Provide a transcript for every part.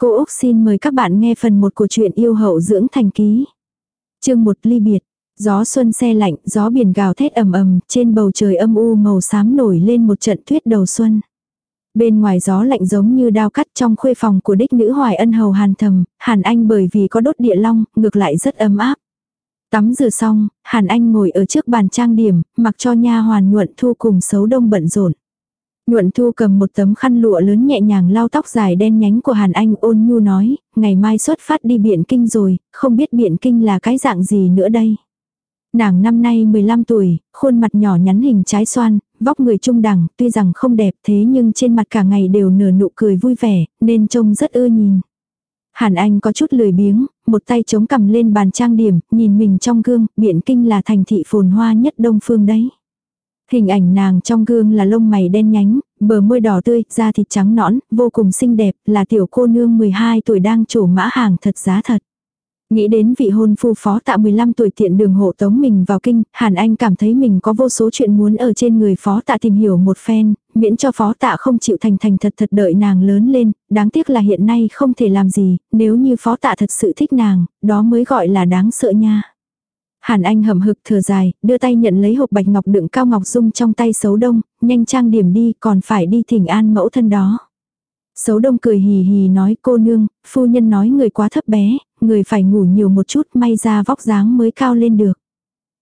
Cô Úc xin mời các bạn nghe phần 1 của truyện yêu hậu dưỡng thành ký. chương 1 ly biệt. Gió xuân xe lạnh, gió biển gào thét ầm ầm, trên bầu trời âm u màu xám nổi lên một trận tuyết đầu xuân. Bên ngoài gió lạnh giống như đao cắt trong khuê phòng của đích nữ hoài ân hầu hàn thầm, hàn anh bởi vì có đốt địa long, ngược lại rất ấm áp. Tắm rửa xong, hàn anh ngồi ở trước bàn trang điểm, mặc cho nha hoàn nhuận thu cùng xấu đông bận rộn. Nhuận thu cầm một tấm khăn lụa lớn nhẹ nhàng lau tóc dài đen nhánh của Hàn Anh ôn nhu nói, ngày mai xuất phát đi biện kinh rồi, không biết biện kinh là cái dạng gì nữa đây. Nàng năm nay 15 tuổi, khuôn mặt nhỏ nhắn hình trái xoan, vóc người trung đẳng, tuy rằng không đẹp thế nhưng trên mặt cả ngày đều nở nụ cười vui vẻ, nên trông rất ưa nhìn. Hàn Anh có chút lười biếng, một tay chống cầm lên bàn trang điểm, nhìn mình trong gương, biện kinh là thành thị phồn hoa nhất đông phương đấy. Hình ảnh nàng trong gương là lông mày đen nhánh, bờ môi đỏ tươi, da thịt trắng nõn, vô cùng xinh đẹp, là tiểu cô nương 12 tuổi đang trổ mã hàng thật giá thật. Nghĩ đến vị hôn phu phó tạ 15 tuổi tiện đường hộ tống mình vào kinh, Hàn Anh cảm thấy mình có vô số chuyện muốn ở trên người phó tạ tìm hiểu một phen, miễn cho phó tạ không chịu thành thành thật thật đợi nàng lớn lên, đáng tiếc là hiện nay không thể làm gì, nếu như phó tạ thật sự thích nàng, đó mới gọi là đáng sợ nha. Hàn Anh hầm hực thở dài, đưa tay nhận lấy hộp bạch ngọc đựng cao ngọc dung trong tay xấu đông, nhanh trang điểm đi, còn phải đi thỉnh an mẫu thân đó. Xấu đông cười hì hì nói cô nương, phu nhân nói người quá thấp bé, người phải ngủ nhiều một chút may ra vóc dáng mới cao lên được.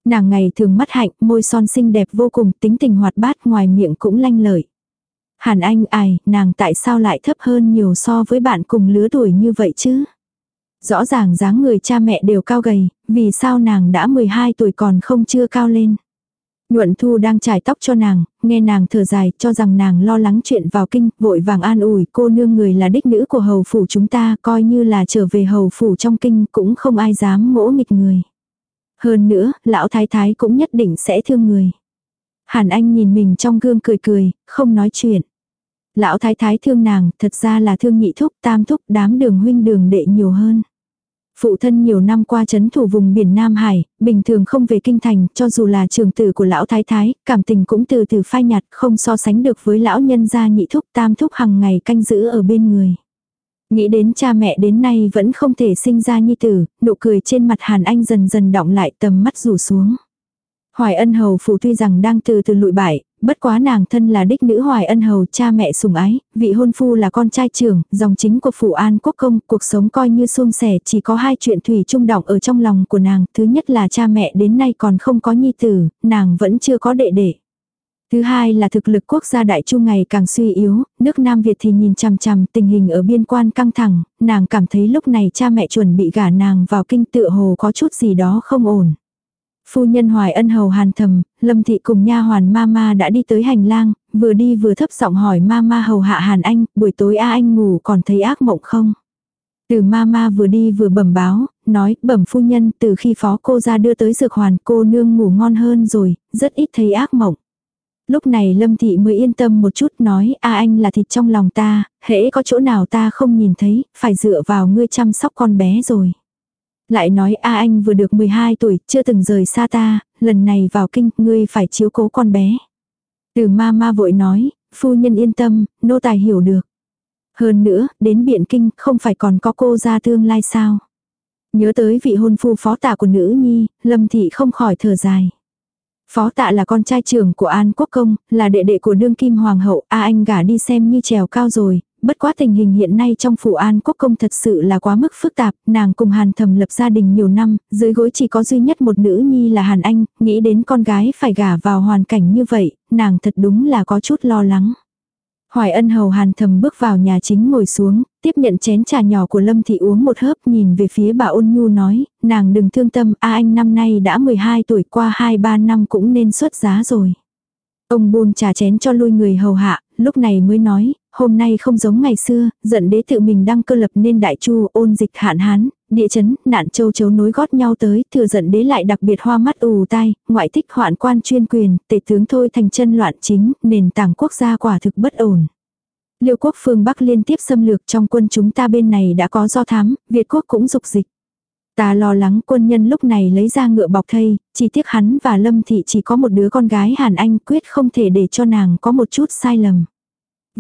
Nàng ngày thường mắt hạnh, môi son xinh đẹp vô cùng, tính tình hoạt bát ngoài miệng cũng lanh lợi. Hàn Anh ai, nàng tại sao lại thấp hơn nhiều so với bạn cùng lứa tuổi như vậy chứ? Rõ ràng dáng người cha mẹ đều cao gầy, vì sao nàng đã 12 tuổi còn không chưa cao lên. Nhuận Thu đang trải tóc cho nàng, nghe nàng thở dài, cho rằng nàng lo lắng chuyện vào kinh, vội vàng an ủi cô nương người là đích nữ của hầu phủ chúng ta, coi như là trở về hầu phủ trong kinh cũng không ai dám ngỗ nghịch người. Hơn nữa, lão thái thái cũng nhất định sẽ thương người. Hàn Anh nhìn mình trong gương cười cười, không nói chuyện. Lão thái thái thương nàng, thật ra là thương nhị thúc, tam thúc, đám đường huynh đường đệ nhiều hơn. Phụ thân nhiều năm qua chấn thủ vùng biển Nam Hải, bình thường không về kinh thành, cho dù là trường tử của lão thái thái, cảm tình cũng từ từ phai nhạt, không so sánh được với lão nhân gia nhị thúc tam thúc hằng ngày canh giữ ở bên người. Nghĩ đến cha mẹ đến nay vẫn không thể sinh ra nhi tử, nụ cười trên mặt Hàn Anh dần dần đọng lại tầm mắt rủ xuống. Hoài ân hầu phủ tuy rằng đang từ từ lụi bại, bất quá nàng thân là đích nữ hoài ân hầu cha mẹ sủng ái, vị hôn phu là con trai trưởng, dòng chính của phủ an quốc công, cuộc sống coi như suôn sẻ chỉ có hai chuyện thủy trung động ở trong lòng của nàng, thứ nhất là cha mẹ đến nay còn không có nhi tử, nàng vẫn chưa có đệ đệ. Thứ hai là thực lực quốc gia đại chu ngày càng suy yếu, nước Nam Việt thì nhìn chằm chằm tình hình ở biên quan căng thẳng, nàng cảm thấy lúc này cha mẹ chuẩn bị gả nàng vào kinh tựa hồ có chút gì đó không ổn. Phu nhân Hoài Ân hầu hàn thầm, Lâm thị cùng nha hoàn Mama đã đi tới hành lang, vừa đi vừa thấp giọng hỏi Mama hầu hạ Hàn Anh, buổi tối a anh ngủ còn thấy ác mộng không? Từ Mama vừa đi vừa bẩm báo, nói, bẩm phu nhân, từ khi phó cô ra đưa tới dược hoàn, cô nương ngủ ngon hơn rồi, rất ít thấy ác mộng. Lúc này Lâm thị mới yên tâm một chút nói, a anh là thịt trong lòng ta, hễ có chỗ nào ta không nhìn thấy, phải dựa vào ngươi chăm sóc con bé rồi. Lại nói a anh vừa được 12 tuổi, chưa từng rời xa ta, lần này vào kinh, ngươi phải chiếu cố con bé. Từ ma ma vội nói, phu nhân yên tâm, nô tài hiểu được. Hơn nữa, đến biện kinh, không phải còn có cô ra tương lai sao. Nhớ tới vị hôn phu phó tạ của nữ nhi, lâm thị không khỏi thở dài. Phó tạ là con trai trưởng của An Quốc Công, là đệ đệ của đương kim hoàng hậu, a anh gả đi xem như trèo cao rồi, bất quá tình hình hiện nay trong phủ an quốc công thật sự là quá mức phức tạp, nàng cùng hàn thầm lập gia đình nhiều năm, dưới gối chỉ có duy nhất một nữ nhi là hàn anh, nghĩ đến con gái phải gả vào hoàn cảnh như vậy, nàng thật đúng là có chút lo lắng. Hoài ân hầu hàn thầm bước vào nhà chính ngồi xuống, tiếp nhận chén trà nhỏ của Lâm Thị uống một hớp nhìn về phía bà ôn nhu nói, nàng đừng thương tâm, a anh năm nay đã 12 tuổi qua 2-3 năm cũng nên xuất giá rồi. Ông buông trà chén cho lui người hầu hạ, lúc này mới nói, hôm nay không giống ngày xưa, giận đế tự mình đăng cơ lập nên đại chu ôn dịch hạn hán, địa chấn, nạn châu chấu nối gót nhau tới, thừa giận đế lại đặc biệt hoa mắt ù tai, ngoại thích hoạn quan chuyên quyền, tể tướng thôi thành chân loạn chính, nền tảng quốc gia quả thực bất ổn. Liêu quốc phương Bắc liên tiếp xâm lược trong quân chúng ta bên này đã có do thám, Việt quốc cũng dục dịch. Ta lo lắng quân nhân lúc này lấy ra ngựa bọc thây, chỉ tiếc hắn và Lâm Thị chỉ có một đứa con gái Hàn Anh quyết không thể để cho nàng có một chút sai lầm.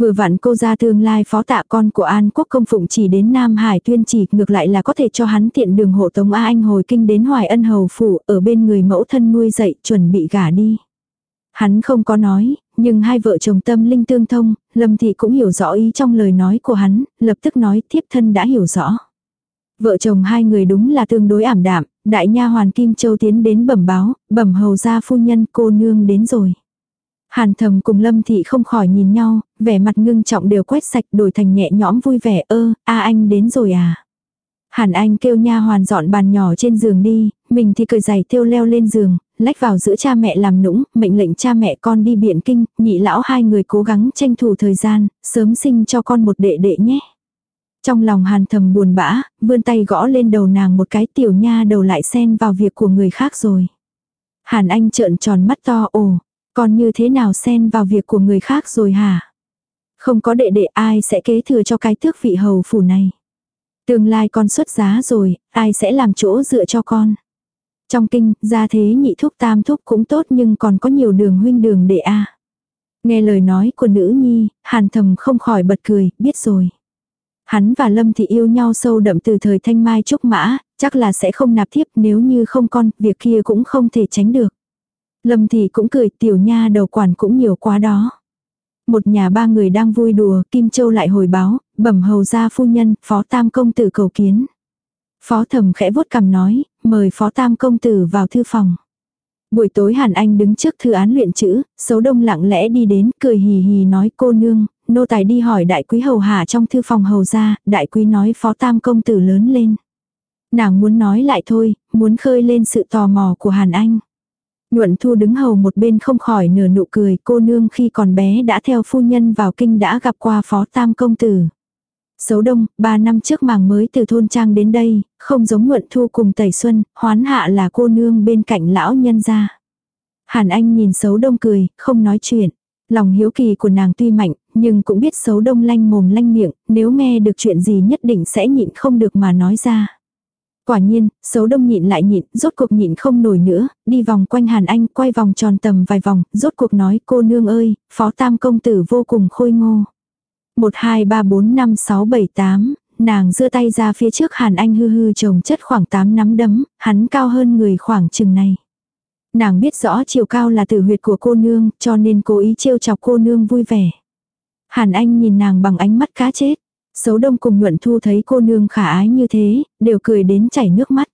Vừa vặn cô ra tương lai phó tạ con của An Quốc công phụng chỉ đến Nam Hải tuyên chỉ ngược lại là có thể cho hắn tiện đường hộ tống A Anh hồi kinh đến Hoài Ân Hầu Phủ ở bên người mẫu thân nuôi dậy chuẩn bị gả đi. Hắn không có nói, nhưng hai vợ chồng tâm linh tương thông, Lâm Thị cũng hiểu rõ ý trong lời nói của hắn, lập tức nói thiếp thân đã hiểu rõ. Vợ chồng hai người đúng là tương đối ảm đạm, đại nha hoàn Kim Châu tiến đến bẩm báo, bẩm hầu ra phu nhân cô nương đến rồi. Hàn thầm cùng Lâm Thị không khỏi nhìn nhau, vẻ mặt ngưng trọng đều quét sạch đổi thành nhẹ nhõm vui vẻ ơ, a anh đến rồi à. Hàn Anh kêu nha hoàn dọn bàn nhỏ trên giường đi, mình thì cởi giày tiêu leo lên giường, lách vào giữa cha mẹ làm nũng, mệnh lệnh cha mẹ con đi biện kinh, nhị lão hai người cố gắng tranh thủ thời gian, sớm sinh cho con một đệ đệ nhé. Trong lòng hàn thầm buồn bã, vươn tay gõ lên đầu nàng một cái tiểu nha đầu lại xen vào việc của người khác rồi. Hàn Anh trợn tròn mắt to ồ, còn như thế nào xen vào việc của người khác rồi hả? Không có đệ đệ ai sẽ kế thừa cho cái tước vị hầu phủ này. Tương lai con xuất giá rồi, ai sẽ làm chỗ dựa cho con. Trong kinh, gia thế nhị thúc tam thúc cũng tốt nhưng còn có nhiều đường huynh đường đệ a. Nghe lời nói của nữ nhi, hàn thầm không khỏi bật cười, biết rồi. Hắn và Lâm Thị yêu nhau sâu đậm từ thời thanh mai trúc mã, chắc là sẽ không nạp thiếp nếu như không con, việc kia cũng không thể tránh được. Lâm thì cũng cười tiểu nha đầu quản cũng nhiều quá đó. Một nhà ba người đang vui đùa, Kim Châu lại hồi báo, bẩm hầu gia phu nhân, phó tam công tử cầu kiến. Phó thầm khẽ vuốt cằm nói, mời phó tam công tử vào thư phòng. Buổi tối Hàn Anh đứng trước thư án luyện chữ, xấu đông lặng lẽ đi đến, cười hì hì nói cô nương, nô tài đi hỏi đại quý hầu hạ trong thư phòng hầu ra, đại quý nói phó tam công tử lớn lên. Nàng muốn nói lại thôi, muốn khơi lên sự tò mò của Hàn Anh. Nhuận thu đứng hầu một bên không khỏi nửa nụ cười cô nương khi còn bé đã theo phu nhân vào kinh đã gặp qua phó tam công tử. Xấu đông, ba năm trước màng mới từ thôn trang đến đây, không giống nhuận thu cùng tẩy xuân, hoán hạ là cô nương bên cạnh lão nhân gia. Hàn Anh nhìn xấu đông cười, không nói chuyện. Lòng hiếu kỳ của nàng tuy mạnh, nhưng cũng biết xấu đông lanh mồm lanh miệng, nếu nghe được chuyện gì nhất định sẽ nhịn không được mà nói ra. Quả nhiên, xấu đông nhịn lại nhịn, rốt cuộc nhịn không nổi nữa, đi vòng quanh Hàn Anh, quay vòng tròn tầm vài vòng, rốt cuộc nói cô nương ơi, phó tam công tử vô cùng khôi ngô. 1, 2, 3, 4, 5, 6, 7, 8, nàng giơ tay ra phía trước Hàn Anh hư hư trồng chất khoảng 8 nắm đấm, hắn cao hơn người khoảng chừng này. Nàng biết rõ chiều cao là tử huyệt của cô nương, cho nên cố ý trêu chọc cô nương vui vẻ. Hàn Anh nhìn nàng bằng ánh mắt cá chết. Sấu đông cùng nhuận thu thấy cô nương khả ái như thế, đều cười đến chảy nước mắt.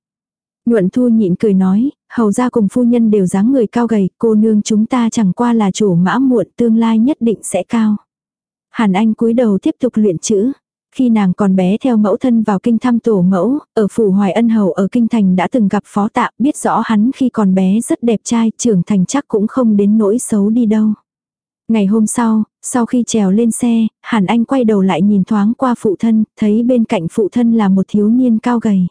Nhuận thu nhịn cười nói, hầu ra cùng phu nhân đều dáng người cao gầy, cô nương chúng ta chẳng qua là chủ mã muộn tương lai nhất định sẽ cao. Hàn Anh cúi đầu tiếp tục luyện chữ. Khi nàng còn bé theo mẫu thân vào kinh thăm tổ mẫu, ở phủ Hoài Ân Hầu ở kinh thành đã từng gặp phó tạ, biết rõ hắn khi còn bé rất đẹp trai, trưởng thành chắc cũng không đến nỗi xấu đi đâu. Ngày hôm sau, sau khi trèo lên xe, Hàn Anh quay đầu lại nhìn thoáng qua phụ thân, thấy bên cạnh phụ thân là một thiếu niên cao gầy.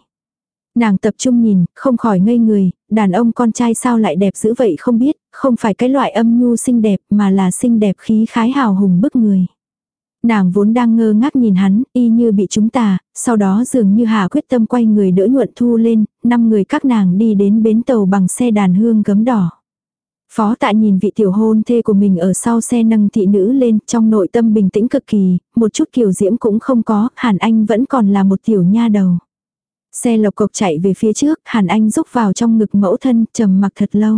Nàng tập trung nhìn, không khỏi ngây người, đàn ông con trai sao lại đẹp dữ vậy không biết, không phải cái loại âm nhu xinh đẹp mà là xinh đẹp khí khái hào hùng bức người. Nàng vốn đang ngơ ngác nhìn hắn, y như bị chúng tà, sau đó dường như hà quyết tâm quay người đỡ nhuận thu lên, năm người các nàng đi đến bến tàu bằng xe đàn hương gấm đỏ. Phó tạ nhìn vị tiểu hôn thê của mình ở sau xe nâng thị nữ lên, trong nội tâm bình tĩnh cực kỳ, một chút kiều diễm cũng không có, Hàn Anh vẫn còn là một tiểu nha đầu. Xe lộc cộc chạy về phía trước, Hàn Anh rúc vào trong ngực mẫu thân, trầm mặc thật lâu.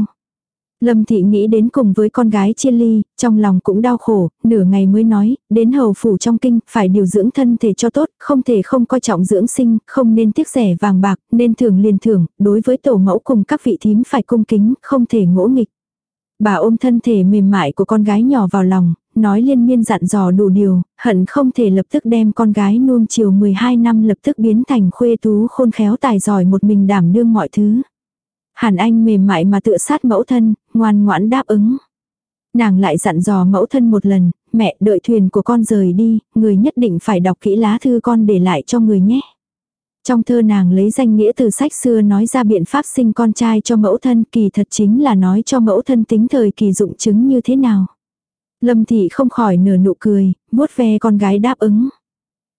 Lâm Thị nghĩ đến cùng với con gái chia ly, trong lòng cũng đau khổ, nửa ngày mới nói, đến hầu phủ trong kinh, phải điều dưỡng thân thể cho tốt, không thể không coi trọng dưỡng sinh, không nên tiếc rẻ vàng bạc, nên thường liền thưởng, đối với tổ mẫu cùng các vị thím phải cung kính, không thể ngỗ nghịch. Bà ôm thân thể mềm mại của con gái nhỏ vào lòng, nói liên miên dặn dò đủ điều, hận không thể lập tức đem con gái nuông chiều 12 năm lập tức biến thành khuê tú khôn khéo tài giỏi một mình đảm đương mọi thứ. Hàn Anh mềm mại mà tựa sát mẫu thân, ngoan ngoãn đáp ứng. Nàng lại dặn dò mẫu thân một lần, mẹ đợi thuyền của con rời đi, người nhất định phải đọc kỹ lá thư con để lại cho người nhé. Trong thơ nàng lấy danh nghĩa từ sách xưa nói ra biện pháp sinh con trai cho mẫu thân kỳ thật chính là nói cho mẫu thân tính thời kỳ dụng chứng như thế nào. Lâm thị không khỏi nửa nụ cười, vuốt ve con gái đáp ứng.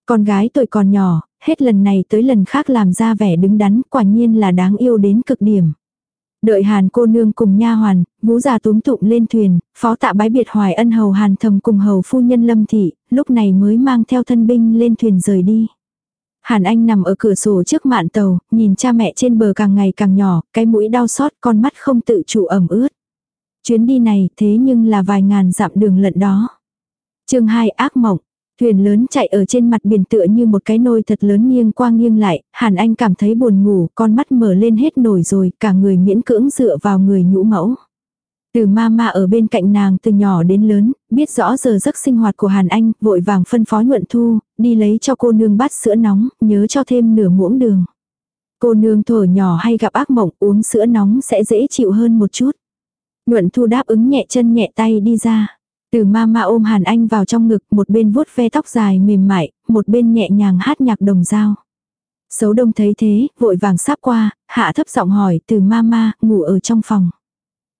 Con gái tuổi còn nhỏ, hết lần này tới lần khác làm ra vẻ đứng đắn quả nhiên là đáng yêu đến cực điểm. Đợi Hàn cô nương cùng nha hoàn, vũ già túm tụng lên thuyền, phó tạ bái biệt hoài ân hầu Hàn thầm cùng hầu phu nhân lâm thị, lúc này mới mang theo thân binh lên thuyền rời đi. Hàn Anh nằm ở cửa sổ trước mạn tàu, nhìn cha mẹ trên bờ càng ngày càng nhỏ, cái mũi đau xót, con mắt không tự chủ ẩm ướt. Chuyến đi này thế nhưng là vài ngàn dặm đường lận đó. chương 2 ác mộng. Thuyền lớn chạy ở trên mặt biển tựa như một cái nôi thật lớn nghiêng qua nghiêng lại, Hàn Anh cảm thấy buồn ngủ, con mắt mở lên hết nổi rồi, cả người miễn cưỡng dựa vào người nhũ mẫu. Từ Mama ở bên cạnh nàng từ nhỏ đến lớn, biết rõ giờ giấc sinh hoạt của Hàn Anh, vội vàng phân phó nhuận thu, đi lấy cho cô nương bát sữa nóng, nhớ cho thêm nửa muỗng đường. Cô nương thổi nhỏ hay gặp ác mộng uống sữa nóng sẽ dễ chịu hơn một chút. Nhuận thu đáp ứng nhẹ chân nhẹ tay đi ra. Từ Mama ôm Hàn Anh vào trong ngực, một bên vuốt ve tóc dài mềm mại, một bên nhẹ nhàng hát nhạc đồng dao. Sấu đông thấy thế, vội vàng sáp qua, hạ thấp giọng hỏi từ Mama ngủ ở trong phòng.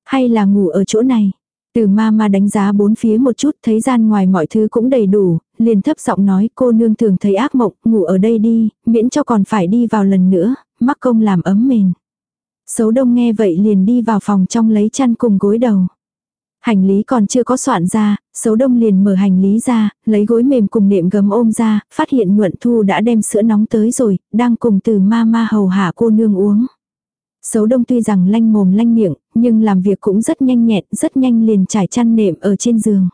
Hay là ngủ ở chỗ này? Từ ma ma đánh giá bốn phía một chút thấy gian ngoài mọi thứ cũng đầy đủ, liền thấp giọng nói cô nương thường thấy ác mộng, ngủ ở đây đi, miễn cho còn phải đi vào lần nữa, mắc công làm ấm mền. Sấu đông nghe vậy liền đi vào phòng trong lấy chăn cùng gối đầu. Hành lý còn chưa có soạn ra, xấu đông liền mở hành lý ra, lấy gối mềm cùng nệm gấm ôm ra, phát hiện nhuận thu đã đem sữa nóng tới rồi, đang cùng từ ma ma hầu hạ cô nương uống. Xấu đông tuy rằng lanh mồm lanh miệng, nhưng làm việc cũng rất nhanh nhẹn, rất nhanh liền trải chăn nệm ở trên giường.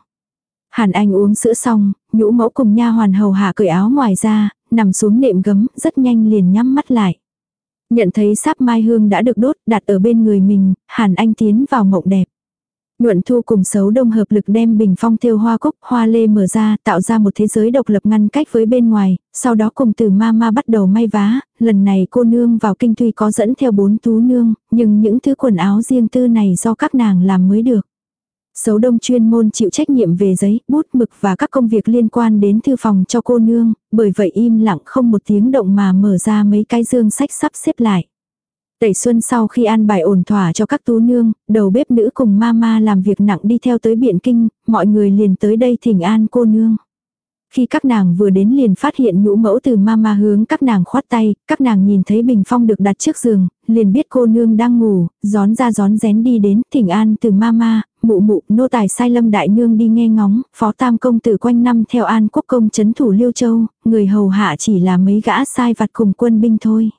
Hàn Anh uống sữa xong, nhũ mẫu cùng nha hoàn hầu hạ cởi áo ngoài ra, nằm xuống nệm gấm, rất nhanh liền nhắm mắt lại. Nhận thấy sáp mai hương đã được đốt đặt ở bên người mình, Hàn Anh tiến vào mộng đẹp. Nhuận thu cùng xấu đông hợp lực đem bình phong thêu hoa cúc, hoa lê mở ra, tạo ra một thế giới độc lập ngăn cách với bên ngoài, sau đó cùng từ ma ma bắt đầu may vá, lần này cô nương vào kinh tuy có dẫn theo bốn tú nương, nhưng những thứ quần áo riêng tư này do các nàng làm mới được. Xấu đông chuyên môn chịu trách nhiệm về giấy, bút mực và các công việc liên quan đến thư phòng cho cô nương, bởi vậy im lặng không một tiếng động mà mở ra mấy cái dương sách sắp xếp lại. Tẩy xuân sau khi an bài ổn thỏa cho các tú nương, đầu bếp nữ cùng mama làm việc nặng đi theo tới biện kinh, mọi người liền tới đây thỉnh an cô nương. Khi các nàng vừa đến liền phát hiện nhũ mẫu từ mama hướng các nàng khoát tay, các nàng nhìn thấy bình phong được đặt trước giường, liền biết cô nương đang ngủ, gión ra gión rén đi đến thỉnh an từ mama, mụ mụ nô tài sai lâm đại nương đi nghe ngóng, phó tam công tử quanh năm theo an quốc công chấn thủ liêu châu, người hầu hạ chỉ là mấy gã sai vặt cùng quân binh thôi.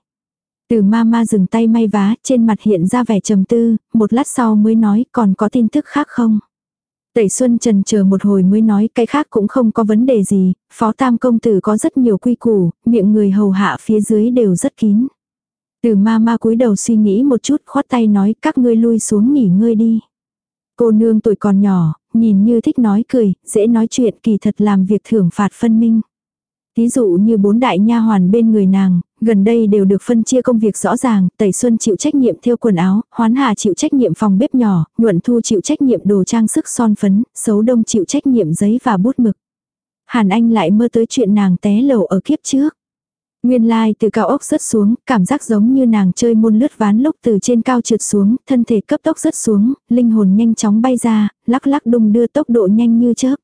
Từ ma ma dừng tay may vá, trên mặt hiện ra vẻ trầm tư, một lát sau mới nói còn có tin tức khác không. Tẩy Xuân trần chờ một hồi mới nói cái khác cũng không có vấn đề gì, phó tam công tử có rất nhiều quy củ, miệng người hầu hạ phía dưới đều rất kín. Từ ma ma cúi đầu suy nghĩ một chút khoát tay nói các ngươi lui xuống nghỉ ngơi đi. Cô nương tuổi còn nhỏ, nhìn như thích nói cười, dễ nói chuyện kỳ thật làm việc thưởng phạt phân minh. Thí dụ như bốn đại nha hoàn bên người nàng, gần đây đều được phân chia công việc rõ ràng, Tẩy Xuân chịu trách nhiệm thêu quần áo, Hoán Hà chịu trách nhiệm phòng bếp nhỏ, Nhuận Thu chịu trách nhiệm đồ trang sức son phấn, Xấu Đông chịu trách nhiệm giấy và bút mực. Hàn Anh lại mơ tới chuyện nàng té lầu ở kiếp trước. Nguyên lai từ cao ốc rớt xuống, cảm giác giống như nàng chơi môn lướt ván lúc từ trên cao trượt xuống, thân thể cấp tốc rớt xuống, linh hồn nhanh chóng bay ra, lắc lắc đung đưa tốc độ nhanh như chớp.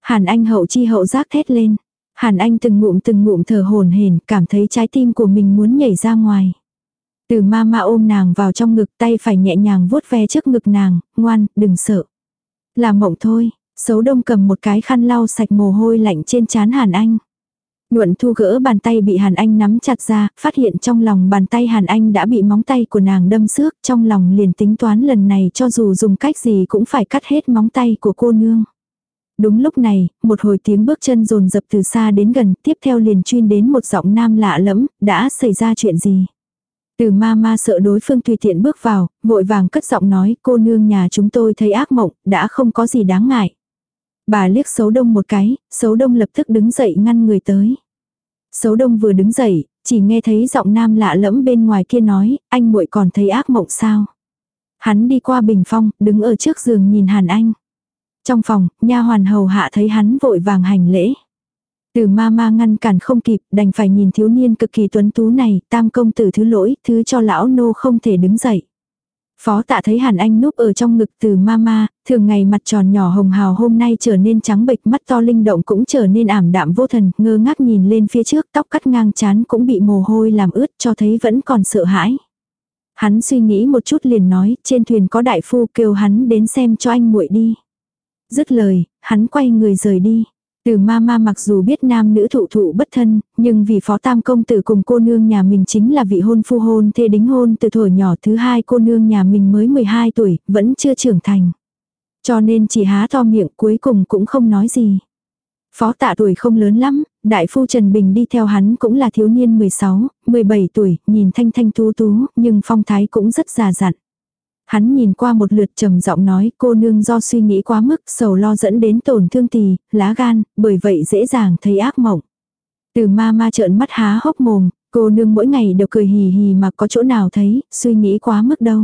Hàn Anh hậu chi hậu giác thét lên. Hàn Anh từng ngụm từng ngụm thở hồn hển, cảm thấy trái tim của mình muốn nhảy ra ngoài. Từ ma ma ôm nàng vào trong ngực tay phải nhẹ nhàng vuốt ve trước ngực nàng, ngoan, đừng sợ. Là mộng thôi, xấu đông cầm một cái khăn lau sạch mồ hôi lạnh trên trán Hàn Anh. Nhuận thu gỡ bàn tay bị Hàn Anh nắm chặt ra, phát hiện trong lòng bàn tay Hàn Anh đã bị móng tay của nàng đâm xước, trong lòng liền tính toán lần này cho dù dùng cách gì cũng phải cắt hết móng tay của cô nương. Đúng lúc này, một hồi tiếng bước chân rồn dập từ xa đến gần, tiếp theo liền chuyên đến một giọng nam lạ lẫm, đã xảy ra chuyện gì. Từ ma ma sợ đối phương tùy tiện bước vào, vội vàng cất giọng nói cô nương nhà chúng tôi thấy ác mộng, đã không có gì đáng ngại. Bà liếc xấu đông một cái, xấu đông lập tức đứng dậy ngăn người tới. Xấu đông vừa đứng dậy, chỉ nghe thấy giọng nam lạ lẫm bên ngoài kia nói, anh muội còn thấy ác mộng sao. Hắn đi qua bình phong, đứng ở trước giường nhìn Hàn Anh. Trong phòng, nha hoàn hầu hạ thấy hắn vội vàng hành lễ. Từ ma ma ngăn cản không kịp, đành phải nhìn thiếu niên cực kỳ tuấn tú này, tam công tử thứ lỗi, thứ cho lão nô không thể đứng dậy. Phó tạ thấy Hàn Anh núp ở trong ngực từ mama, thường ngày mặt tròn nhỏ hồng hào hôm nay trở nên trắng bệch mắt to linh động cũng trở nên ảm đạm vô thần, ngơ ngác nhìn lên phía trước tóc cắt ngang chán cũng bị mồ hôi làm ướt cho thấy vẫn còn sợ hãi. Hắn suy nghĩ một chút liền nói, trên thuyền có đại phu kêu hắn đến xem cho anh muội đi. Dứt lời, hắn quay người rời đi. Từ ma ma mặc dù biết nam nữ thụ thụ bất thân, nhưng vì phó tam công tử cùng cô nương nhà mình chính là vị hôn phu hôn thê đính hôn từ thổi nhỏ thứ hai cô nương nhà mình mới 12 tuổi, vẫn chưa trưởng thành. Cho nên chỉ há to miệng cuối cùng cũng không nói gì. Phó tạ tuổi không lớn lắm, đại phu Trần Bình đi theo hắn cũng là thiếu niên 16, 17 tuổi, nhìn thanh thanh tú tú, nhưng phong thái cũng rất già dặn. Hắn nhìn qua một lượt trầm giọng nói cô nương do suy nghĩ quá mức sầu lo dẫn đến tổn thương tỳ, lá gan, bởi vậy dễ dàng thấy ác mộng. Từ ma ma trợn mắt há hốc mồm, cô nương mỗi ngày đều cười hì hì mà có chỗ nào thấy, suy nghĩ quá mức đâu.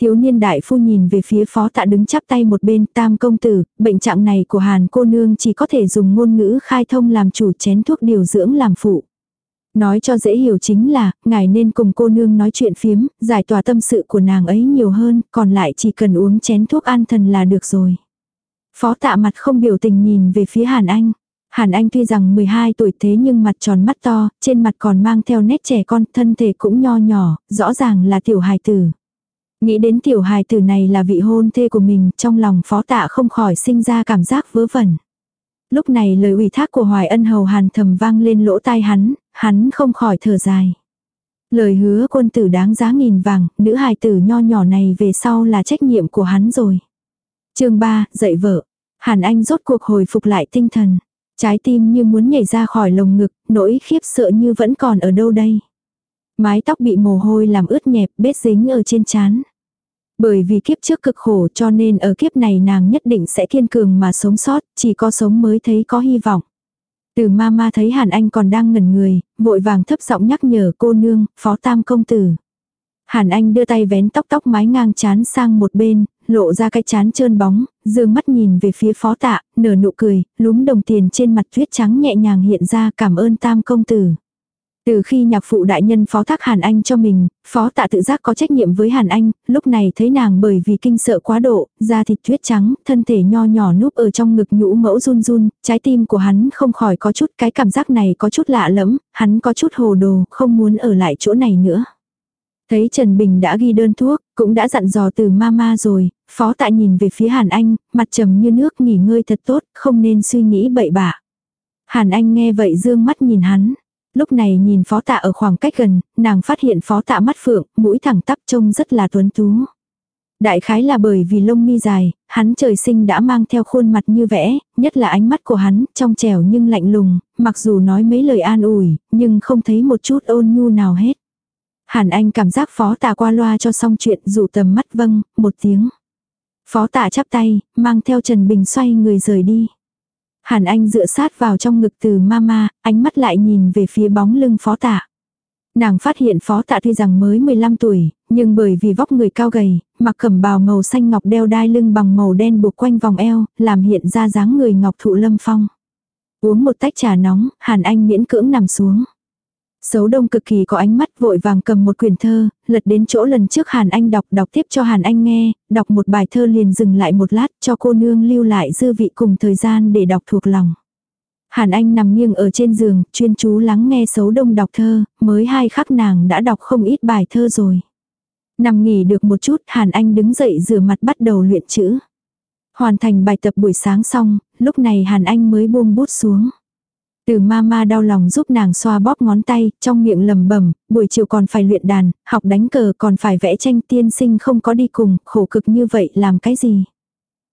Thiếu niên đại phu nhìn về phía phó tạ đứng chắp tay một bên tam công tử, bệnh trạng này của hàn cô nương chỉ có thể dùng ngôn ngữ khai thông làm chủ chén thuốc điều dưỡng làm phụ. Nói cho dễ hiểu chính là, ngài nên cùng cô nương nói chuyện phiếm, giải tỏa tâm sự của nàng ấy nhiều hơn, còn lại chỉ cần uống chén thuốc an thần là được rồi. Phó tạ mặt không biểu tình nhìn về phía Hàn Anh. Hàn Anh tuy rằng 12 tuổi thế nhưng mặt tròn mắt to, trên mặt còn mang theo nét trẻ con, thân thể cũng nho nhỏ, rõ ràng là tiểu hài tử. Nghĩ đến tiểu hài tử này là vị hôn thê của mình, trong lòng phó tạ không khỏi sinh ra cảm giác vớ vẩn. Lúc này lời ủy thác của Hoài Ân Hầu Hàn thầm vang lên lỗ tai hắn, hắn không khỏi thở dài. Lời hứa quân tử đáng giá nghìn vàng, nữ hài tử nho nhỏ này về sau là trách nhiệm của hắn rồi. chương 3, dạy vợ. Hàn Anh rốt cuộc hồi phục lại tinh thần. Trái tim như muốn nhảy ra khỏi lồng ngực, nỗi khiếp sợ như vẫn còn ở đâu đây. Mái tóc bị mồ hôi làm ướt nhẹp, bết dính ở trên chán. Bởi vì kiếp trước cực khổ cho nên ở kiếp này nàng nhất định sẽ kiên cường mà sống sót, chỉ có sống mới thấy có hy vọng. Từ ma ma thấy Hàn Anh còn đang ngẩn người, vội vàng thấp giọng nhắc nhở cô nương, phó tam công tử. Hàn Anh đưa tay vén tóc tóc mái ngang chán sang một bên, lộ ra cái chán trơn bóng, dương mắt nhìn về phía phó tạ, nở nụ cười, lúm đồng tiền trên mặt tuyết trắng nhẹ nhàng hiện ra cảm ơn tam công tử. Từ khi nhạc phụ đại nhân phó thác Hàn Anh cho mình, phó tạ tự giác có trách nhiệm với Hàn Anh, lúc này thấy nàng bởi vì kinh sợ quá độ, da thịt tuyết trắng, thân thể nho nhỏ núp ở trong ngực nhũ mẫu run run, trái tim của hắn không khỏi có chút cái cảm giác này có chút lạ lẫm, hắn có chút hồ đồ, không muốn ở lại chỗ này nữa. Thấy Trần Bình đã ghi đơn thuốc, cũng đã dặn dò từ mama rồi, phó tạ nhìn về phía Hàn Anh, mặt trầm như nước nghỉ ngơi thật tốt, không nên suy nghĩ bậy bạ. Hàn Anh nghe vậy dương mắt nhìn hắn. Lúc này nhìn phó tạ ở khoảng cách gần, nàng phát hiện phó tạ mắt phượng, mũi thẳng tắp trông rất là tuấn tú. Đại khái là bởi vì lông mi dài, hắn trời sinh đã mang theo khuôn mặt như vẽ, nhất là ánh mắt của hắn, trong trẻo nhưng lạnh lùng, mặc dù nói mấy lời an ủi, nhưng không thấy một chút ôn nhu nào hết. Hàn Anh cảm giác phó tạ qua loa cho xong chuyện rủ tầm mắt vâng, một tiếng. Phó tạ chắp tay, mang theo Trần Bình xoay người rời đi. Hàn Anh dựa sát vào trong ngực từ mama, ánh mắt lại nhìn về phía bóng lưng phó tạ. Nàng phát hiện phó tạ tuy rằng mới 15 tuổi, nhưng bởi vì vóc người cao gầy, mặc cẩm bào màu xanh ngọc đeo đai lưng bằng màu đen buộc quanh vòng eo, làm hiện ra dáng người ngọc thụ lâm phong. Uống một tách trà nóng, Hàn Anh miễn cưỡng nằm xuống. Sấu đông cực kỳ có ánh mắt vội vàng cầm một quyển thơ, lật đến chỗ lần trước Hàn Anh đọc đọc tiếp cho Hàn Anh nghe, đọc một bài thơ liền dừng lại một lát cho cô nương lưu lại dư vị cùng thời gian để đọc thuộc lòng. Hàn Anh nằm nghiêng ở trên giường, chuyên chú lắng nghe sấu đông đọc thơ, mới hai khắc nàng đã đọc không ít bài thơ rồi. Nằm nghỉ được một chút, Hàn Anh đứng dậy rửa mặt bắt đầu luyện chữ. Hoàn thành bài tập buổi sáng xong, lúc này Hàn Anh mới buông bút xuống. Từ mama đau lòng giúp nàng xoa bóp ngón tay, trong miệng lầm bẩm buổi chiều còn phải luyện đàn, học đánh cờ còn phải vẽ tranh tiên sinh không có đi cùng, khổ cực như vậy làm cái gì.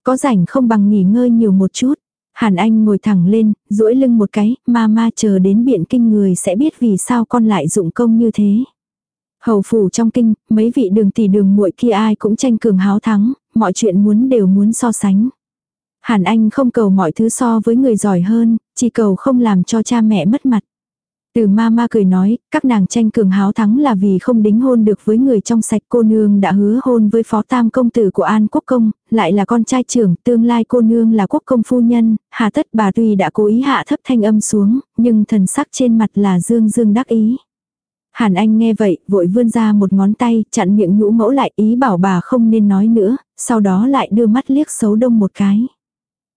Có rảnh không bằng nghỉ ngơi nhiều một chút. Hàn Anh ngồi thẳng lên, duỗi lưng một cái, mama chờ đến biện kinh người sẽ biết vì sao con lại dụng công như thế. Hầu phủ trong kinh, mấy vị đường tỷ đường muội kia ai cũng tranh cường háo thắng, mọi chuyện muốn đều muốn so sánh. Hàn Anh không cầu mọi thứ so với người giỏi hơn, chỉ cầu không làm cho cha mẹ mất mặt. Từ ma ma cười nói, các nàng tranh cường háo thắng là vì không đính hôn được với người trong sạch cô nương đã hứa hôn với phó tam công tử của An Quốc Công, lại là con trai trưởng, tương lai cô nương là quốc công phu nhân, hà tất bà tuy đã cố ý hạ thấp thanh âm xuống, nhưng thần sắc trên mặt là dương dương đắc ý. Hàn Anh nghe vậy, vội vươn ra một ngón tay, chặn miệng nhũ mẫu lại ý bảo bà không nên nói nữa, sau đó lại đưa mắt liếc xấu đông một cái.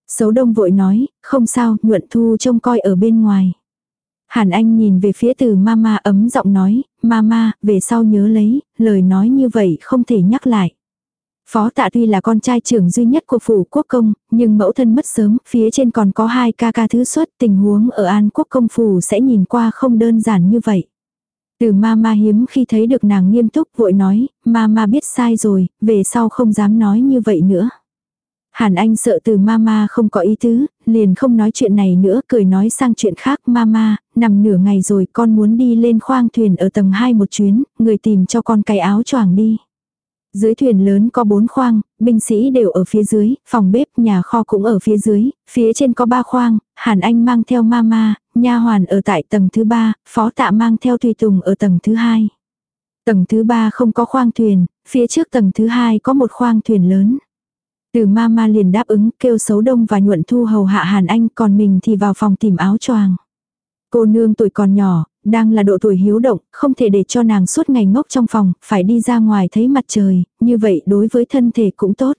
Sấu đông vội nói, không sao, nhuận thu trông coi ở bên ngoài. Hàn Anh nhìn về phía từ mama ấm giọng nói, mama, về sau nhớ lấy, lời nói như vậy không thể nhắc lại. Phó tạ tuy là con trai trưởng duy nhất của phủ quốc công, nhưng mẫu thân mất sớm, phía trên còn có hai ca ca thứ xuất tình huống ở an quốc công phủ sẽ nhìn qua không đơn giản như vậy. Từ mama hiếm khi thấy được nàng nghiêm túc vội nói, mama biết sai rồi, về sau không dám nói như vậy nữa. Hàn Anh sợ từ mama không có ý tứ, liền không nói chuyện này nữa, cười nói sang chuyện khác mama, nằm nửa ngày rồi con muốn đi lên khoang thuyền ở tầng 2 một chuyến, người tìm cho con cái áo choàng đi. Dưới thuyền lớn có bốn khoang, binh sĩ đều ở phía dưới, phòng bếp, nhà kho cũng ở phía dưới, phía trên có ba khoang, Hàn Anh mang theo mama, nha hoàn ở tại tầng thứ ba, phó tạ mang theo tùy tùng ở tầng thứ hai. Tầng thứ ba không có khoang thuyền, phía trước tầng thứ hai có một khoang thuyền lớn. Từ mama liền đáp ứng kêu xấu đông và nhuận thu hầu hạ Hàn Anh còn mình thì vào phòng tìm áo choàng. Cô nương tuổi còn nhỏ, đang là độ tuổi hiếu động, không thể để cho nàng suốt ngày ngốc trong phòng, phải đi ra ngoài thấy mặt trời, như vậy đối với thân thể cũng tốt.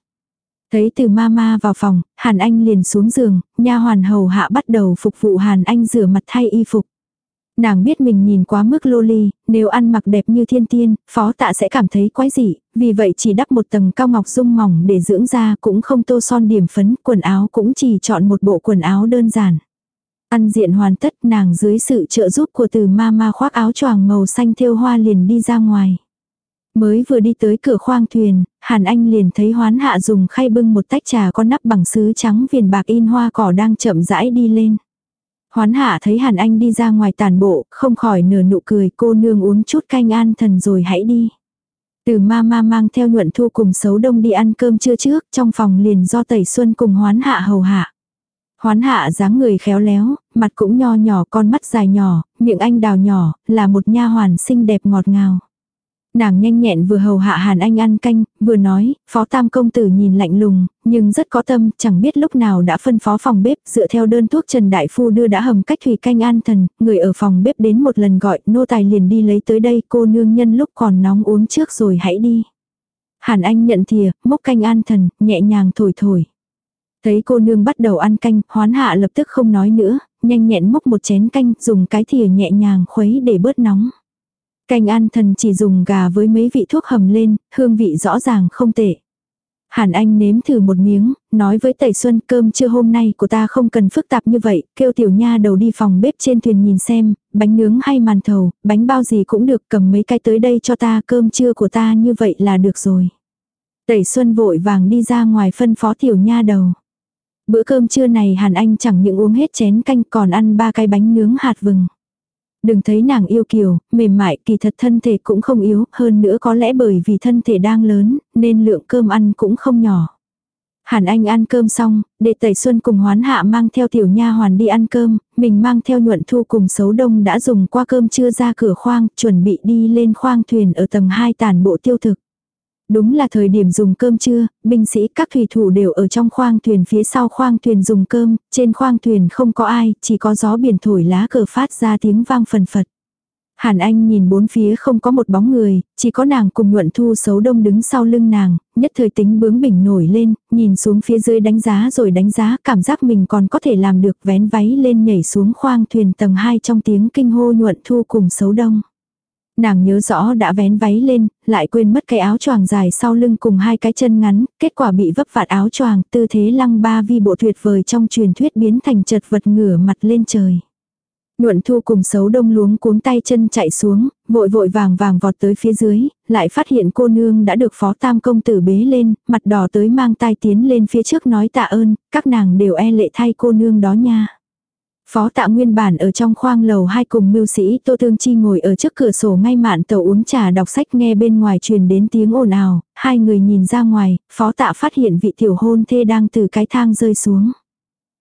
Thấy từ mama vào phòng, Hàn Anh liền xuống giường, nha hoàn hầu hạ bắt đầu phục vụ Hàn Anh rửa mặt thay y phục. Nàng biết mình nhìn quá mức lô ly, nếu ăn mặc đẹp như thiên tiên, phó tạ sẽ cảm thấy quái dị, vì vậy chỉ đắp một tầng cao ngọc dung mỏng để dưỡng da cũng không tô son điểm phấn, quần áo cũng chỉ chọn một bộ quần áo đơn giản. Ăn diện hoàn tất nàng dưới sự trợ giúp của từ mama khoác áo choàng màu xanh thêu hoa liền đi ra ngoài. Mới vừa đi tới cửa khoang thuyền, Hàn Anh liền thấy hoán hạ dùng khay bưng một tách trà có nắp bằng sứ trắng viền bạc in hoa cỏ đang chậm rãi đi lên. Hoán hạ thấy Hàn Anh đi ra ngoài tàn bộ, không khỏi nửa nụ cười cô nương uống chút canh an thần rồi hãy đi. Từ ma ma mang theo nhuận thu cùng xấu đông đi ăn cơm trưa trước, trong phòng liền do tẩy xuân cùng hoán hạ hầu hạ. Hoán hạ dáng người khéo léo, mặt cũng nho nhỏ con mắt dài nhỏ, miệng anh đào nhỏ, là một nha hoàn xinh đẹp ngọt ngào. Nàng nhanh nhẹn vừa hầu hạ Hàn Anh ăn canh, vừa nói, phó tam công tử nhìn lạnh lùng, nhưng rất có tâm, chẳng biết lúc nào đã phân phó phòng bếp, dựa theo đơn thuốc Trần Đại Phu đưa đã hầm cách thủy canh an thần, người ở phòng bếp đến một lần gọi, nô tài liền đi lấy tới đây, cô nương nhân lúc còn nóng uống trước rồi hãy đi. Hàn Anh nhận thìa, mốc canh an thần, nhẹ nhàng thổi thổi. Thấy cô nương bắt đầu ăn canh, hoán hạ lập tức không nói nữa, nhanh nhẹn mốc một chén canh, dùng cái thìa nhẹ nhàng khuấy để bớt nóng. Canh an thần chỉ dùng gà với mấy vị thuốc hầm lên, hương vị rõ ràng không tệ. Hàn Anh nếm thử một miếng, nói với Tẩy Xuân cơm trưa hôm nay của ta không cần phức tạp như vậy, kêu tiểu nha đầu đi phòng bếp trên thuyền nhìn xem, bánh nướng hay màn thầu, bánh bao gì cũng được cầm mấy cái tới đây cho ta cơm trưa của ta như vậy là được rồi. Tẩy Xuân vội vàng đi ra ngoài phân phó tiểu nha đầu. Bữa cơm trưa này Hàn Anh chẳng những uống hết chén canh còn ăn ba cái bánh nướng hạt vừng. Đừng thấy nàng yêu kiều, mềm mại, kỳ thật thân thể cũng không yếu, hơn nữa có lẽ bởi vì thân thể đang lớn, nên lượng cơm ăn cũng không nhỏ. Hàn Anh ăn cơm xong, để tẩy xuân cùng hoán hạ mang theo tiểu nha hoàn đi ăn cơm, mình mang theo nhuận thu cùng Sấu đông đã dùng qua cơm chưa ra cửa khoang, chuẩn bị đi lên khoang thuyền ở tầng 2 tàn bộ tiêu thực. Đúng là thời điểm dùng cơm trưa, binh sĩ các thủy thủ đều ở trong khoang thuyền phía sau khoang thuyền dùng cơm, trên khoang thuyền không có ai, chỉ có gió biển thổi lá cờ phát ra tiếng vang phần phật. Hàn Anh nhìn bốn phía không có một bóng người, chỉ có nàng cùng nhuận thu xấu đông đứng sau lưng nàng, nhất thời tính bướng bỉnh nổi lên, nhìn xuống phía dưới đánh giá rồi đánh giá, cảm giác mình còn có thể làm được vén váy lên nhảy xuống khoang thuyền tầng 2 trong tiếng kinh hô nhuận thu cùng xấu đông. Nàng nhớ rõ đã vén váy lên, lại quên mất cái áo choàng dài sau lưng cùng hai cái chân ngắn, kết quả bị vấp vạt áo choàng, tư thế lăng ba vi bộ tuyệt vời trong truyền thuyết biến thành chật vật ngửa mặt lên trời. Nhuận thu cùng xấu đông luống cuống tay chân chạy xuống, vội vội vàng vàng vọt tới phía dưới, lại phát hiện cô nương đã được phó tam công tử bế lên, mặt đỏ tới mang tai tiến lên phía trước nói tạ ơn, các nàng đều e lệ thay cô nương đó nha. Phó tạ nguyên bản ở trong khoang lầu hai cùng mưu sĩ Tô Thương Chi ngồi ở trước cửa sổ ngay mạn tàu uống trà đọc sách nghe bên ngoài truyền đến tiếng ồn ào, hai người nhìn ra ngoài, phó tạ phát hiện vị tiểu hôn thê đang từ cái thang rơi xuống.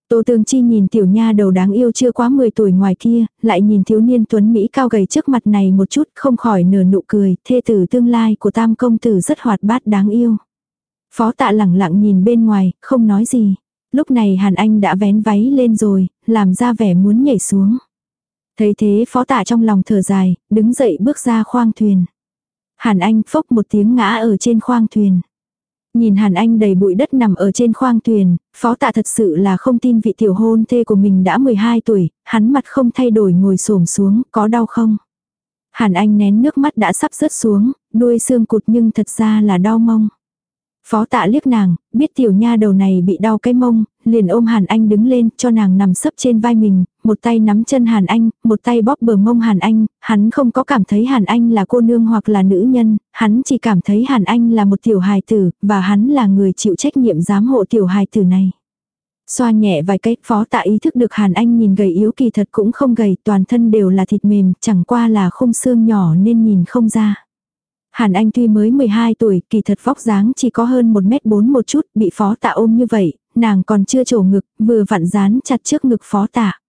Tô Tương Chi nhìn tiểu nha đầu đáng yêu chưa quá 10 tuổi ngoài kia, lại nhìn thiếu niên tuấn Mỹ cao gầy trước mặt này một chút không khỏi nở nụ cười, thê tử tương lai của tam công tử rất hoạt bát đáng yêu. Phó tạ lẳng lặng nhìn bên ngoài, không nói gì. Lúc này Hàn Anh đã vén váy lên rồi, làm ra vẻ muốn nhảy xuống. Thấy thế phó tạ trong lòng thở dài, đứng dậy bước ra khoang thuyền. Hàn Anh phốc một tiếng ngã ở trên khoang thuyền. Nhìn Hàn Anh đầy bụi đất nằm ở trên khoang thuyền, phó tạ thật sự là không tin vị tiểu hôn thê của mình đã 12 tuổi, hắn mặt không thay đổi ngồi xổm xuống, có đau không? Hàn Anh nén nước mắt đã sắp rớt xuống, đuôi xương cụt nhưng thật ra là đau mong. Phó tạ liếc nàng, biết tiểu nha đầu này bị đau cái mông, liền ôm Hàn Anh đứng lên cho nàng nằm sấp trên vai mình, một tay nắm chân Hàn Anh, một tay bóp bờ mông Hàn Anh, hắn không có cảm thấy Hàn Anh là cô nương hoặc là nữ nhân, hắn chỉ cảm thấy Hàn Anh là một tiểu hài tử, và hắn là người chịu trách nhiệm giám hộ tiểu hài tử này. Xoa nhẹ vài cái, phó tạ ý thức được Hàn Anh nhìn gầy yếu kỳ thật cũng không gầy, toàn thân đều là thịt mềm, chẳng qua là khung xương nhỏ nên nhìn không ra. Hàn Anh tuy mới 12 tuổi, kỳ thật vóc dáng chỉ có hơn 1 mét 4 một chút, bị phó tạ ôm như vậy, nàng còn chưa trổ ngực, vừa vặn dán chặt trước ngực phó tạ.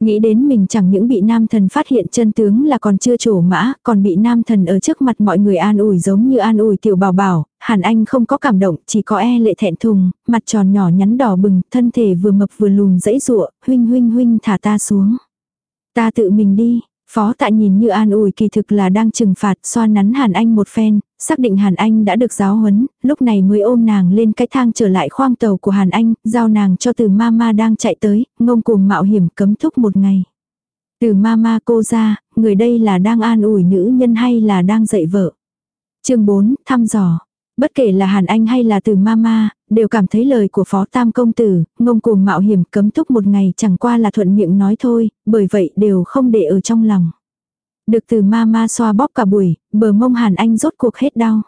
Nghĩ đến mình chẳng những bị nam thần phát hiện chân tướng là còn chưa trổ mã, còn bị nam thần ở trước mặt mọi người an ủi giống như an ủi tiểu bảo bảo, Hàn Anh không có cảm động, chỉ có e lệ thẹn thùng, mặt tròn nhỏ nhắn đỏ bừng, thân thể vừa mập vừa lùn dãy rụa, huynh huynh huynh thả ta xuống. Ta tự mình đi, Phó tạ nhìn như an ủi kỳ thực là đang trừng phạt xoa nắn Hàn Anh một phen, xác định Hàn Anh đã được giáo huấn, lúc này mới ôm nàng lên cái thang trở lại khoang tàu của Hàn Anh, giao nàng cho từ mama đang chạy tới, ngông cuồng mạo hiểm cấm thúc một ngày. Từ mama cô ra, người đây là đang an ủi nữ nhân hay là đang dạy vợ. chương 4, thăm dò. Bất kể là Hàn Anh hay là từ Mama, đều cảm thấy lời của Phó Tam Công Tử, ngông cuồng mạo hiểm cấm túc một ngày chẳng qua là thuận miệng nói thôi, bởi vậy đều không để ở trong lòng. Được từ Mama xoa bóp cả buổi, bờ mông Hàn Anh rốt cuộc hết đau.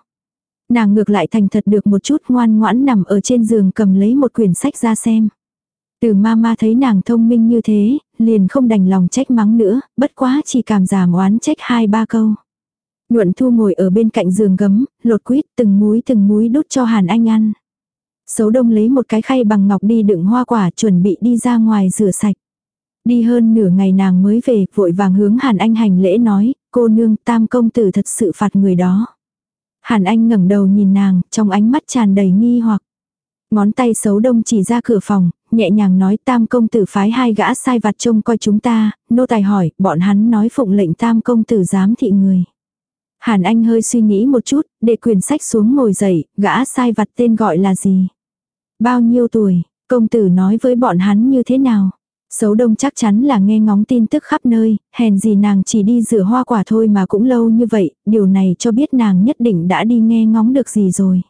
Nàng ngược lại thành thật được một chút ngoan ngoãn nằm ở trên giường cầm lấy một quyển sách ra xem. Từ mama thấy nàng thông minh như thế, liền không đành lòng trách mắng nữa, bất quá chỉ cảm giảm oán trách hai ba câu. Nhuận thu ngồi ở bên cạnh giường gấm, lột quýt từng múi từng múi đút cho Hàn Anh ăn. Sấu đông lấy một cái khay bằng ngọc đi đựng hoa quả chuẩn bị đi ra ngoài rửa sạch. Đi hơn nửa ngày nàng mới về, vội vàng hướng Hàn Anh hành lễ nói, cô nương tam công tử thật sự phạt người đó. Hàn Anh ngẩng đầu nhìn nàng, trong ánh mắt tràn đầy nghi hoặc. Ngón tay xấu đông chỉ ra cửa phòng, nhẹ nhàng nói tam công tử phái hai gã sai vặt trông coi chúng ta, nô tài hỏi, bọn hắn nói phụng lệnh tam công tử giám thị người. Hàn Anh hơi suy nghĩ một chút, để quyển sách xuống ngồi dậy, gã sai vặt tên gọi là gì? Bao nhiêu tuổi, công tử nói với bọn hắn như thế nào? Sấu đông chắc chắn là nghe ngóng tin tức khắp nơi, hèn gì nàng chỉ đi rửa hoa quả thôi mà cũng lâu như vậy, điều này cho biết nàng nhất định đã đi nghe ngóng được gì rồi.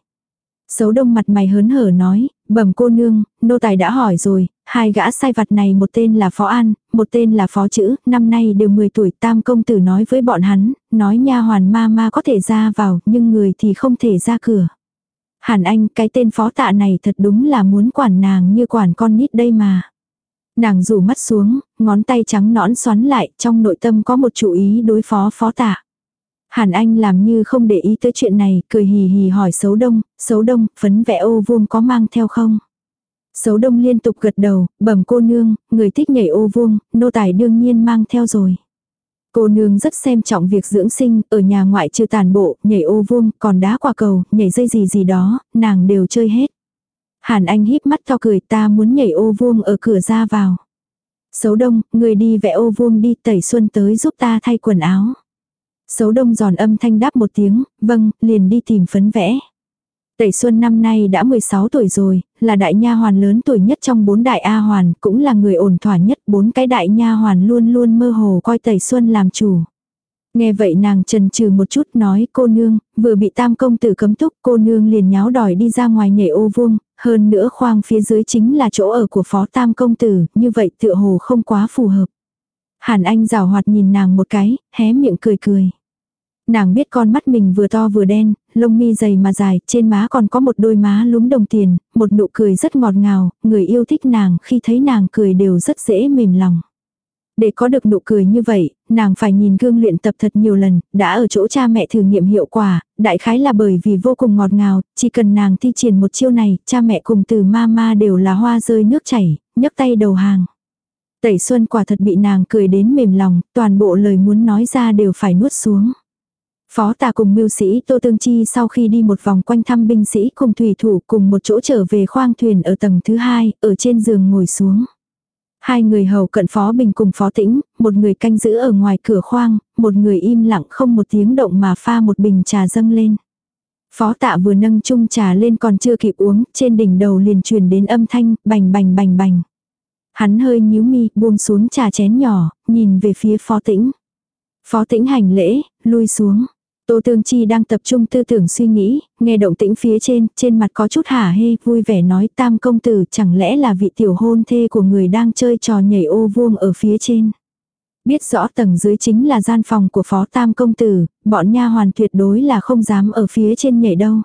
Sấu đông mặt mày hớn hở nói, bẩm cô nương, nô tài đã hỏi rồi, hai gã sai vặt này một tên là Phó An, một tên là Phó Chữ, năm nay đều 10 tuổi tam công tử nói với bọn hắn, nói nha hoàn ma ma có thể ra vào, nhưng người thì không thể ra cửa. Hàn Anh, cái tên phó tạ này thật đúng là muốn quản nàng như quản con nít đây mà. Nàng rủ mắt xuống, ngón tay trắng nõn xoắn lại, trong nội tâm có một chủ ý đối phó phó tạ. Hàn Anh làm như không để ý tới chuyện này, cười hì hì hỏi xấu đông, xấu đông, phấn vẽ ô vuông có mang theo không? Sấu đông liên tục gật đầu, bẩm cô nương, người thích nhảy ô vuông, nô tài đương nhiên mang theo rồi. Cô nương rất xem trọng việc dưỡng sinh, ở nhà ngoại trừ tàn bộ, nhảy ô vuông, còn đá quả cầu, nhảy dây gì gì đó, nàng đều chơi hết. Hàn Anh híp mắt to cười ta muốn nhảy ô vuông ở cửa ra vào. sấu đông, người đi vẽ ô vuông đi tẩy xuân tới giúp ta thay quần áo. sấu đông giòn âm thanh đáp một tiếng, vâng, liền đi tìm phấn vẽ. Tẩy Xuân năm nay đã 16 tuổi rồi, là đại nha hoàn lớn tuổi nhất trong bốn đại A hoàn, cũng là người ổn thỏa nhất, bốn cái đại nha hoàn luôn luôn mơ hồ coi Tẩy Xuân làm chủ. Nghe vậy nàng trần trừ một chút nói cô nương, vừa bị tam công tử cấm túc cô nương liền nháo đòi đi ra ngoài nhảy ô vuông, hơn nữa khoang phía dưới chính là chỗ ở của phó tam công tử, như vậy tựa hồ không quá phù hợp. Hàn Anh rào hoạt nhìn nàng một cái, hé miệng cười cười. Nàng biết con mắt mình vừa to vừa đen, lông mi dày mà dài, trên má còn có một đôi má lúm đồng tiền, một nụ cười rất ngọt ngào, người yêu thích nàng khi thấy nàng cười đều rất dễ mềm lòng. Để có được nụ cười như vậy, nàng phải nhìn gương luyện tập thật nhiều lần, đã ở chỗ cha mẹ thử nghiệm hiệu quả, đại khái là bởi vì vô cùng ngọt ngào, chỉ cần nàng thi triển một chiêu này, cha mẹ cùng từ ma đều là hoa rơi nước chảy, nhấc tay đầu hàng. Tẩy Xuân quả thật bị nàng cười đến mềm lòng, toàn bộ lời muốn nói ra đều phải nuốt xuống. Phó tà cùng mưu sĩ Tô Tương Chi sau khi đi một vòng quanh thăm binh sĩ cùng thủy thủ cùng một chỗ trở về khoang thuyền ở tầng thứ hai, ở trên giường ngồi xuống. Hai người hầu cận Phó Bình cùng Phó Tĩnh, một người canh giữ ở ngoài cửa khoang, một người im lặng không một tiếng động mà pha một bình trà dâng lên. Phó tạ vừa nâng chung trà lên còn chưa kịp uống, trên đỉnh đầu liền truyền đến âm thanh, bành bành bành bành. Hắn hơi nhíu mi, buông xuống trà chén nhỏ, nhìn về phía phó tĩnh. Phó tĩnh hành lễ, lui xuống. Tô Tương Chi đang tập trung tư tưởng suy nghĩ, nghe động tĩnh phía trên, trên mặt có chút hả hê, vui vẻ nói tam công tử chẳng lẽ là vị tiểu hôn thê của người đang chơi trò nhảy ô vuông ở phía trên. Biết rõ tầng dưới chính là gian phòng của phó tam công tử, bọn nha hoàn tuyệt đối là không dám ở phía trên nhảy đâu.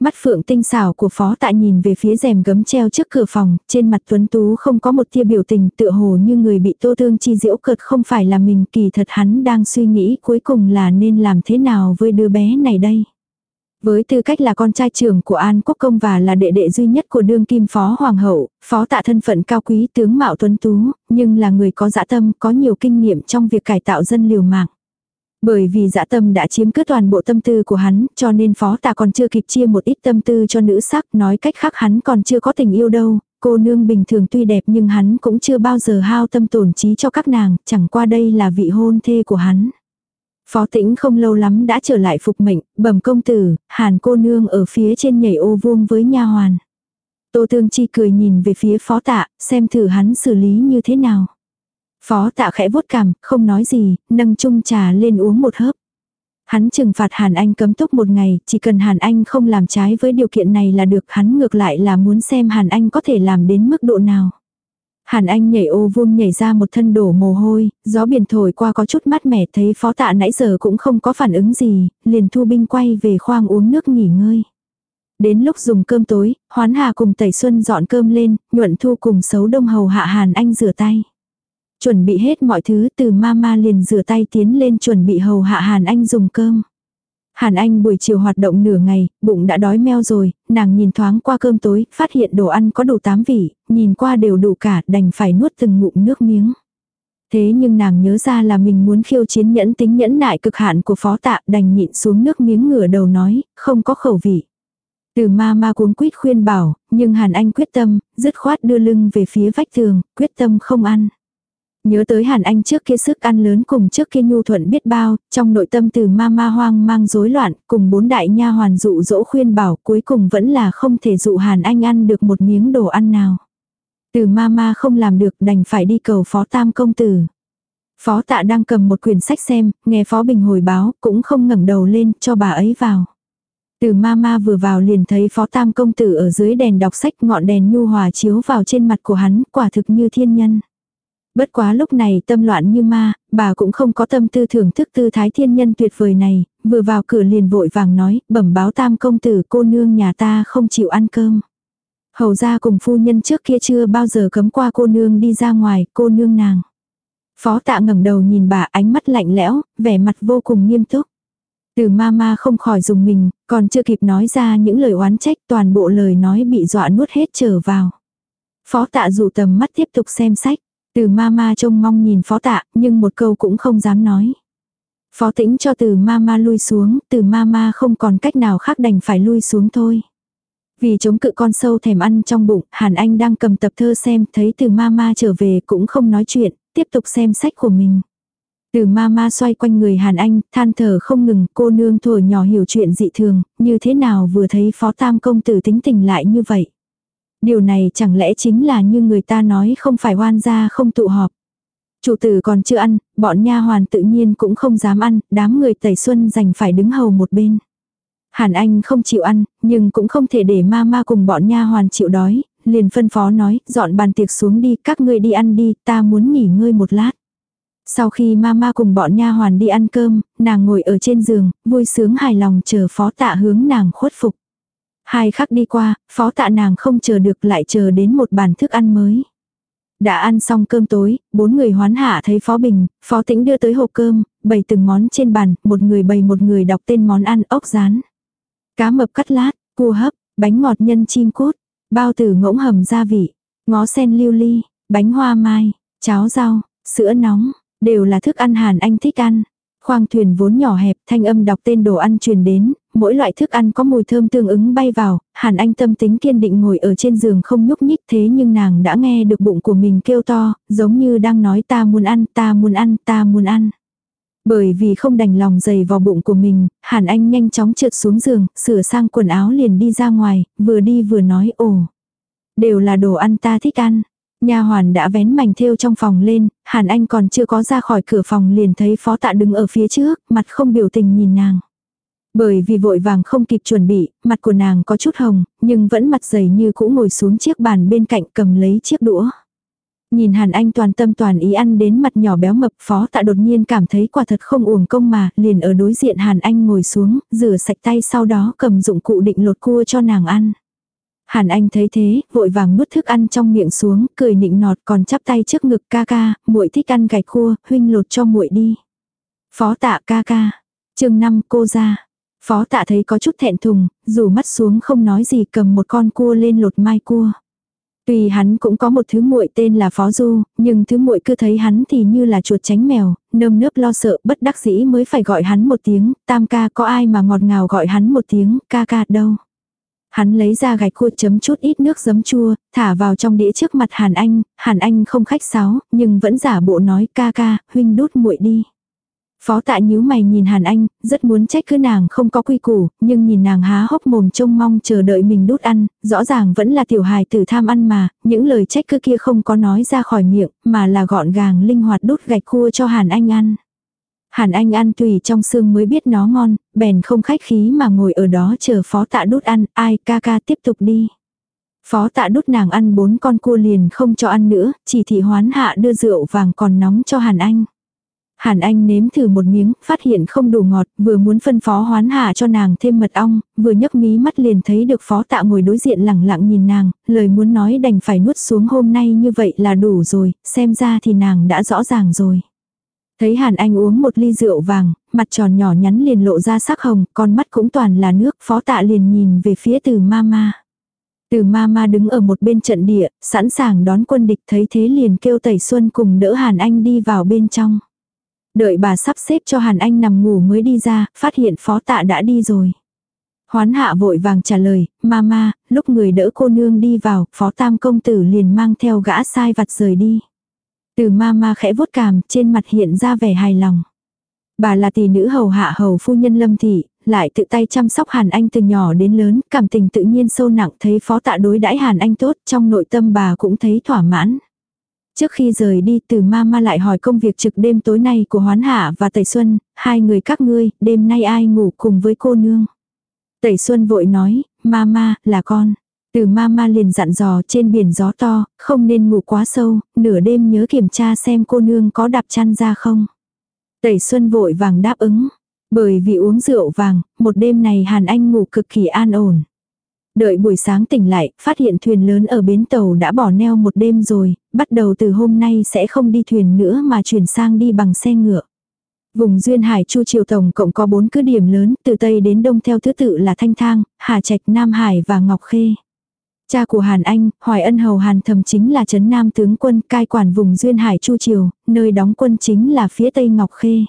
Mắt phượng tinh xảo của phó tạ nhìn về phía rèm gấm treo trước cửa phòng, trên mặt tuấn tú không có một tia biểu tình tựa hồ như người bị tô thương chi diễu cợt không phải là mình kỳ thật hắn đang suy nghĩ cuối cùng là nên làm thế nào với đứa bé này đây. Với tư cách là con trai trưởng của An Quốc Công và là đệ đệ duy nhất của đương kim phó hoàng hậu, phó tạ thân phận cao quý tướng Mạo Tuấn Tú, nhưng là người có dã tâm, có nhiều kinh nghiệm trong việc cải tạo dân liều mạng. Bởi vì dã tâm đã chiếm cứ toàn bộ tâm tư của hắn, cho nên phó tạ còn chưa kịp chia một ít tâm tư cho nữ sắc, nói cách khác hắn còn chưa có tình yêu đâu, cô nương bình thường tuy đẹp nhưng hắn cũng chưa bao giờ hao tâm tổn trí cho các nàng, chẳng qua đây là vị hôn thê của hắn. Phó tĩnh không lâu lắm đã trở lại phục mệnh, bẩm công tử, hàn cô nương ở phía trên nhảy ô vuông với nha hoàn. Tô Tương Chi cười nhìn về phía phó tạ, xem thử hắn xử lý như thế nào. Phó tạ khẽ vuốt cằm, không nói gì, nâng chung trà lên uống một hớp. Hắn trừng phạt Hàn Anh cấm túc một ngày, chỉ cần Hàn Anh không làm trái với điều kiện này là được, hắn ngược lại là muốn xem Hàn Anh có thể làm đến mức độ nào. Hàn Anh nhảy ô vuông nhảy ra một thân đổ mồ hôi, gió biển thổi qua có chút mát mẻ thấy phó tạ nãy giờ cũng không có phản ứng gì, liền thu binh quay về khoang uống nước nghỉ ngơi. Đến lúc dùng cơm tối, Hoán Hà cùng Tẩy Xuân dọn cơm lên, nhuận thu cùng xấu đông hầu hạ Hàn Anh rửa tay. Chuẩn bị hết mọi thứ từ mama liền rửa tay tiến lên chuẩn bị hầu hạ Hàn Anh dùng cơm. Hàn Anh buổi chiều hoạt động nửa ngày, bụng đã đói meo rồi, nàng nhìn thoáng qua cơm tối, phát hiện đồ ăn có đủ tám vị, nhìn qua đều đủ cả, đành phải nuốt từng ngụm nước miếng. Thế nhưng nàng nhớ ra là mình muốn khiêu chiến nhẫn tính nhẫn nại cực hạn của phó tạ, đành nhịn xuống nước miếng ngửa đầu nói, không có khẩu vị. Từ ma ma cuống quýt khuyên bảo, nhưng Hàn Anh quyết tâm, dứt khoát đưa lưng về phía vách tường, quyết tâm không ăn. Nhớ tới Hàn Anh trước kia sức ăn lớn cùng trước kia nhu thuận biết bao, trong nội tâm từ ma ma hoang mang rối loạn, cùng bốn đại nha hoàn dụ dỗ khuyên bảo cuối cùng vẫn là không thể dụ Hàn Anh ăn được một miếng đồ ăn nào. Từ ma ma không làm được đành phải đi cầu phó tam công tử. Phó tạ đang cầm một quyển sách xem, nghe phó bình hồi báo, cũng không ngẩng đầu lên cho bà ấy vào. Từ ma ma vừa vào liền thấy phó tam công tử ở dưới đèn đọc sách ngọn đèn nhu hòa chiếu vào trên mặt của hắn, quả thực như thiên nhân. Bất quá lúc này tâm loạn như ma, bà cũng không có tâm tư thưởng thức tư thái thiên nhân tuyệt vời này, vừa vào cửa liền vội vàng nói, bẩm báo tam công tử cô nương nhà ta không chịu ăn cơm. Hầu ra cùng phu nhân trước kia chưa bao giờ cấm qua cô nương đi ra ngoài, cô nương nàng. Phó tạ ngẩng đầu nhìn bà ánh mắt lạnh lẽo, vẻ mặt vô cùng nghiêm túc. Từ ma ma không khỏi dùng mình, còn chưa kịp nói ra những lời oán trách toàn bộ lời nói bị dọa nuốt hết trở vào. Phó tạ dụ tầm mắt tiếp tục xem sách. Từ ma ma trông mong nhìn phó tạ, nhưng một câu cũng không dám nói. Phó tĩnh cho từ ma ma lui xuống, từ ma ma không còn cách nào khác đành phải lui xuống thôi. Vì chống cự con sâu thèm ăn trong bụng, Hàn Anh đang cầm tập thơ xem, thấy từ ma ma trở về cũng không nói chuyện, tiếp tục xem sách của mình. Từ ma ma xoay quanh người Hàn Anh, than thở không ngừng, cô nương thổi nhỏ hiểu chuyện dị thường, như thế nào vừa thấy phó tam công tử tính tình lại như vậy. Điều này chẳng lẽ chính là như người ta nói không phải hoan gia không tụ họp. Chủ tử còn chưa ăn, bọn nha hoàn tự nhiên cũng không dám ăn, đám người tẩy xuân dành phải đứng hầu một bên. Hàn Anh không chịu ăn, nhưng cũng không thể để ma ma cùng bọn nha hoàn chịu đói, liền phân phó nói, dọn bàn tiệc xuống đi, các ngươi đi ăn đi, ta muốn nghỉ ngơi một lát. Sau khi ma ma cùng bọn nha hoàn đi ăn cơm, nàng ngồi ở trên giường, vui sướng hài lòng chờ phó tạ hướng nàng khuất phục. Hai khắc đi qua, phó tạ nàng không chờ được lại chờ đến một bàn thức ăn mới. Đã ăn xong cơm tối, bốn người hoán hạ thấy Phó Bình, Phó Tĩnh đưa tới hộp cơm, bày từng món trên bàn, một người bày một người đọc tên món ăn ốc rán. Cá mập cắt lát, cua hấp, bánh ngọt nhân chim cút, bao tử ngỗng hầm gia vị, ngó sen lưu ly, bánh hoa mai, cháo rau, sữa nóng, đều là thức ăn Hàn Anh thích ăn. Khoang thuyền vốn nhỏ hẹp, thanh âm đọc tên đồ ăn truyền đến, mỗi loại thức ăn có mùi thơm tương ứng bay vào, Hàn Anh tâm tính kiên định ngồi ở trên giường không nhúc nhích thế nhưng nàng đã nghe được bụng của mình kêu to, giống như đang nói ta muốn ăn, ta muốn ăn, ta muốn ăn. Bởi vì không đành lòng dày vào bụng của mình, Hàn Anh nhanh chóng trượt xuống giường, sửa sang quần áo liền đi ra ngoài, vừa đi vừa nói ồ. Đều là đồ ăn ta thích ăn. Nha hoàn đã vén mảnh thêu trong phòng lên, Hàn Anh còn chưa có ra khỏi cửa phòng liền thấy phó tạ đứng ở phía trước, mặt không biểu tình nhìn nàng. Bởi vì vội vàng không kịp chuẩn bị, mặt của nàng có chút hồng, nhưng vẫn mặt dày như cũ ngồi xuống chiếc bàn bên cạnh cầm lấy chiếc đũa. Nhìn Hàn Anh toàn tâm toàn ý ăn đến mặt nhỏ béo mập phó tạ đột nhiên cảm thấy quả thật không uổng công mà, liền ở đối diện Hàn Anh ngồi xuống, rửa sạch tay sau đó cầm dụng cụ định lột cua cho nàng ăn. Hàn Anh thấy thế, vội vàng nuốt thức ăn trong miệng xuống, cười nịnh nọt còn chắp tay trước ngực ca ca, muội thích ăn gạch cua, huynh lột cho muội đi. Phó tạ ca ca. chương 5 cô ra. Phó tạ thấy có chút thẹn thùng, dù mắt xuống không nói gì cầm một con cua lên lột mai cua. Tuy hắn cũng có một thứ muội tên là Phó Du, nhưng thứ muội cứ thấy hắn thì như là chuột tránh mèo, nơm nớp lo sợ, bất đắc dĩ mới phải gọi hắn một tiếng, tam ca có ai mà ngọt ngào gọi hắn một tiếng, ca ca đâu. Hắn lấy ra gạch cua chấm chút ít nước giấm chua, thả vào trong đĩa trước mặt Hàn Anh, Hàn Anh không khách sáo, nhưng vẫn giả bộ nói ca ca, huynh đút muội đi. Phó tạ nhíu mày nhìn Hàn Anh, rất muốn trách cứ nàng không có quy củ, nhưng nhìn nàng há hốc mồm trông mong chờ đợi mình đút ăn, rõ ràng vẫn là tiểu hài tử tham ăn mà, những lời trách cứ kia không có nói ra khỏi miệng, mà là gọn gàng linh hoạt đút gạch cua cho Hàn Anh ăn. Hàn Anh ăn tùy trong xương mới biết nó ngon, bèn không khách khí mà ngồi ở đó chờ phó tạ đút ăn, ai ca ca tiếp tục đi. Phó tạ đút nàng ăn bốn con cua liền không cho ăn nữa, chỉ thị hoán hạ đưa rượu vàng còn nóng cho Hàn Anh. Hàn Anh nếm thử một miếng, phát hiện không đủ ngọt, vừa muốn phân phó hoán hạ cho nàng thêm mật ong, vừa nhấc mí mắt liền thấy được phó tạ ngồi đối diện lẳng lặng nhìn nàng, lời muốn nói đành phải nuốt xuống hôm nay như vậy là đủ rồi, xem ra thì nàng đã rõ ràng rồi. Thấy Hàn Anh uống một ly rượu vàng, mặt tròn nhỏ nhắn liền lộ ra sắc hồng, con mắt cũng toàn là nước, phó tạ liền nhìn về phía từ mama. Từ mama đứng ở một bên trận địa, sẵn sàng đón quân địch thấy thế liền kêu Tẩy Xuân cùng đỡ Hàn Anh đi vào bên trong. Đợi bà sắp xếp cho Hàn Anh nằm ngủ mới đi ra, phát hiện phó tạ đã đi rồi. Hoán hạ vội vàng trả lời, mama, lúc người đỡ cô nương đi vào, phó tam công tử liền mang theo gã sai vặt rời đi. Từ mama khẽ vuốt cằm, trên mặt hiện ra vẻ hài lòng. Bà là tỷ nữ hầu hạ hầu phu nhân lâm thị, lại tự tay chăm sóc Hàn Anh từ nhỏ đến lớn, cảm tình tự nhiên sâu nặng thấy phó tạ đối đãi Hàn Anh tốt, trong nội tâm bà cũng thấy thỏa mãn. Trước khi rời đi từ ma ma lại hỏi công việc trực đêm tối nay của Hoán Hạ và Tẩy Xuân, hai người các ngươi, đêm nay ai ngủ cùng với cô nương. Tẩy Xuân vội nói, ma ma, là con. Từ ma ma liền dặn dò trên biển gió to, không nên ngủ quá sâu, nửa đêm nhớ kiểm tra xem cô nương có đạp chăn ra không. Tẩy Xuân vội vàng đáp ứng. Bởi vì uống rượu vàng, một đêm này Hàn Anh ngủ cực kỳ an ổn. Đợi buổi sáng tỉnh lại, phát hiện thuyền lớn ở bến tàu đã bỏ neo một đêm rồi, bắt đầu từ hôm nay sẽ không đi thuyền nữa mà chuyển sang đi bằng xe ngựa. Vùng Duyên Hải Chu Triều Tổng cộng có 4 cứ điểm lớn, từ Tây đến Đông theo thứ tự là Thanh Thang, Hà Trạch, Nam Hải và Ngọc Khê. Cha của Hàn Anh, Hoài Ân Hầu Hàn Thầm chính là Trấn Nam tướng quân cai quản vùng Duyên Hải Chu Triều, nơi đóng quân chính là phía Tây Ngọc Khê.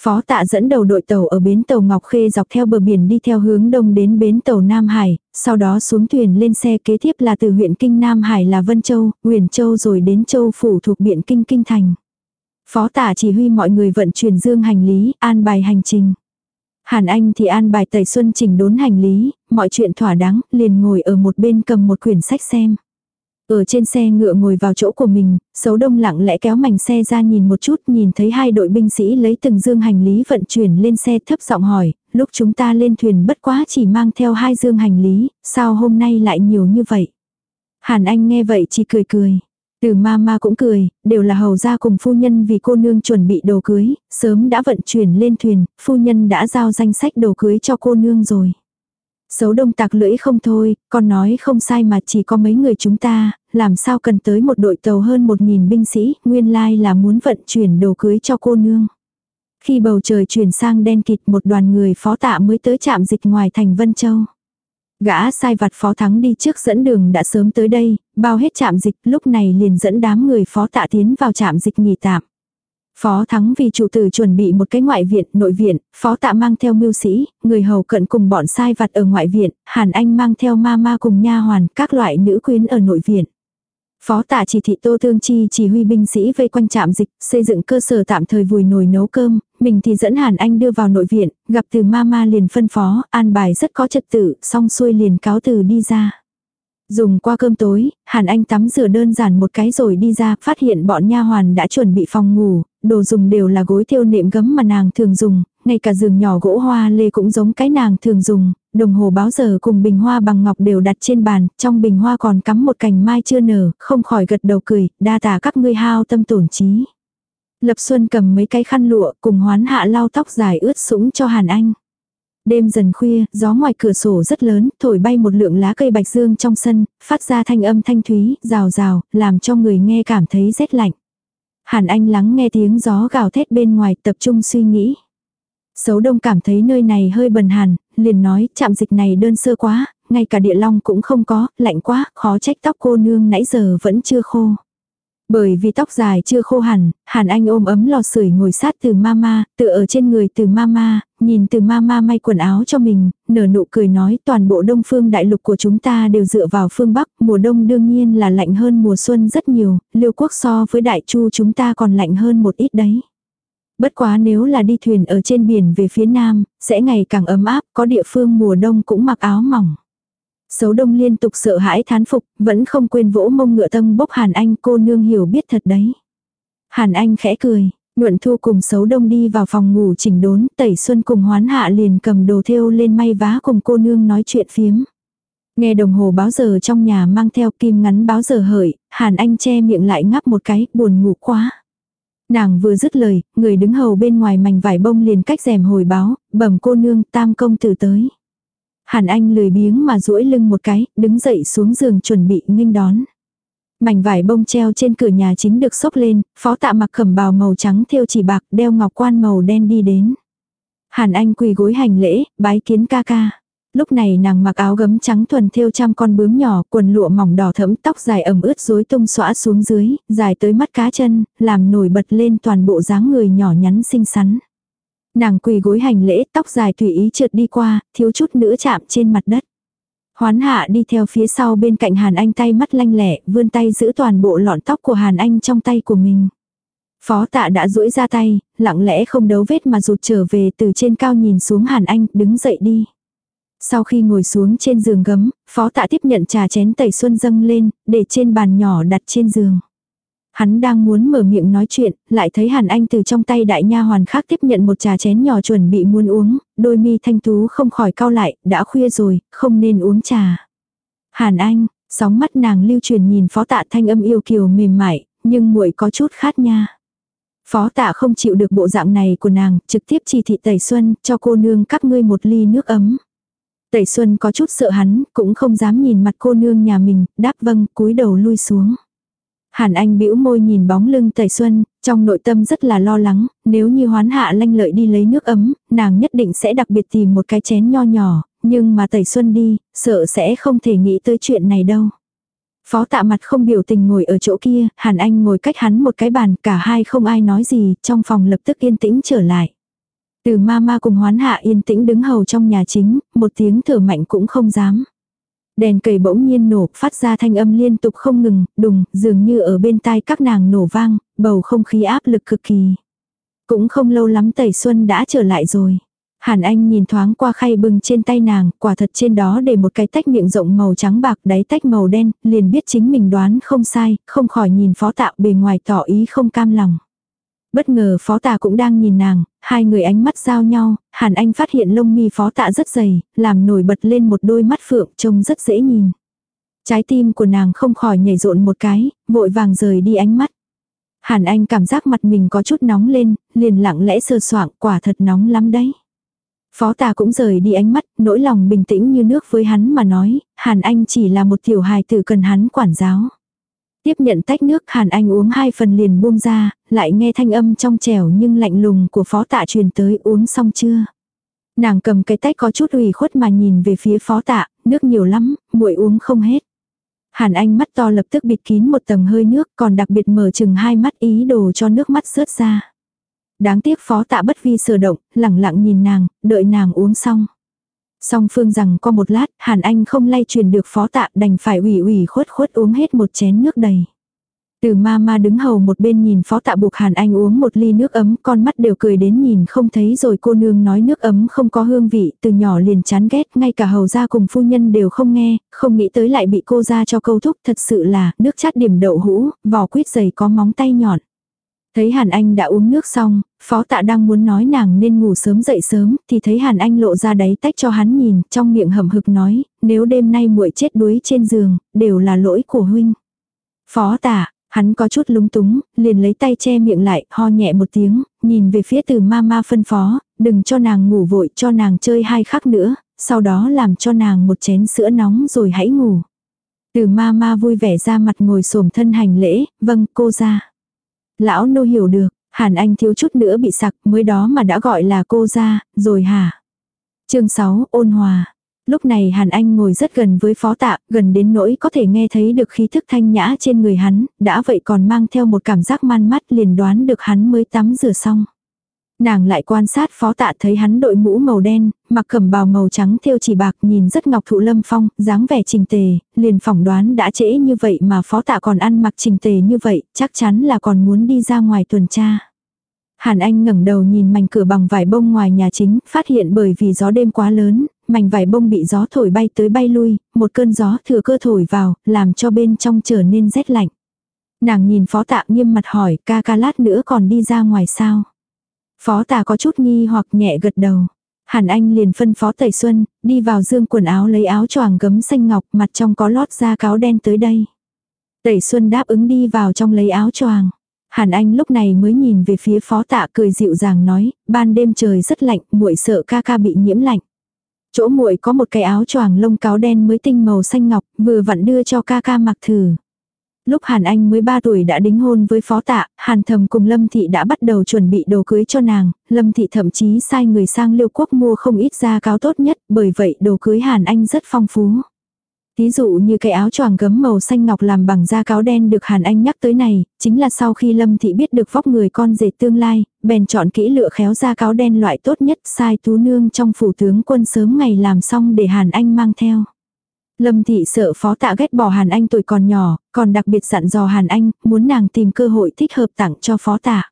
Phó tạ dẫn đầu đội tàu ở bến tàu Ngọc Khê dọc theo bờ biển đi theo hướng đông đến bến tàu Nam Hải, sau đó xuống thuyền lên xe kế tiếp là từ huyện Kinh Nam Hải là Vân Châu, Huyền Châu rồi đến Châu Phủ thuộc biển Kinh Kinh Thành. Phó tạ chỉ huy mọi người vận chuyển dương hành lý, an bài hành trình. Hàn Anh thì an bài Tẩy Xuân chỉnh đốn hành lý, mọi chuyện thỏa đáng, liền ngồi ở một bên cầm một quyển sách xem. Ở trên xe ngựa ngồi vào chỗ của mình, xấu đông lặng lẽ kéo mảnh xe ra nhìn một chút nhìn thấy hai đội binh sĩ lấy từng dương hành lý vận chuyển lên xe thấp giọng hỏi, lúc chúng ta lên thuyền bất quá chỉ mang theo hai dương hành lý, sao hôm nay lại nhiều như vậy? Hàn Anh nghe vậy chỉ cười cười. Từ ma ma cũng cười, đều là hầu gia cùng phu nhân vì cô nương chuẩn bị đồ cưới, sớm đã vận chuyển lên thuyền, phu nhân đã giao danh sách đồ cưới cho cô nương rồi. Xấu đông tạc lưỡi không thôi, con nói không sai mà chỉ có mấy người chúng ta, làm sao cần tới một đội tàu hơn một nghìn binh sĩ, nguyên lai là muốn vận chuyển đồ cưới cho cô nương. Khi bầu trời chuyển sang đen kịt một đoàn người phó tạ mới tới trạm dịch ngoài thành Vân Châu. Gã sai vặt phó thắng đi trước dẫn đường đã sớm tới đây, bao hết trạm dịch lúc này liền dẫn đám người phó tạ tiến vào trạm dịch nghỉ tạm. Phó Thắng vì chủ tử chuẩn bị một cái ngoại viện, nội viện, Phó Tạ mang theo mưu sĩ, người hầu cận cùng bọn sai vặt ở ngoại viện, Hàn Anh mang theo ma ma cùng nha hoàn, các loại nữ quyến ở nội viện. Phó tạ chỉ thị Tô Thương Chi chỉ huy binh sĩ vây quanh trạm dịch, xây dựng cơ sở tạm thời vùi nồi nấu cơm, mình thì dẫn Hàn Anh đưa vào nội viện, gặp từ ma ma liền phân phó, an bài rất có trật tự, xong xuôi liền cáo từ đi ra. Dùng qua cơm tối, Hàn Anh tắm rửa đơn giản một cái rồi đi ra, phát hiện bọn nha hoàn đã chuẩn bị phòng ngủ, đồ dùng đều là gối thiêu nệm gấm mà nàng thường dùng, ngay cả giường nhỏ gỗ hoa lê cũng giống cái nàng thường dùng, đồng hồ báo giờ cùng bình hoa bằng ngọc đều đặt trên bàn, trong bình hoa còn cắm một cành mai chưa nở, không khỏi gật đầu cười, đa tả các ngươi hao tâm tổn trí. Lập Xuân cầm mấy cái khăn lụa cùng hoán hạ lau tóc dài ướt sũng cho Hàn Anh. Đêm dần khuya, gió ngoài cửa sổ rất lớn, thổi bay một lượng lá cây bạch dương trong sân, phát ra thanh âm thanh thúy, rào rào, làm cho người nghe cảm thấy rét lạnh. Hàn Anh lắng nghe tiếng gió gào thét bên ngoài tập trung suy nghĩ. Sấu đông cảm thấy nơi này hơi bần hàn, liền nói chạm dịch này đơn sơ quá, ngay cả địa long cũng không có, lạnh quá, khó trách tóc cô nương nãy giờ vẫn chưa khô. Bởi vì tóc dài chưa khô hẳn, Hàn Anh ôm ấm lò sưởi ngồi sát từ mama, tựa ở trên người từ mama, nhìn từ mama may quần áo cho mình, nở nụ cười nói toàn bộ đông phương đại lục của chúng ta đều dựa vào phương Bắc, mùa đông đương nhiên là lạnh hơn mùa xuân rất nhiều, liêu quốc so với đại chu chúng ta còn lạnh hơn một ít đấy. Bất quá nếu là đi thuyền ở trên biển về phía nam, sẽ ngày càng ấm áp, có địa phương mùa đông cũng mặc áo mỏng. Sấu đông liên tục sợ hãi thán phục, vẫn không quên vỗ mông ngựa tâm bốc Hàn Anh cô nương hiểu biết thật đấy. Hàn Anh khẽ cười, nhuận thu cùng sấu đông đi vào phòng ngủ chỉnh đốn, tẩy xuân cùng hoán hạ liền cầm đồ thêu lên may vá cùng cô nương nói chuyện phiếm. Nghe đồng hồ báo giờ trong nhà mang theo kim ngắn báo giờ hợi, Hàn Anh che miệng lại ngắp một cái, buồn ngủ quá. Nàng vừa dứt lời, người đứng hầu bên ngoài mảnh vải bông liền cách rèm hồi báo, bẩm cô nương tam công tử tới. Hàn Anh lười biếng mà duỗi lưng một cái, đứng dậy xuống giường chuẩn bị nghênh đón. Mảnh vải bông treo trên cửa nhà chính được xốc lên, phó tạ mặc khẩm bào màu trắng thêu chỉ bạc đeo ngọc quan màu đen đi đến. Hàn Anh quỳ gối hành lễ, bái kiến ca ca. Lúc này nàng mặc áo gấm trắng thuần thêu trăm con bướm nhỏ, quần lụa mỏng đỏ thẫm, tóc dài ẩm ướt rối tung xõa xuống dưới, dài tới mắt cá chân, làm nổi bật lên toàn bộ dáng người nhỏ nhắn xinh xắn. Nàng quỳ gối hành lễ, tóc dài tùy ý trượt đi qua, thiếu chút nữa chạm trên mặt đất. Hoán hạ đi theo phía sau bên cạnh Hàn Anh tay mắt lanh lẹ, vươn tay giữ toàn bộ lọn tóc của Hàn Anh trong tay của mình. Phó tạ đã duỗi ra tay, lặng lẽ không đấu vết mà rụt trở về từ trên cao nhìn xuống Hàn Anh, đứng dậy đi. Sau khi ngồi xuống trên giường gấm, phó tạ tiếp nhận trà chén tẩy xuân dâng lên, để trên bàn nhỏ đặt trên giường. Hắn đang muốn mở miệng nói chuyện, lại thấy Hàn Anh từ trong tay đại nha hoàn khác tiếp nhận một trà chén nhỏ chuẩn bị muốn uống, đôi mi thanh tú không khỏi cau lại, đã khuya rồi, không nên uống trà. Hàn Anh, sóng mắt nàng lưu truyền nhìn phó tạ thanh âm yêu kiều mềm mại, nhưng muội có chút khát nha. Phó tạ không chịu được bộ dạng này của nàng, trực tiếp chỉ thị tẩy xuân, cho cô nương các ngươi một ly nước ấm. Tẩy xuân có chút sợ hắn, cũng không dám nhìn mặt cô nương nhà mình, đáp vâng, cúi đầu lui xuống. Hàn Anh bĩu môi nhìn bóng lưng Tẩy Xuân, trong nội tâm rất là lo lắng, nếu như hoán hạ lanh lợi đi lấy nước ấm, nàng nhất định sẽ đặc biệt tìm một cái chén nho nhỏ, nhưng mà Tẩy Xuân đi, sợ sẽ không thể nghĩ tới chuyện này đâu. Phó tạ mặt không biểu tình ngồi ở chỗ kia, Hàn Anh ngồi cách hắn một cái bàn, cả hai không ai nói gì, trong phòng lập tức yên tĩnh trở lại. Từ ma ma cùng hoán hạ yên tĩnh đứng hầu trong nhà chính, một tiếng thở mạnh cũng không dám. Đèn cầy bỗng nhiên nổ, phát ra thanh âm liên tục không ngừng, đùng, dường như ở bên tai các nàng nổ vang, bầu không khí áp lực cực kỳ. Cũng không lâu lắm tẩy xuân đã trở lại rồi. Hàn Anh nhìn thoáng qua khay bưng trên tay nàng, quả thật trên đó để một cái tách miệng rộng màu trắng bạc đáy tách màu đen, liền biết chính mình đoán không sai, không khỏi nhìn phó tạo bề ngoài tỏ ý không cam lòng. Bất ngờ phó tạ cũng đang nhìn nàng, hai người ánh mắt giao nhau, Hàn Anh phát hiện lông mi phó tạ rất dày, làm nổi bật lên một đôi mắt phượng trông rất dễ nhìn. Trái tim của nàng không khỏi nhảy rộn một cái, vội vàng rời đi ánh mắt. Hàn Anh cảm giác mặt mình có chút nóng lên, liền lặng lẽ sơ soạng quả thật nóng lắm đấy. Phó tà cũng rời đi ánh mắt, nỗi lòng bình tĩnh như nước với hắn mà nói, Hàn Anh chỉ là một tiểu hài tử cần hắn quản giáo. Tiếp nhận tách nước Hàn Anh uống hai phần liền buông ra, lại nghe thanh âm trong trẻo nhưng lạnh lùng của phó tạ truyền tới uống xong chưa. Nàng cầm cái tách có chút ủy khuất mà nhìn về phía phó tạ, nước nhiều lắm, muội uống không hết. Hàn Anh mắt to lập tức bịt kín một tầng hơi nước còn đặc biệt mở chừng hai mắt ý đồ cho nước mắt rớt ra. Đáng tiếc phó tạ bất vi sờ động, lẳng lặng nhìn nàng, đợi nàng uống xong. Song phương rằng có một lát, Hàn Anh không lay truyền được phó tạ đành phải ủy ủy khuất khuất uống hết một chén nước đầy. Từ ma ma đứng hầu một bên nhìn phó tạ buộc Hàn Anh uống một ly nước ấm, con mắt đều cười đến nhìn không thấy rồi cô nương nói nước ấm không có hương vị, từ nhỏ liền chán ghét, ngay cả hầu gia cùng phu nhân đều không nghe, không nghĩ tới lại bị cô ra cho câu thúc, thật sự là, nước chát điểm đậu hũ, vỏ quýt dày có móng tay nhọn. Thấy Hàn Anh đã uống nước xong, phó tạ đang muốn nói nàng nên ngủ sớm dậy sớm, thì thấy Hàn Anh lộ ra đáy tách cho hắn nhìn, trong miệng hầm hực nói, nếu đêm nay muội chết đuối trên giường, đều là lỗi của huynh. Phó tạ, hắn có chút lúng túng, liền lấy tay che miệng lại, ho nhẹ một tiếng, nhìn về phía từ ma ma phân phó, đừng cho nàng ngủ vội, cho nàng chơi hai khắc nữa, sau đó làm cho nàng một chén sữa nóng rồi hãy ngủ. Từ ma ma vui vẻ ra mặt ngồi xổm thân hành lễ, vâng cô ra. Lão nô hiểu được, Hàn Anh thiếu chút nữa bị sặc mới đó mà đã gọi là cô ra, rồi hả? chương 6, ôn hòa. Lúc này Hàn Anh ngồi rất gần với phó tạ, gần đến nỗi có thể nghe thấy được khí thức thanh nhã trên người hắn, đã vậy còn mang theo một cảm giác man mắt liền đoán được hắn mới tắm rửa xong. Nàng lại quan sát phó tạ thấy hắn đội mũ màu đen, mặc cẩm bào màu trắng thêu chỉ bạc nhìn rất ngọc thụ lâm phong, dáng vẻ trình tề, liền phỏng đoán đã trễ như vậy mà phó tạ còn ăn mặc trình tề như vậy, chắc chắn là còn muốn đi ra ngoài tuần tra. Hàn Anh ngẩng đầu nhìn mảnh cửa bằng vải bông ngoài nhà chính, phát hiện bởi vì gió đêm quá lớn, mảnh vải bông bị gió thổi bay tới bay lui, một cơn gió thừa cơ thổi vào, làm cho bên trong trở nên rét lạnh. Nàng nhìn phó tạ nghiêm mặt hỏi ca ca lát nữa còn đi ra ngoài sao. Phó tà có chút nghi hoặc nhẹ gật đầu. Hàn Anh liền phân phó Tẩy Xuân, đi vào dương quần áo lấy áo choàng gấm xanh ngọc mặt trong có lót da cáo đen tới đây. Tẩy Xuân đáp ứng đi vào trong lấy áo choàng. Hàn Anh lúc này mới nhìn về phía phó tạ cười dịu dàng nói, ban đêm trời rất lạnh, muội sợ ca ca bị nhiễm lạnh. Chỗ muội có một cái áo choàng lông cáo đen mới tinh màu xanh ngọc, vừa vặn đưa cho ca ca mặc thử. Lúc Hàn Anh mới 3 tuổi đã đính hôn với phó tạ, Hàn Thầm cùng Lâm Thị đã bắt đầu chuẩn bị đồ cưới cho nàng, Lâm Thị thậm chí sai người sang liêu quốc mua không ít da cáo tốt nhất, bởi vậy đồ cưới Hàn Anh rất phong phú. Ví dụ như cái áo choàng gấm màu xanh ngọc làm bằng da cáo đen được Hàn Anh nhắc tới này, chính là sau khi Lâm Thị biết được vóc người con rể tương lai, bèn chọn kỹ lựa khéo da cáo đen loại tốt nhất sai tú nương trong phủ tướng quân sớm ngày làm xong để Hàn Anh mang theo. Lâm thị sợ phó tạ ghét bỏ Hàn Anh tuổi còn nhỏ, còn đặc biệt dặn dò Hàn Anh, muốn nàng tìm cơ hội thích hợp tặng cho phó tạ.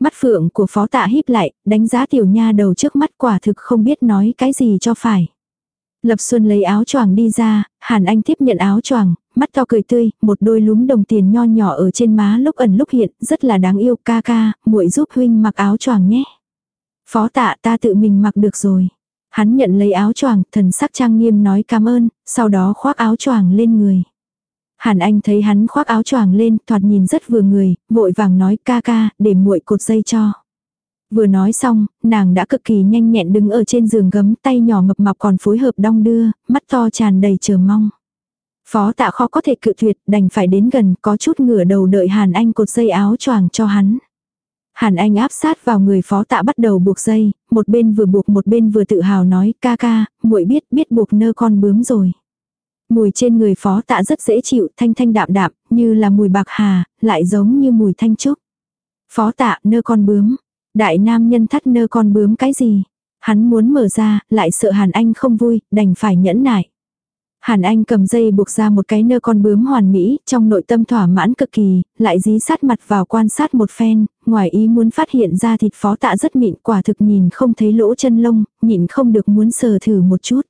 Mắt phượng của phó tạ híp lại, đánh giá tiểu nha đầu trước mắt quả thực không biết nói cái gì cho phải. Lập Xuân lấy áo choàng đi ra, Hàn Anh tiếp nhận áo choàng, mắt to cười tươi, một đôi lúm đồng tiền nho nhỏ ở trên má lúc ẩn lúc hiện, rất là đáng yêu ca ca, muội giúp huynh mặc áo choàng nhé. Phó tạ ta tự mình mặc được rồi. Hắn nhận lấy áo choàng, thần sắc trang nghiêm nói cảm ơn, sau đó khoác áo choàng lên người. Hàn Anh thấy hắn khoác áo choàng lên, thoạt nhìn rất vừa người, vội vàng nói ca ca, để muội cột dây cho. Vừa nói xong, nàng đã cực kỳ nhanh nhẹn đứng ở trên giường gấm tay nhỏ mập mạp còn phối hợp đong đưa, mắt to tràn đầy chờ mong. Phó tạ khó có thể cự tuyệt, đành phải đến gần, có chút ngửa đầu đợi Hàn Anh cột dây áo choàng cho hắn. Hàn Anh áp sát vào người phó tạ bắt đầu buộc dây, một bên vừa buộc một bên vừa tự hào nói ca ca, muội biết biết buộc nơ con bướm rồi. Mùi trên người phó tạ rất dễ chịu, thanh thanh đạm đạm, như là mùi bạc hà, lại giống như mùi thanh trúc. Phó tạ nơ con bướm. Đại nam nhân thắt nơ con bướm cái gì? Hắn muốn mở ra, lại sợ Hàn Anh không vui, đành phải nhẫn nại. Hàn Anh cầm dây buộc ra một cái nơ con bướm hoàn mỹ, trong nội tâm thỏa mãn cực kỳ, lại dí sát mặt vào quan sát một phen, ngoài ý muốn phát hiện ra thịt phó tạ rất mịn quả thực nhìn không thấy lỗ chân lông, nhịn không được muốn sờ thử một chút.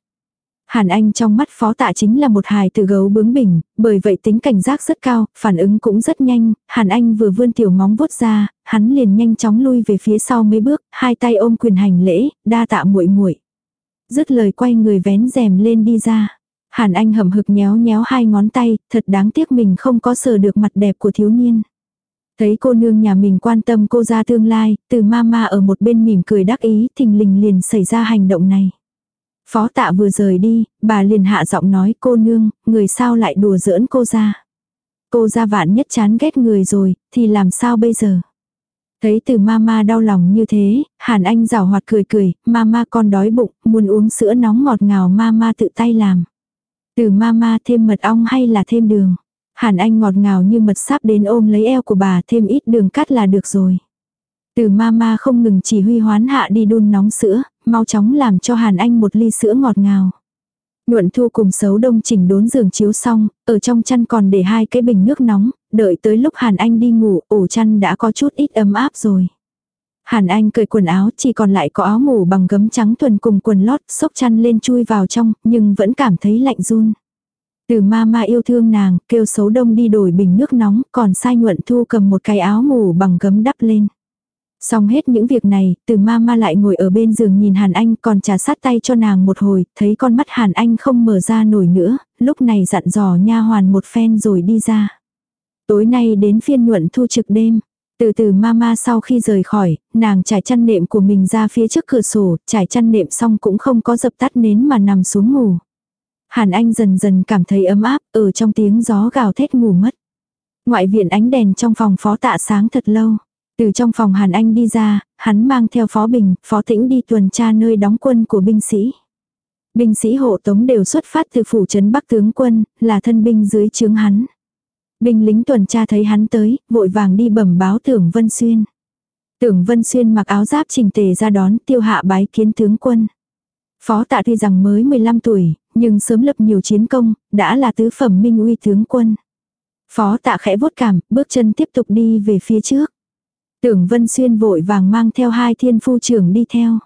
Hàn Anh trong mắt phó tạ chính là một hài từ gấu bướng bỉnh, bởi vậy tính cảnh giác rất cao, phản ứng cũng rất nhanh, Hàn Anh vừa vươn tiểu móng vuốt ra, hắn liền nhanh chóng lui về phía sau mấy bước, hai tay ôm quyền hành lễ, đa tạ muội muội. Dứt lời quay người vén rèm lên đi ra. Hàn Anh hầm hực nhéo nhéo hai ngón tay, thật đáng tiếc mình không có sờ được mặt đẹp của thiếu niên. Thấy cô nương nhà mình quan tâm cô ra tương lai, từ mama ở một bên mỉm cười đắc ý, thình lình liền xảy ra hành động này. Phó tạ vừa rời đi, bà liền hạ giọng nói cô nương, người sao lại đùa giỡn cô ra. Cô ra vạn nhất chán ghét người rồi, thì làm sao bây giờ? Thấy từ mama đau lòng như thế, Hàn Anh rào hoạt cười cười, mama con đói bụng, muốn uống sữa nóng ngọt ngào mama tự tay làm. Từ mama thêm mật ong hay là thêm đường. Hàn Anh ngọt ngào như mật sáp đến ôm lấy eo của bà thêm ít đường cắt là được rồi. Từ mama không ngừng chỉ huy hoán hạ đi đun nóng sữa, mau chóng làm cho Hàn Anh một ly sữa ngọt ngào. Nhuận thu cùng xấu đông chỉnh đốn giường chiếu xong, ở trong chăn còn để hai cái bình nước nóng, đợi tới lúc Hàn Anh đi ngủ, ổ chăn đã có chút ít ấm áp rồi. Hàn Anh cởi quần áo chỉ còn lại có áo ngủ bằng gấm trắng thuần cùng quần lót, xốc chăn lên chui vào trong, nhưng vẫn cảm thấy lạnh run. Từ ma ma yêu thương nàng, kêu xấu đông đi đổi bình nước nóng, còn sai nhuận thu cầm một cái áo ngủ bằng gấm đắp lên. Xong hết những việc này, từ ma ma lại ngồi ở bên giường nhìn Hàn Anh còn trà sát tay cho nàng một hồi, thấy con mắt Hàn Anh không mở ra nổi nữa, lúc này dặn dò nha hoàn một phen rồi đi ra. Tối nay đến phiên nhuận thu trực đêm. Từ từ mama sau khi rời khỏi, nàng trải chăn nệm của mình ra phía trước cửa sổ, trải chăn nệm xong cũng không có dập tắt nến mà nằm xuống ngủ. Hàn Anh dần dần cảm thấy ấm áp, ở trong tiếng gió gào thét ngủ mất. Ngoại viện ánh đèn trong phòng phó tạ sáng thật lâu. Từ trong phòng Hàn Anh đi ra, hắn mang theo phó bình, phó tĩnh đi tuần tra nơi đóng quân của binh sĩ. Binh sĩ hộ tống đều xuất phát từ phủ trấn Bắc tướng quân, là thân binh dưới trướng hắn. Binh lính tuần tra thấy hắn tới, vội vàng đi bẩm báo tưởng Vân Xuyên. Tưởng Vân Xuyên mặc áo giáp trình tề ra đón tiêu hạ bái kiến tướng quân. Phó tạ tuy rằng mới 15 tuổi, nhưng sớm lập nhiều chiến công, đã là tứ phẩm minh uy tướng quân. Phó tạ khẽ vuốt cảm, bước chân tiếp tục đi về phía trước. Tưởng Vân Xuyên vội vàng mang theo hai thiên phu trưởng đi theo.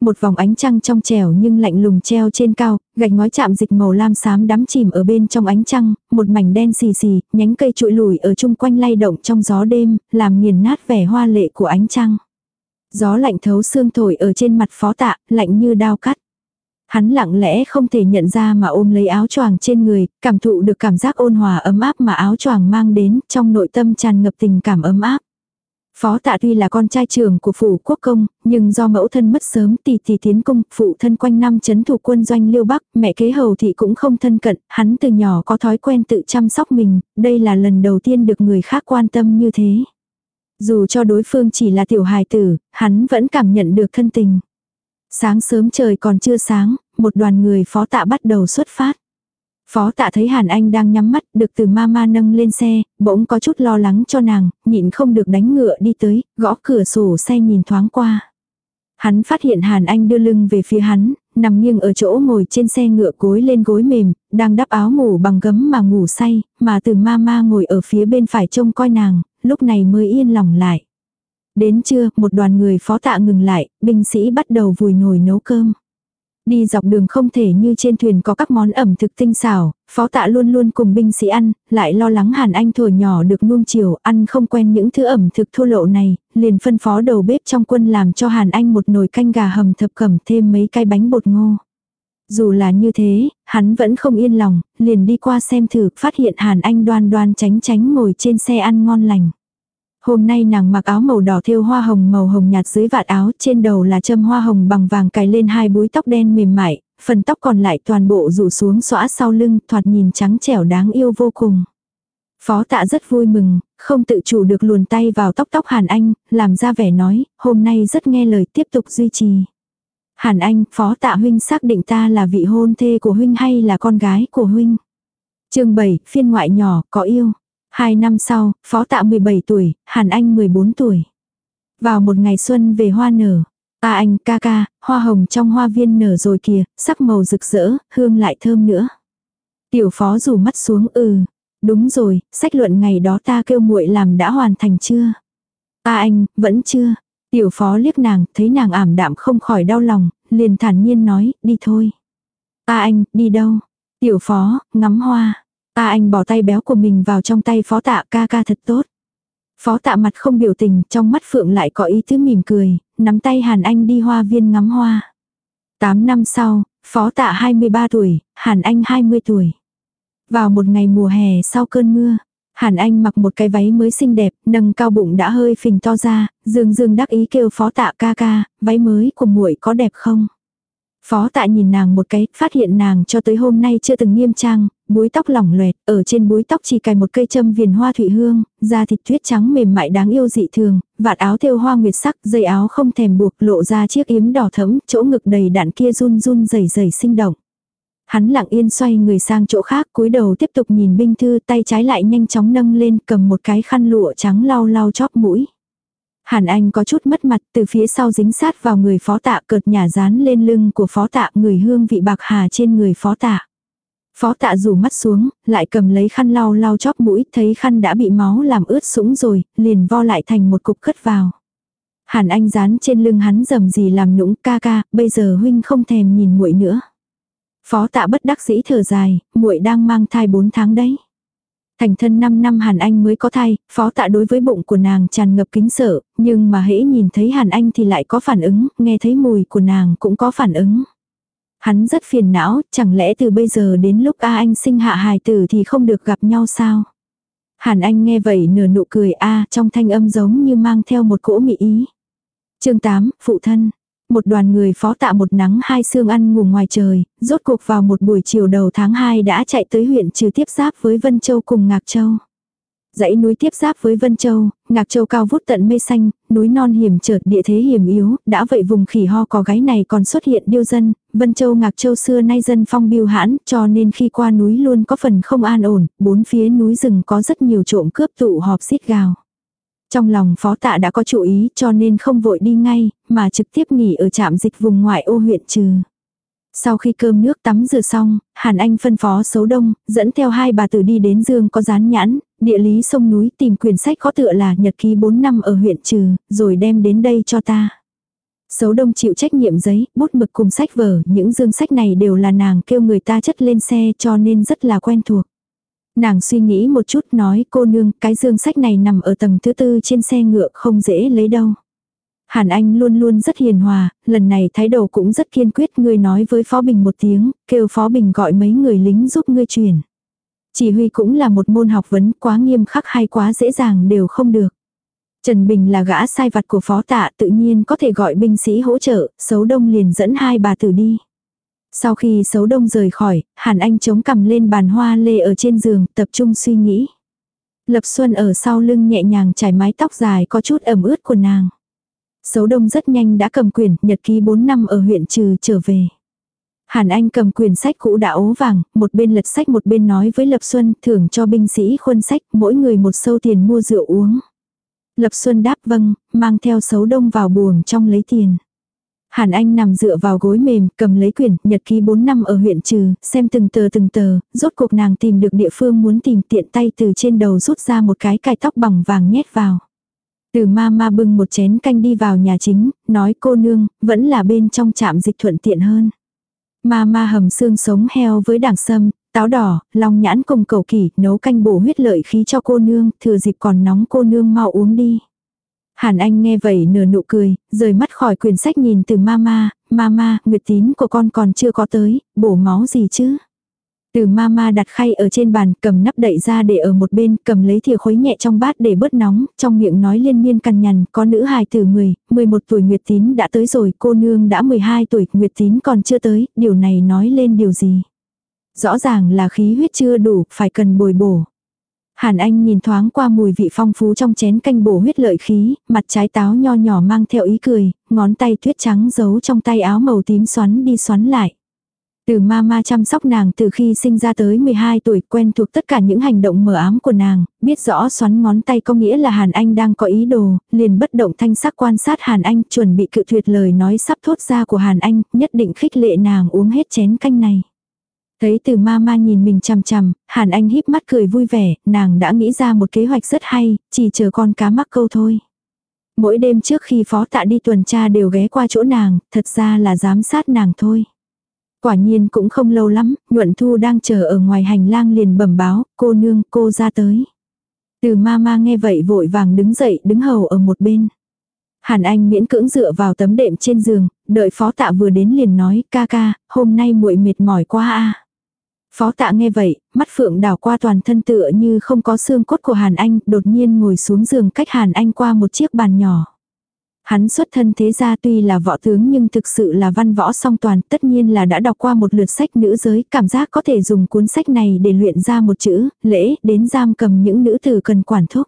Một vòng ánh trăng trong trẻo nhưng lạnh lùng treo trên cao, gạch ngói chạm dịch màu lam xám đắm chìm ở bên trong ánh trăng, một mảnh đen xì xì, nhánh cây trụi lùi ở chung quanh lay động trong gió đêm, làm nghiền nát vẻ hoa lệ của ánh trăng. Gió lạnh thấu xương thổi ở trên mặt phó tạ, lạnh như đao cắt. Hắn lặng lẽ không thể nhận ra mà ôm lấy áo choàng trên người, cảm thụ được cảm giác ôn hòa ấm áp mà áo choàng mang đến, trong nội tâm tràn ngập tình cảm ấm áp. Phó tạ tuy là con trai trưởng của phủ quốc công, nhưng do mẫu thân mất sớm tỷ tỷ tiến công, phụ thân quanh năm chấn thủ quân doanh liêu bắc, mẹ kế hầu thị cũng không thân cận, hắn từ nhỏ có thói quen tự chăm sóc mình, đây là lần đầu tiên được người khác quan tâm như thế. Dù cho đối phương chỉ là tiểu hài tử, hắn vẫn cảm nhận được thân tình. Sáng sớm trời còn chưa sáng, một đoàn người phó tạ bắt đầu xuất phát. Phó tạ thấy Hàn Anh đang nhắm mắt, được từ mama nâng lên xe, bỗng có chút lo lắng cho nàng, nhịn không được đánh ngựa đi tới, gõ cửa sổ xe nhìn thoáng qua. Hắn phát hiện Hàn Anh đưa lưng về phía hắn, nằm nghiêng ở chỗ ngồi trên xe ngựa cối lên gối mềm, đang đắp áo ngủ bằng gấm mà ngủ say, mà từ mama ngồi ở phía bên phải trông coi nàng, lúc này mới yên lòng lại. Đến trưa, một đoàn người phó tạ ngừng lại, binh sĩ bắt đầu vùi nồi nấu cơm. Đi dọc đường không thể như trên thuyền có các món ẩm thực tinh xảo, phó tạ luôn luôn cùng binh sĩ ăn, lại lo lắng Hàn Anh thổi nhỏ được nuông chiều, ăn không quen những thứ ẩm thực thô lộ này, liền phân phó đầu bếp trong quân làm cho Hàn Anh một nồi canh gà hầm thập cẩm thêm mấy cái bánh bột ngô. Dù là như thế, hắn vẫn không yên lòng, liền đi qua xem thử, phát hiện Hàn Anh đoan đoan tránh tránh ngồi trên xe ăn ngon lành. Hôm nay nàng mặc áo màu đỏ thêu hoa hồng màu hồng nhạt dưới vạt áo, trên đầu là châm hoa hồng bằng vàng cài lên hai búi tóc đen mềm mại, phần tóc còn lại toàn bộ rủ xuống xõa sau lưng, thoạt nhìn trắng trẻo đáng yêu vô cùng. Phó tạ rất vui mừng, không tự chủ được luồn tay vào tóc tóc Hàn Anh, làm ra vẻ nói, hôm nay rất nghe lời tiếp tục duy trì. Hàn Anh, phó tạ huynh xác định ta là vị hôn thê của huynh hay là con gái của huynh. chương 7, phiên ngoại nhỏ, có yêu. Hai năm sau, phó tạ 17 tuổi, Hàn Anh 14 tuổi. Vào một ngày xuân về hoa nở. Ta anh ca ca, hoa hồng trong hoa viên nở rồi kìa, sắc màu rực rỡ, hương lại thơm nữa. Tiểu phó rủ mắt xuống ừ. Đúng rồi, sách luận ngày đó ta kêu muội làm đã hoàn thành chưa? Ta anh, vẫn chưa. Tiểu phó liếc nàng, thấy nàng ảm đạm không khỏi đau lòng, liền thản nhiên nói, đi thôi. Ta anh, đi đâu? Tiểu phó, ngắm hoa. Ta anh bỏ tay béo của mình vào trong tay phó tạ ca ca thật tốt. Phó tạ mặt không biểu tình, trong mắt phượng lại có ý tứ mỉm cười, nắm tay Hàn Anh đi hoa viên ngắm hoa. Tám năm sau, phó tạ 23 tuổi, Hàn Anh 20 tuổi. Vào một ngày mùa hè sau cơn mưa, Hàn Anh mặc một cái váy mới xinh đẹp, nâng cao bụng đã hơi phình to ra, dương dương đắc ý kêu phó tạ ca ca, váy mới của muội có đẹp không? Phó tạ nhìn nàng một cái, phát hiện nàng cho tới hôm nay chưa từng nghiêm trang, búi tóc lỏng loẹt, ở trên búi tóc chỉ cài một cây châm viền hoa thủy hương, da thịt tuyết trắng mềm mại đáng yêu dị thường, vạt áo thêu hoa nguyệt sắc, dây áo không thèm buộc, lộ ra chiếc yếm đỏ thẫm, chỗ ngực đầy đạn kia run run rẩy rẩy sinh động. Hắn lặng yên xoay người sang chỗ khác, cúi đầu tiếp tục nhìn binh thư, tay trái lại nhanh chóng nâng lên, cầm một cái khăn lụa trắng lau lau chóp mũi. Hàn Anh có chút mất mặt từ phía sau dính sát vào người phó tạ cợt nhả dán lên lưng của phó tạ người hương vị bạc hà trên người phó tạ. Phó tạ rủ mắt xuống, lại cầm lấy khăn lau lau chóp mũi, thấy khăn đã bị máu làm ướt sũng rồi, liền vo lại thành một cục cất vào. Hàn Anh dán trên lưng hắn dầm gì làm nũng ca ca, bây giờ huynh không thèm nhìn muội nữa. Phó tạ bất đắc dĩ thở dài, muội đang mang thai 4 tháng đấy. Thành thân 5 năm Hàn Anh mới có thai, phó tạ đối với bụng của nàng tràn ngập kính sợ, nhưng mà hễ nhìn thấy Hàn Anh thì lại có phản ứng, nghe thấy mùi của nàng cũng có phản ứng. Hắn rất phiền não, chẳng lẽ từ bây giờ đến lúc A Anh sinh hạ hài tử thì không được gặp nhau sao? Hàn Anh nghe vậy nửa nụ cười A trong thanh âm giống như mang theo một cỗ mị ý. chương 8, Phụ thân. Một đoàn người phó tạ một nắng hai sương ăn ngủ ngoài trời, rốt cuộc vào một buổi chiều đầu tháng 2 đã chạy tới huyện trừ tiếp giáp với Vân Châu cùng Ngạc Châu. Dãy núi tiếp giáp với Vân Châu, Ngạc Châu cao vút tận mây xanh, núi non hiểm trở địa thế hiểm yếu, đã vậy vùng khỉ ho có gáy này còn xuất hiện điêu dân, Vân Châu Ngạc Châu xưa nay dân phong biêu hãn, cho nên khi qua núi luôn có phần không an ổn, bốn phía núi rừng có rất nhiều trộm cướp tụ họp xít gào. Trong lòng phó tạ đã có chủ ý cho nên không vội đi ngay, mà trực tiếp nghỉ ở trạm dịch vùng ngoại ô huyện trừ. Sau khi cơm nước tắm rửa xong, Hàn Anh phân phó số đông, dẫn theo hai bà tử đi đến dương có dán nhãn, địa lý sông núi tìm quyển sách có tựa là nhật ký 4 năm ở huyện trừ, rồi đem đến đây cho ta. Xấu đông chịu trách nhiệm giấy, bút mực cùng sách vở, những dương sách này đều là nàng kêu người ta chất lên xe cho nên rất là quen thuộc. Nàng suy nghĩ một chút nói cô nương, cái dương sách này nằm ở tầng thứ tư trên xe ngựa không dễ lấy đâu. Hàn Anh luôn luôn rất hiền hòa, lần này thái độ cũng rất kiên quyết ngươi nói với Phó Bình một tiếng, kêu Phó Bình gọi mấy người lính giúp ngươi chuyển Chỉ huy cũng là một môn học vấn quá nghiêm khắc hay quá dễ dàng đều không được. Trần Bình là gã sai vặt của phó tạ tự nhiên có thể gọi binh sĩ hỗ trợ, xấu đông liền dẫn hai bà tử đi. Sau khi xấu đông rời khỏi, Hàn Anh chống cằm lên bàn hoa lê ở trên giường, tập trung suy nghĩ. Lập Xuân ở sau lưng nhẹ nhàng trải mái tóc dài có chút ẩm ướt của nàng. Xấu đông rất nhanh đã cầm quyển nhật ký 4 năm ở huyện trừ trở về. Hàn Anh cầm quyển sách cũ đã ố vàng, một bên lật sách một bên nói với Lập Xuân thưởng cho binh sĩ khuôn sách mỗi người một sâu tiền mua rượu uống. Lập Xuân đáp vâng, mang theo xấu đông vào buồng trong lấy tiền. Hàn Anh nằm dựa vào gối mềm, cầm lấy quyển, nhật ký 4 năm ở huyện trừ, xem từng tờ từng tờ, rốt cuộc nàng tìm được địa phương muốn tìm tiện tay từ trên đầu rút ra một cái cài tóc bằng vàng nhét vào. Từ ma ma bưng một chén canh đi vào nhà chính, nói cô nương, vẫn là bên trong trạm dịch thuận tiện hơn. Ma ma hầm xương sống heo với đảng sâm, táo đỏ, long nhãn cùng cầu kỳ, nấu canh bổ huyết lợi khí cho cô nương, thừa dịp còn nóng cô nương mau uống đi. Hàn Anh nghe vậy nửa nụ cười, rời mắt khỏi quyển sách nhìn từ mama, mama, nguyệt tín của con còn chưa có tới, bổ máu gì chứ. Từ mama đặt khay ở trên bàn, cầm nắp đậy ra để ở một bên, cầm lấy thìa khuấy nhẹ trong bát để bớt nóng, trong miệng nói liên miên cằn nhằn, có nữ hài từ 10, 11 tuổi Nguyệt Tín đã tới rồi, cô nương đã 12 tuổi, Nguyệt Tín còn chưa tới, điều này nói lên điều gì? Rõ ràng là khí huyết chưa đủ, phải cần bồi bổ. Hàn Anh nhìn thoáng qua mùi vị phong phú trong chén canh bổ huyết lợi khí, mặt trái táo nho nhỏ mang theo ý cười, ngón tay tuyết trắng giấu trong tay áo màu tím xoắn đi xoắn lại. Từ mama chăm sóc nàng từ khi sinh ra tới 12 tuổi quen thuộc tất cả những hành động mờ ám của nàng, biết rõ xoắn ngón tay có nghĩa là Hàn Anh đang có ý đồ, liền bất động thanh sắc quan sát Hàn Anh chuẩn bị cự tuyệt lời nói sắp thốt ra của Hàn Anh, nhất định khích lệ nàng uống hết chén canh này. Thấy từ ma ma nhìn mình chằm chằm, Hàn Anh híp mắt cười vui vẻ, nàng đã nghĩ ra một kế hoạch rất hay, chỉ chờ con cá mắc câu thôi. Mỗi đêm trước khi phó tạ đi tuần tra đều ghé qua chỗ nàng, thật ra là giám sát nàng thôi. Quả nhiên cũng không lâu lắm, nhuận thu đang chờ ở ngoài hành lang liền bẩm báo, cô nương, cô ra tới. Từ ma ma nghe vậy vội vàng đứng dậy đứng hầu ở một bên. Hàn Anh miễn cưỡng dựa vào tấm đệm trên giường, đợi phó tạ vừa đến liền nói, ca ca, hôm nay muội mệt mỏi quá a Phó tạ nghe vậy, mắt phượng đảo qua toàn thân tựa như không có xương cốt của Hàn Anh, đột nhiên ngồi xuống giường cách Hàn Anh qua một chiếc bàn nhỏ. Hắn xuất thân thế gia tuy là võ tướng nhưng thực sự là văn võ song toàn, tất nhiên là đã đọc qua một lượt sách nữ giới, cảm giác có thể dùng cuốn sách này để luyện ra một chữ, lễ, đến giam cầm những nữ tử cần quản thúc.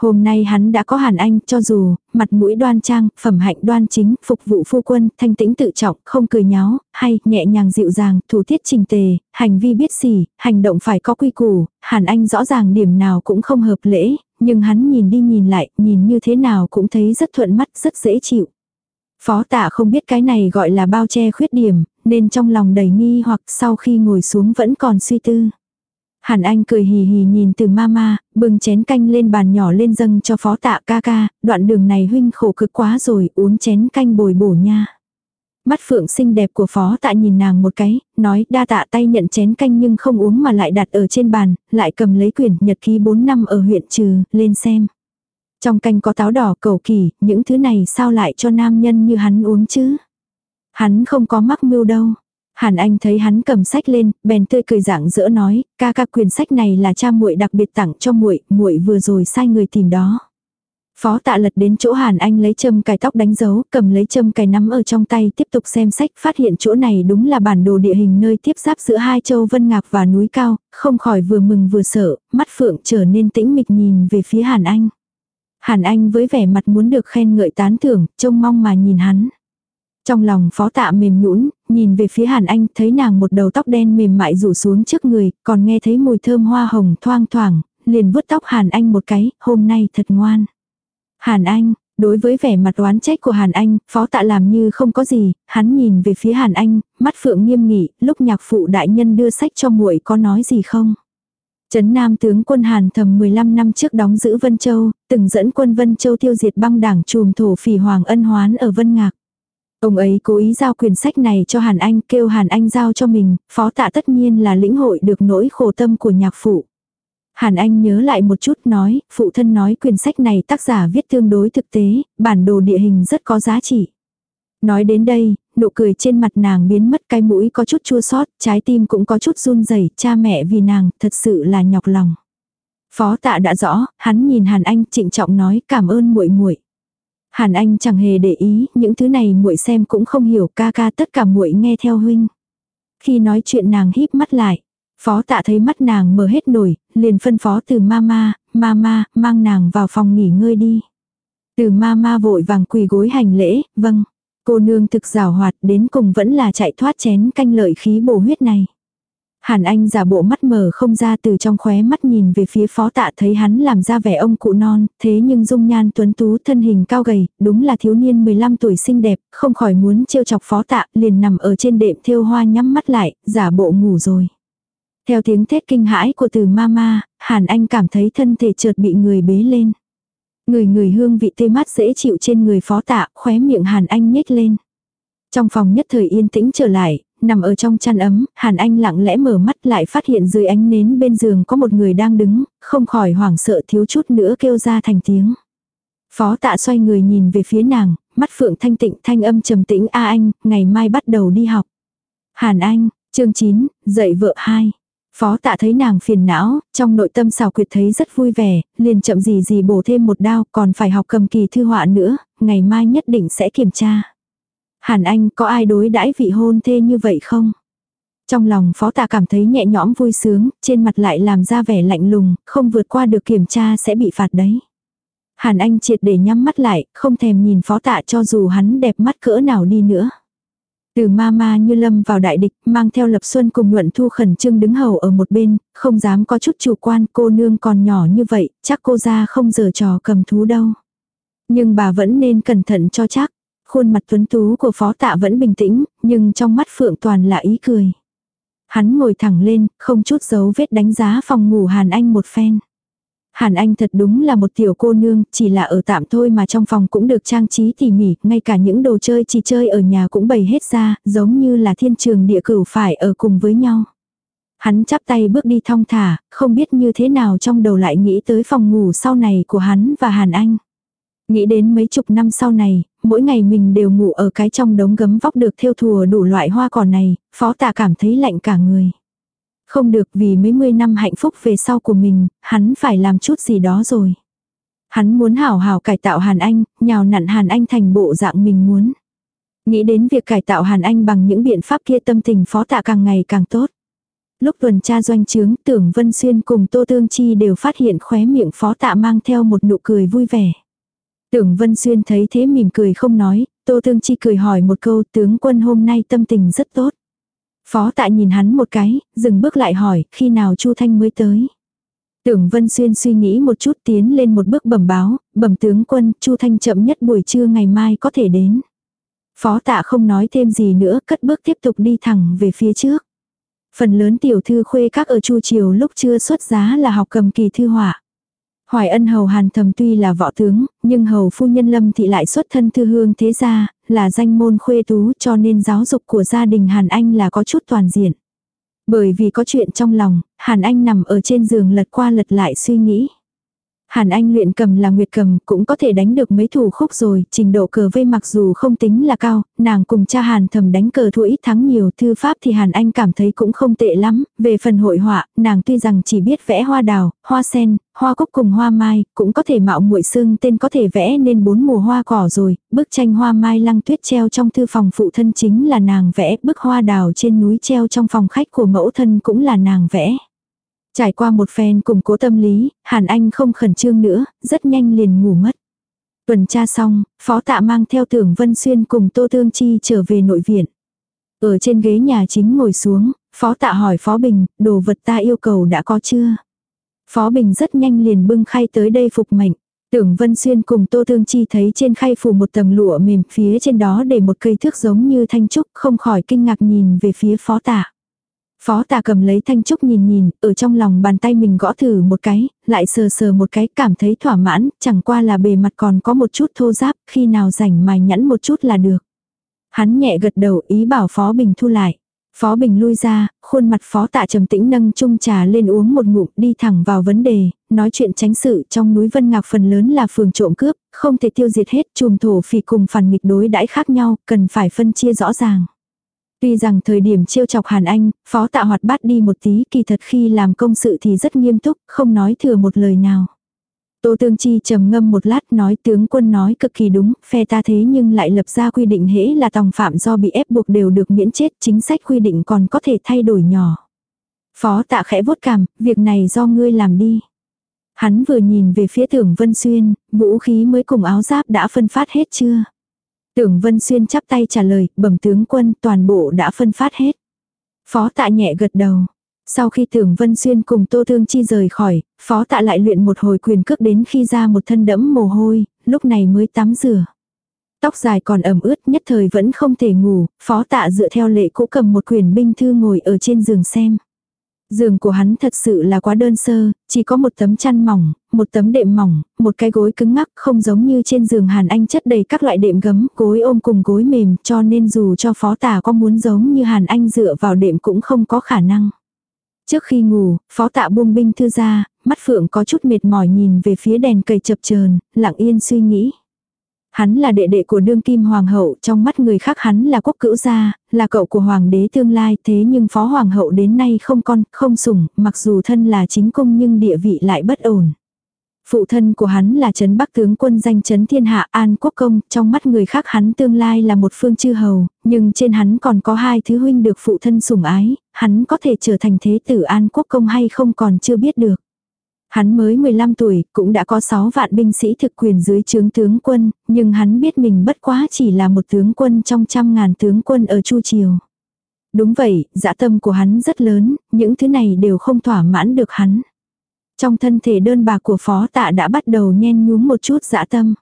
Hôm nay hắn đã có Hàn Anh cho dù, mặt mũi đoan trang, phẩm hạnh đoan chính, phục vụ phu quân, thanh tĩnh tự trọng, không cười nháo, hay, nhẹ nhàng dịu dàng, thủ tiết trình tề, hành vi biết xỉ, hành động phải có quy củ, Hàn Anh rõ ràng điểm nào cũng không hợp lễ, nhưng hắn nhìn đi nhìn lại, nhìn như thế nào cũng thấy rất thuận mắt, rất dễ chịu. Phó tạ không biết cái này gọi là bao che khuyết điểm, nên trong lòng đầy nghi hoặc sau khi ngồi xuống vẫn còn suy tư. Hàn Anh cười hì hì nhìn từ mama, bưng chén canh lên bàn nhỏ lên dâng cho phó tạ ca ca, đoạn đường này huynh khổ cực quá rồi, uống chén canh bồi bổ nha. Mắt phượng xinh đẹp của phó tạ nhìn nàng một cái, nói đa tạ tay nhận chén canh nhưng không uống mà lại đặt ở trên bàn, lại cầm lấy quyển nhật ký 4 năm ở huyện trừ, lên xem. Trong canh có táo đỏ cầu kỳ, những thứ này sao lại cho nam nhân như hắn uống chứ? Hắn không có mắc mưu đâu. Hàn Anh thấy hắn cầm sách lên, bèn tươi cười dạng dỡ nói, ca ca quyền sách này là cha muội đặc biệt tặng cho muội, muội vừa rồi sai người tìm đó. Phó tạ lật đến chỗ Hàn Anh lấy châm cài tóc đánh dấu, cầm lấy châm cài nắm ở trong tay tiếp tục xem sách, phát hiện chỗ này đúng là bản đồ địa hình nơi tiếp giáp giữa hai châu Vân Ngạc và núi cao, không khỏi vừa mừng vừa sợ, mắt phượng trở nên tĩnh mịch nhìn về phía Hàn Anh. Hàn Anh với vẻ mặt muốn được khen ngợi tán thưởng, trông mong mà nhìn hắn. Trong lòng phó tạ mềm nhũn nhìn về phía Hàn Anh thấy nàng một đầu tóc đen mềm mại rủ xuống trước người, còn nghe thấy mùi thơm hoa hồng thoang thoảng, liền vuốt tóc Hàn Anh một cái, hôm nay thật ngoan. Hàn Anh, đối với vẻ mặt oán trách của Hàn Anh, phó tạ làm như không có gì, hắn nhìn về phía Hàn Anh, mắt phượng nghiêm nghị, lúc nhạc phụ đại nhân đưa sách cho muội có nói gì không? Trấn Nam tướng quân Hàn thầm 15 năm trước đóng giữ Vân Châu, từng dẫn quân Vân Châu tiêu diệt băng đảng trùm thổ phỉ Hoàng Ân Hoán ở Vân Ngạc. Ông ấy cố ý giao quyền sách này cho Hàn Anh, kêu Hàn Anh giao cho mình, phó tạ tất nhiên là lĩnh hội được nỗi khổ tâm của nhạc phụ. Hàn Anh nhớ lại một chút nói, phụ thân nói quyền sách này tác giả viết tương đối thực tế, bản đồ địa hình rất có giá trị. Nói đến đây, nụ cười trên mặt nàng biến mất cái mũi có chút chua sót, trái tim cũng có chút run rẩy cha mẹ vì nàng thật sự là nhọc lòng. Phó tạ đã rõ, hắn nhìn Hàn Anh trịnh trọng nói cảm ơn muội muội. Hàn Anh chẳng hề để ý, những thứ này muội xem cũng không hiểu, ca ca tất cả muội nghe theo huynh. Khi nói chuyện nàng híp mắt lại, phó tạ thấy mắt nàng mở hết nổi, liền phân phó từ mama, mama, mang nàng vào phòng nghỉ ngơi đi. Từ mama vội vàng quỳ gối hành lễ, vâng. Cô nương thực rào hoạt đến cùng vẫn là chạy thoát chén canh lợi khí bổ huyết này. Hàn Anh giả bộ mắt mở không ra từ trong khóe mắt nhìn về phía phó tạ thấy hắn làm ra vẻ ông cụ non, thế nhưng dung nhan tuấn tú thân hình cao gầy, đúng là thiếu niên 15 tuổi xinh đẹp, không khỏi muốn trêu chọc phó tạ, liền nằm ở trên đệm thêu hoa nhắm mắt lại, giả bộ ngủ rồi. Theo tiếng thét kinh hãi của từ mama, Hàn Anh cảm thấy thân thể chợt bị người bế lên. Người người hương vị tê mát dễ chịu trên người phó tạ, khóe miệng Hàn Anh nhếch lên. Trong phòng nhất thời yên tĩnh trở lại, nằm ở trong chăn ấm, Hàn Anh lặng lẽ mở mắt lại phát hiện dưới ánh nến bên giường có một người đang đứng, không khỏi hoảng sợ thiếu chút nữa kêu ra thành tiếng. Phó tạ xoay người nhìn về phía nàng, mắt phượng thanh tịnh thanh âm trầm tĩnh A anh, ngày mai bắt đầu đi học. Hàn Anh, chương 9, dạy vợ hai. Phó tạ thấy nàng phiền não, trong nội tâm xào quyệt thấy rất vui vẻ, liền chậm gì gì bổ thêm một đao, còn phải học cầm kỳ thư họa nữa, ngày mai nhất định sẽ kiểm tra. Hàn Anh có ai đối đãi vị hôn thê như vậy không? Trong lòng phó tạ cảm thấy nhẹ nhõm vui sướng, trên mặt lại làm ra vẻ lạnh lùng, không vượt qua được kiểm tra sẽ bị phạt đấy. Hàn Anh triệt để nhắm mắt lại, không thèm nhìn phó tạ cho dù hắn đẹp mắt cỡ nào đi nữa. Từ ma ma như lâm vào đại địch, mang theo lập xuân cùng nhuận thu khẩn trương đứng hầu ở một bên, không dám có chút chủ quan cô nương còn nhỏ như vậy, chắc cô ra không giờ trò cầm thú đâu. Nhưng bà vẫn nên cẩn thận cho chắc. Khuôn mặt tuấn tú của phó tạ vẫn bình tĩnh, nhưng trong mắt phượng toàn là ý cười. Hắn ngồi thẳng lên, không chút dấu vết đánh giá phòng ngủ Hàn Anh một phen. Hàn Anh thật đúng là một tiểu cô nương, chỉ là ở tạm thôi mà trong phòng cũng được trang trí tỉ mỉ, ngay cả những đồ chơi chỉ chơi ở nhà cũng bày hết ra, giống như là thiên trường địa cửu phải ở cùng với nhau. Hắn chắp tay bước đi thong thả, không biết như thế nào trong đầu lại nghĩ tới phòng ngủ sau này của hắn và Hàn Anh. Nghĩ đến mấy chục năm sau này, mỗi ngày mình đều ngủ ở cái trong đống gấm vóc được thêu thùa đủ loại hoa cỏ này, phó tạ cảm thấy lạnh cả người. Không được vì mấy mươi năm hạnh phúc về sau của mình, hắn phải làm chút gì đó rồi. Hắn muốn hảo hảo cải tạo Hàn Anh, nhào nặn Hàn Anh thành bộ dạng mình muốn. Nghĩ đến việc cải tạo Hàn Anh bằng những biện pháp kia tâm tình phó tạ càng ngày càng tốt. Lúc tuần tra doanh trướng, tưởng Vân Xuyên cùng Tô Tương Chi đều phát hiện khóe miệng phó tạ mang theo một nụ cười vui vẻ. Tưởng Vân Xuyên thấy thế mỉm cười không nói, Tô thương Chi cười hỏi một câu tướng quân hôm nay tâm tình rất tốt. Phó tạ nhìn hắn một cái, dừng bước lại hỏi, khi nào Chu Thanh mới tới. Tưởng Vân Xuyên suy nghĩ một chút tiến lên một bước bẩm báo, bẩm tướng quân, Chu Thanh chậm nhất buổi trưa ngày mai có thể đến. Phó tạ không nói thêm gì nữa, cất bước tiếp tục đi thẳng về phía trước. Phần lớn tiểu thư khuê các ở Chu Triều lúc chưa xuất giá là học cầm kỳ thư họa. Hoài ân hầu hàn thầm tuy là võ tướng, nhưng hầu phu nhân lâm thị lại xuất thân thư hương thế gia, là danh môn khuê tú cho nên giáo dục của gia đình hàn anh là có chút toàn diện. Bởi vì có chuyện trong lòng, hàn anh nằm ở trên giường lật qua lật lại suy nghĩ. Hàn Anh luyện cầm là nguyệt cầm, cũng có thể đánh được mấy thủ khúc rồi, trình độ cờ vây mặc dù không tính là cao, nàng cùng cha Hàn thầm đánh cờ thua ít thắng nhiều, thư pháp thì Hàn Anh cảm thấy cũng không tệ lắm, về phần hội họa, nàng tuy rằng chỉ biết vẽ hoa đào, hoa sen, hoa cúc cùng hoa mai, cũng có thể mạo muội xương tên có thể vẽ nên bốn mùa hoa cỏ rồi, bức tranh hoa mai lăng tuyết treo trong thư phòng phụ thân chính là nàng vẽ, bức hoa đào trên núi treo trong phòng khách của mẫu thân cũng là nàng vẽ. Trải qua một phen củng cố tâm lý, Hàn Anh không khẩn trương nữa, rất nhanh liền ngủ mất. Tuần tra xong, phó tạ mang theo tưởng Vân Xuyên cùng Tô Thương Chi trở về nội viện. Ở trên ghế nhà chính ngồi xuống, phó tạ hỏi phó Bình, đồ vật ta yêu cầu đã có chưa? Phó Bình rất nhanh liền bưng khay tới đây phục mệnh. Tưởng Vân Xuyên cùng Tô Thương Chi thấy trên khay phủ một tầng lụa mềm phía trên đó để một cây thước giống như thanh trúc không khỏi kinh ngạc nhìn về phía phó tạ. Phó tà cầm lấy thanh trúc nhìn nhìn, ở trong lòng bàn tay mình gõ thử một cái, lại sờ sờ một cái, cảm thấy thỏa mãn, chẳng qua là bề mặt còn có một chút thô giáp, khi nào rảnh mài nhẵn một chút là được. Hắn nhẹ gật đầu ý bảo Phó Bình thu lại. Phó Bình lui ra, khuôn mặt Phó Tạ trầm tĩnh nâng chung trà lên uống một ngụm đi thẳng vào vấn đề, nói chuyện tránh sự trong núi Vân Ngạc phần lớn là phường trộm cướp, không thể tiêu diệt hết, chùm thổ phỉ cùng phản nghịch đối đãi khác nhau, cần phải phân chia rõ ràng. Tuy rằng thời điểm trêu chọc Hàn Anh, phó tạ hoạt bát đi một tí kỳ thật khi làm công sự thì rất nghiêm túc, không nói thừa một lời nào. Tô Tương Chi trầm ngâm một lát nói tướng quân nói cực kỳ đúng, phe ta thế nhưng lại lập ra quy định hễ là tòng phạm do bị ép buộc đều được miễn chết, chính sách quy định còn có thể thay đổi nhỏ. Phó tạ khẽ vốt cằm, việc này do ngươi làm đi. Hắn vừa nhìn về phía tưởng Vân Xuyên, vũ khí mới cùng áo giáp đã phân phát hết chưa? Tưởng Vân Xuyên chắp tay trả lời, bẩm tướng quân toàn bộ đã phân phát hết. Phó tạ nhẹ gật đầu. Sau khi tưởng Vân Xuyên cùng Tô Thương Chi rời khỏi, phó tạ lại luyện một hồi quyền cước đến khi ra một thân đẫm mồ hôi, lúc này mới tắm rửa. Tóc dài còn ẩm ướt nhất thời vẫn không thể ngủ, phó tạ dựa theo lệ cũ cầm một quyền binh thư ngồi ở trên giường xem. Giường của hắn thật sự là quá đơn sơ, chỉ có một tấm chăn mỏng, một tấm đệm mỏng, một cái gối cứng ngắc không giống như trên giường Hàn Anh chất đầy các loại đệm gấm, gối ôm cùng gối mềm cho nên dù cho phó tả có muốn giống như Hàn Anh dựa vào đệm cũng không có khả năng. Trước khi ngủ, phó tạ buông binh thư ra, mắt phượng có chút mệt mỏi nhìn về phía đèn cầy chập chờn lặng yên suy nghĩ. Hắn là đệ đệ của đương kim hoàng hậu, trong mắt người khác hắn là quốc cữu gia, là cậu của hoàng đế tương lai, thế nhưng phó hoàng hậu đến nay không con, không sủng, mặc dù thân là chính cung nhưng địa vị lại bất ổn. Phụ thân của hắn là Trấn Bắc tướng quân danh Trấn Thiên Hạ An Quốc Công, trong mắt người khác hắn tương lai là một phương chư hầu, nhưng trên hắn còn có hai thứ huynh được phụ thân sủng ái, hắn có thể trở thành thế tử An Quốc Công hay không còn chưa biết được. Hắn mới 15 tuổi, cũng đã có 6 vạn binh sĩ thực quyền dưới trướng tướng quân, nhưng hắn biết mình bất quá chỉ là một tướng quân trong trăm ngàn tướng quân ở Chu Triều. Đúng vậy, dã tâm của hắn rất lớn, những thứ này đều không thỏa mãn được hắn. Trong thân thể đơn bạc của phó tạ đã bắt đầu nhen nhúm một chút dã tâm.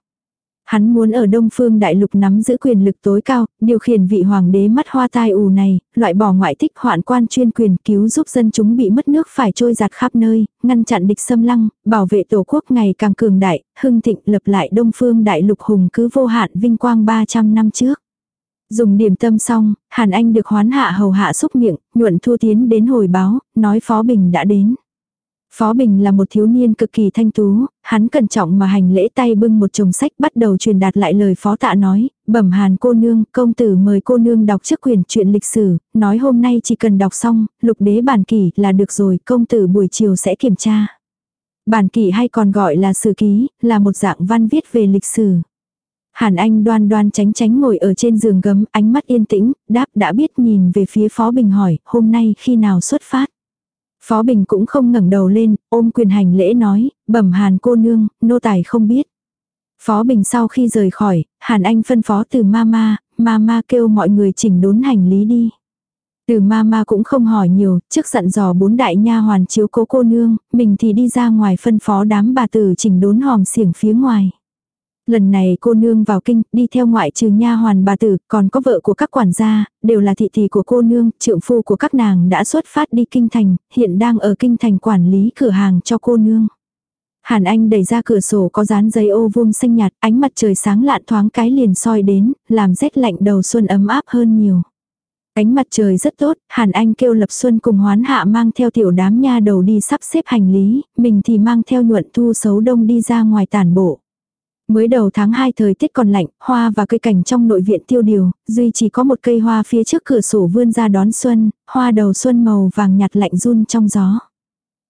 Hắn muốn ở Đông Phương Đại Lục nắm giữ quyền lực tối cao, điều khiển vị hoàng đế mắt hoa tai ù này, loại bỏ ngoại thích hoạn quan chuyên quyền cứu giúp dân chúng bị mất nước phải trôi giạt khắp nơi, ngăn chặn địch xâm lăng, bảo vệ tổ quốc ngày càng cường đại, hưng thịnh lập lại Đông Phương Đại Lục hùng cứ vô hạn vinh quang 300 năm trước. Dùng điểm tâm xong, Hàn Anh được hoán hạ hầu hạ xúc miệng, nhuận Thua tiến đến hồi báo, nói Phó Bình đã đến. Phó Bình là một thiếu niên cực kỳ thanh tú, hắn cẩn trọng mà hành lễ tay bưng một chồng sách bắt đầu truyền đạt lại lời phó tạ nói, bẩm hàn cô nương, công tử mời cô nương đọc trước quyền chuyện lịch sử, nói hôm nay chỉ cần đọc xong, lục đế bản kỷ là được rồi, công tử buổi chiều sẽ kiểm tra. Bản kỷ hay còn gọi là sử ký, là một dạng văn viết về lịch sử. Hàn Anh đoan đoan tránh tránh ngồi ở trên giường gấm, ánh mắt yên tĩnh, đáp đã biết nhìn về phía Phó Bình hỏi, hôm nay khi nào xuất phát. Phó Bình cũng không ngẩng đầu lên, ôm quyền hành lễ nói, bẩm hàn cô nương, nô tài không biết. Phó Bình sau khi rời khỏi, Hàn Anh phân phó từ mama, mama kêu mọi người chỉnh đốn hành lý đi. Từ mama cũng không hỏi nhiều, trước dặn dò bốn đại nha hoàn chiếu cố cô nương, mình thì đi ra ngoài phân phó đám bà tử chỉnh đốn hòm xiển phía ngoài. Lần này cô nương vào kinh, đi theo ngoại trừ nha hoàn bà tử, còn có vợ của các quản gia, đều là thị thị của cô nương, trượng phu của các nàng đã xuất phát đi kinh thành, hiện đang ở kinh thành quản lý cửa hàng cho cô nương. Hàn Anh đẩy ra cửa sổ có dán giấy ô vuông xanh nhạt, ánh mặt trời sáng lạn thoáng cái liền soi đến, làm rét lạnh đầu xuân ấm áp hơn nhiều. Ánh mặt trời rất tốt, Hàn Anh kêu Lập Xuân cùng hoán hạ mang theo tiểu đám nha đầu đi sắp xếp hành lý, mình thì mang theo nhuận thu xấu đông đi ra ngoài tản bộ. Mới đầu tháng 2 thời tiết còn lạnh, hoa và cây cảnh trong nội viện tiêu điều, duy chỉ có một cây hoa phía trước cửa sổ vươn ra đón xuân, hoa đầu xuân màu vàng nhạt lạnh run trong gió.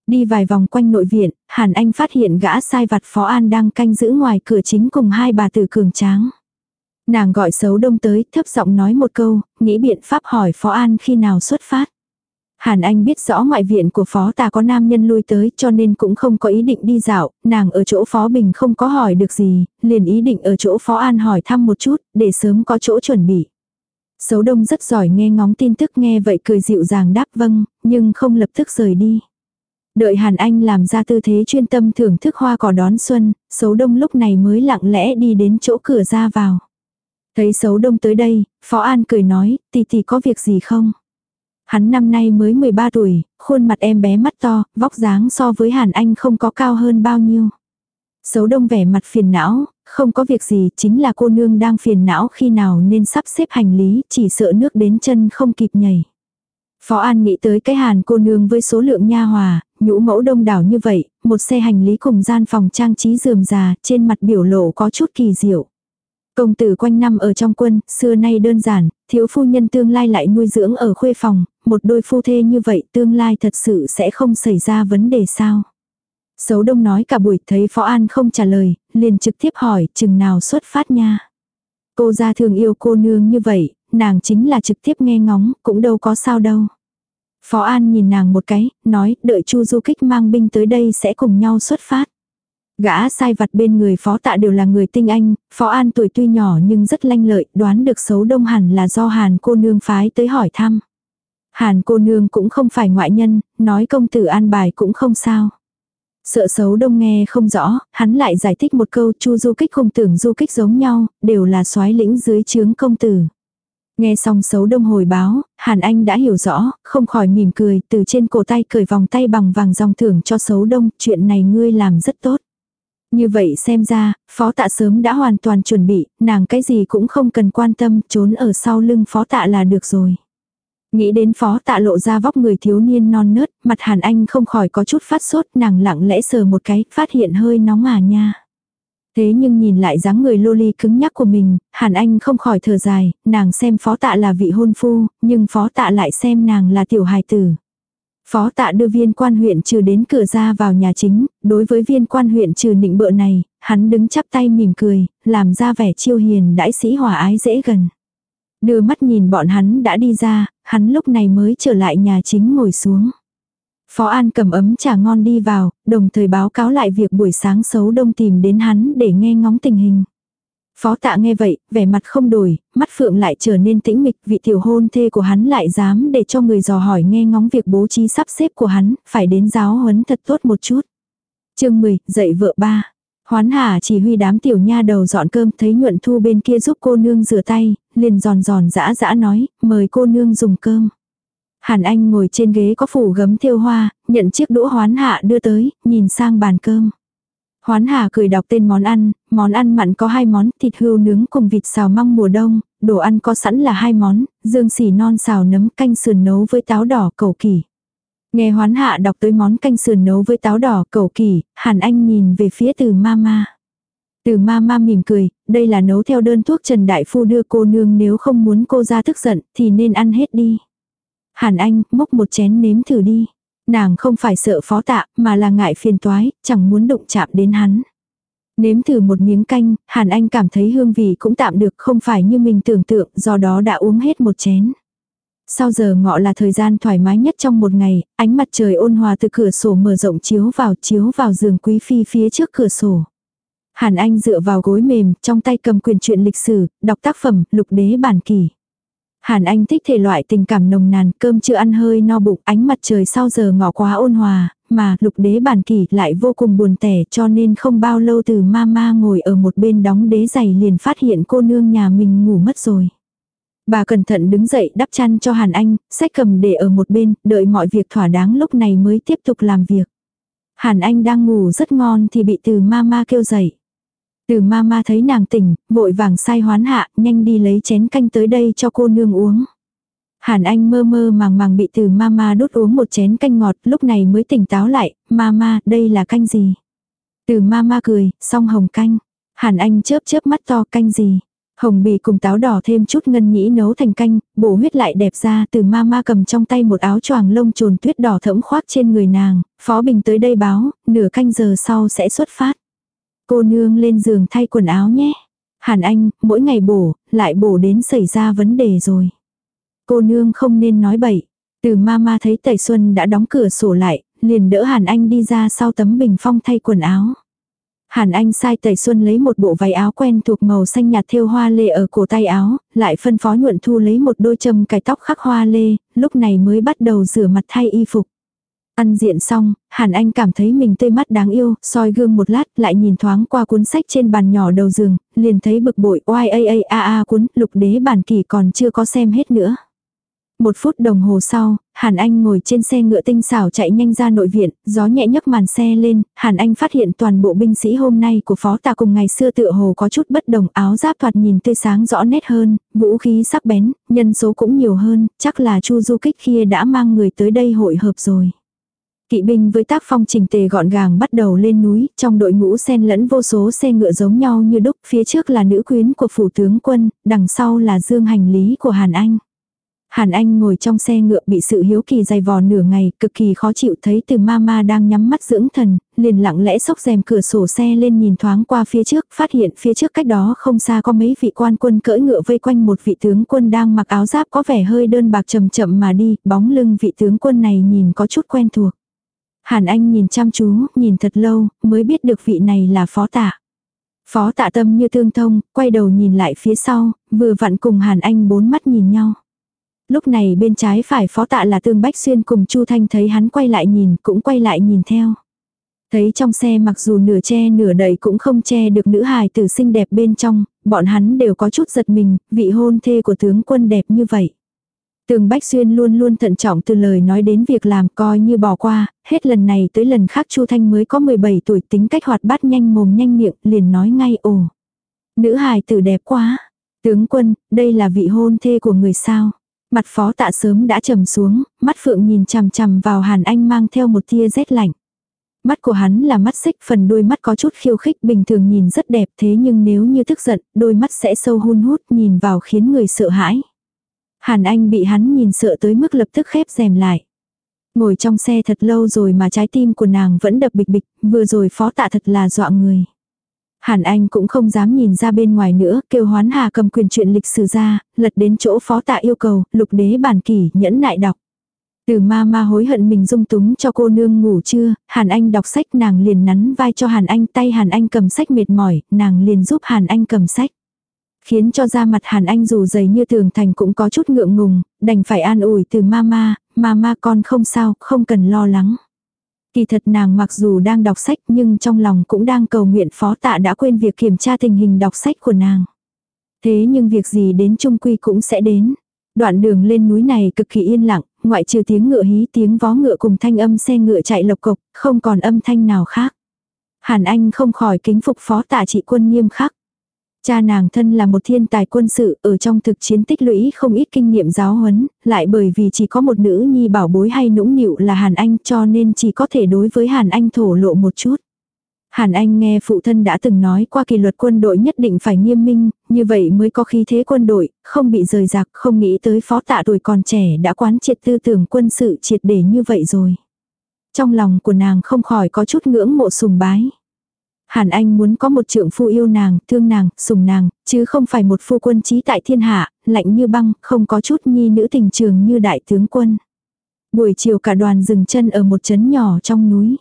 Đi vài vòng quanh nội viện, Hàn Anh phát hiện gã sai vặt Phó An đang canh giữ ngoài cửa chính cùng hai bà tử cường tráng. Nàng gọi xấu đông tới, thấp giọng nói một câu, nghĩ biện pháp hỏi Phó An khi nào xuất phát. Hàn Anh biết rõ ngoại viện của phó tà có nam nhân lui tới cho nên cũng không có ý định đi dạo, nàng ở chỗ phó bình không có hỏi được gì, liền ý định ở chỗ phó an hỏi thăm một chút, để sớm có chỗ chuẩn bị. Sấu đông rất giỏi nghe ngóng tin tức nghe vậy cười dịu dàng đáp vâng, nhưng không lập tức rời đi. Đợi Hàn Anh làm ra tư thế chuyên tâm thưởng thức hoa cỏ đón xuân, Sấu đông lúc này mới lặng lẽ đi đến chỗ cửa ra vào. Thấy Sấu đông tới đây, Phó An cười nói, tỷ tỷ có việc gì không? Hắn năm nay mới 13 tuổi, khuôn mặt em bé mắt to, vóc dáng so với Hàn Anh không có cao hơn bao nhiêu. Xấu đông vẻ mặt phiền não, không có việc gì, chính là cô nương đang phiền não khi nào nên sắp xếp hành lý, chỉ sợ nước đến chân không kịp nhảy. Phó An nghĩ tới cái hàn cô nương với số lượng nha hòa, nhũ mẫu đông đảo như vậy, một xe hành lý cùng gian phòng trang trí dườm già, trên mặt biểu lộ có chút kỳ diệu. Công tử quanh năm ở trong quân, xưa nay đơn giản, thiếu phu nhân tương lai lại nuôi dưỡng ở khuê phòng, một đôi phu thê như vậy tương lai thật sự sẽ không xảy ra vấn đề sao. Sấu đông nói cả buổi thấy Phó An không trả lời, liền trực tiếp hỏi chừng nào xuất phát nha. Cô ra thường yêu cô nương như vậy, nàng chính là trực tiếp nghe ngóng, cũng đâu có sao đâu. Phó An nhìn nàng một cái, nói đợi Chu Du Kích mang binh tới đây sẽ cùng nhau xuất phát. Gã sai vặt bên người phó tạ đều là người tinh anh, phó an tuổi tuy nhỏ nhưng rất lanh lợi, đoán được xấu đông hẳn là do hàn cô nương phái tới hỏi thăm. Hàn cô nương cũng không phải ngoại nhân, nói công tử an bài cũng không sao. Sợ xấu đông nghe không rõ, hắn lại giải thích một câu chu du kích không tưởng du kích giống nhau, đều là soái lĩnh dưới chướng công tử. Nghe xong xấu đông hồi báo, Hàn Anh đã hiểu rõ, không khỏi mỉm cười, từ trên cổ tay cởi vòng tay bằng vàng dòng thưởng cho xấu đông, chuyện này ngươi làm rất tốt. Như vậy xem ra, phó tạ sớm đã hoàn toàn chuẩn bị, nàng cái gì cũng không cần quan tâm, trốn ở sau lưng phó tạ là được rồi. Nghĩ đến phó tạ lộ ra vóc người thiếu niên non nớt, mặt hàn anh không khỏi có chút phát sốt, nàng lặng lẽ sờ một cái, phát hiện hơi nóng à nha. Thế nhưng nhìn lại dáng người lô ly cứng nhắc của mình, hàn anh không khỏi thở dài, nàng xem phó tạ là vị hôn phu, nhưng phó tạ lại xem nàng là tiểu hài tử. Phó tạ đưa viên quan huyện trừ đến cửa ra vào nhà chính, đối với viên quan huyện trừ nịnh bợ này, hắn đứng chắp tay mỉm cười, làm ra vẻ chiêu hiền đãi sĩ hòa ái dễ gần. Đưa mắt nhìn bọn hắn đã đi ra, hắn lúc này mới trở lại nhà chính ngồi xuống. Phó An cầm ấm trà ngon đi vào, đồng thời báo cáo lại việc buổi sáng xấu đông tìm đến hắn để nghe ngóng tình hình. Phó tạ nghe vậy, vẻ mặt không đổi, mắt phượng lại trở nên tĩnh mịch, vị tiểu hôn thê của hắn lại dám để cho người dò hỏi nghe ngóng việc bố trí sắp xếp của hắn, phải đến giáo huấn thật tốt một chút. chương 10, dạy vợ ba. Hoán hà chỉ huy đám tiểu nha đầu dọn cơm thấy nhuận thu bên kia giúp cô nương rửa tay, liền giòn giòn dã dã nói, mời cô nương dùng cơm. Hàn Anh ngồi trên ghế có phủ gấm thiêu hoa, nhận chiếc đũa hoán hạ đưa tới, nhìn sang bàn cơm. Hoán Hà cười đọc tên món ăn, món ăn mặn có hai món, thịt hươu nướng cùng vịt xào măng mùa đông, đồ ăn có sẵn là hai món, dương xỉ non xào nấm canh sườn nấu với táo đỏ cầu kỳ. Nghe Hoán Hạ đọc tới món canh sườn nấu với táo đỏ cầu kỳ, Hàn Anh nhìn về phía từ mama. Từ ma ma mỉm cười, đây là nấu theo đơn thuốc Trần Đại Phu đưa cô nương nếu không muốn cô ra tức giận thì nên ăn hết đi. Hàn Anh, múc một chén nếm thử đi. Nàng không phải sợ phó tạ, mà là ngại phiền toái, chẳng muốn đụng chạm đến hắn. Nếm thử một miếng canh, Hàn Anh cảm thấy hương vị cũng tạm được không phải như mình tưởng tượng, do đó đã uống hết một chén. Sau giờ ngọ là thời gian thoải mái nhất trong một ngày, ánh mặt trời ôn hòa từ cửa sổ mở rộng chiếu vào chiếu vào giường quý phi phía trước cửa sổ. Hàn Anh dựa vào gối mềm, trong tay cầm quyền truyện lịch sử, đọc tác phẩm, lục đế bản kỳ. Hàn Anh thích thể loại tình cảm nồng nàn, cơm chưa ăn hơi no bụng, ánh mặt trời sau giờ ngọ quá ôn hòa, mà lục đế bản kỳ lại vô cùng buồn tẻ cho nên không bao lâu từ mama ngồi ở một bên đóng đế giày liền phát hiện cô nương nhà mình ngủ mất rồi. Bà cẩn thận đứng dậy đắp chăn cho Hàn Anh, sách cầm để ở một bên, đợi mọi việc thỏa đáng lúc này mới tiếp tục làm việc. Hàn Anh đang ngủ rất ngon thì bị từ mama kêu dậy. Từ mama thấy nàng tỉnh, vội vàng sai hoán hạ, nhanh đi lấy chén canh tới đây cho cô nương uống. Hàn Anh mơ mơ màng màng bị từ mama đốt uống một chén canh ngọt, lúc này mới tỉnh táo lại, mama, đây là canh gì? Từ mama cười, xong hồng canh. Hàn Anh chớp chớp mắt to canh gì? Hồng bì cùng táo đỏ thêm chút ngân nhĩ nấu thành canh, bổ huyết lại đẹp ra từ mama cầm trong tay một áo choàng lông trồn tuyết đỏ thẫm khoác trên người nàng, Phó Bình tới đây báo, nửa canh giờ sau sẽ xuất phát. Cô nương lên giường thay quần áo nhé. Hàn Anh, mỗi ngày bổ, lại bổ đến xảy ra vấn đề rồi. Cô nương không nên nói bậy. Từ mama thấy Tẩy Xuân đã đóng cửa sổ lại, liền đỡ Hàn Anh đi ra sau tấm bình phong thay quần áo. Hàn Anh sai Tẩy Xuân lấy một bộ váy áo quen thuộc màu xanh nhạt thêu hoa lê ở cổ tay áo, lại phân phó nhuận thu lấy một đôi châm cài tóc khắc hoa lê, lúc này mới bắt đầu rửa mặt thay y phục. Ăn diện xong, Hàn Anh cảm thấy mình tươi mắt đáng yêu, soi gương một lát, lại nhìn thoáng qua cuốn sách trên bàn nhỏ đầu giường, liền thấy bực bội oai a a a a cuốn lục đế bản kỳ còn chưa có xem hết nữa. Một phút đồng hồ sau, Hàn Anh ngồi trên xe ngựa tinh xảo chạy nhanh ra nội viện, gió nhẹ nhấc màn xe lên, Hàn Anh phát hiện toàn bộ binh sĩ hôm nay của phó tà cùng ngày xưa tựa hồ có chút bất đồng áo giáp thoạt nhìn tươi sáng rõ nét hơn, vũ khí sắc bén, nhân số cũng nhiều hơn, chắc là Chu Du Kích kia đã mang người tới đây hội hợp rồi. Kỵ binh với tác phong trình tề gọn gàng bắt đầu lên núi, trong đội ngũ xen lẫn vô số xe ngựa giống nhau như đúc, phía trước là nữ quyến của phủ tướng quân, đằng sau là dương hành lý của Hàn Anh. Hàn Anh ngồi trong xe ngựa bị sự hiếu kỳ dày vò nửa ngày, cực kỳ khó chịu thấy từ mama đang nhắm mắt dưỡng thần, liền lặng lẽ xốc rèm cửa sổ xe lên nhìn thoáng qua phía trước, phát hiện phía trước cách đó không xa có mấy vị quan quân cưỡi ngựa vây quanh một vị tướng quân đang mặc áo giáp có vẻ hơi đơn bạc chậm chậm mà đi, bóng lưng vị tướng quân này nhìn có chút quen thuộc. Hàn Anh nhìn chăm chú, nhìn thật lâu, mới biết được vị này là phó tạ. Phó tạ tâm như thương thông, quay đầu nhìn lại phía sau, vừa vặn cùng Hàn Anh bốn mắt nhìn nhau. Lúc này bên trái phải phó tạ là Tương Bách Xuyên cùng Chu Thanh thấy hắn quay lại nhìn, cũng quay lại nhìn theo. Thấy trong xe mặc dù nửa che nửa đậy cũng không che được nữ hài tử xinh đẹp bên trong, bọn hắn đều có chút giật mình, vị hôn thê của tướng quân đẹp như vậy. Tường Bách Xuyên luôn luôn thận trọng từ lời nói đến việc làm coi như bỏ qua, hết lần này tới lần khác Chu Thanh mới có 17 tuổi tính cách hoạt bát nhanh mồm nhanh miệng, liền nói ngay ồ. Nữ hài tử đẹp quá. Tướng quân, đây là vị hôn thê của người sao. Mặt phó tạ sớm đã trầm xuống, mắt phượng nhìn chằm chằm vào Hàn Anh mang theo một tia rét lạnh. Mắt của hắn là mắt xích phần đôi mắt có chút khiêu khích bình thường nhìn rất đẹp thế nhưng nếu như tức giận, đôi mắt sẽ sâu hun hút nhìn vào khiến người sợ hãi. Hàn Anh bị hắn nhìn sợ tới mức lập tức khép rèm lại. Ngồi trong xe thật lâu rồi mà trái tim của nàng vẫn đập bịch bịch, vừa rồi phó tạ thật là dọa người. Hàn Anh cũng không dám nhìn ra bên ngoài nữa, kêu hoán hà cầm quyền chuyện lịch sử ra, lật đến chỗ phó tạ yêu cầu, lục đế bản kỷ, nhẫn nại đọc. Từ ma ma hối hận mình dung túng cho cô nương ngủ chưa, Hàn Anh đọc sách nàng liền nắn vai cho Hàn Anh tay Hàn Anh cầm sách mệt mỏi, nàng liền giúp Hàn Anh cầm sách. Khiến cho da mặt Hàn Anh dù dày như tường thành cũng có chút ngượng ngùng, đành phải an ủi từ mama, mama con không sao, không cần lo lắng. Kỳ thật nàng mặc dù đang đọc sách nhưng trong lòng cũng đang cầu nguyện phó tạ đã quên việc kiểm tra tình hình đọc sách của nàng. Thế nhưng việc gì đến trung quy cũng sẽ đến. Đoạn đường lên núi này cực kỳ yên lặng, ngoại trừ tiếng ngựa hí tiếng vó ngựa cùng thanh âm xe ngựa chạy lộc cộc, không còn âm thanh nào khác. Hàn Anh không khỏi kính phục phó tạ trị quân nghiêm khắc. Cha nàng thân là một thiên tài quân sự, ở trong thực chiến tích lũy không ít kinh nghiệm giáo huấn, lại bởi vì chỉ có một nữ nhi bảo bối hay nũng nịu là Hàn Anh cho nên chỉ có thể đối với Hàn Anh thổ lộ một chút. Hàn Anh nghe phụ thân đã từng nói qua kỷ luật quân đội nhất định phải nghiêm minh, như vậy mới có khí thế quân đội, không bị rời rạc, không nghĩ tới phó tạ tuổi còn trẻ đã quán triệt tư tưởng quân sự triệt để như vậy rồi. Trong lòng của nàng không khỏi có chút ngưỡng mộ sùng bái. Hàn Anh muốn có một trượng phu yêu nàng, thương nàng, sùng nàng, chứ không phải một phu quân trí tại thiên hạ, lạnh như băng, không có chút nhi nữ tình trường như đại tướng quân. Buổi chiều cả đoàn dừng chân ở một trấn nhỏ trong núi.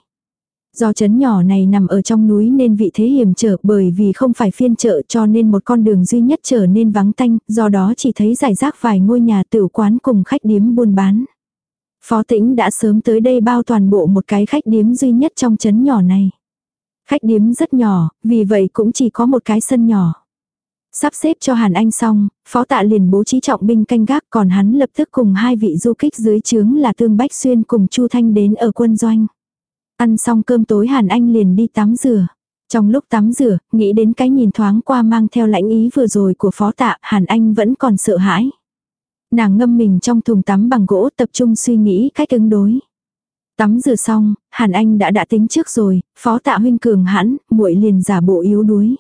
Do trấn nhỏ này nằm ở trong núi nên vị thế hiểm trở bởi vì không phải phiên chợ cho nên một con đường duy nhất trở nên vắng tanh, do đó chỉ thấy giải rác vài ngôi nhà tử quán cùng khách điếm buôn bán. Phó tĩnh đã sớm tới đây bao toàn bộ một cái khách điếm duy nhất trong trấn nhỏ này. Khách điếm rất nhỏ, vì vậy cũng chỉ có một cái sân nhỏ. Sắp xếp cho Hàn Anh xong, phó tạ liền bố trí trọng binh canh gác còn hắn lập tức cùng hai vị du kích dưới trướng là Tương Bách Xuyên cùng Chu Thanh đến ở quân doanh. Ăn xong cơm tối Hàn Anh liền đi tắm rửa. Trong lúc tắm rửa, nghĩ đến cái nhìn thoáng qua mang theo lãnh ý vừa rồi của phó tạ, Hàn Anh vẫn còn sợ hãi. Nàng ngâm mình trong thùng tắm bằng gỗ tập trung suy nghĩ cách ứng đối. Tắm rửa xong, Hàn Anh đã đã tính trước rồi, phó tạ huynh cường hãn, muội liền giả bộ yếu đuối.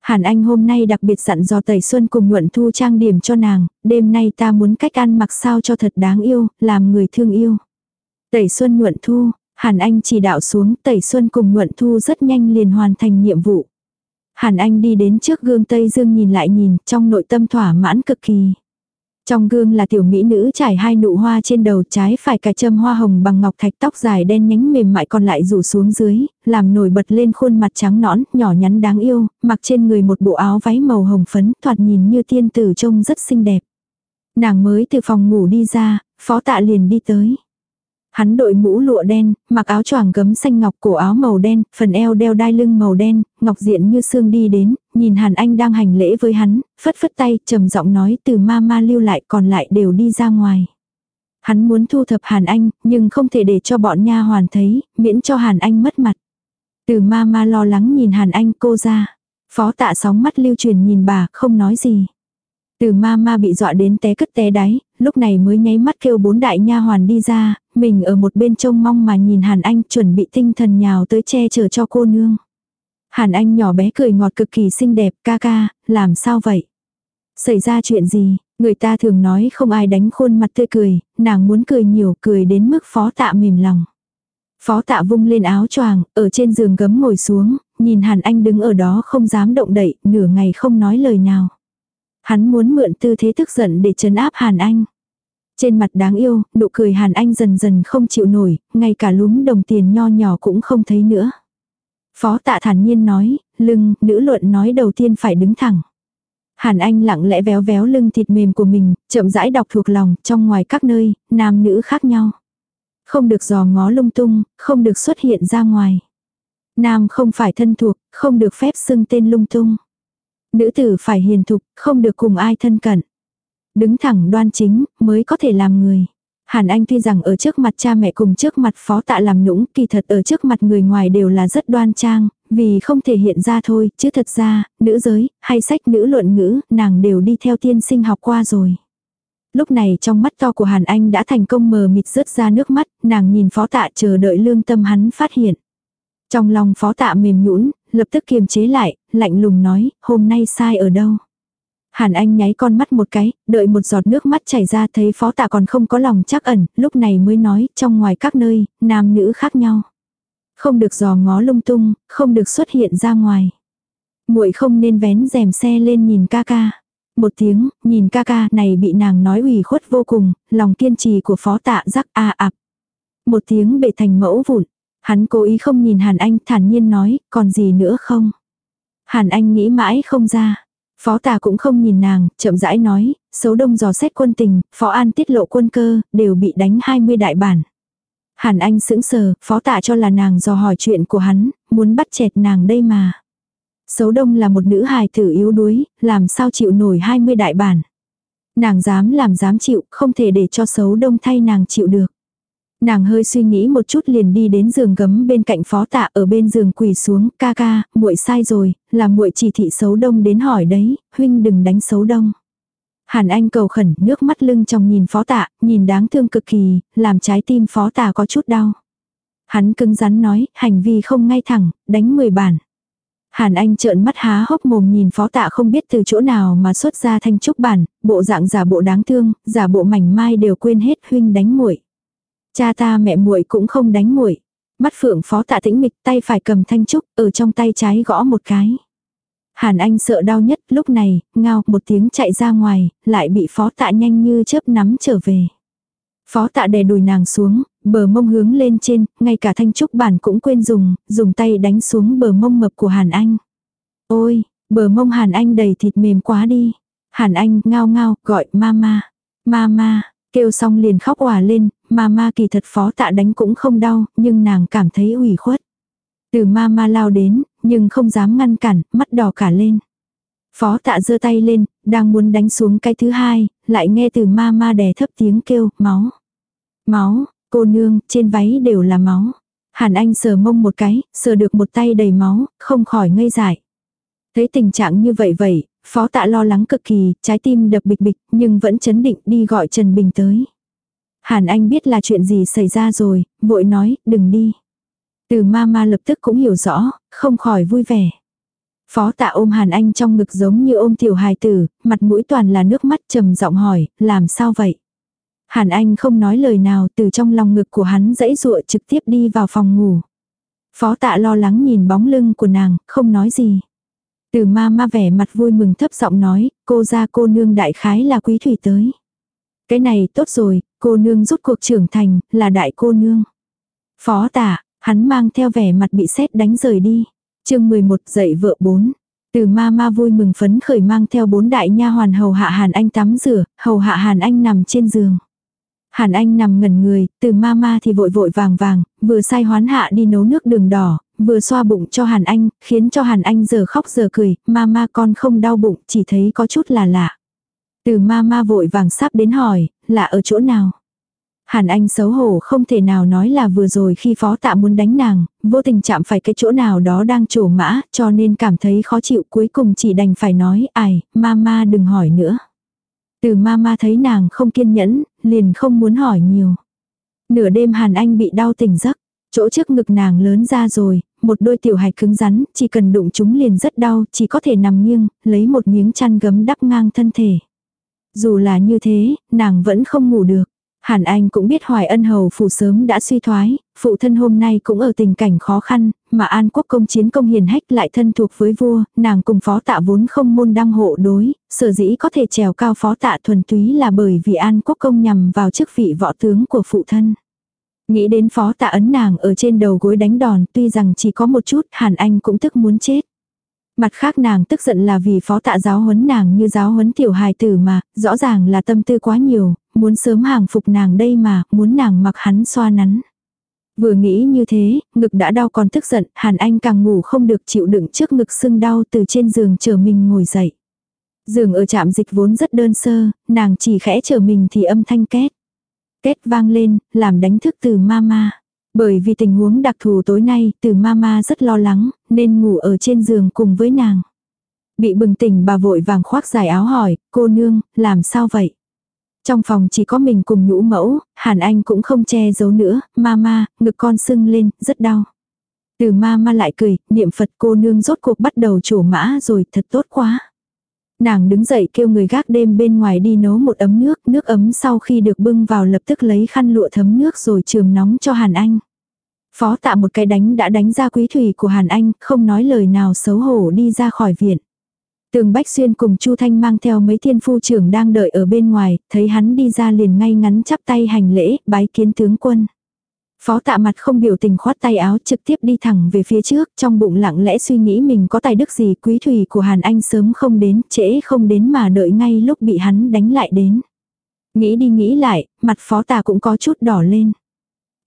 Hàn Anh hôm nay đặc biệt dặn dò Tẩy Xuân cùng Nhuận Thu trang điểm cho nàng, đêm nay ta muốn cách ăn mặc sao cho thật đáng yêu, làm người thương yêu. Tẩy Xuân Nhuận Thu, Hàn Anh chỉ đạo xuống Tẩy Xuân cùng Nhuận Thu rất nhanh liền hoàn thành nhiệm vụ. Hàn Anh đi đến trước gương Tây Dương nhìn lại nhìn, trong nội tâm thỏa mãn cực kỳ. Trong gương là tiểu mỹ nữ trải hai nụ hoa trên đầu trái phải cài châm hoa hồng bằng ngọc thạch tóc dài đen nhánh mềm mại còn lại rủ xuống dưới, làm nổi bật lên khuôn mặt trắng nõn, nhỏ nhắn đáng yêu, mặc trên người một bộ áo váy màu hồng phấn thoạt nhìn như tiên tử trông rất xinh đẹp. Nàng mới từ phòng ngủ đi ra, phó tạ liền đi tới. Hắn đội mũ lụa đen, mặc áo choàng gấm xanh ngọc cổ áo màu đen, phần eo đeo đai lưng màu đen, ngọc diện như xương đi đến, nhìn Hàn Anh đang hành lễ với hắn, phất phất tay, trầm giọng nói từ ma ma lưu lại còn lại đều đi ra ngoài. Hắn muốn thu thập Hàn Anh, nhưng không thể để cho bọn nha hoàn thấy, miễn cho Hàn Anh mất mặt. Từ ma ma lo lắng nhìn Hàn Anh cô ra. Phó tạ sóng mắt lưu truyền nhìn bà, không nói gì. Từ ma ma bị dọa đến té cất té đáy, lúc này mới nháy mắt kêu bốn đại nha hoàn đi ra, mình ở một bên trông mong mà nhìn Hàn Anh chuẩn bị tinh thần nhào tới che chở cho cô nương. Hàn Anh nhỏ bé cười ngọt cực kỳ xinh đẹp, ca ca, làm sao vậy? Xảy ra chuyện gì? Người ta thường nói không ai đánh khuôn mặt tươi cười, nàng muốn cười nhiều, cười đến mức phó tạ mềm lòng. Phó tạ vung lên áo choàng, ở trên giường gấm ngồi xuống, nhìn Hàn Anh đứng ở đó không dám động đậy, nửa ngày không nói lời nào. Hắn muốn mượn tư thế tức giận để chấn áp Hàn Anh. Trên mặt đáng yêu, nụ cười Hàn Anh dần dần không chịu nổi, ngay cả lúm đồng tiền nho nhỏ cũng không thấy nữa. Phó tạ thản nhiên nói, lưng, nữ luận nói đầu tiên phải đứng thẳng. Hàn Anh lặng lẽ véo véo lưng thịt mềm của mình, chậm rãi đọc thuộc lòng, trong ngoài các nơi, nam nữ khác nhau. Không được dò ngó lung tung, không được xuất hiện ra ngoài. Nam không phải thân thuộc, không được phép xưng tên lung tung. Nữ tử phải hiền thục, không được cùng ai thân cận. Đứng thẳng đoan chính, mới có thể làm người. Hàn Anh tuy rằng ở trước mặt cha mẹ cùng trước mặt phó tạ làm nũng, kỳ thật ở trước mặt người ngoài đều là rất đoan trang, vì không thể hiện ra thôi, chứ thật ra, nữ giới, hay sách nữ luận ngữ, nàng đều đi theo tiên sinh học qua rồi. Lúc này trong mắt to của Hàn Anh đã thành công mờ mịt rớt ra nước mắt, nàng nhìn phó tạ chờ đợi lương tâm hắn phát hiện. Trong lòng phó tạ mềm nhũn lập tức kiềm chế lại, lạnh lùng nói, hôm nay sai ở đâu. Hàn Anh nháy con mắt một cái, đợi một giọt nước mắt chảy ra thấy phó tạ còn không có lòng chắc ẩn, lúc này mới nói, trong ngoài các nơi, nam nữ khác nhau. Không được dò ngó lung tung, không được xuất hiện ra ngoài. muội không nên vén rèm xe lên nhìn ca ca. Một tiếng, nhìn ca ca này bị nàng nói ủy khuất vô cùng, lòng kiên trì của phó tạ rắc a ạp. Một tiếng bể thành mẫu vụn. Hắn cố ý không nhìn Hàn Anh thản nhiên nói, còn gì nữa không? Hàn Anh nghĩ mãi không ra. Phó tà cũng không nhìn nàng, chậm rãi nói, xấu đông dò xét quân tình, phó an tiết lộ quân cơ, đều bị đánh 20 đại bản. Hàn Anh sững sờ, phó tạ cho là nàng dò hỏi chuyện của hắn, muốn bắt chẹt nàng đây mà. Xấu đông là một nữ hài tử yếu đuối, làm sao chịu nổi 20 đại bản. Nàng dám làm dám chịu, không thể để cho xấu đông thay nàng chịu được. Nàng hơi suy nghĩ một chút liền đi đến giường gấm bên cạnh phó tạ ở bên giường quỳ xuống, ca ca, muội sai rồi, là muội chỉ thị xấu đông đến hỏi đấy, huynh đừng đánh xấu đông. Hàn Anh cầu khẩn, nước mắt lưng trong nhìn phó tạ, nhìn đáng thương cực kỳ, làm trái tim phó tạ có chút đau. Hắn cứng rắn nói, hành vi không ngay thẳng, đánh 10 bản. Hàn Anh trợn mắt há hốc mồm nhìn phó tạ không biết từ chỗ nào mà xuất ra thanh trúc bản, bộ dạng giả bộ đáng thương, giả bộ mảnh mai đều quên hết huynh đánh muội. Cha ta mẹ muội cũng không đánh muội. Mắt phượng phó tạ tĩnh mịch tay phải cầm thanh trúc, ở trong tay trái gõ một cái. Hàn Anh sợ đau nhất lúc này, ngao một tiếng chạy ra ngoài, lại bị phó tạ nhanh như chớp nắm trở về. Phó tạ đè đùi nàng xuống, bờ mông hướng lên trên, ngay cả thanh trúc bản cũng quên dùng, dùng tay đánh xuống bờ mông mập của Hàn Anh. Ôi, bờ mông Hàn Anh đầy thịt mềm quá đi. Hàn Anh ngao ngao, gọi mama. Mama, kêu xong liền khóc òa lên, mama kỳ thật phó tạ đánh cũng không đau, nhưng nàng cảm thấy ủy khuất. Từ ma ma lao đến, nhưng không dám ngăn cản, mắt đỏ cả lên. Phó tạ giơ tay lên, đang muốn đánh xuống cái thứ hai, lại nghe từ ma ma đè thấp tiếng kêu, máu. Máu, cô nương, trên váy đều là máu. Hàn Anh sờ mông một cái, sờ được một tay đầy máu, không khỏi ngây dại. Thấy tình trạng như vậy vậy, phó tạ lo lắng cực kỳ, trái tim đập bịch bịch, nhưng vẫn chấn định đi gọi Trần Bình tới. Hàn Anh biết là chuyện gì xảy ra rồi, vội nói, đừng đi. Từ ma ma lập tức cũng hiểu rõ, không khỏi vui vẻ. Phó tạ ôm Hàn Anh trong ngực giống như ôm tiểu hài tử, mặt mũi toàn là nước mắt trầm giọng hỏi, làm sao vậy? Hàn Anh không nói lời nào từ trong lòng ngực của hắn dãy dụa trực tiếp đi vào phòng ngủ. Phó tạ lo lắng nhìn bóng lưng của nàng, không nói gì. Từ ma ma vẻ mặt vui mừng thấp giọng nói, cô ra cô nương đại khái là quý thủy tới. Cái này tốt rồi, cô nương rút cuộc trưởng thành, là đại cô nương. Phó tả hắn mang theo vẻ mặt bị sét đánh rời đi. chương 11 dậy vợ 4. Từ ma ma vui mừng phấn khởi mang theo bốn đại nha hoàn hầu hạ Hàn Anh tắm rửa, hầu hạ Hàn Anh nằm trên giường. Hàn Anh nằm ngẩn người, từ ma ma thì vội vội vàng vàng, vừa sai hoán hạ đi nấu nước đường đỏ, vừa xoa bụng cho Hàn Anh, khiến cho Hàn Anh giờ khóc giờ cười, ma ma con không đau bụng, chỉ thấy có chút là lạ. Từ ma ma vội vàng sắp đến hỏi, là ở chỗ nào? Hàn Anh xấu hổ không thể nào nói là vừa rồi khi phó tạ muốn đánh nàng, vô tình chạm phải cái chỗ nào đó đang trổ mã, cho nên cảm thấy khó chịu cuối cùng chỉ đành phải nói, ai, ma đừng hỏi nữa. Từ ma thấy nàng không kiên nhẫn, liền không muốn hỏi nhiều. Nửa đêm Hàn Anh bị đau tỉnh giấc, chỗ trước ngực nàng lớn ra rồi, một đôi tiểu hạch cứng rắn, chỉ cần đụng chúng liền rất đau, chỉ có thể nằm nghiêng, lấy một miếng chăn gấm đắp ngang thân thể. Dù là như thế, nàng vẫn không ngủ được. Hàn Anh cũng biết Hoài Ân Hầu phủ sớm đã suy thoái, phụ thân hôm nay cũng ở tình cảnh khó khăn, mà An Quốc công chiến công hiền hách lại thân thuộc với vua, nàng cùng phó tạ vốn không môn đăng hộ đối, sở dĩ có thể trèo cao phó tạ thuần túy là bởi vì An Quốc công nhằm vào chức vị võ tướng của phụ thân. Nghĩ đến phó tạ ấn nàng ở trên đầu gối đánh đòn tuy rằng chỉ có một chút Hàn Anh cũng tức muốn chết. Mặt khác nàng tức giận là vì phó tạ giáo huấn nàng như giáo huấn tiểu hài tử mà, rõ ràng là tâm tư quá nhiều, muốn sớm hàng phục nàng đây mà, muốn nàng mặc hắn xoa nắn. Vừa nghĩ như thế, ngực đã đau còn tức giận, Hàn Anh càng ngủ không được chịu đựng trước ngực sưng đau từ trên giường chờ mình ngồi dậy. Giường ở trạm dịch vốn rất đơn sơ, nàng chỉ khẽ chờ mình thì âm thanh két. Két vang lên, làm đánh thức từ mama. Bởi vì tình huống đặc thù tối nay, từ mama rất lo lắng, nên ngủ ở trên giường cùng với nàng. Bị bừng tỉnh bà vội vàng khoác dài áo hỏi, cô nương, làm sao vậy? Trong phòng chỉ có mình cùng nhũ mẫu, Hàn Anh cũng không che giấu nữa, mama, ngực con sưng lên, rất đau. Từ mama lại cười, niệm Phật cô nương rốt cuộc bắt đầu chủ mã rồi, thật tốt quá. Nàng đứng dậy kêu người gác đêm bên ngoài đi nấu một ấm nước, nước ấm sau khi được bưng vào lập tức lấy khăn lụa thấm nước rồi trường nóng cho Hàn Anh. Phó tạ một cái đánh đã đánh ra quý thủy của Hàn Anh, không nói lời nào xấu hổ đi ra khỏi viện. Tường Bách Xuyên cùng Chu Thanh mang theo mấy thiên phu trưởng đang đợi ở bên ngoài, thấy hắn đi ra liền ngay ngắn chắp tay hành lễ, bái kiến tướng quân. Phó tạ mặt không biểu tình khoát tay áo trực tiếp đi thẳng về phía trước, trong bụng lặng lẽ suy nghĩ mình có tài đức gì quý thủy của Hàn Anh sớm không đến, trễ không đến mà đợi ngay lúc bị hắn đánh lại đến. Nghĩ đi nghĩ lại, mặt phó tạ cũng có chút đỏ lên.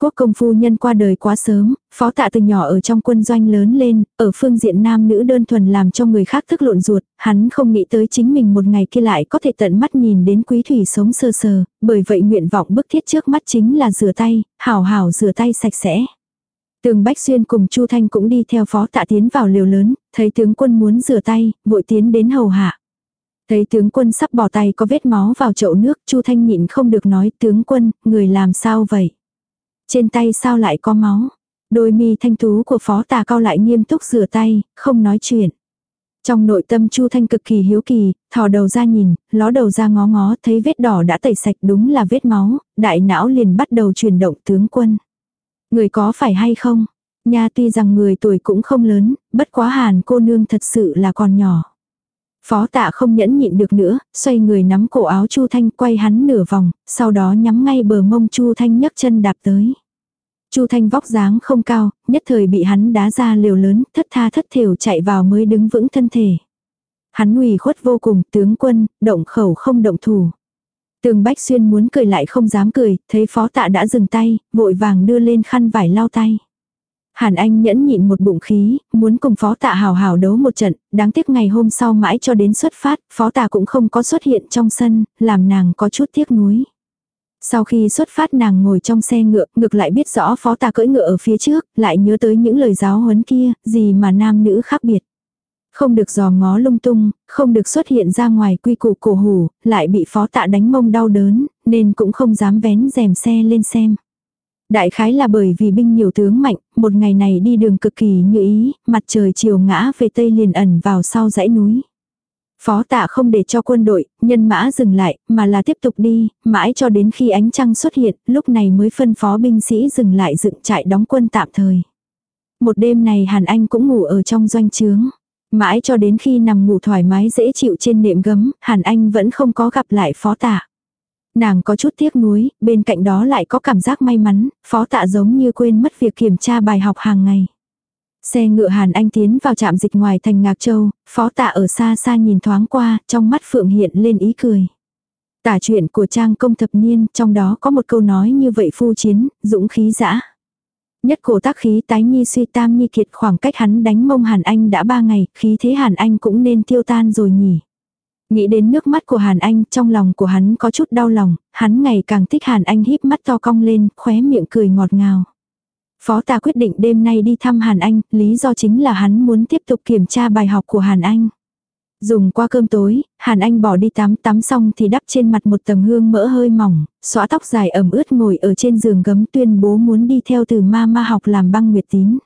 Quốc công phu nhân qua đời quá sớm, phó tạ từ nhỏ ở trong quân doanh lớn lên, ở phương diện nam nữ đơn thuần làm cho người khác thức lộn ruột, hắn không nghĩ tới chính mình một ngày kia lại có thể tận mắt nhìn đến quý thủy sống sơ sờ, bởi vậy nguyện vọng bức thiết trước mắt chính là rửa tay, hảo hảo rửa tay sạch sẽ. Tường Bách Xuyên cùng Chu Thanh cũng đi theo phó tạ tiến vào liều lớn, thấy tướng quân muốn rửa tay, vội tiến đến hầu hạ. Thấy tướng quân sắp bỏ tay có vết máu vào chậu nước, Chu Thanh nhịn không được nói tướng quân, người làm sao vậy? Trên tay sao lại có máu? Đôi mi thanh tú của phó tà cao lại nghiêm túc rửa tay, không nói chuyện. Trong nội tâm Chu Thanh cực kỳ hiếu kỳ, thò đầu ra nhìn, ló đầu ra ngó ngó, thấy vết đỏ đã tẩy sạch đúng là vết máu, đại não liền bắt đầu chuyển động tướng quân. Người có phải hay không? Nha tuy rằng người tuổi cũng không lớn, bất quá hàn cô nương thật sự là còn nhỏ. Phó tạ không nhẫn nhịn được nữa, xoay người nắm cổ áo Chu Thanh quay hắn nửa vòng, sau đó nhắm ngay bờ mông Chu Thanh nhấc chân đạp tới. Chu Thanh vóc dáng không cao, nhất thời bị hắn đá ra liều lớn, thất tha thất thiểu chạy vào mới đứng vững thân thể. Hắn ủy khuất vô cùng, tướng quân, động khẩu không động thủ. Tường Bách Xuyên muốn cười lại không dám cười, thấy phó tạ đã dừng tay, vội vàng đưa lên khăn vải lau tay. Hàn Anh nhẫn nhịn một bụng khí, muốn cùng phó tạ hào hào đấu một trận, đáng tiếc ngày hôm sau mãi cho đến xuất phát, phó tạ cũng không có xuất hiện trong sân, làm nàng có chút tiếc nuối. Sau khi xuất phát nàng ngồi trong xe ngựa, ngược lại biết rõ phó tạ cưỡi ngựa ở phía trước, lại nhớ tới những lời giáo huấn kia, gì mà nam nữ khác biệt. Không được dò ngó lung tung, không được xuất hiện ra ngoài quy củ cổ hủ, lại bị phó tạ đánh mông đau đớn, nên cũng không dám vén rèm xe lên xem. Đại khái là bởi vì binh nhiều tướng mạnh, một ngày này đi đường cực kỳ như ý, mặt trời chiều ngã về tây liền ẩn vào sau dãy núi. Phó tạ không để cho quân đội, nhân mã dừng lại, mà là tiếp tục đi, mãi cho đến khi ánh trăng xuất hiện, lúc này mới phân phó binh sĩ dừng lại dựng trại đóng quân tạm thời. Một đêm này Hàn Anh cũng ngủ ở trong doanh trướng. Mãi cho đến khi nằm ngủ thoải mái dễ chịu trên nệm gấm, Hàn Anh vẫn không có gặp lại phó tạ. Nàng có chút tiếc nuối, bên cạnh đó lại có cảm giác may mắn, phó tạ giống như quên mất việc kiểm tra bài học hàng ngày. Xe ngựa Hàn Anh tiến vào trạm dịch ngoài thành Ngạc Châu, phó tạ ở xa xa nhìn thoáng qua, trong mắt Phượng hiện lên ý cười. Tả chuyện của trang công thập niên, trong đó có một câu nói như vậy phu chiến, dũng khí dã. Nhất cổ tác khí tái nhi suy tam nhi kiệt khoảng cách hắn đánh mông Hàn Anh đã ba ngày, khí thế Hàn Anh cũng nên tiêu tan rồi nhỉ. Nghĩ đến nước mắt của Hàn Anh, trong lòng của hắn có chút đau lòng, hắn ngày càng thích Hàn Anh híp mắt to cong lên, khóe miệng cười ngọt ngào. Phó ta quyết định đêm nay đi thăm Hàn Anh, lý do chính là hắn muốn tiếp tục kiểm tra bài học của Hàn Anh. Dùng qua cơm tối, Hàn Anh bỏ đi tắm tắm xong thì đắp trên mặt một tầng hương mỡ hơi mỏng, xõa tóc dài ẩm ướt ngồi ở trên giường gấm tuyên bố muốn đi theo từ ma ma học làm băng nguyệt tín.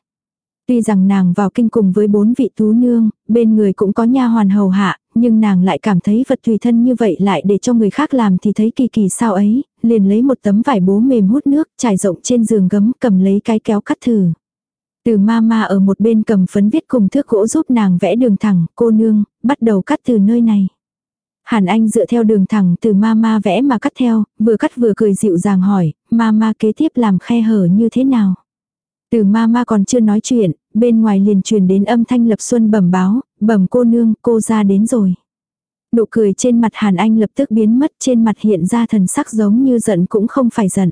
Tuy rằng nàng vào kinh cùng với bốn vị tú nương, bên người cũng có nha hoàn hầu hạ, nhưng nàng lại cảm thấy vật tùy thân như vậy lại để cho người khác làm thì thấy kỳ kỳ sao ấy, liền lấy một tấm vải bố mềm hút nước, trải rộng trên giường gấm, cầm lấy cái kéo cắt thử. Từ mama ở một bên cầm phấn viết cùng thước gỗ giúp nàng vẽ đường thẳng, cô nương, bắt đầu cắt từ nơi này. Hàn Anh dựa theo đường thẳng từ mama vẽ mà cắt theo, vừa cắt vừa cười dịu dàng hỏi, mama kế tiếp làm khe hở như thế nào. Từ ma ma còn chưa nói chuyện, bên ngoài liền truyền đến âm thanh lập xuân bẩm báo, bẩm cô nương, cô ra đến rồi. Nụ cười trên mặt Hàn Anh lập tức biến mất trên mặt hiện ra thần sắc giống như giận cũng không phải giận.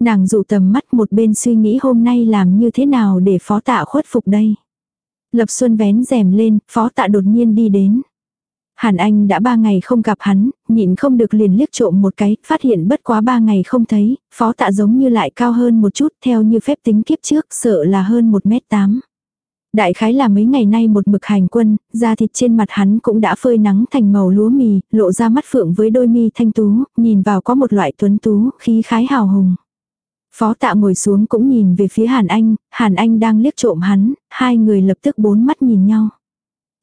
Nàng dụ tầm mắt một bên suy nghĩ hôm nay làm như thế nào để phó tạ khuất phục đây. Lập Xuân vén rèm lên, phó tạ đột nhiên đi đến. Hàn Anh đã ba ngày không gặp hắn, nhịn không được liền liếc trộm một cái, phát hiện bất quá ba ngày không thấy, phó tạ giống như lại cao hơn một chút theo như phép tính kiếp trước, sợ là hơn một mét tám. Đại khái là mấy ngày nay một mực hành quân, da thịt trên mặt hắn cũng đã phơi nắng thành màu lúa mì, lộ ra mắt phượng với đôi mi thanh tú, nhìn vào có một loại tuấn tú, khí khái hào hùng. Phó tạ ngồi xuống cũng nhìn về phía Hàn Anh, Hàn Anh đang liếc trộm hắn, hai người lập tức bốn mắt nhìn nhau.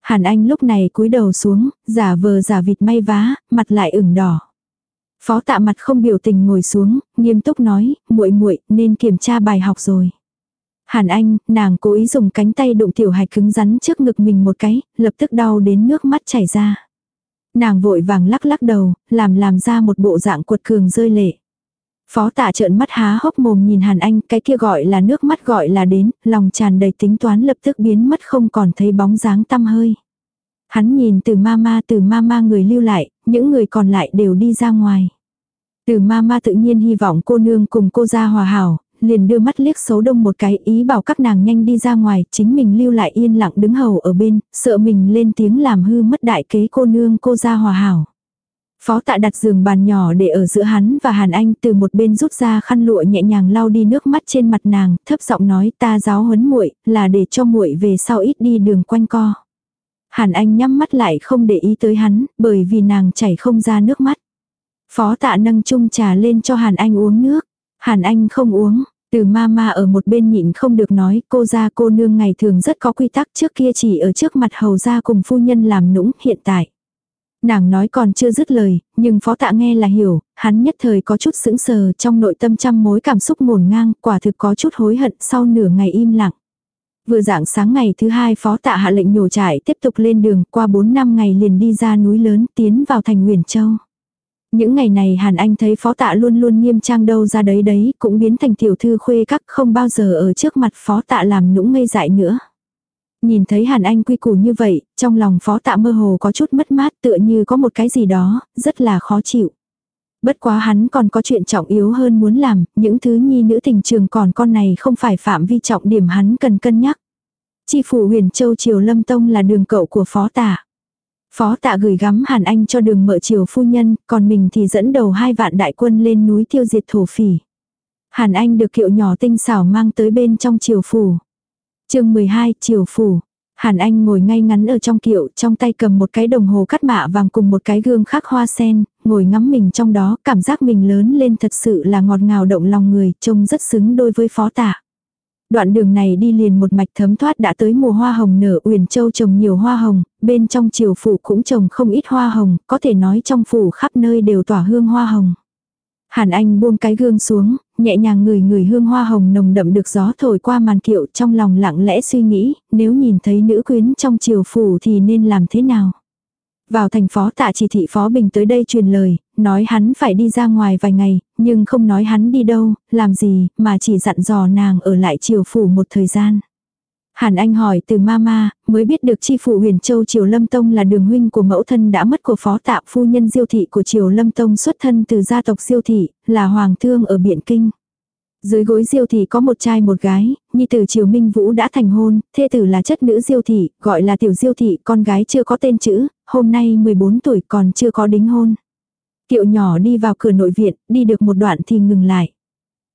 Hàn Anh lúc này cúi đầu xuống, giả vờ giả vịt may vá, mặt lại ửng đỏ. Phó tạ mặt không biểu tình ngồi xuống, nghiêm túc nói, muội muội nên kiểm tra bài học rồi. Hàn Anh, nàng cố ý dùng cánh tay đụng tiểu hạch cứng rắn trước ngực mình một cái, lập tức đau đến nước mắt chảy ra. Nàng vội vàng lắc lắc đầu, làm làm ra một bộ dạng cuột cường rơi lệ. Phó tạ trợn mắt há hốc mồm nhìn Hàn Anh, cái kia gọi là nước mắt gọi là đến, lòng tràn đầy tính toán lập tức biến mất không còn thấy bóng dáng tăm hơi. Hắn nhìn từ mama từ mama người lưu lại, những người còn lại đều đi ra ngoài. Từ mama tự nhiên hy vọng cô nương cùng cô ra hòa hảo, liền đưa mắt liếc xấu đông một cái ý bảo các nàng nhanh đi ra ngoài, chính mình lưu lại yên lặng đứng hầu ở bên, sợ mình lên tiếng làm hư mất đại kế cô nương cô ra hòa hảo. Phó tạ đặt giường bàn nhỏ để ở giữa hắn và Hàn Anh từ một bên rút ra khăn lụa nhẹ nhàng lau đi nước mắt trên mặt nàng, thấp giọng nói ta giáo huấn muội là để cho muội về sau ít đi đường quanh co. Hàn Anh nhắm mắt lại không để ý tới hắn, bởi vì nàng chảy không ra nước mắt. Phó tạ nâng chung trà lên cho Hàn Anh uống nước. Hàn Anh không uống, từ mama ở một bên nhịn không được nói, cô gia cô nương ngày thường rất có quy tắc trước kia chỉ ở trước mặt hầu gia cùng phu nhân làm nũng hiện tại. Nàng nói còn chưa dứt lời, nhưng phó tạ nghe là hiểu, hắn nhất thời có chút sững sờ trong nội tâm trăm mối cảm xúc ngổn ngang, quả thực có chút hối hận sau nửa ngày im lặng. Vừa dạng sáng ngày thứ hai phó tạ hạ lệnh nhổ trải tiếp tục lên đường qua 4 năm ngày liền đi ra núi lớn tiến vào thành Nguyền Châu. Những ngày này Hàn Anh thấy phó tạ luôn luôn nghiêm trang đâu ra đấy đấy cũng biến thành tiểu thư khuê các không bao giờ ở trước mặt phó tạ làm nũng ngây dại nữa. Nhìn thấy Hàn Anh quy củ như vậy, trong lòng phó tạ mơ hồ có chút mất mát tựa như có một cái gì đó, rất là khó chịu. Bất quá hắn còn có chuyện trọng yếu hơn muốn làm, những thứ nhi nữ tình trường còn con này không phải phạm vi trọng điểm hắn cần cân nhắc. Chi phủ huyền châu triều lâm tông là đường cậu của phó tạ. Phó tạ gửi gắm Hàn Anh cho đường mợ triều phu nhân, còn mình thì dẫn đầu hai vạn đại quân lên núi tiêu diệt thổ phỉ. Hàn Anh được kiệu nhỏ tinh xảo mang tới bên trong triều phủ chương 12, Triều Phủ. Hàn Anh ngồi ngay ngắn ở trong kiệu, trong tay cầm một cái đồng hồ cắt mạ vàng cùng một cái gương khắc hoa sen, ngồi ngắm mình trong đó, cảm giác mình lớn lên thật sự là ngọt ngào động lòng người, trông rất xứng đôi với phó tả Đoạn đường này đi liền một mạch thấm thoát đã tới mùa hoa hồng nở Uyển Châu trồng nhiều hoa hồng, bên trong triều phủ cũng trồng không ít hoa hồng, có thể nói trong phủ khắp nơi đều tỏa hương hoa hồng. Hàn Anh buông cái gương xuống, nhẹ nhàng ngửi ngửi hương hoa hồng nồng đậm được gió thổi qua màn kiệu trong lòng lặng lẽ suy nghĩ, nếu nhìn thấy nữ quyến trong triều phủ thì nên làm thế nào. Vào thành phó tạ chỉ thị phó bình tới đây truyền lời, nói hắn phải đi ra ngoài vài ngày, nhưng không nói hắn đi đâu, làm gì, mà chỉ dặn dò nàng ở lại triều phủ một thời gian. Hàn Anh hỏi từ mama, mới biết được chi phủ huyền châu Triều Lâm Tông là đường huynh của mẫu thân đã mất của phó tạm phu nhân diêu thị của Triều Lâm Tông xuất thân từ gia tộc diêu thị, là hoàng thương ở Biện Kinh. Dưới gối diêu thị có một trai một gái, nhi tử Triều Minh Vũ đã thành hôn, thê tử là chất nữ diêu thị, gọi là tiểu diêu thị, con gái chưa có tên chữ, hôm nay 14 tuổi còn chưa có đính hôn. Kiệu nhỏ đi vào cửa nội viện, đi được một đoạn thì ngừng lại.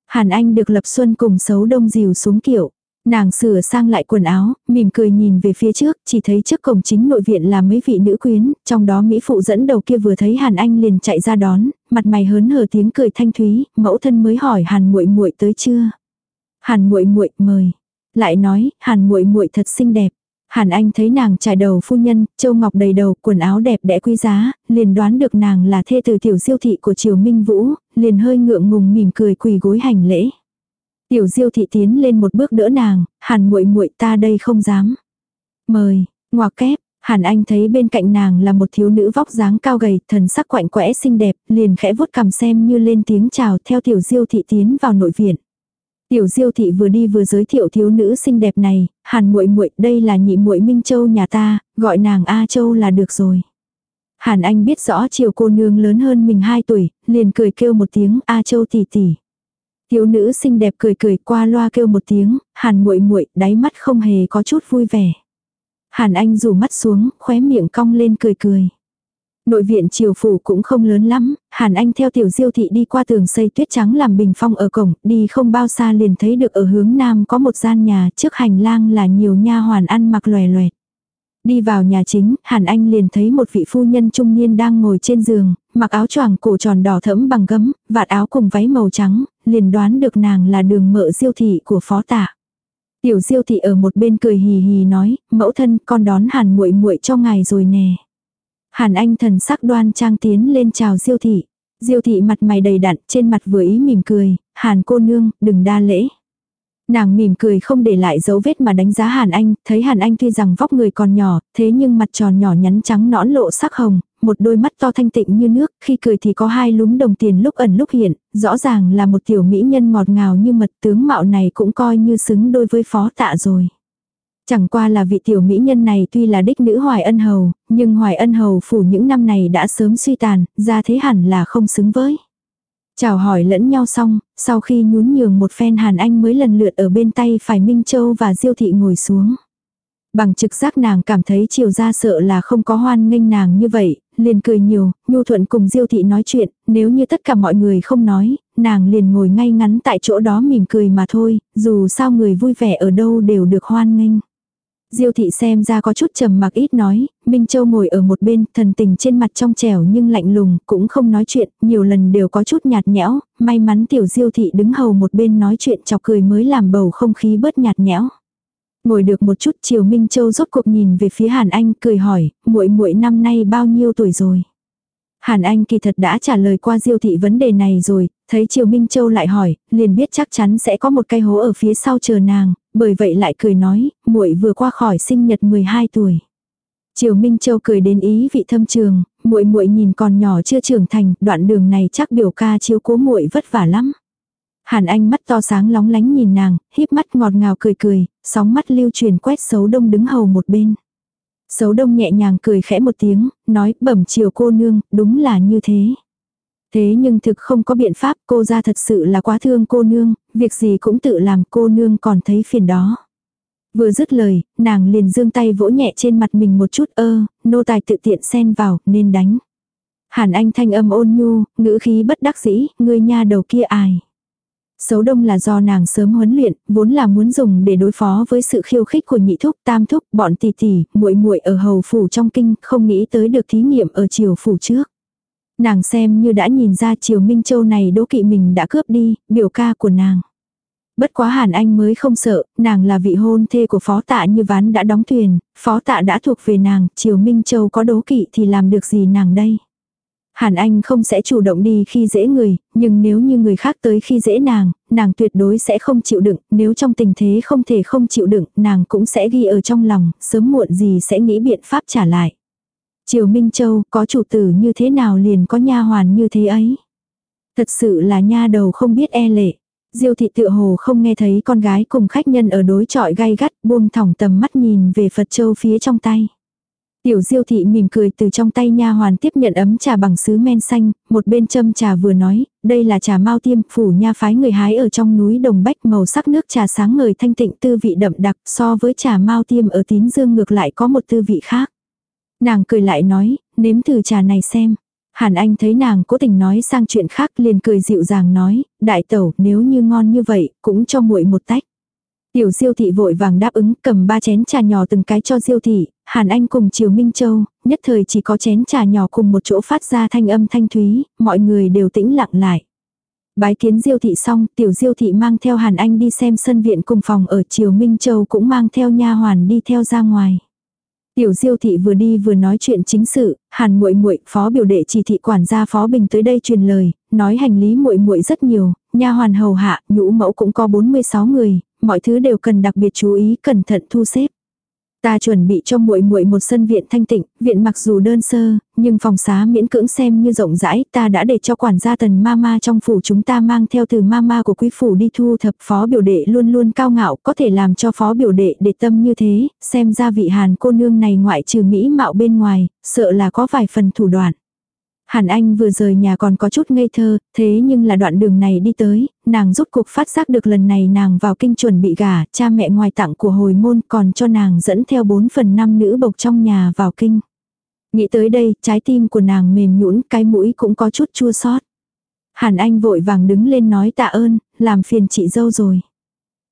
Hàn Anh được Lập Xuân cùng xấu đông dìu xuống kiệu. Nàng sửa sang lại quần áo, mỉm cười nhìn về phía trước, chỉ thấy trước cổng chính nội viện là mấy vị nữ quyến, trong đó Mỹ phụ dẫn đầu kia vừa thấy Hàn Anh liền chạy ra đón, mặt mày hớn hở tiếng cười thanh thúy, mẫu thân mới hỏi Hàn muội muội tới chưa? Hàn muội muội mời. Lại nói, Hàn muội muội thật xinh đẹp. Hàn Anh thấy nàng trải đầu phu nhân, châu ngọc đầy đầu, quần áo đẹp đẽ quý giá, liền đoán được nàng là thê từ tiểu siêu thị của Triều Minh Vũ, liền hơi ngượng ngùng mỉm cười quỳ gối hành lễ. Tiểu Diêu thị tiến lên một bước đỡ nàng, "Hàn muội muội ta đây không dám." "Mời." Ngoặc kép, Hàn Anh thấy bên cạnh nàng là một thiếu nữ vóc dáng cao gầy, thần sắc quạnh quẽ xinh đẹp, liền khẽ vuốt cằm xem như lên tiếng chào theo tiểu Diêu thị tiến vào nội viện. Tiểu Diêu thị vừa đi vừa giới thiệu thiếu nữ xinh đẹp này, "Hàn muội muội, đây là nhị muội Minh Châu nhà ta, gọi nàng A Châu là được rồi." Hàn Anh biết rõ chiều cô nương lớn hơn mình 2 tuổi, liền cười kêu một tiếng A Châu tỷ tỷ. Thiếu nữ xinh đẹp cười cười qua loa kêu một tiếng, Hàn muội muội, đáy mắt không hề có chút vui vẻ. Hàn Anh rủ mắt xuống, khóe miệng cong lên cười cười. Nội viện triều phủ cũng không lớn lắm, Hàn Anh theo tiểu diêu thị đi qua tường xây tuyết trắng làm bình phong ở cổng, đi không bao xa liền thấy được ở hướng nam có một gian nhà, trước hành lang là nhiều nha hoàn ăn mặc lòe loẹt. Đi vào nhà chính, Hàn Anh liền thấy một vị phu nhân trung niên đang ngồi trên giường, mặc áo choàng cổ tròn đỏ thẫm bằng gấm, vạt áo cùng váy màu trắng, liền đoán được nàng là đường mợ diêu thị của phó tạ. Tiểu diêu thị ở một bên cười hì hì nói, mẫu thân con đón hàn muội muội cho ngài rồi nè. Hàn Anh thần sắc đoan trang tiến lên chào diêu thị. Diêu thị mặt mày đầy đặn, trên mặt vừa ý mỉm cười, hàn cô nương, đừng đa lễ. Nàng mỉm cười không để lại dấu vết mà đánh giá Hàn Anh, thấy Hàn Anh tuy rằng vóc người còn nhỏ, thế nhưng mặt tròn nhỏ nhắn trắng nõn lộ sắc hồng, một đôi mắt to thanh tịnh như nước, khi cười thì có hai lúm đồng tiền lúc ẩn lúc hiện, rõ ràng là một tiểu mỹ nhân ngọt ngào như mật tướng mạo này cũng coi như xứng đôi với phó tạ rồi. Chẳng qua là vị tiểu mỹ nhân này tuy là đích nữ Hoài Ân Hầu, nhưng Hoài Ân Hầu phủ những năm này đã sớm suy tàn, ra thế hẳn là không xứng với. Chào hỏi lẫn nhau xong, sau khi nhún nhường một phen Hàn Anh mới lần lượt ở bên tay phải Minh Châu và Diêu Thị ngồi xuống. Bằng trực giác nàng cảm thấy chiều ra sợ là không có hoan nghênh nàng như vậy, liền cười nhiều, nhu thuận cùng Diêu Thị nói chuyện, nếu như tất cả mọi người không nói, nàng liền ngồi ngay ngắn tại chỗ đó mỉm cười mà thôi, dù sao người vui vẻ ở đâu đều được hoan nghênh. Diêu thị xem ra có chút trầm mặc ít nói, Minh Châu ngồi ở một bên, thần tình trên mặt trong trẻo nhưng lạnh lùng, cũng không nói chuyện, nhiều lần đều có chút nhạt nhẽo, may mắn tiểu Diêu thị đứng hầu một bên nói chuyện chọc cười mới làm bầu không khí bớt nhạt nhẽo. Ngồi được một chút Triều Minh Châu rốt cuộc nhìn về phía Hàn Anh cười hỏi, muội muội năm nay bao nhiêu tuổi rồi? Hàn Anh kỳ thật đã trả lời qua Diêu thị vấn đề này rồi, thấy Triều Minh Châu lại hỏi, liền biết chắc chắn sẽ có một cây hố ở phía sau chờ nàng, bởi vậy lại cười nói, muội vừa qua khỏi sinh nhật 12 tuổi. Triều Minh Châu cười đến ý vị thâm trường, muội muội nhìn còn nhỏ chưa trưởng thành, đoạn đường này chắc biểu ca chiếu cố muội vất vả lắm. Hàn Anh mắt to sáng lóng lánh nhìn nàng, híp mắt ngọt ngào cười cười, sóng mắt lưu truyền quét xấu đông đứng hầu một bên. Xấu đông nhẹ nhàng cười khẽ một tiếng, nói bẩm chiều cô nương, đúng là như thế. Thế nhưng thực không có biện pháp cô ra thật sự là quá thương cô nương, việc gì cũng tự làm cô nương còn thấy phiền đó. Vừa dứt lời, nàng liền dương tay vỗ nhẹ trên mặt mình một chút ơ, nô tài tự tiện xen vào, nên đánh. Hàn Anh thanh âm ôn nhu, ngữ khí bất đắc dĩ, người nha đầu kia ai. Xấu đông là do nàng sớm huấn luyện, vốn là muốn dùng để đối phó với sự khiêu khích của nhị thúc, tam thúc, bọn tỷ tỷ, muội muội ở hầu phủ trong kinh, không nghĩ tới được thí nghiệm ở triều phủ trước. Nàng xem như đã nhìn ra triều Minh Châu này đố kỵ mình đã cướp đi, biểu ca của nàng. Bất quá Hàn Anh mới không sợ, nàng là vị hôn thê của phó tạ như ván đã đóng thuyền, phó tạ đã thuộc về nàng, triều Minh Châu có đố kỵ thì làm được gì nàng đây. Hàn Anh không sẽ chủ động đi khi dễ người, nhưng nếu như người khác tới khi dễ nàng, nàng tuyệt đối sẽ không chịu đựng, nếu trong tình thế không thể không chịu đựng, nàng cũng sẽ ghi ở trong lòng, sớm muộn gì sẽ nghĩ biện pháp trả lại. Triều Minh Châu có chủ tử như thế nào liền có nha hoàn như thế ấy. Thật sự là nha đầu không biết e lệ. Diêu thị tự hồ không nghe thấy con gái cùng khách nhân ở đối trọi gay gắt buông thỏng tầm mắt nhìn về Phật Châu phía trong tay. Tiểu diêu thị mỉm cười từ trong tay nha hoàn tiếp nhận ấm trà bằng sứ men xanh, một bên châm trà vừa nói, đây là trà mau tiêm, phủ nha phái người hái ở trong núi Đồng Bách màu sắc nước trà sáng ngời thanh tịnh tư vị đậm đặc so với trà mau tiêm ở tín dương ngược lại có một tư vị khác. Nàng cười lại nói, nếm thử trà này xem. Hàn Anh thấy nàng cố tình nói sang chuyện khác liền cười dịu dàng nói, đại tẩu nếu như ngon như vậy, cũng cho muội một tách. Tiểu diêu thị vội vàng đáp ứng cầm ba chén trà nhỏ từng cái cho diêu thị, Hàn Anh cùng Triều Minh Châu, nhất thời chỉ có chén trà nhỏ cùng một chỗ phát ra thanh âm thanh thúy, mọi người đều tĩnh lặng lại. Bái kiến diêu thị xong, tiểu diêu thị mang theo Hàn Anh đi xem sân viện cùng phòng ở Triều Minh Châu cũng mang theo nha hoàn đi theo ra ngoài. Tiểu Diêu thị vừa đi vừa nói chuyện chính sự, Hàn Muội Muội, phó biểu đệ chỉ thị quản gia Phó Bình tới đây truyền lời, nói hành lý Muội Muội rất nhiều, nha hoàn hầu hạ, nhũ mẫu cũng có 46 người, mọi thứ đều cần đặc biệt chú ý, cẩn thận thu xếp. Ta chuẩn bị cho muội muội một sân viện thanh tịnh, viện mặc dù đơn sơ, nhưng phòng xá miễn cưỡng xem như rộng rãi, ta đã để cho quản gia tần mama trong phủ chúng ta mang theo từ mama của quý phủ đi thu thập phó biểu đệ luôn luôn cao ngạo, có thể làm cho phó biểu đệ để tâm như thế, xem ra vị hàn cô nương này ngoại trừ mỹ mạo bên ngoài, sợ là có vài phần thủ đoạn. Hàn Anh vừa rời nhà còn có chút ngây thơ, thế nhưng là đoạn đường này đi tới, nàng rút cuộc phát giác được lần này nàng vào kinh chuẩn bị gả, cha mẹ ngoài tặng của hồi môn còn cho nàng dẫn theo 4 phần 5 nữ bộc trong nhà vào kinh. Nghĩ tới đây, trái tim của nàng mềm nhũn cái mũi cũng có chút chua xót. Hàn Anh vội vàng đứng lên nói tạ ơn, làm phiền chị dâu rồi.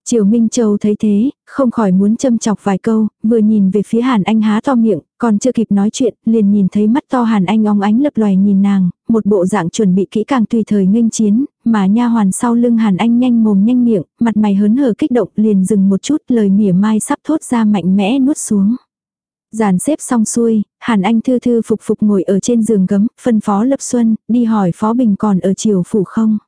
Triều Minh Châu thấy thế, không khỏi muốn châm chọc vài câu, vừa nhìn về phía Hàn Anh há to miệng, còn chưa kịp nói chuyện, liền nhìn thấy mắt to Hàn Anh óng ánh lập loài nhìn nàng, một bộ dạng chuẩn bị kỹ càng tùy thời nghênh chiến, mà nha hoàn sau lưng Hàn Anh nhanh mồm nhanh miệng, mặt mày hớn hở kích động liền dừng một chút lời mỉa mai sắp thốt ra mạnh mẽ nuốt xuống. Giàn xếp xong xuôi, Hàn Anh thư thư phục phục ngồi ở trên giường gấm, phân phó Lập Xuân, đi hỏi Phó Bình còn ở triều phủ không.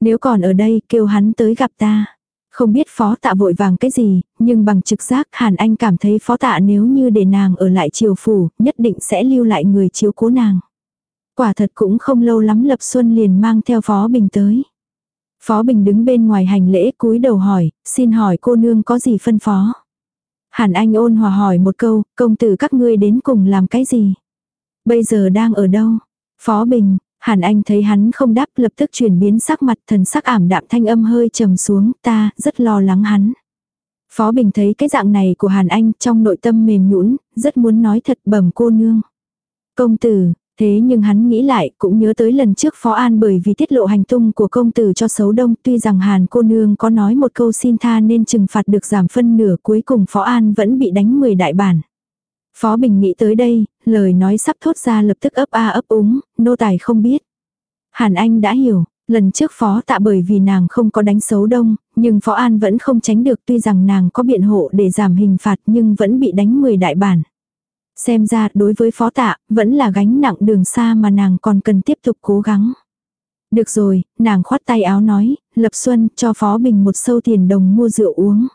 Nếu còn ở đây, kêu hắn tới gặp ta. Không biết phó tạ vội vàng cái gì, nhưng bằng trực giác Hàn Anh cảm thấy phó tạ nếu như để nàng ở lại triều phủ, nhất định sẽ lưu lại người chiếu cố nàng. Quả thật cũng không lâu lắm Lập Xuân liền mang theo Phó Bình tới. Phó Bình đứng bên ngoài hành lễ cúi đầu hỏi, xin hỏi cô nương có gì phân phó. Hàn Anh ôn hòa hỏi một câu, công tử các ngươi đến cùng làm cái gì? Bây giờ đang ở đâu? Phó Bình, Hàn Anh thấy hắn không đáp lập tức chuyển biến sắc mặt thần sắc ảm đạm thanh âm hơi trầm xuống ta rất lo lắng hắn. Phó Bình thấy cái dạng này của Hàn Anh trong nội tâm mềm nhũn rất muốn nói thật bẩm cô nương. Công tử, thế nhưng hắn nghĩ lại cũng nhớ tới lần trước Phó An bởi vì tiết lộ hành tung của công tử cho xấu đông tuy rằng Hàn cô nương có nói một câu xin tha nên trừng phạt được giảm phân nửa cuối cùng Phó An vẫn bị đánh 10 đại bản. Phó Bình nghĩ tới đây, lời nói sắp thốt ra lập tức ấp a ấp úng, nô tài không biết. Hàn Anh đã hiểu, lần trước phó tạ bởi vì nàng không có đánh xấu đông, Nhưng Phó An vẫn không tránh được tuy rằng nàng có biện hộ để giảm hình phạt nhưng vẫn bị đánh 10 đại bản. Xem ra đối với phó tạ, vẫn là gánh nặng đường xa mà nàng còn cần tiếp tục cố gắng. Được rồi, nàng khoát tay áo nói, Lập Xuân cho Phó Bình một sâu tiền đồng mua rượu uống.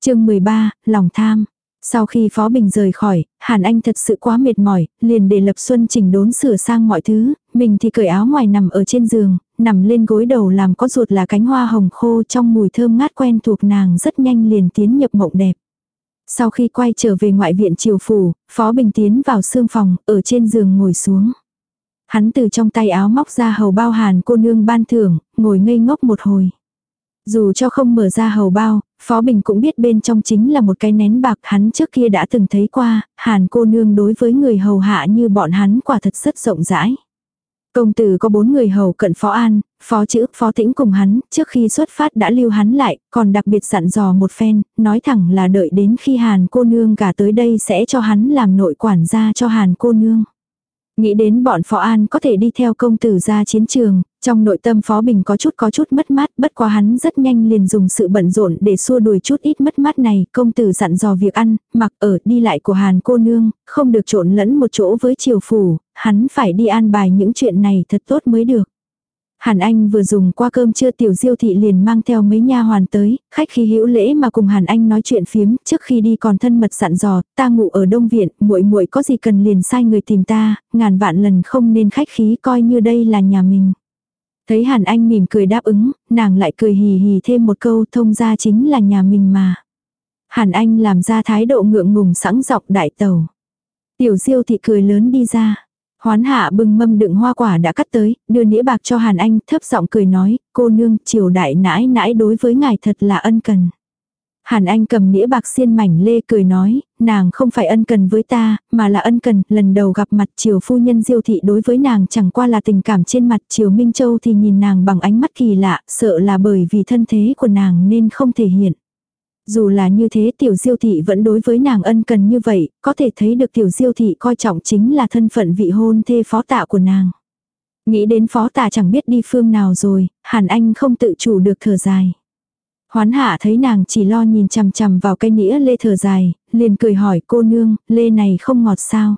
chương 13, lòng tham. Sau khi Phó Bình rời khỏi, Hàn Anh thật sự quá mệt mỏi, liền để Lập Xuân chỉnh đốn sửa sang mọi thứ, mình thì cởi áo ngoài nằm ở trên giường, nằm lên gối đầu làm có ruột là cánh hoa hồng khô trong mùi thơm ngát quen thuộc nàng rất nhanh liền tiến nhập mộng đẹp. Sau khi quay trở về ngoại viện triều phủ, Phó Bình tiến vào sương phòng, ở trên giường ngồi xuống. Hắn từ trong tay áo móc ra hầu bao hàn cô nương ban thưởng, ngồi ngây ngốc một hồi. Dù cho không mở ra hầu bao, Phó Bình cũng biết bên trong chính là một cái nén bạc hắn trước kia đã từng thấy qua, hàn cô nương đối với người hầu hạ như bọn hắn quả thật rất rộng rãi. Công tử có bốn người hầu cận Phó An, Phó Chữ, Phó Tĩnh cùng hắn, trước khi xuất phát đã lưu hắn lại, còn đặc biệt dặn dò một phen, nói thẳng là đợi đến khi Hàn cô nương cả tới đây sẽ cho hắn làm nội quản gia cho Hàn cô nương. Nghĩ đến bọn Phó An có thể đi theo công tử ra chiến trường, trong nội tâm Phó Bình có chút có chút mất mát, bất quá hắn rất nhanh liền dùng sự bận rộn để xua đuổi chút ít mất mát này, công tử dặn dò việc ăn, mặc ở, đi lại của Hàn cô nương, không được trộn lẫn một chỗ với triều phủ, hắn phải đi an bài những chuyện này thật tốt mới được. Hàn Anh vừa dùng qua cơm trưa tiểu diêu thị liền mang theo mấy nha hoàn tới, khách khi hữu lễ mà cùng Hàn Anh nói chuyện phiếm, trước khi đi còn thân mật dặn dò, ta ngủ ở đông viện, muội muội có gì cần liền sai người tìm ta, ngàn vạn lần không nên khách khí coi như đây là nhà mình. Thấy Hàn Anh mỉm cười đáp ứng, nàng lại cười hì hì thêm một câu thông ra chính là nhà mình mà. Hàn Anh làm ra thái độ ngượng ngùng sẵn dọc đại tàu. Tiểu diêu thị cười lớn đi ra. Hoán hạ bưng mâm đựng hoa quả đã cắt tới, đưa nĩa bạc cho Hàn Anh thấp giọng cười nói, cô nương triều đại nãi nãi đối với ngài thật là ân cần. Hàn Anh cầm nĩa bạc xiên mảnh lê cười nói, nàng không phải ân cần với ta, mà là ân cần, lần đầu gặp mặt triều phu nhân diêu thị đối với nàng chẳng qua là tình cảm trên mặt triều Minh Châu thì nhìn nàng bằng ánh mắt kỳ lạ, sợ là bởi vì thân thế của nàng nên không thể hiện. Dù là như thế tiểu diêu thị vẫn đối với nàng ân cần như vậy, có thể thấy được tiểu diêu thị coi trọng chính là thân phận vị hôn thê phó tạ của nàng. Nghĩ đến phó tạ chẳng biết đi phương nào rồi, Hàn Anh không tự chủ được thở dài. Hoán hạ thấy nàng chỉ lo nhìn chằm chằm vào cây nĩa lê thở dài, liền cười hỏi cô nương, lê này không ngọt sao.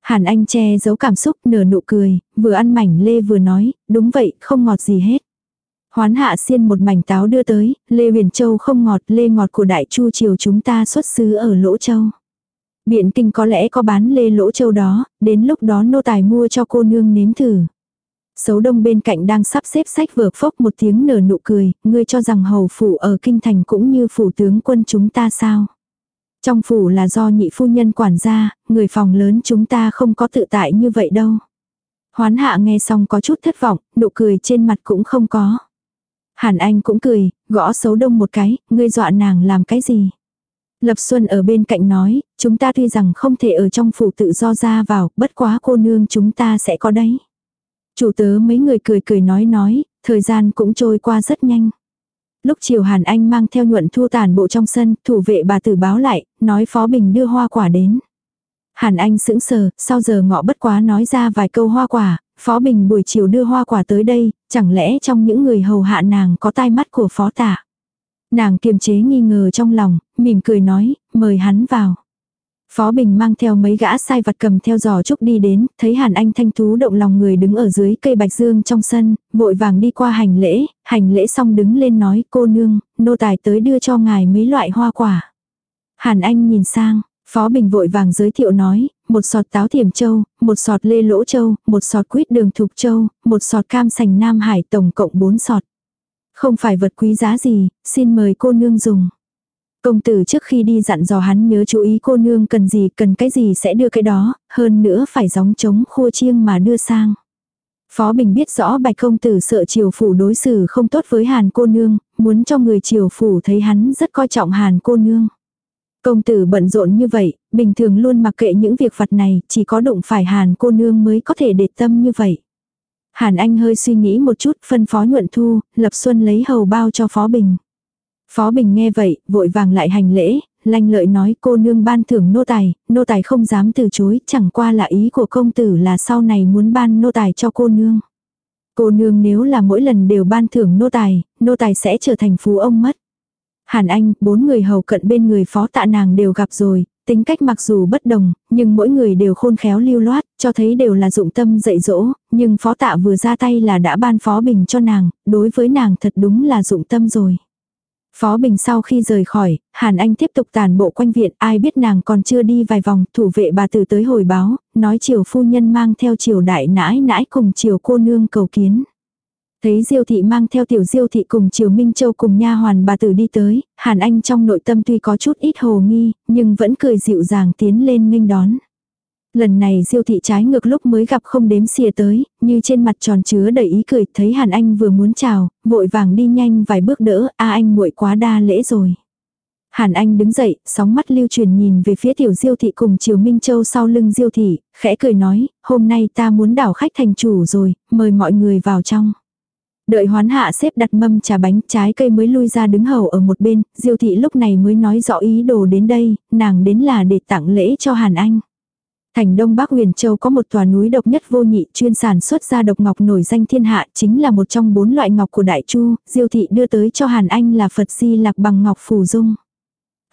Hàn Anh che giấu cảm xúc nở nụ cười, vừa ăn mảnh lê vừa nói, đúng vậy, không ngọt gì hết. Hoán hạ xiên một mảnh táo đưa tới, lê huyền châu không ngọt, lê ngọt của đại chu triều chúng ta xuất xứ ở lỗ châu. Biện kinh có lẽ có bán lê lỗ châu đó, đến lúc đó nô tài mua cho cô nương nếm thử. Sấu đông bên cạnh đang sắp xếp sách vở phốc một tiếng nở nụ cười, ngươi cho rằng hầu phủ ở kinh thành cũng như phủ tướng quân chúng ta sao. Trong phủ là do nhị phu nhân quản gia, người phòng lớn chúng ta không có tự tại như vậy đâu. Hoán hạ nghe xong có chút thất vọng, nụ cười trên mặt cũng không có. Hàn Anh cũng cười, gõ xấu đông một cái, ngươi dọa nàng làm cái gì. Lập Xuân ở bên cạnh nói, chúng ta tuy rằng không thể ở trong phủ tự do ra vào, bất quá cô nương chúng ta sẽ có đấy. Chủ tớ mấy người cười cười nói nói, thời gian cũng trôi qua rất nhanh. Lúc chiều Hàn Anh mang theo nhuận thu tàn bộ trong sân, thủ vệ bà tử báo lại, nói Phó Bình đưa hoa quả đến. Hàn Anh sững sờ, sau giờ ngọ bất quá nói ra vài câu hoa quả, Phó Bình buổi chiều đưa hoa quả tới đây, chẳng lẽ trong những người hầu hạ nàng có tai mắt của Phó Tả. Nàng kiềm chế nghi ngờ trong lòng, mỉm cười nói, mời hắn vào. Phó Bình mang theo mấy gã sai vặt cầm theo giò trúc đi đến, thấy Hàn Anh thanh thú động lòng người đứng ở dưới cây bạch dương trong sân, vội vàng đi qua hành lễ, hành lễ xong đứng lên nói cô nương, nô tài tới đưa cho ngài mấy loại hoa quả. Hàn Anh nhìn sang, Phó Bình vội vàng giới thiệu nói, một sọt táo thiểm châu, một sọt lê lỗ châu, một sọt quýt đường thục châu, một sọt cam sành Nam Hải tổng cộng bốn sọt. Không phải vật quý giá gì, xin mời cô nương dùng. Công tử trước khi đi dặn dò hắn nhớ chú ý cô nương cần gì cần cái gì sẽ đưa cái đó, hơn nữa phải gióng trống khua chiêng mà đưa sang. Phó Bình biết rõ bạch công tử sợ triều phủ đối xử không tốt với hàn cô nương, muốn cho người triều phủ thấy hắn rất coi trọng hàn cô nương. Công tử bận rộn như vậy, bình thường luôn mặc kệ những việc vặt này, chỉ có đụng phải hàn cô nương mới có thể để tâm như vậy. Hàn Anh hơi suy nghĩ một chút, phân phó nhuận thu, Lập Xuân lấy hầu bao cho Phó Bình. Phó Bình nghe vậy, vội vàng lại hành lễ, lanh lợi nói cô nương ban thưởng nô tài, nô tài không dám từ chối, chẳng qua là ý của công tử là sau này muốn ban nô tài cho cô nương. Cô nương nếu là mỗi lần đều ban thưởng nô tài, nô tài sẽ trở thành phú ông mất. Hàn Anh, bốn người hầu cận bên người phó tạ nàng đều gặp rồi, tính cách mặc dù bất đồng, nhưng mỗi người đều khôn khéo lưu loát, cho thấy đều là dụng tâm dạy dỗ, nhưng phó tạ vừa ra tay là đã ban phó bình cho nàng, đối với nàng thật đúng là dụng tâm rồi. Phó Bình sau khi rời khỏi, Hàn Anh tiếp tục tàn bộ quanh viện, ai biết nàng còn chưa đi vài vòng, thủ vệ bà tử tới hồi báo, nói triều phu nhân mang theo triều đại nãi nãi cùng triều cô nương cầu kiến. Thấy Diêu thị mang theo tiểu Diêu thị cùng Triều Minh Châu cùng nha hoàn bà tử đi tới, Hàn Anh trong nội tâm tuy có chút ít hồ nghi, nhưng vẫn cười dịu dàng tiến lên nghênh đón. Lần này Diêu thị trái ngược lúc mới gặp không đếm xìa tới, như trên mặt tròn chứa đầy ý cười, thấy Hàn Anh vừa muốn chào, vội vàng đi nhanh vài bước đỡ, a anh muội quá đa lễ rồi. Hàn Anh đứng dậy, sóng mắt lưu truyền nhìn về phía tiểu diêu thị cùng Triều Minh Châu sau lưng diêu thị, khẽ cười nói, hôm nay ta muốn đảo khách thành chủ rồi, mời mọi người vào trong. Đợi hoán hạ xếp đặt mâm trà bánh trái cây mới lui ra đứng hầu ở một bên, diêu thị lúc này mới nói rõ ý đồ đến đây, nàng đến là để tặng lễ cho Hàn Anh. Thành Đông Bắc Huyền Châu có một tòa núi độc nhất vô nhị chuyên sản xuất ra độc ngọc nổi danh thiên hạ chính là một trong bốn loại ngọc của Đại Chu, Diêu Thị đưa tới cho Hàn Anh là Phật Di Lạc bằng ngọc phù dung.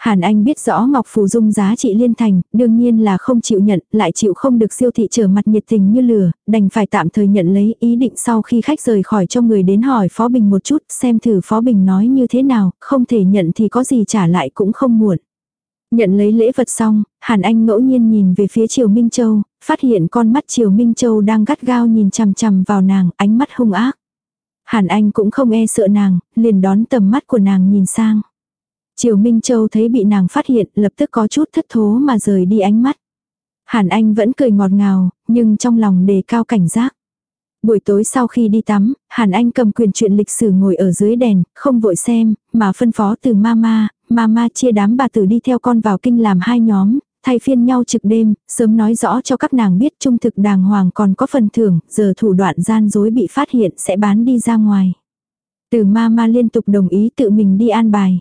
Hàn Anh biết rõ Ngọc Phù Dung giá trị liên thành, đương nhiên là không chịu nhận, lại chịu không được siêu thị trở mặt nhiệt tình như lửa, đành phải tạm thời nhận lấy ý định sau khi khách rời khỏi cho người đến hỏi Phó Bình một chút, xem thử Phó Bình nói như thế nào, không thể nhận thì có gì trả lại cũng không muộn. Nhận lấy lễ vật xong, Hàn Anh ngẫu nhiên nhìn về phía Triều Minh Châu, phát hiện con mắt Triều Minh Châu đang gắt gao nhìn chằm chằm vào nàng, ánh mắt hung ác. Hàn Anh cũng không e sợ nàng, liền đón tầm mắt của nàng nhìn sang. Triều Minh Châu thấy bị nàng phát hiện, lập tức có chút thất thố mà rời đi ánh mắt. Hàn Anh vẫn cười ngọt ngào, nhưng trong lòng đề cao cảnh giác. Buổi tối sau khi đi tắm, Hàn Anh cầm quyền chuyện lịch sử ngồi ở dưới đèn, không vội xem, mà phân phó từ mama, mama chia đám bà tử đi theo con vào kinh làm hai nhóm, thay phiên nhau trực đêm, sớm nói rõ cho các nàng biết trung thực đàng hoàng còn có phần thưởng, giờ thủ đoạn gian dối bị phát hiện sẽ bán đi ra ngoài. Từ mama liên tục đồng ý tự mình đi an bài.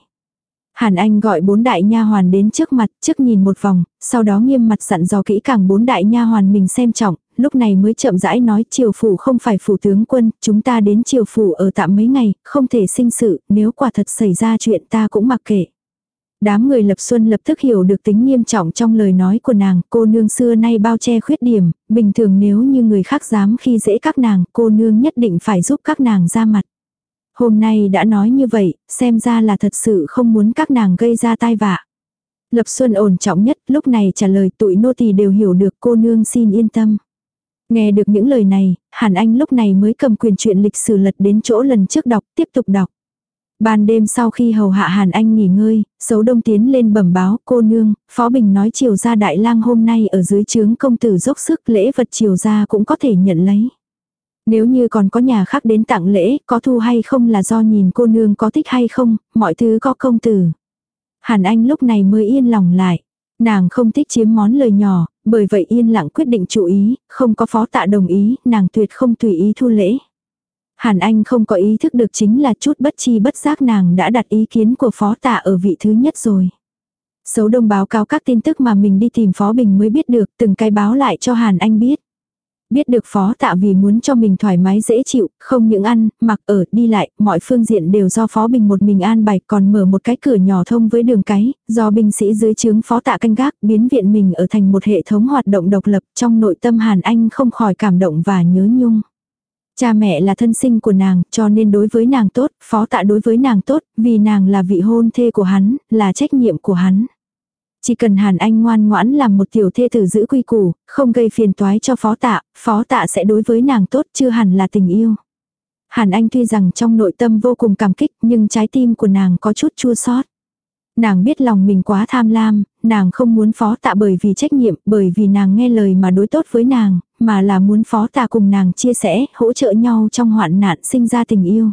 Hàn Anh gọi bốn đại nha hoàn đến trước mặt, trước nhìn một vòng, sau đó nghiêm mặt dặn dò kỹ càng bốn đại nha hoàn mình xem trọng, lúc này mới chậm rãi nói triều phủ không phải phủ tướng quân, chúng ta đến triều phủ ở tạm mấy ngày, không thể sinh sự, nếu quả thật xảy ra chuyện ta cũng mặc kệ. Đám người lập xuân lập tức hiểu được tính nghiêm trọng trong lời nói của nàng, cô nương xưa nay bao che khuyết điểm, bình thường nếu như người khác dám khi dễ các nàng, cô nương nhất định phải giúp các nàng ra mặt. Hôm nay đã nói như vậy, xem ra là thật sự không muốn các nàng gây ra tai vạ. Lập Xuân ổn trọng nhất, lúc này trả lời tụi nô tỳ đều hiểu được cô nương xin yên tâm. Nghe được những lời này, Hàn Anh lúc này mới cầm quyền chuyện lịch sử lật đến chỗ lần trước đọc, tiếp tục đọc. Ban đêm sau khi hầu hạ Hàn Anh nghỉ ngơi, xấu đông tiến lên bẩm báo cô nương, Phó Bình nói chiều ra đại lang hôm nay ở dưới trướng công tử dốc sức lễ vật chiều ra cũng có thể nhận lấy. Nếu như còn có nhà khác đến tặng lễ, có thu hay không là do nhìn cô nương có thích hay không, mọi thứ có công tử. Hàn Anh lúc này mới yên lòng lại. Nàng không thích chiếm món lời nhỏ, bởi vậy yên lặng quyết định chủ ý, không có phó tạ đồng ý, nàng tuyệt không tùy ý thu lễ. Hàn Anh không có ý thức được chính là chút bất chi bất giác nàng đã đặt ý kiến của phó tạ ở vị thứ nhất rồi. Xấu đông báo cáo các tin tức mà mình đi tìm Phó Bình mới biết được, từng cái báo lại cho Hàn Anh biết. Biết được phó tạ vì muốn cho mình thoải mái dễ chịu, không những ăn, mặc ở, đi lại, mọi phương diện đều do phó bình một mình an bài còn mở một cái cửa nhỏ thông với đường cái, do binh sĩ dưới chướng phó tạ canh gác biến viện mình ở thành một hệ thống hoạt động độc lập trong nội tâm Hàn Anh không khỏi cảm động và nhớ nhung. Cha mẹ là thân sinh của nàng, cho nên đối với nàng tốt, phó tạ đối với nàng tốt, vì nàng là vị hôn thê của hắn, là trách nhiệm của hắn. Chỉ cần Hàn Anh ngoan ngoãn làm một tiểu thê tử giữ quy củ, không gây phiền toái cho phó tạ, phó tạ sẽ đối với nàng tốt chưa hẳn là tình yêu. Hàn Anh tuy rằng trong nội tâm vô cùng cảm kích nhưng trái tim của nàng có chút chua xót. Nàng biết lòng mình quá tham lam, nàng không muốn phó tạ bởi vì trách nhiệm, bởi vì nàng nghe lời mà đối tốt với nàng, mà là muốn phó tạ cùng nàng chia sẻ, hỗ trợ nhau trong hoạn nạn sinh ra tình yêu.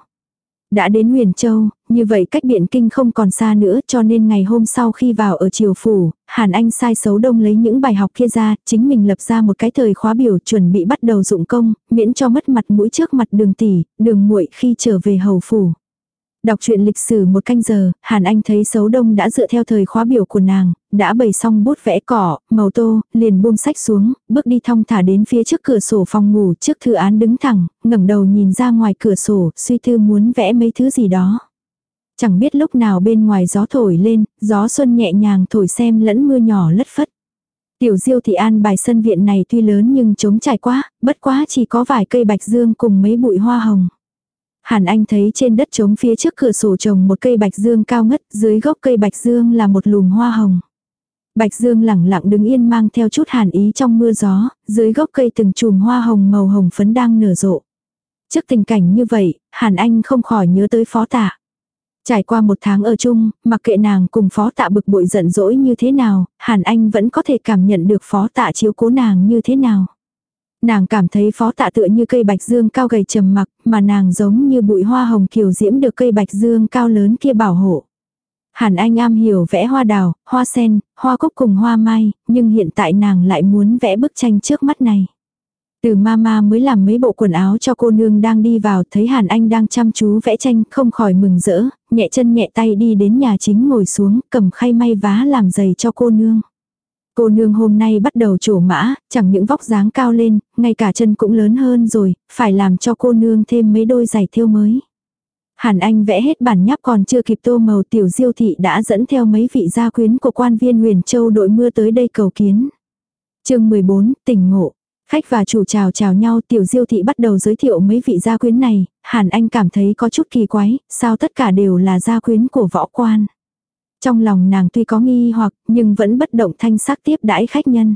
Đã đến Huyền Châu, như vậy cách biện kinh không còn xa nữa cho nên ngày hôm sau khi vào ở triều phủ, Hàn Anh sai xấu đông lấy những bài học kia ra, chính mình lập ra một cái thời khóa biểu chuẩn bị bắt đầu dụng công, miễn cho mất mặt mũi trước mặt đường tỷ, đường muội khi trở về hầu phủ. Đọc truyện lịch sử một canh giờ, Hàn Anh thấy xấu đông đã dựa theo thời khóa biểu của nàng, đã bày xong bút vẽ cỏ, màu tô, liền buông sách xuống, bước đi thong thả đến phía trước cửa sổ phòng ngủ trước thư án đứng thẳng, ngẩng đầu nhìn ra ngoài cửa sổ, suy tư muốn vẽ mấy thứ gì đó. Chẳng biết lúc nào bên ngoài gió thổi lên, gió xuân nhẹ nhàng thổi xem lẫn mưa nhỏ lất phất. Tiểu diêu thị an bài sân viện này tuy lớn nhưng trống trải quá, bất quá chỉ có vài cây bạch dương cùng mấy bụi hoa hồng. Hàn Anh thấy trên đất trống phía trước cửa sổ trồng một cây bạch dương cao ngất, dưới gốc cây bạch dương là một lùm hoa hồng. Bạch dương lẳng lặng đứng yên mang theo chút hàn ý trong mưa gió, dưới gốc cây từng chùm hoa hồng màu hồng phấn đang nở rộ. Trước tình cảnh như vậy, Hàn Anh không khỏi nhớ tới phó tạ. Trải qua một tháng ở chung, mặc kệ nàng cùng phó tạ bực bội giận dỗi như thế nào, Hàn Anh vẫn có thể cảm nhận được phó tạ chiếu cố nàng như thế nào. Nàng cảm thấy phó tạ tựa như cây bạch dương cao gầy trầm mặc, mà nàng giống như bụi hoa hồng kiều diễm được cây bạch dương cao lớn kia bảo hộ. Hàn Anh am hiểu vẽ hoa đào, hoa sen, hoa cúc cùng hoa mai, nhưng hiện tại nàng lại muốn vẽ bức tranh trước mắt này. Từ mama mới làm mấy bộ quần áo cho cô nương đang đi vào, thấy Hàn Anh đang chăm chú vẽ tranh, không khỏi mừng rỡ, nhẹ chân nhẹ tay đi đến nhà chính ngồi xuống, cầm khay may vá làm giày cho cô nương. Cô nương hôm nay bắt đầu trổ mã, chẳng những vóc dáng cao lên, ngay cả chân cũng lớn hơn rồi, phải làm cho cô nương thêm mấy đôi giày thêu mới. Hàn Anh vẽ hết bản nháp còn chưa kịp tô màu tiểu diêu thị đã dẫn theo mấy vị gia quyến của quan viên huyền châu đội mưa tới đây cầu kiến. chương 14, tỉnh ngộ. Khách và chủ chào chào nhau tiểu diêu thị bắt đầu giới thiệu mấy vị gia quyến này, Hàn Anh cảm thấy có chút kỳ quái, sao tất cả đều là gia quyến của võ quan. Trong lòng nàng tuy có nghi hoặc nhưng vẫn bất động thanh sắc tiếp đãi khách nhân.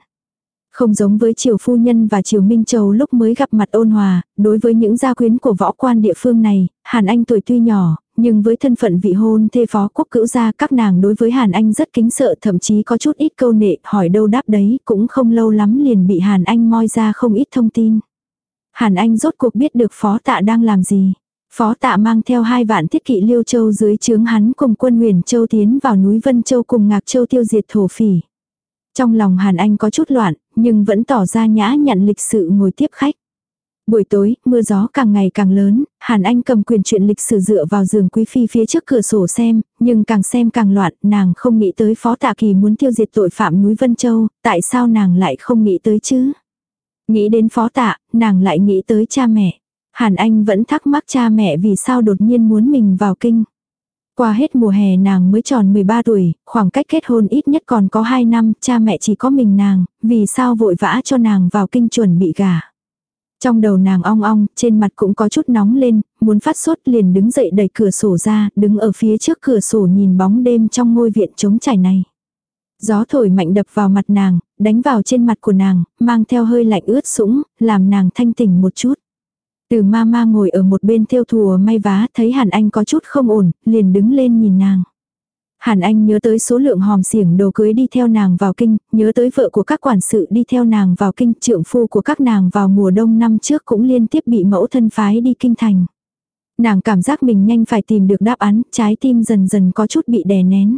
Không giống với triều phu nhân và triều Minh Châu lúc mới gặp mặt ôn hòa, đối với những gia quyến của võ quan địa phương này, Hàn Anh tuổi tuy nhỏ, nhưng với thân phận vị hôn thê phó quốc cữu gia các nàng đối với Hàn Anh rất kính sợ thậm chí có chút ít câu nệ hỏi đâu đáp đấy cũng không lâu lắm liền bị Hàn Anh moi ra không ít thông tin. Hàn Anh rốt cuộc biết được phó tạ đang làm gì. Phó tạ mang theo hai vạn thiết kỵ liêu châu dưới trướng hắn cùng quân huyền châu tiến vào núi Vân Châu cùng Ngạc Châu tiêu diệt thổ phỉ. Trong lòng Hàn Anh có chút loạn, nhưng vẫn tỏ ra nhã nhận lịch sự ngồi tiếp khách. Buổi tối, mưa gió càng ngày càng lớn, Hàn Anh cầm quyền chuyện lịch sử dựa vào giường quý phi phía trước cửa sổ xem, nhưng càng xem càng loạn, nàng không nghĩ tới Phó Tạ Kỳ muốn tiêu diệt tội phạm núi Vân Châu, tại sao nàng lại không nghĩ tới chứ? Nghĩ đến Phó Tạ, nàng lại nghĩ tới cha mẹ. Hàn Anh vẫn thắc mắc cha mẹ vì sao đột nhiên muốn mình vào kinh. Qua hết mùa hè nàng mới tròn 13 tuổi, khoảng cách kết hôn ít nhất còn có 2 năm, cha mẹ chỉ có mình nàng, vì sao vội vã cho nàng vào kinh chuẩn bị gả. Trong đầu nàng ong ong, trên mặt cũng có chút nóng lên, muốn phát sốt liền đứng dậy đẩy cửa sổ ra, đứng ở phía trước cửa sổ nhìn bóng đêm trong ngôi viện trống trải này. Gió thổi mạnh đập vào mặt nàng, đánh vào trên mặt của nàng, mang theo hơi lạnh ướt sũng, làm nàng thanh tỉnh một chút. Từ ma ma ngồi ở một bên theo thùa may vá thấy Hàn Anh có chút không ổn, liền đứng lên nhìn nàng. Hàn Anh nhớ tới số lượng hòm xiển đồ cưới đi theo nàng vào kinh, nhớ tới vợ của các quản sự đi theo nàng vào kinh, trượng phu của các nàng vào mùa đông năm trước cũng liên tiếp bị mẫu thân phái đi kinh thành. Nàng cảm giác mình nhanh phải tìm được đáp án, trái tim dần dần có chút bị đè nén.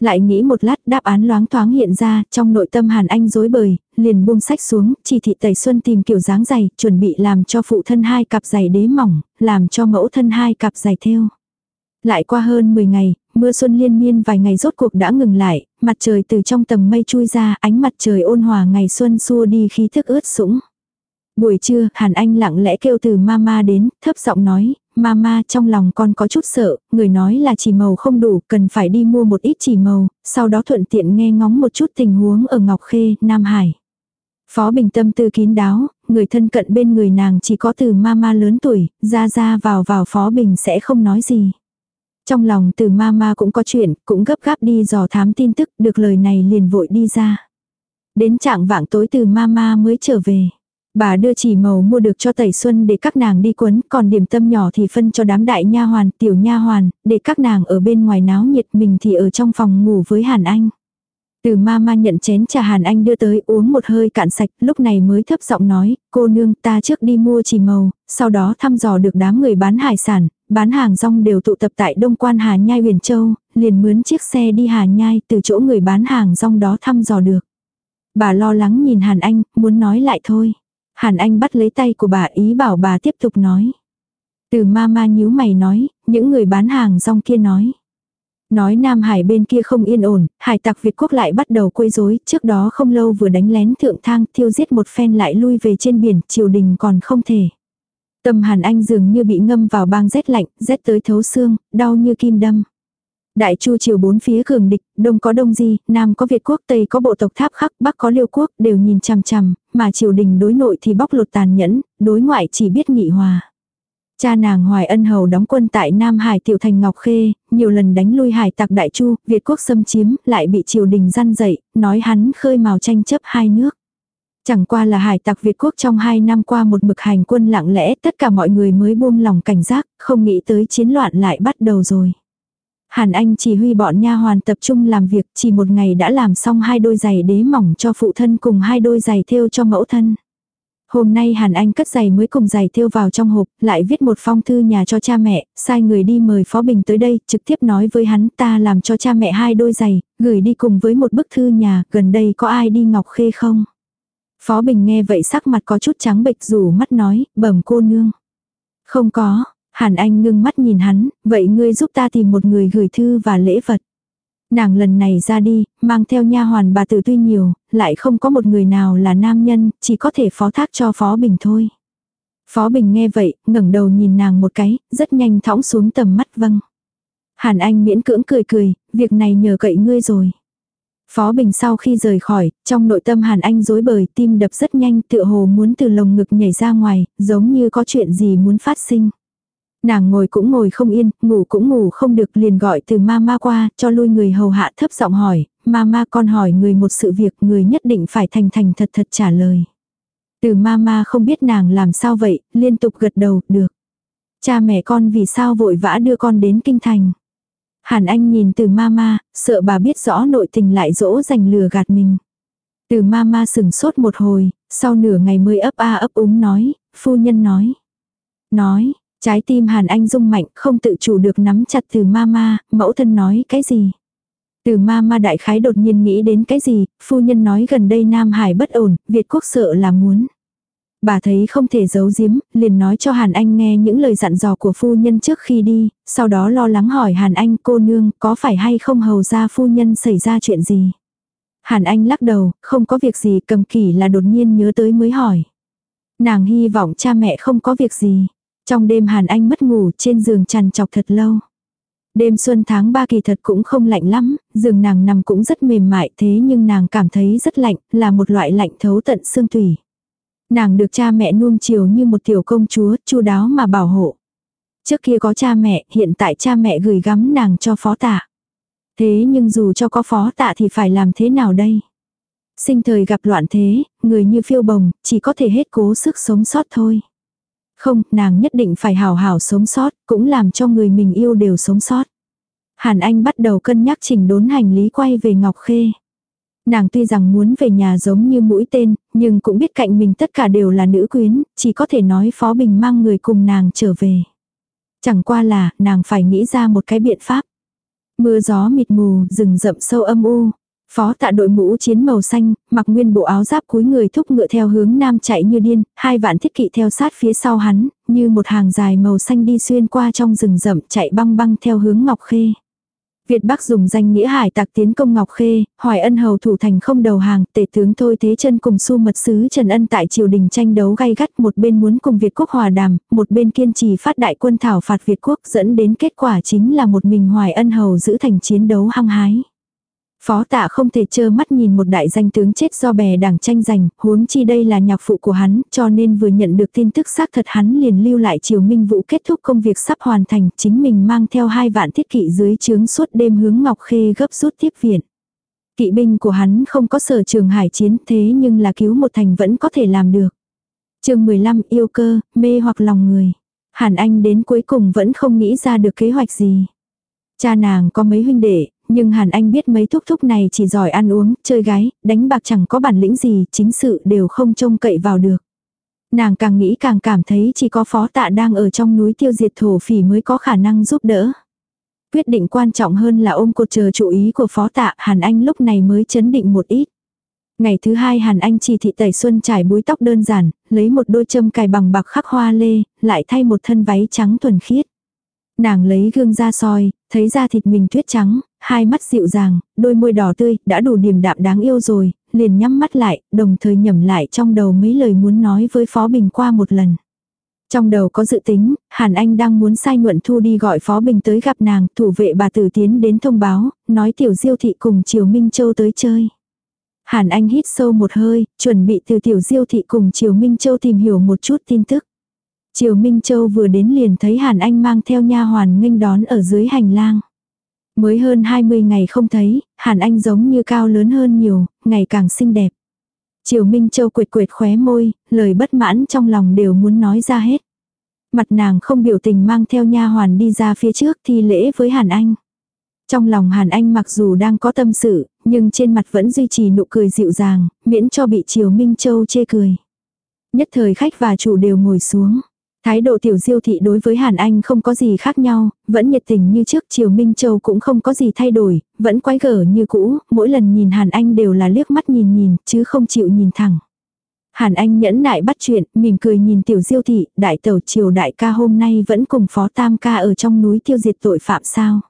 Lại nghĩ một lát đáp án loáng thoáng hiện ra, trong nội tâm Hàn Anh dối bời, liền buông sách xuống, chỉ thị Tẩy Xuân tìm kiểu dáng giày, chuẩn bị làm cho phụ thân hai cặp giày đế mỏng, làm cho mẫu thân hai cặp giày thêu. Lại qua hơn 10 ngày, mưa xuân liên miên vài ngày rốt cuộc đã ngừng lại, mặt trời từ trong tầng mây chui ra, ánh mặt trời ôn hòa ngày xuân xua đi khí thức ướt sũng. Buổi trưa, Hàn Anh lặng lẽ kêu từ mama đến, thấp giọng nói, mama trong lòng con có chút sợ, người nói là chỉ màu không đủ, cần phải đi mua một ít chỉ màu, sau đó thuận tiện nghe ngóng một chút tình huống ở Ngọc Khê, Nam Hải. Phó Bình Tâm tư kín đáo, người thân cận bên người nàng chỉ có từ mama lớn tuổi, ra ra vào vào Phó Bình sẽ không nói gì. Trong lòng từ mama cũng có chuyện, cũng gấp gáp đi dò thám tin tức, được lời này liền vội đi ra. Đến trạng vạng tối từ mama mới trở về. Bà đưa chỉ màu mua được cho Tẩy Xuân để các nàng đi quấn, còn điểm tâm nhỏ thì phân cho đám đại nha hoàn, tiểu nha hoàn, để các nàng ở bên ngoài náo nhiệt mình thì ở trong phòng ngủ với Hàn Anh. Từ ma ma nhận chén trà Hàn Anh đưa tới uống một hơi cạn sạch, lúc này mới thấp giọng nói, cô nương ta trước đi mua chỉ màu, sau đó thăm dò được đám người bán hải sản, bán hàng rong đều tụ tập tại Đông Quan Hà Nhai Huyền Châu, liền mướn chiếc xe đi Hà Nhai từ chỗ người bán hàng rong đó thăm dò được. Bà lo lắng nhìn Hàn Anh, muốn nói lại thôi. Hàn Anh bắt lấy tay của bà ý bảo bà tiếp tục nói. Từ Mama nhíu mày nói, những người bán hàng rong kia nói. Nói Nam Hải bên kia không yên ổn, hải tặc Việt quốc lại bắt đầu quấy rối, trước đó không lâu vừa đánh lén thượng thang, thiêu giết một phen lại lui về trên biển, triều đình còn không thể. Tâm Hàn Anh dường như bị ngâm vào băng rét lạnh, rét tới thấu xương, đau như kim đâm. Đại chu triều bốn phía cường địch, đông có đông di, nam có Việt quốc, tây có bộ tộc tháp khắc, bắc có liêu quốc, đều nhìn chằm chằm, mà triều đình đối nội thì bóc lột tàn nhẫn, đối ngoại chỉ biết nghị hòa. Cha nàng Hoài Ân Hầu đóng quân tại Nam Hải tiểu thành Ngọc Khê, nhiều lần đánh lui hải tặc Đại Chu, Việt quốc xâm chiếm, lại bị triều đình gian dậy, nói hắn khơi mào tranh chấp hai nước. Chẳng qua là hải tặc Việt quốc trong hai năm qua một mực hành quân lặng lẽ, tất cả mọi người mới buông lòng cảnh giác, không nghĩ tới chiến loạn lại bắt đầu rồi. Hàn Anh chỉ huy bọn nha hoàn tập trung làm việc, chỉ một ngày đã làm xong hai đôi giày đế mỏng cho phụ thân cùng hai đôi giày thêu cho mẫu thân. Hôm nay Hàn Anh cất giày mới cùng giày thêu vào trong hộp, lại viết một phong thư nhà cho cha mẹ, sai người đi mời Phó Bình tới đây, trực tiếp nói với hắn ta làm cho cha mẹ hai đôi giày, gửi đi cùng với một bức thư nhà, gần đây có ai đi Ngọc Khê không? Phó Bình nghe vậy sắc mặt có chút trắng bệch rủ mắt nói, bẩm cô nương. Không có, Hàn Anh ngưng mắt nhìn hắn, vậy ngươi giúp ta tìm một người gửi thư và lễ vật. Nàng lần này ra đi, mang theo nha hoàn bà tử tuy nhiều, lại không có một người nào là nam nhân, chỉ có thể phó thác cho Phó Bình thôi. Phó Bình nghe vậy, ngẩng đầu nhìn nàng một cái, rất nhanh thõng xuống tầm mắt vâng. Hàn Anh miễn cưỡng cười cười, việc này nhờ cậy ngươi rồi. Phó Bình sau khi rời khỏi, trong nội tâm Hàn Anh rối bời, tim đập rất nhanh, tựa hồ muốn từ lồng ngực nhảy ra ngoài, giống như có chuyện gì muốn phát sinh. Nàng ngồi cũng ngồi không yên, ngủ cũng ngủ không được liền gọi từ Mama qua, cho lui người hầu hạ thấp giọng hỏi, Mama con hỏi người một sự việc người nhất định phải thành thành thật thật trả lời. Từ Mama không biết nàng làm sao vậy, liên tục gật đầu, được. Cha mẹ con vì sao vội vã đưa con đến kinh thành. Hàn Anh nhìn từ mama, sợ bà biết rõ nội tình lại dỗ dành lừa gạt mình. Từ mama sừng sốt một hồi, sau nửa ngày mới ấp a ấp úng nói, phu nhân nói. Nói, trái tim Hàn Anh rung mạnh không tự chủ được nắm chặt từ mama, mẫu thân nói cái gì. Từ mama đại khái đột nhiên nghĩ đến cái gì, phu nhân nói gần đây Nam Hải bất ổn, Việt quốc sợ là muốn. Bà thấy không thể giấu giếm, liền nói cho Hàn Anh nghe những lời dặn dò của phu nhân trước khi đi, sau đó lo lắng hỏi Hàn Anh cô nương có phải hay không hầu ra phu nhân xảy ra chuyện gì. Hàn Anh lắc đầu, không có việc gì cầm kỷ là đột nhiên nhớ tới mới hỏi. Nàng hy vọng cha mẹ không có việc gì. Trong đêm Hàn Anh mất ngủ trên giường chằn chọc thật lâu. Đêm xuân tháng ba kỳ thật cũng không lạnh lắm, giường nàng nằm cũng rất mềm mại thế nhưng nàng cảm thấy rất lạnh, là một loại lạnh thấu tận xương tủy. Nàng được cha mẹ nuông chiều như một tiểu công chúa, chu đáo mà bảo hộ. Trước kia có cha mẹ, hiện tại cha mẹ gửi gắm nàng cho phó tạ. Thế nhưng dù cho có phó tạ thì phải làm thế nào đây? Sinh thời gặp loạn thế, người như phiêu bồng, chỉ có thể hết cố sức sống sót thôi. Không, nàng nhất định phải hào hảo sống sót, cũng làm cho người mình yêu đều sống sót. Hàn Anh bắt đầu cân nhắc chỉnh đốn hành lý quay về Ngọc Khê. Nàng tuy rằng muốn về nhà giống như mũi tên, nhưng cũng biết cạnh mình tất cả đều là nữ quyến, chỉ có thể nói Phó Bình mang người cùng nàng trở về. Chẳng qua là, nàng phải nghĩ ra một cái biện pháp. Mưa gió mịt mù, rừng rậm sâu âm u. Phó tạ đội mũ chiến màu xanh, mặc nguyên bộ áo giáp cúi người thúc ngựa theo hướng nam chạy như điên, hai vạn thiết kỵ theo sát phía sau hắn, như một hàng dài màu xanh đi xuyên qua trong rừng rậm chạy băng băng theo hướng ngọc khê. Việt Bắc dùng danh nghĩa hải tạc tiến công Ngọc Khê, Hoài Ân hầu thủ thành không đầu hàng, tể tướng thôi thế chân cùng su mật sứ Trần Ân tại triều đình tranh đấu gay gắt, một bên muốn cùng Việt quốc hòa đàm, một bên kiên trì phát đại quân thảo phạt Việt quốc, dẫn đến kết quả chính là một mình Hoài Ân hầu giữ thành chiến đấu hăng hái. Phó tạ không thể trơ mắt nhìn một đại danh tướng chết do bè đảng tranh giành, huống chi đây là nhạc phụ của hắn, cho nên vừa nhận được tin tức xác thật hắn liền lưu lại triều minh vũ kết thúc công việc sắp hoàn thành, chính mình mang theo hai vạn thiết kỵ dưới trướng suốt đêm hướng Ngọc Khê gấp rút tiếp viện. Kỵ binh của hắn không có sở trường hải chiến thế nhưng là cứu một thành vẫn có thể làm được. chương 15 yêu cơ, mê hoặc lòng người. Hàn Anh đến cuối cùng vẫn không nghĩ ra được kế hoạch gì. Cha nàng có mấy huynh đệ, nhưng Hàn Anh biết mấy thúc thúc này chỉ giỏi ăn uống, chơi gái, đánh bạc chẳng có bản lĩnh gì, chính sự đều không trông cậy vào được. Nàng càng nghĩ càng cảm thấy chỉ có phó tạ đang ở trong núi tiêu diệt thổ phỉ mới có khả năng giúp đỡ. Quyết định quan trọng hơn là ôm cột chờ chủ ý của phó tạ, Hàn Anh lúc này mới chấn định một ít. Ngày thứ hai Hàn Anh chỉ thị tẩy xuân trải búi tóc đơn giản, lấy một đôi châm cài bằng bạc khắc hoa lê, lại thay một thân váy trắng thuần khiết. Nàng lấy gương ra soi, thấy da thịt mình tuyết trắng, hai mắt dịu dàng, đôi môi đỏ tươi, đã đủ điềm đạm đáng yêu rồi, liền nhắm mắt lại, đồng thời nhẩm lại trong đầu mấy lời muốn nói với Phó Bình qua một lần. Trong đầu có dự tính, Hàn Anh đang muốn sai nhuận thu đi gọi Phó Bình tới gặp nàng, thủ vệ bà tử tiến đến thông báo, nói tiểu diêu thị cùng Triều Minh Châu tới chơi. Hàn Anh hít sâu một hơi, chuẩn bị từ tiểu diêu thị cùng Triều Minh Châu tìm hiểu một chút tin tức. Triều Minh Châu vừa đến liền thấy Hàn Anh mang theo nha hoàn nghênh đón ở dưới hành lang. Mới hơn 20 ngày không thấy, Hàn Anh giống như cao lớn hơn nhiều, ngày càng xinh đẹp. Triều Minh Châu quệt quệt khóe môi, lời bất mãn trong lòng đều muốn nói ra hết. Mặt nàng không biểu tình mang theo nha hoàn đi ra phía trước thi lễ với Hàn Anh. Trong lòng Hàn Anh mặc dù đang có tâm sự, nhưng trên mặt vẫn duy trì nụ cười dịu dàng, miễn cho bị Triều Minh Châu chê cười. Nhất thời khách và chủ đều ngồi xuống. Thái độ tiểu diêu thị đối với Hàn Anh không có gì khác nhau, vẫn nhiệt tình như trước Triều Minh Châu cũng không có gì thay đổi, vẫn quái gở như cũ, mỗi lần nhìn Hàn Anh đều là liếc mắt nhìn nhìn, chứ không chịu nhìn thẳng. Hàn Anh nhẫn nại bắt chuyện, mỉm cười nhìn tiểu diêu thị, đại tẩu triều đại ca hôm nay vẫn cùng phó tam ca ở trong núi tiêu diệt tội phạm sao.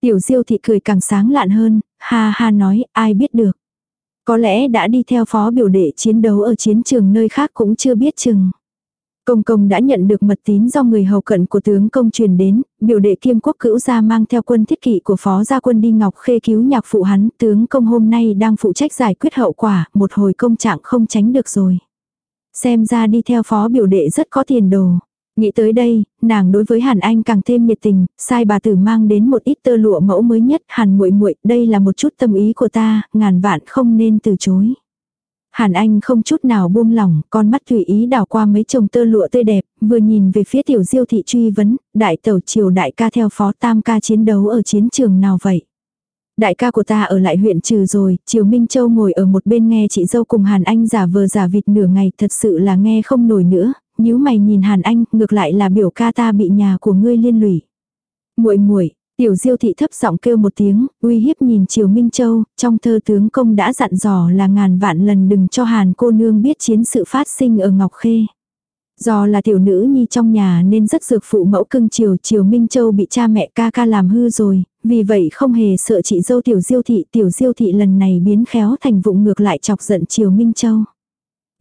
Tiểu diêu thị cười càng sáng lạn hơn, ha ha nói, ai biết được. Có lẽ đã đi theo phó biểu đệ chiến đấu ở chiến trường nơi khác cũng chưa biết chừng. Công công đã nhận được mật tín do người hầu cận của tướng công truyền đến, biểu đệ kiêm quốc cữu gia mang theo quân thiết kỵ của phó gia quân đi ngọc khê cứu nhạc phụ hắn, tướng công hôm nay đang phụ trách giải quyết hậu quả, một hồi công trạng không tránh được rồi. Xem ra đi theo phó biểu đệ rất có tiền đồ. Nghĩ tới đây, nàng đối với Hàn Anh càng thêm nhiệt tình, sai bà tử mang đến một ít tơ lụa mẫu mới nhất, Hàn muội muội, đây là một chút tâm ý của ta, ngàn vạn không nên từ chối. Hàn Anh không chút nào buông lỏng, con mắt tùy ý đảo qua mấy chồng tơ lụa tươi đẹp, vừa nhìn về phía tiểu diêu thị truy vấn, đại tẩu triều đại ca theo phó tam ca chiến đấu ở chiến trường nào vậy? Đại ca của ta ở lại huyện trừ rồi, Triều Minh Châu ngồi ở một bên nghe chị dâu cùng Hàn Anh giả vờ giả vịt nửa ngày thật sự là nghe không nổi nữa, Nếu mày nhìn Hàn Anh, ngược lại là biểu ca ta bị nhà của ngươi liên lụy. Muội muội, Tiểu diêu thị thấp giọng kêu một tiếng, uy hiếp nhìn Triều Minh Châu, trong thơ tướng công đã dặn dò là ngàn vạn lần đừng cho Hàn cô nương biết chiến sự phát sinh ở Ngọc Khê. Do là tiểu nữ nhi trong nhà nên rất dược phụ mẫu cưng chiều Triều Minh Châu bị cha mẹ ca ca làm hư rồi, vì vậy không hề sợ chị dâu tiểu diêu thị. Tiểu diêu thị lần này biến khéo thành vụng ngược lại chọc giận Triều Minh Châu.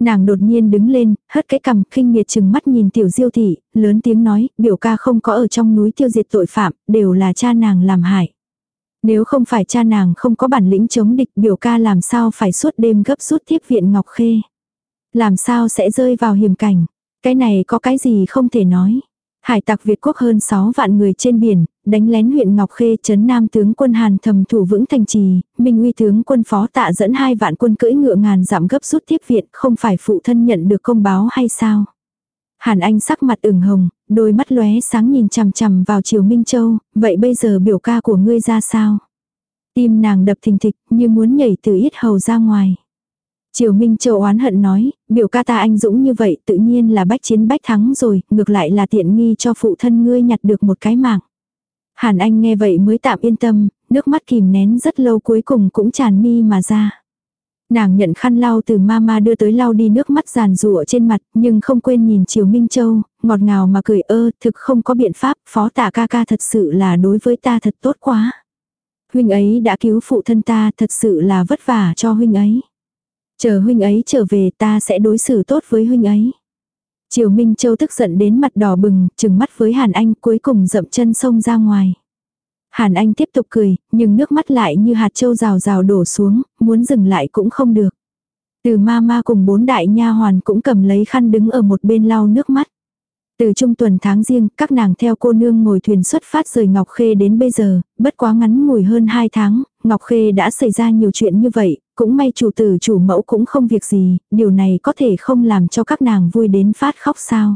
Nàng đột nhiên đứng lên, hất cái cằm, khinh miệt chừng mắt nhìn tiểu diêu thị, lớn tiếng nói, biểu ca không có ở trong núi tiêu diệt tội phạm, đều là cha nàng làm hại. Nếu không phải cha nàng không có bản lĩnh chống địch biểu ca làm sao phải suốt đêm gấp rút tiếp viện Ngọc Khê. Làm sao sẽ rơi vào hiểm cảnh. Cái này có cái gì không thể nói. Hải tặc Việt quốc hơn 6 vạn người trên biển, đánh lén huyện Ngọc Khê chấn nam tướng quân Hàn thầm thủ vững thành trì, Minh uy tướng quân phó tạ dẫn hai vạn quân cưỡi ngựa ngàn giảm gấp rút tiếp viện, không phải phụ thân nhận được công báo hay sao? Hàn Anh sắc mặt ửng hồng, đôi mắt lóe sáng nhìn chằm chằm vào Triều Minh Châu, vậy bây giờ biểu ca của ngươi ra sao? Tim nàng đập thình thịch như muốn nhảy từ ít hầu ra ngoài. Triều Minh Châu oán hận nói, biểu ca ta anh dũng như vậy tự nhiên là bách chiến bách thắng rồi, ngược lại là tiện nghi cho phụ thân ngươi nhặt được một cái mạng. Hàn Anh nghe vậy mới tạm yên tâm, nước mắt kìm nén rất lâu cuối cùng cũng tràn mi mà ra. Nàng nhận khăn lau từ mama đưa tới lau đi nước mắt giàn rụa trên mặt, nhưng không quên nhìn Triều Minh Châu, ngọt ngào mà cười ơ, thực không có biện pháp, phó tạ ca ca thật sự là đối với ta thật tốt quá. Huynh ấy đã cứu phụ thân ta, thật sự là vất vả cho huynh ấy. Chờ huynh ấy trở về ta sẽ đối xử tốt với huynh ấy. Triều Minh Châu tức giận đến mặt đỏ bừng, chừng mắt với Hàn Anh cuối cùng dậm chân sông ra ngoài. Hàn Anh tiếp tục cười, nhưng nước mắt lại như hạt châu rào rào đổ xuống, muốn dừng lại cũng không được. Từ ma ma cùng bốn đại nha hoàn cũng cầm lấy khăn đứng ở một bên lau nước mắt. Từ trung tuần tháng riêng, các nàng theo cô nương ngồi thuyền xuất phát rời Ngọc Khê đến bây giờ, bất quá ngắn ngủi hơn hai tháng, Ngọc Khê đã xảy ra nhiều chuyện như vậy, cũng may chủ tử chủ mẫu cũng không việc gì, điều này có thể không làm cho các nàng vui đến phát khóc sao.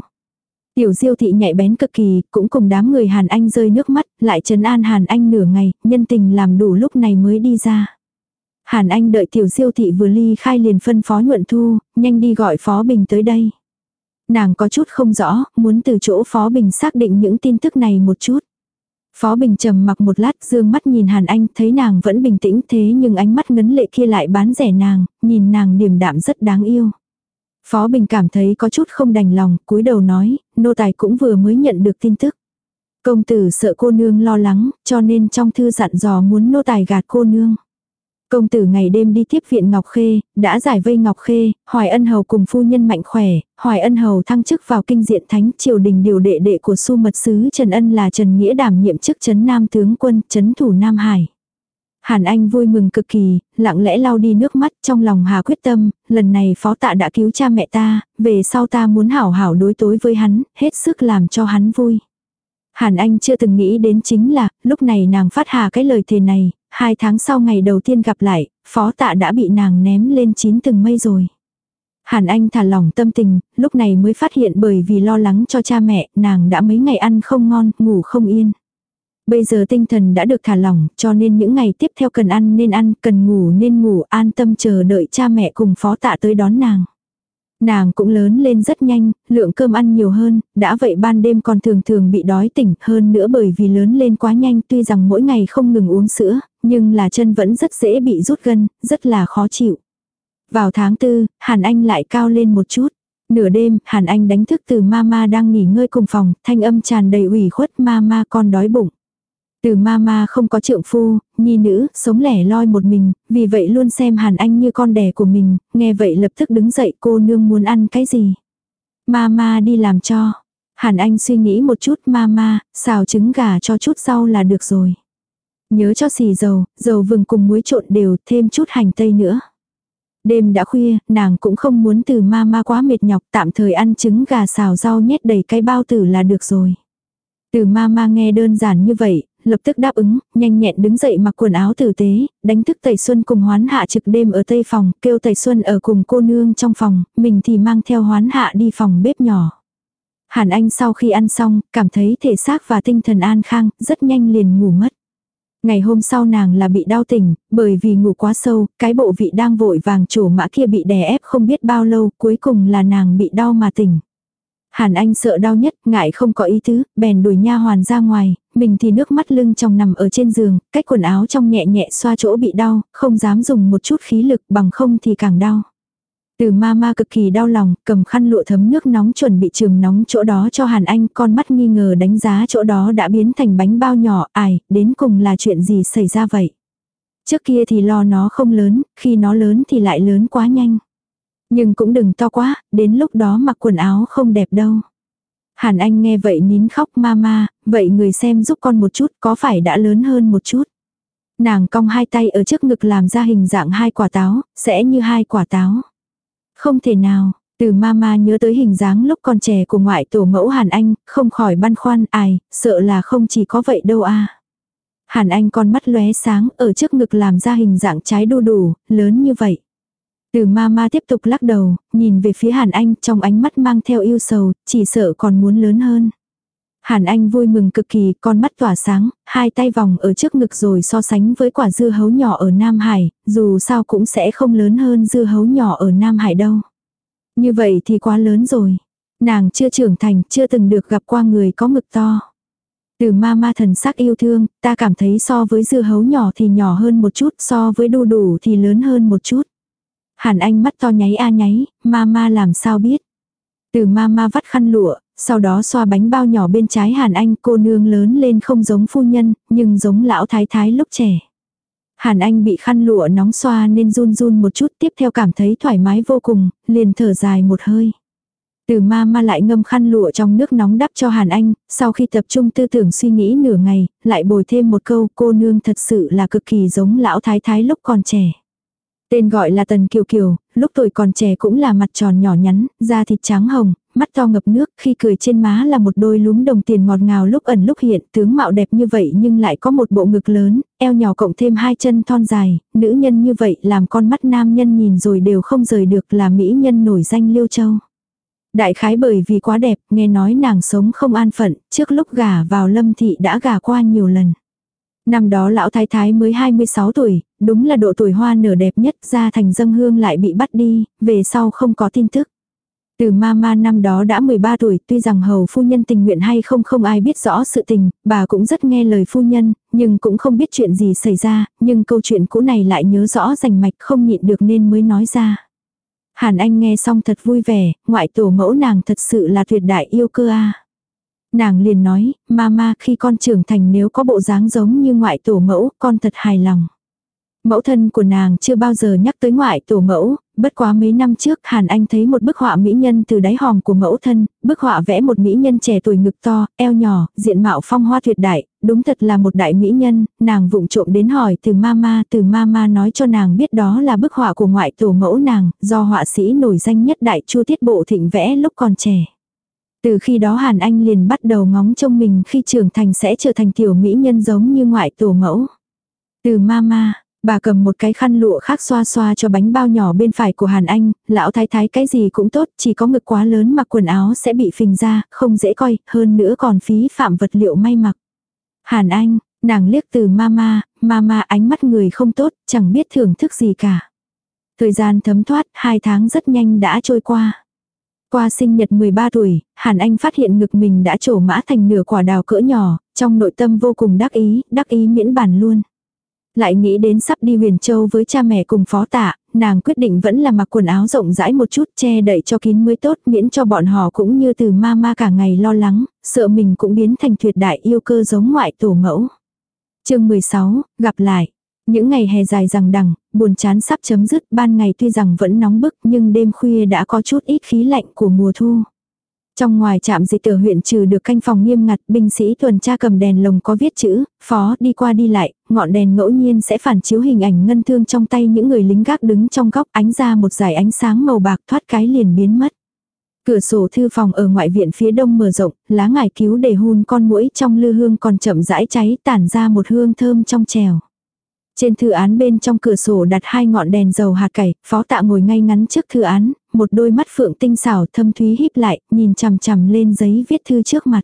Tiểu diêu thị nhạy bén cực kỳ, cũng cùng đám người Hàn Anh rơi nước mắt, lại trấn an Hàn Anh nửa ngày, nhân tình làm đủ lúc này mới đi ra. Hàn Anh đợi tiểu diêu thị vừa ly khai liền phân phó nhuận thu, nhanh đi gọi phó bình tới đây. Nàng có chút không rõ, muốn từ chỗ phó bình xác định những tin tức này một chút. Phó Bình trầm mặc một lát dương mắt nhìn Hàn Anh thấy nàng vẫn bình tĩnh thế nhưng ánh mắt ngấn lệ kia lại bán rẻ nàng, nhìn nàng điềm đạm rất đáng yêu. Phó Bình cảm thấy có chút không đành lòng, cúi đầu nói, nô tài cũng vừa mới nhận được tin tức. Công tử sợ cô nương lo lắng, cho nên trong thư dặn dò muốn nô tài gạt cô nương. Công tử ngày đêm đi tiếp viện Ngọc Khê, đã giải vây Ngọc Khê, Hoài Ân Hầu cùng phu nhân mạnh khỏe, Hoài Ân Hầu thăng chức vào kinh diện thánh triều đình điều đệ đệ của su mật sứ Trần Ân là Trần Nghĩa đảm nhiệm chức chấn Nam tướng quân, chấn thủ Nam Hải. Hàn Anh vui mừng cực kỳ, lặng lẽ lau đi nước mắt trong lòng hà quyết tâm, lần này phó tạ đã cứu cha mẹ ta, về sau ta muốn hảo hảo đối tối với hắn, hết sức làm cho hắn vui. Hàn Anh chưa từng nghĩ đến chính là, lúc này nàng phát hà cái lời thề này, hai tháng sau ngày đầu tiên gặp lại, phó tạ đã bị nàng ném lên chín từng mây rồi. Hàn Anh thả lỏng tâm tình, lúc này mới phát hiện bởi vì lo lắng cho cha mẹ, nàng đã mấy ngày ăn không ngon, ngủ không yên. Bây giờ tinh thần đã được thả lỏng, cho nên những ngày tiếp theo cần ăn nên ăn, cần ngủ nên ngủ, an tâm chờ đợi cha mẹ cùng phó tạ tới đón nàng. Nàng cũng lớn lên rất nhanh, lượng cơm ăn nhiều hơn, đã vậy ban đêm còn thường thường bị đói tỉnh hơn nữa bởi vì lớn lên quá nhanh tuy rằng mỗi ngày không ngừng uống sữa, nhưng là chân vẫn rất dễ bị rút gân, rất là khó chịu. Vào tháng tư, Hàn Anh lại cao lên một chút. Nửa đêm, Hàn Anh đánh thức từ mama đang nghỉ ngơi cùng phòng, thanh âm tràn đầy ủy khuất mama con đói bụng. Từ mama không có trượng phu, nhi nữ, sống lẻ loi một mình, vì vậy luôn xem Hàn Anh như con đẻ của mình, nghe vậy lập tức đứng dậy cô nương muốn ăn cái gì. Mama đi làm cho. Hàn Anh suy nghĩ một chút mama, xào trứng gà cho chút rau là được rồi. Nhớ cho xì dầu, dầu vừng cùng muối trộn đều, thêm chút hành tây nữa. Đêm đã khuya, nàng cũng không muốn từ ma ma quá mệt nhọc tạm thời ăn trứng gà xào rau nhét đầy cái bao tử là được rồi. Từ ma ma nghe đơn giản như vậy, lập tức đáp ứng, nhanh nhẹn đứng dậy mặc quần áo tử tế, đánh thức Tẩy Xuân cùng hoán hạ trực đêm ở tây phòng, kêu Tẩy Xuân ở cùng cô nương trong phòng, mình thì mang theo hoán hạ đi phòng bếp nhỏ. Hàn Anh sau khi ăn xong, cảm thấy thể xác và tinh thần an khang, rất nhanh liền ngủ mất. Ngày hôm sau nàng là bị đau tỉnh, bởi vì ngủ quá sâu, cái bộ vị đang vội vàng chủ mã kia bị đè ép không biết bao lâu, cuối cùng là nàng bị đau mà tỉnh. Hàn Anh sợ đau nhất, ngại không có ý tứ, bèn đuổi nha hoàn ra ngoài, mình thì nước mắt lưng trong nằm ở trên giường, cách quần áo trong nhẹ nhẹ xoa chỗ bị đau, không dám dùng một chút khí lực bằng không thì càng đau. Từ ma ma cực kỳ đau lòng, cầm khăn lụa thấm nước nóng chuẩn bị trường nóng chỗ đó cho Hàn Anh, con mắt nghi ngờ đánh giá chỗ đó đã biến thành bánh bao nhỏ, ải, đến cùng là chuyện gì xảy ra vậy. Trước kia thì lo nó không lớn, khi nó lớn thì lại lớn quá nhanh. Nhưng cũng đừng to quá, đến lúc đó mặc quần áo không đẹp đâu. Hàn Anh nghe vậy nín khóc mama, vậy người xem giúp con một chút có phải đã lớn hơn một chút. Nàng cong hai tay ở trước ngực làm ra hình dạng hai quả táo, sẽ như hai quả táo. Không thể nào, từ mama nhớ tới hình dáng lúc còn trẻ của ngoại tổ mẫu Hàn Anh, không khỏi băn khoăn ai, sợ là không chỉ có vậy đâu a. Hàn Anh con mắt lóe sáng ở trước ngực làm ra hình dạng trái đu đủ, lớn như vậy. Từ mama tiếp tục lắc đầu, nhìn về phía Hàn Anh trong ánh mắt mang theo yêu sầu, chỉ sợ còn muốn lớn hơn. Hàn Anh vui mừng cực kỳ, con mắt tỏa sáng, hai tay vòng ở trước ngực rồi so sánh với quả dưa hấu nhỏ ở Nam Hải, dù sao cũng sẽ không lớn hơn dưa hấu nhỏ ở Nam Hải đâu. Như vậy thì quá lớn rồi. Nàng chưa trưởng thành, chưa từng được gặp qua người có ngực to. Từ ma ma thần sắc yêu thương, ta cảm thấy so với dưa hấu nhỏ thì nhỏ hơn một chút, so với đu đủ thì lớn hơn một chút. Hàn Anh mắt to nháy a nháy, mama làm sao biết. Từ mama vắt khăn lụa, sau đó xoa bánh bao nhỏ bên trái Hàn Anh cô nương lớn lên không giống phu nhân, nhưng giống lão thái thái lúc trẻ. Hàn Anh bị khăn lụa nóng xoa nên run run một chút tiếp theo cảm thấy thoải mái vô cùng, liền thở dài một hơi. Từ ma ma lại ngâm khăn lụa trong nước nóng đắp cho Hàn Anh, sau khi tập trung tư tưởng suy nghĩ nửa ngày, lại bồi thêm một câu cô nương thật sự là cực kỳ giống lão thái thái lúc còn trẻ. Tên gọi là Tần Kiều Kiều, lúc tuổi còn trẻ cũng là mặt tròn nhỏ nhắn, da thịt trắng hồng, mắt to ngập nước, khi cười trên má là một đôi lúm đồng tiền ngọt ngào lúc ẩn lúc hiện, tướng mạo đẹp như vậy nhưng lại có một bộ ngực lớn, eo nhỏ cộng thêm hai chân thon dài, nữ nhân như vậy làm con mắt nam nhân nhìn rồi đều không rời được là mỹ nhân nổi danh Liêu Châu. Đại khái bởi vì quá đẹp, nghe nói nàng sống không an phận, trước lúc gả vào lâm thị đã gả qua nhiều lần. Năm đó lão thái thái mới 26 tuổi, đúng là độ tuổi hoa nở đẹp nhất ra thành dâng hương lại bị bắt đi, về sau không có tin tức. Từ mama năm đó đã 13 tuổi, tuy rằng hầu phu nhân tình nguyện hay không không ai biết rõ sự tình, bà cũng rất nghe lời phu nhân, nhưng cũng không biết chuyện gì xảy ra, nhưng câu chuyện cũ này lại nhớ rõ rành mạch không nhịn được nên mới nói ra. Hàn Anh nghe xong thật vui vẻ, ngoại tổ mẫu nàng thật sự là tuyệt đại yêu cơ a. Nàng liền nói, mama khi con trưởng thành nếu có bộ dáng giống như ngoại tổ mẫu, con thật hài lòng. Mẫu thân của nàng chưa bao giờ nhắc tới ngoại tổ mẫu, bất quá mấy năm trước Hàn Anh thấy một bức họa mỹ nhân từ đáy hòm của mẫu thân, bức họa vẽ một mỹ nhân trẻ tuổi ngực to, eo nhỏ, diện mạo phong hoa tuyệt đại, đúng thật là một đại mỹ nhân, nàng vụng trộm đến hỏi từ mama, từ mama nói cho nàng biết đó là bức họa của ngoại tổ mẫu nàng, do họa sĩ nổi danh nhất đại chua tiết bộ thịnh vẽ lúc còn trẻ. Từ khi đó Hàn Anh liền bắt đầu ngóng trông mình khi trưởng thành sẽ trở thành tiểu mỹ nhân giống như ngoại tổ mẫu. Từ mama, Bà cầm một cái khăn lụa khác xoa xoa cho bánh bao nhỏ bên phải của Hàn Anh, lão thái thái cái gì cũng tốt, chỉ có ngực quá lớn mặc quần áo sẽ bị phình ra, không dễ coi, hơn nữa còn phí phạm vật liệu may mặc. Hàn Anh, nàng liếc từ mama, mama ánh mắt người không tốt, chẳng biết thưởng thức gì cả. Thời gian thấm thoát, hai tháng rất nhanh đã trôi qua. Qua sinh nhật 13 tuổi, Hàn Anh phát hiện ngực mình đã trổ mã thành nửa quả đào cỡ nhỏ, trong nội tâm vô cùng đắc ý, đắc ý miễn bản luôn. Lại nghĩ đến sắp đi huyền châu với cha mẹ cùng phó tạ, nàng quyết định vẫn là mặc quần áo rộng rãi một chút che đậy cho kín mới tốt miễn cho bọn họ cũng như từ ma ma cả ngày lo lắng, sợ mình cũng biến thành tuyệt đại yêu cơ giống ngoại tổ mẫu. chương 16, gặp lại. Những ngày hè dài rằng đằng, buồn chán sắp chấm dứt, ban ngày tuy rằng vẫn nóng bức nhưng đêm khuya đã có chút ít khí lạnh của mùa thu. Trong ngoài trạm dịch tử huyện trừ được canh phòng nghiêm ngặt, binh sĩ tuần tra cầm đèn lồng có viết chữ, phó đi qua đi lại, ngọn đèn ngẫu nhiên sẽ phản chiếu hình ảnh ngân thương trong tay những người lính gác đứng trong góc ánh ra một dải ánh sáng màu bạc thoát cái liền biến mất. Cửa sổ thư phòng ở ngoại viện phía đông mở rộng, lá ngải cứu để hun con muỗi trong lư hương còn chậm rãi cháy tản ra một hương thơm trong trèo. Trên thư án bên trong cửa sổ đặt hai ngọn đèn dầu hạt cải, phó tạ ngồi ngay ngắn trước thư án, một đôi mắt phượng tinh xảo thâm thúy híp lại, nhìn chằm chằm lên giấy viết thư trước mặt.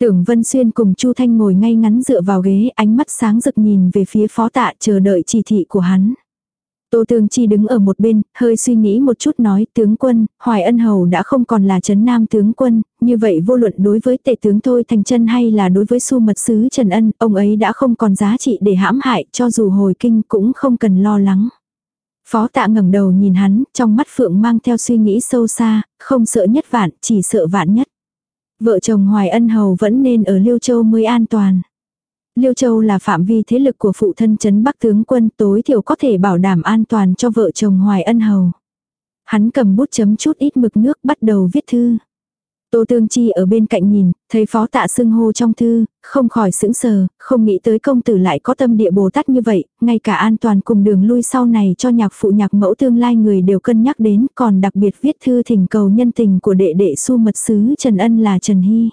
Tưởng Vân Xuyên cùng Chu Thanh ngồi ngay ngắn dựa vào ghế, ánh mắt sáng rực nhìn về phía phó tạ chờ đợi chỉ thị của hắn. Tô Tương Chi đứng ở một bên, hơi suy nghĩ một chút nói, tướng quân, Hoài Ân Hầu đã không còn là chấn nam tướng quân, như vậy vô luận đối với tệ tướng Thôi Thành chân hay là đối với su mật sứ Trần Ân, ông ấy đã không còn giá trị để hãm hại, cho dù hồi kinh cũng không cần lo lắng. Phó tạ ngẩng đầu nhìn hắn, trong mắt phượng mang theo suy nghĩ sâu xa, không sợ nhất vạn, chỉ sợ vạn nhất. Vợ chồng Hoài Ân Hầu vẫn nên ở Liêu Châu mới an toàn. Liêu Châu là phạm vi thế lực của phụ thân chấn Bắc tướng quân tối thiểu có thể bảo đảm an toàn cho vợ chồng Hoài Ân Hầu. Hắn cầm bút chấm chút ít mực nước bắt đầu viết thư. Tô Tương Chi ở bên cạnh nhìn, thấy phó tạ xưng hô trong thư, không khỏi sững sờ, không nghĩ tới công tử lại có tâm địa Bồ Tát như vậy, ngay cả an toàn cùng đường lui sau này cho nhạc phụ nhạc mẫu tương lai người đều cân nhắc đến, còn đặc biệt viết thư thỉnh cầu nhân tình của đệ đệ su mật sứ Trần Ân là Trần Hy.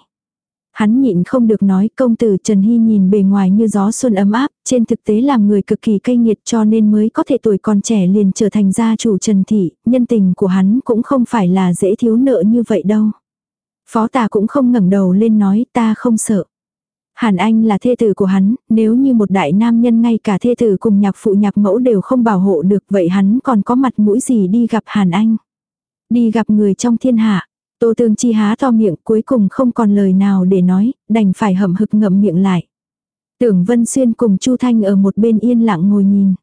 Hắn nhịn không được nói công tử Trần Hy nhìn bề ngoài như gió xuân ấm áp, trên thực tế làm người cực kỳ cay nghiệt cho nên mới có thể tuổi còn trẻ liền trở thành gia chủ Trần Thị, nhân tình của hắn cũng không phải là dễ thiếu nợ như vậy đâu. Phó tà cũng không ngẩng đầu lên nói ta không sợ. Hàn Anh là thê tử của hắn, nếu như một đại nam nhân ngay cả thê tử cùng nhạc phụ nhạc mẫu đều không bảo hộ được vậy hắn còn có mặt mũi gì đi gặp Hàn Anh. Đi gặp người trong thiên hạ. Tô Tương Chi há to miệng cuối cùng không còn lời nào để nói, đành phải hậm hực ngậm miệng lại. Tưởng Vân Xuyên cùng Chu Thanh ở một bên yên lặng ngồi nhìn.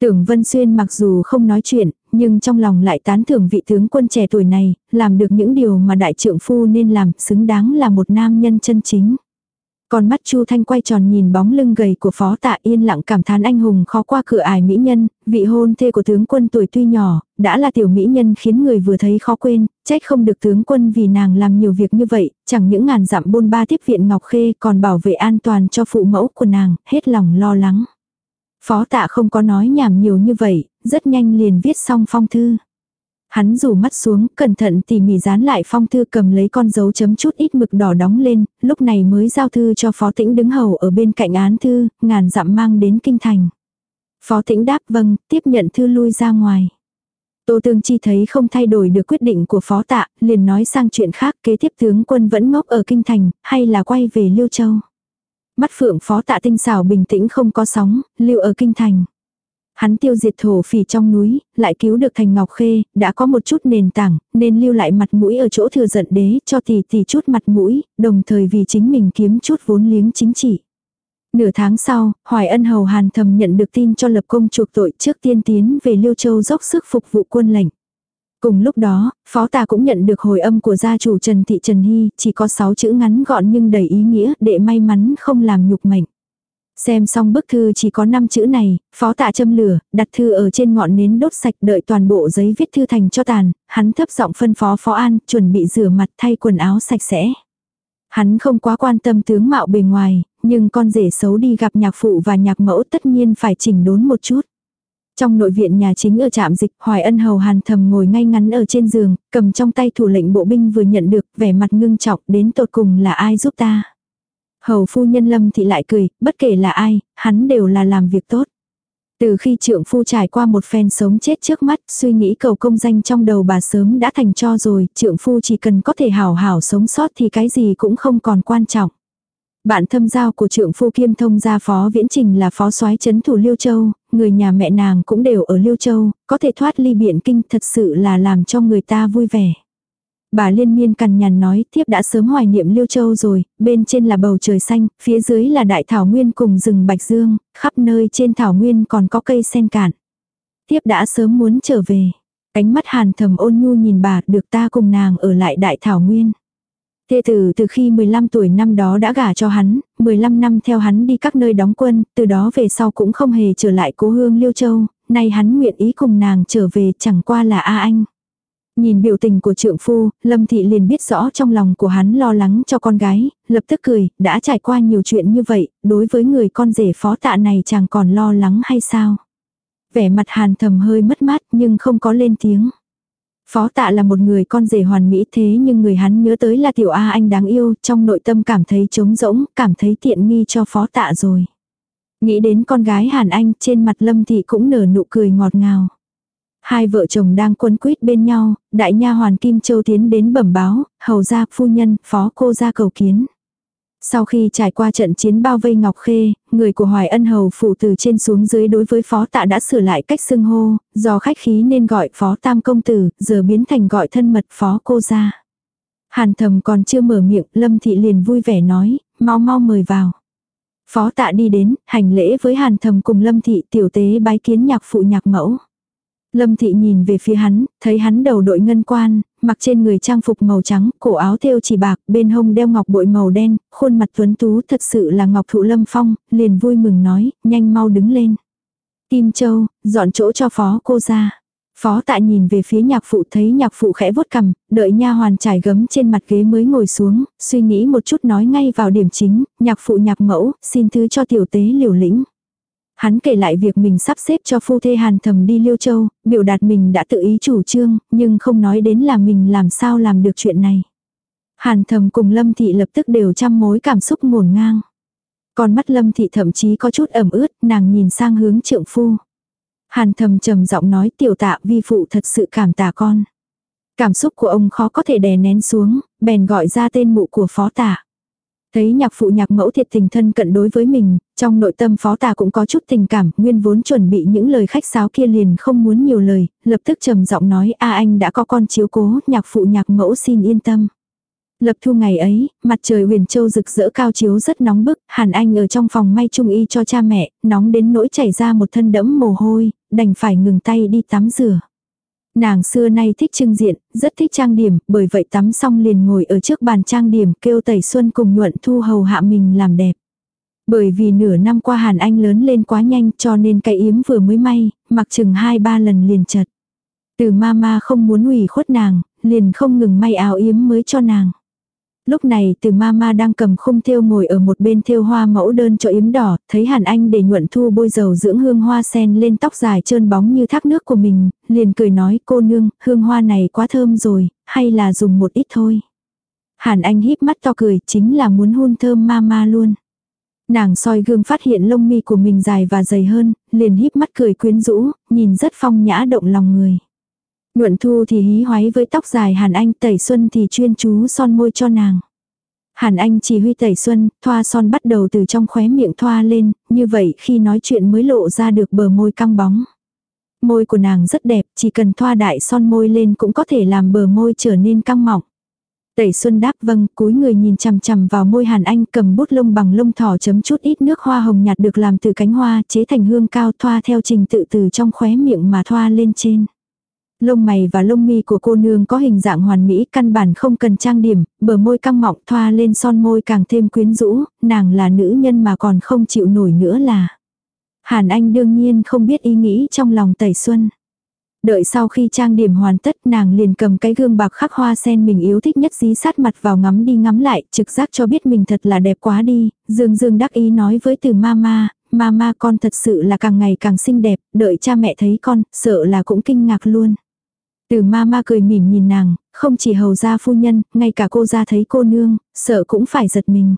Tưởng Vân Xuyên mặc dù không nói chuyện, nhưng trong lòng lại tán thưởng vị tướng quân trẻ tuổi này, làm được những điều mà đại trượng phu nên làm, xứng đáng là một nam nhân chân chính. Còn mắt Chu Thanh quay tròn nhìn bóng lưng gầy của phó tạ yên lặng cảm thán anh hùng khó qua cửa ải mỹ nhân, vị hôn thê của tướng quân tuổi tuy nhỏ, đã là tiểu mỹ nhân khiến người vừa thấy khó quên, trách không được tướng quân vì nàng làm nhiều việc như vậy, chẳng những ngàn dặm bôn ba tiếp viện Ngọc Khê còn bảo vệ an toàn cho phụ mẫu của nàng, hết lòng lo lắng. Phó tạ không có nói nhảm nhiều như vậy, rất nhanh liền viết xong phong thư. Hắn rủ mắt xuống, cẩn thận tỉ mỉ dán lại phong thư cầm lấy con dấu chấm chút ít mực đỏ đóng lên, lúc này mới giao thư cho phó tĩnh đứng hầu ở bên cạnh án thư, ngàn dặm mang đến kinh thành. Phó tĩnh đáp vâng, tiếp nhận thư lui ra ngoài. Tô Tương Chi thấy không thay đổi được quyết định của phó tạ, liền nói sang chuyện khác kế tiếp tướng quân vẫn ngốc ở kinh thành, hay là quay về Liêu Châu. Mắt phượng phó tạ tinh xảo bình tĩnh không có sóng, lưu ở kinh thành. Hắn tiêu diệt thổ phỉ trong núi, lại cứu được thành ngọc khê, đã có một chút nền tảng, nên lưu lại mặt mũi ở chỗ thừa giận đế cho tỷ tỷ chút mặt mũi, đồng thời vì chính mình kiếm chút vốn liếng chính trị. Nửa tháng sau, Hoài Ân Hầu Hàn thầm nhận được tin cho lập công chuộc tội trước tiên tiến về Liêu Châu dốc sức phục vụ quân lệnh. Cùng lúc đó, phó tà cũng nhận được hồi âm của gia chủ Trần Thị Trần Hy, chỉ có 6 chữ ngắn gọn nhưng đầy ý nghĩa, để may mắn không làm nhục mệnh. Xem xong bức thư chỉ có 5 chữ này, phó tạ châm lửa, đặt thư ở trên ngọn nến đốt sạch đợi toàn bộ giấy viết thư thành cho tàn, hắn thấp giọng phân phó phó an, chuẩn bị rửa mặt thay quần áo sạch sẽ. Hắn không quá quan tâm tướng mạo bề ngoài, nhưng con rể xấu đi gặp nhạc phụ và nhạc mẫu tất nhiên phải chỉnh đốn một chút. Trong nội viện nhà chính ở trạm dịch, Hoài Ân Hầu Hàn thầm ngồi ngay ngắn ở trên giường, cầm trong tay thủ lệnh bộ binh vừa nhận được, vẻ mặt ngưng trọng, đến tột cùng là ai giúp ta. Hầu phu nhân lâm thị lại cười, bất kể là ai, hắn đều là làm việc tốt. Từ khi trượng phu trải qua một phen sống chết trước mắt, suy nghĩ cầu công danh trong đầu bà sớm đã thành cho rồi, trượng phu chỉ cần có thể hảo hảo sống sót thì cái gì cũng không còn quan trọng. Bạn thâm giao của trượng phu kiêm thông gia phó viễn trình là phó soái chấn thủ Liêu Châu, người nhà mẹ nàng cũng đều ở Liêu Châu, có thể thoát ly biển kinh thật sự là làm cho người ta vui vẻ. Bà liên miên cằn nhằn nói thiếp đã sớm hoài niệm Liêu Châu rồi, bên trên là bầu trời xanh, phía dưới là đại thảo nguyên cùng rừng bạch dương, khắp nơi trên thảo nguyên còn có cây sen cạn. Thiếp đã sớm muốn trở về. Cánh mắt hàn thầm ôn nhu nhìn bà được ta cùng nàng ở lại đại thảo nguyên. Thê tử từ khi 15 tuổi năm đó đã gả cho hắn, 15 năm theo hắn đi các nơi đóng quân, từ đó về sau cũng không hề trở lại cố hương Liêu Châu, nay hắn nguyện ý cùng nàng trở về chẳng qua là A Anh. Nhìn biểu tình của trượng phu, Lâm Thị liền biết rõ trong lòng của hắn lo lắng cho con gái, lập tức cười, đã trải qua nhiều chuyện như vậy, đối với người con rể phó tạ này chàng còn lo lắng hay sao? Vẻ mặt hàn thầm hơi mất mát nhưng không có lên tiếng. Phó tạ là một người con rể hoàn mỹ thế nhưng người hắn nhớ tới là tiểu A anh đáng yêu, trong nội tâm cảm thấy trống rỗng, cảm thấy tiện nghi cho phó tạ rồi. Nghĩ đến con gái Hàn Anh trên mặt Lâm Thị cũng nở nụ cười ngọt ngào. Hai vợ chồng đang quấn quýt bên nhau, đại nha hoàn Kim Châu tiến đến bẩm báo, hầu gia phu nhân, phó cô ra cầu kiến. Sau khi trải qua trận chiến bao vây Ngọc Khê, người của Hoài Ân Hầu phủ từ trên xuống dưới đối với phó tạ đã sửa lại cách xưng hô, do khách khí nên gọi phó tam công tử, giờ biến thành gọi thân mật phó cô ra. Hàn thầm còn chưa mở miệng, Lâm Thị liền vui vẻ nói, mau mau mời vào. Phó tạ đi đến, hành lễ với hàn thầm cùng Lâm Thị tiểu tế bái kiến nhạc phụ nhạc mẫu. Lâm Thị nhìn về phía hắn, thấy hắn đầu đội ngân quan, mặc trên người trang phục màu trắng, cổ áo thêu chỉ bạc, bên hông đeo ngọc bội màu đen, khuôn mặt tuấn tú thật sự là ngọc thụ lâm phong, liền vui mừng nói, nhanh mau đứng lên. Kim Châu, dọn chỗ cho phó cô ra. Phó tạ nhìn về phía nhạc phụ thấy nhạc phụ khẽ vuốt cằm, đợi nha hoàn trải gấm trên mặt ghế mới ngồi xuống, suy nghĩ một chút nói ngay vào điểm chính, nhạc phụ nhạc mẫu, xin thứ cho tiểu tế liều lĩnh. Hắn kể lại việc mình sắp xếp cho phu thê hàn thầm đi Liêu Châu, biểu đạt mình đã tự ý chủ trương, nhưng không nói đến là mình làm sao làm được chuyện này. Hàn thầm cùng Lâm Thị lập tức đều trăm mối cảm xúc ngổn ngang. Còn mắt Lâm Thị thậm chí có chút ẩm ướt, nàng nhìn sang hướng trượng phu. Hàn thầm trầm giọng nói tiểu tạ vi phụ thật sự cảm tạ con. Cảm xúc của ông khó có thể đè nén xuống, bèn gọi ra tên mụ của phó tạ. Thấy nhạc phụ nhạc mẫu thiệt tình thân cận đối với mình, trong nội tâm phó tà cũng có chút tình cảm, nguyên vốn chuẩn bị những lời khách sáo kia liền không muốn nhiều lời, lập tức trầm giọng nói a anh đã có con chiếu cố, nhạc phụ nhạc mẫu xin yên tâm. Lập thu ngày ấy, mặt trời huyền châu rực rỡ cao chiếu rất nóng bức, Hàn Anh ở trong phòng may trung y cho cha mẹ, nóng đến nỗi chảy ra một thân đẫm mồ hôi, đành phải ngừng tay đi tắm rửa. Nàng xưa nay thích trưng diện, rất thích trang điểm, bởi vậy tắm xong liền ngồi ở trước bàn trang điểm kêu Tẩy Xuân cùng nhuận thu hầu hạ mình làm đẹp. Bởi vì nửa năm qua Hàn Anh lớn lên quá nhanh cho nên cái yếm vừa mới may, mặc chừng hai ba lần liền chật. Từ mama không muốn ủy khuất nàng, liền không ngừng may áo yếm mới cho nàng. Lúc này từ mama đang cầm khung thêu ngồi ở một bên thêu hoa mẫu đơn cho yếm đỏ, thấy Hàn Anh để nhuận thu bôi dầu dưỡng hương hoa sen lên tóc dài trơn bóng như thác nước của mình, liền cười nói cô nương, hương hoa này quá thơm rồi, hay là dùng một ít thôi. Hàn Anh híp mắt to cười, chính là muốn hôn thơm mama luôn. Nàng soi gương phát hiện lông mi của mình dài và dày hơn, liền híp mắt cười quyến rũ, nhìn rất phong nhã động lòng người. Nhuận thu thì hí hoáy với tóc dài Hàn Anh tẩy xuân thì chuyên chú son môi cho nàng. Hàn Anh chỉ huy tẩy xuân, thoa son bắt đầu từ trong khóe miệng thoa lên, như vậy khi nói chuyện mới lộ ra được bờ môi căng bóng. Môi của nàng rất đẹp, chỉ cần thoa đại son môi lên cũng có thể làm bờ môi trở nên căng mọng Tẩy Xuân đáp vâng, cúi người nhìn chằm chằm vào môi Hàn Anh cầm bút lông bằng lông thỏ chấm chút ít nước hoa hồng nhạt được làm từ cánh hoa chế thành hương cao thoa theo trình tự từ trong khóe miệng mà thoa lên trên. Lông mày và lông mi của cô nương có hình dạng hoàn mỹ căn bản không cần trang điểm, bờ môi căng mọng thoa lên son môi càng thêm quyến rũ, nàng là nữ nhân mà còn không chịu nổi nữa là. Hàn Anh đương nhiên không biết ý nghĩ trong lòng Tẩy Xuân. Đợi sau khi trang điểm hoàn tất nàng liền cầm cái gương bạc khắc hoa sen mình yêu thích nhất dí sát mặt vào ngắm đi ngắm lại, trực giác cho biết mình thật là đẹp quá đi, dương dương đắc ý nói với từ mama, mama con thật sự là càng ngày càng xinh đẹp, đợi cha mẹ thấy con, sợ là cũng kinh ngạc luôn. Từ mama cười mỉm nhìn nàng, không chỉ hầu gia phu nhân, ngay cả cô ra thấy cô nương, sợ cũng phải giật mình.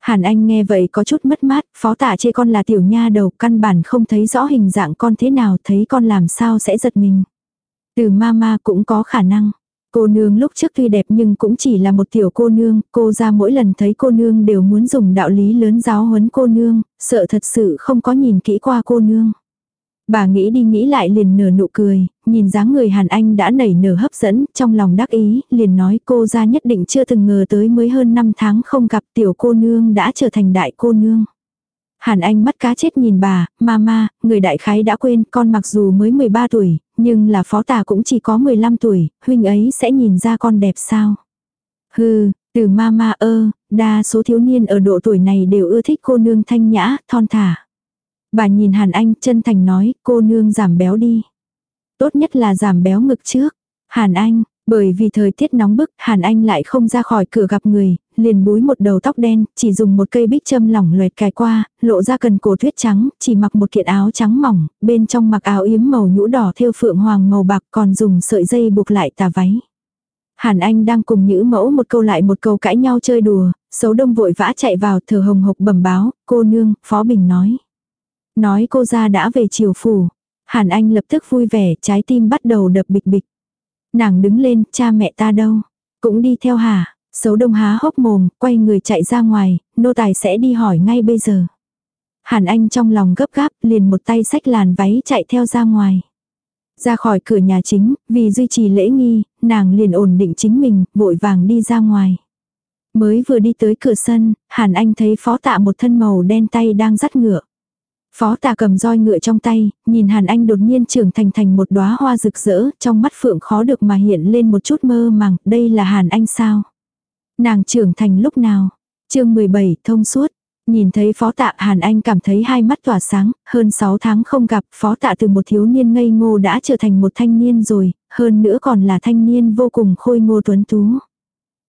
Hàn Anh nghe vậy có chút mất mát, phó tạ chê con là tiểu nha đầu, căn bản không thấy rõ hình dạng con thế nào, thấy con làm sao sẽ giật mình. Từ mama cũng có khả năng. Cô nương lúc trước tuy đẹp nhưng cũng chỉ là một tiểu cô nương, cô ra mỗi lần thấy cô nương đều muốn dùng đạo lý lớn giáo huấn cô nương, sợ thật sự không có nhìn kỹ qua cô nương. Bà nghĩ đi nghĩ lại liền nở nụ cười, nhìn dáng người Hàn Anh đã nảy nở hấp dẫn, trong lòng đắc ý, liền nói cô ra nhất định chưa từng ngờ tới mới hơn 5 tháng không gặp tiểu cô nương đã trở thành đại cô nương. Hàn Anh mắt cá chết nhìn bà, mama, người đại khái đã quên con mặc dù mới 13 tuổi, nhưng là phó tà cũng chỉ có 15 tuổi, huynh ấy sẽ nhìn ra con đẹp sao. Hừ, từ mama ơ, đa số thiếu niên ở độ tuổi này đều ưa thích cô nương thanh nhã, thon thả. Bà nhìn Hàn Anh chân thành nói, cô nương giảm béo đi. Tốt nhất là giảm béo ngực trước. Hàn Anh, bởi vì thời tiết nóng bức, Hàn Anh lại không ra khỏi cửa gặp người, liền búi một đầu tóc đen, chỉ dùng một cây bích châm lỏng loẹt cài qua, lộ ra cần cổ tuyết trắng, chỉ mặc một kiện áo trắng mỏng, bên trong mặc áo yếm màu nhũ đỏ thêu phượng hoàng màu bạc còn dùng sợi dây buộc lại tà váy. Hàn Anh đang cùng nhữ mẫu một câu lại một câu cãi nhau chơi đùa, xấu đông vội vã chạy vào thở hồng hộc bẩm báo, cô nương, Phó Bình nói. Nói cô ra đã về triều phủ. Hàn Anh lập tức vui vẻ, trái tim bắt đầu đập bịch bịch. Nàng đứng lên, cha mẹ ta đâu? Cũng đi theo hả? Sấu đông há hốc mồm, quay người chạy ra ngoài, nô tài sẽ đi hỏi ngay bây giờ. Hàn Anh trong lòng gấp gáp, liền một tay xách làn váy chạy theo ra ngoài. Ra khỏi cửa nhà chính, vì duy trì lễ nghi, nàng liền ổn định chính mình, vội vàng đi ra ngoài. Mới vừa đi tới cửa sân, Hàn Anh thấy phó tạ một thân màu đen tay đang dắt ngựa. Phó tà cầm roi ngựa trong tay, nhìn Hàn Anh đột nhiên trưởng thành thành một đóa hoa rực rỡ, trong mắt phượng khó được mà hiện lên một chút mơ màng, đây là Hàn Anh sao? Nàng trưởng thành lúc nào? chương 17 thông suốt. Nhìn thấy phó tạ Hàn Anh cảm thấy hai mắt tỏa sáng, hơn 6 tháng không gặp phó tạ từ một thiếu niên ngây ngô đã trở thành một thanh niên rồi, hơn nữa còn là thanh niên vô cùng khôi ngô tuấn tú.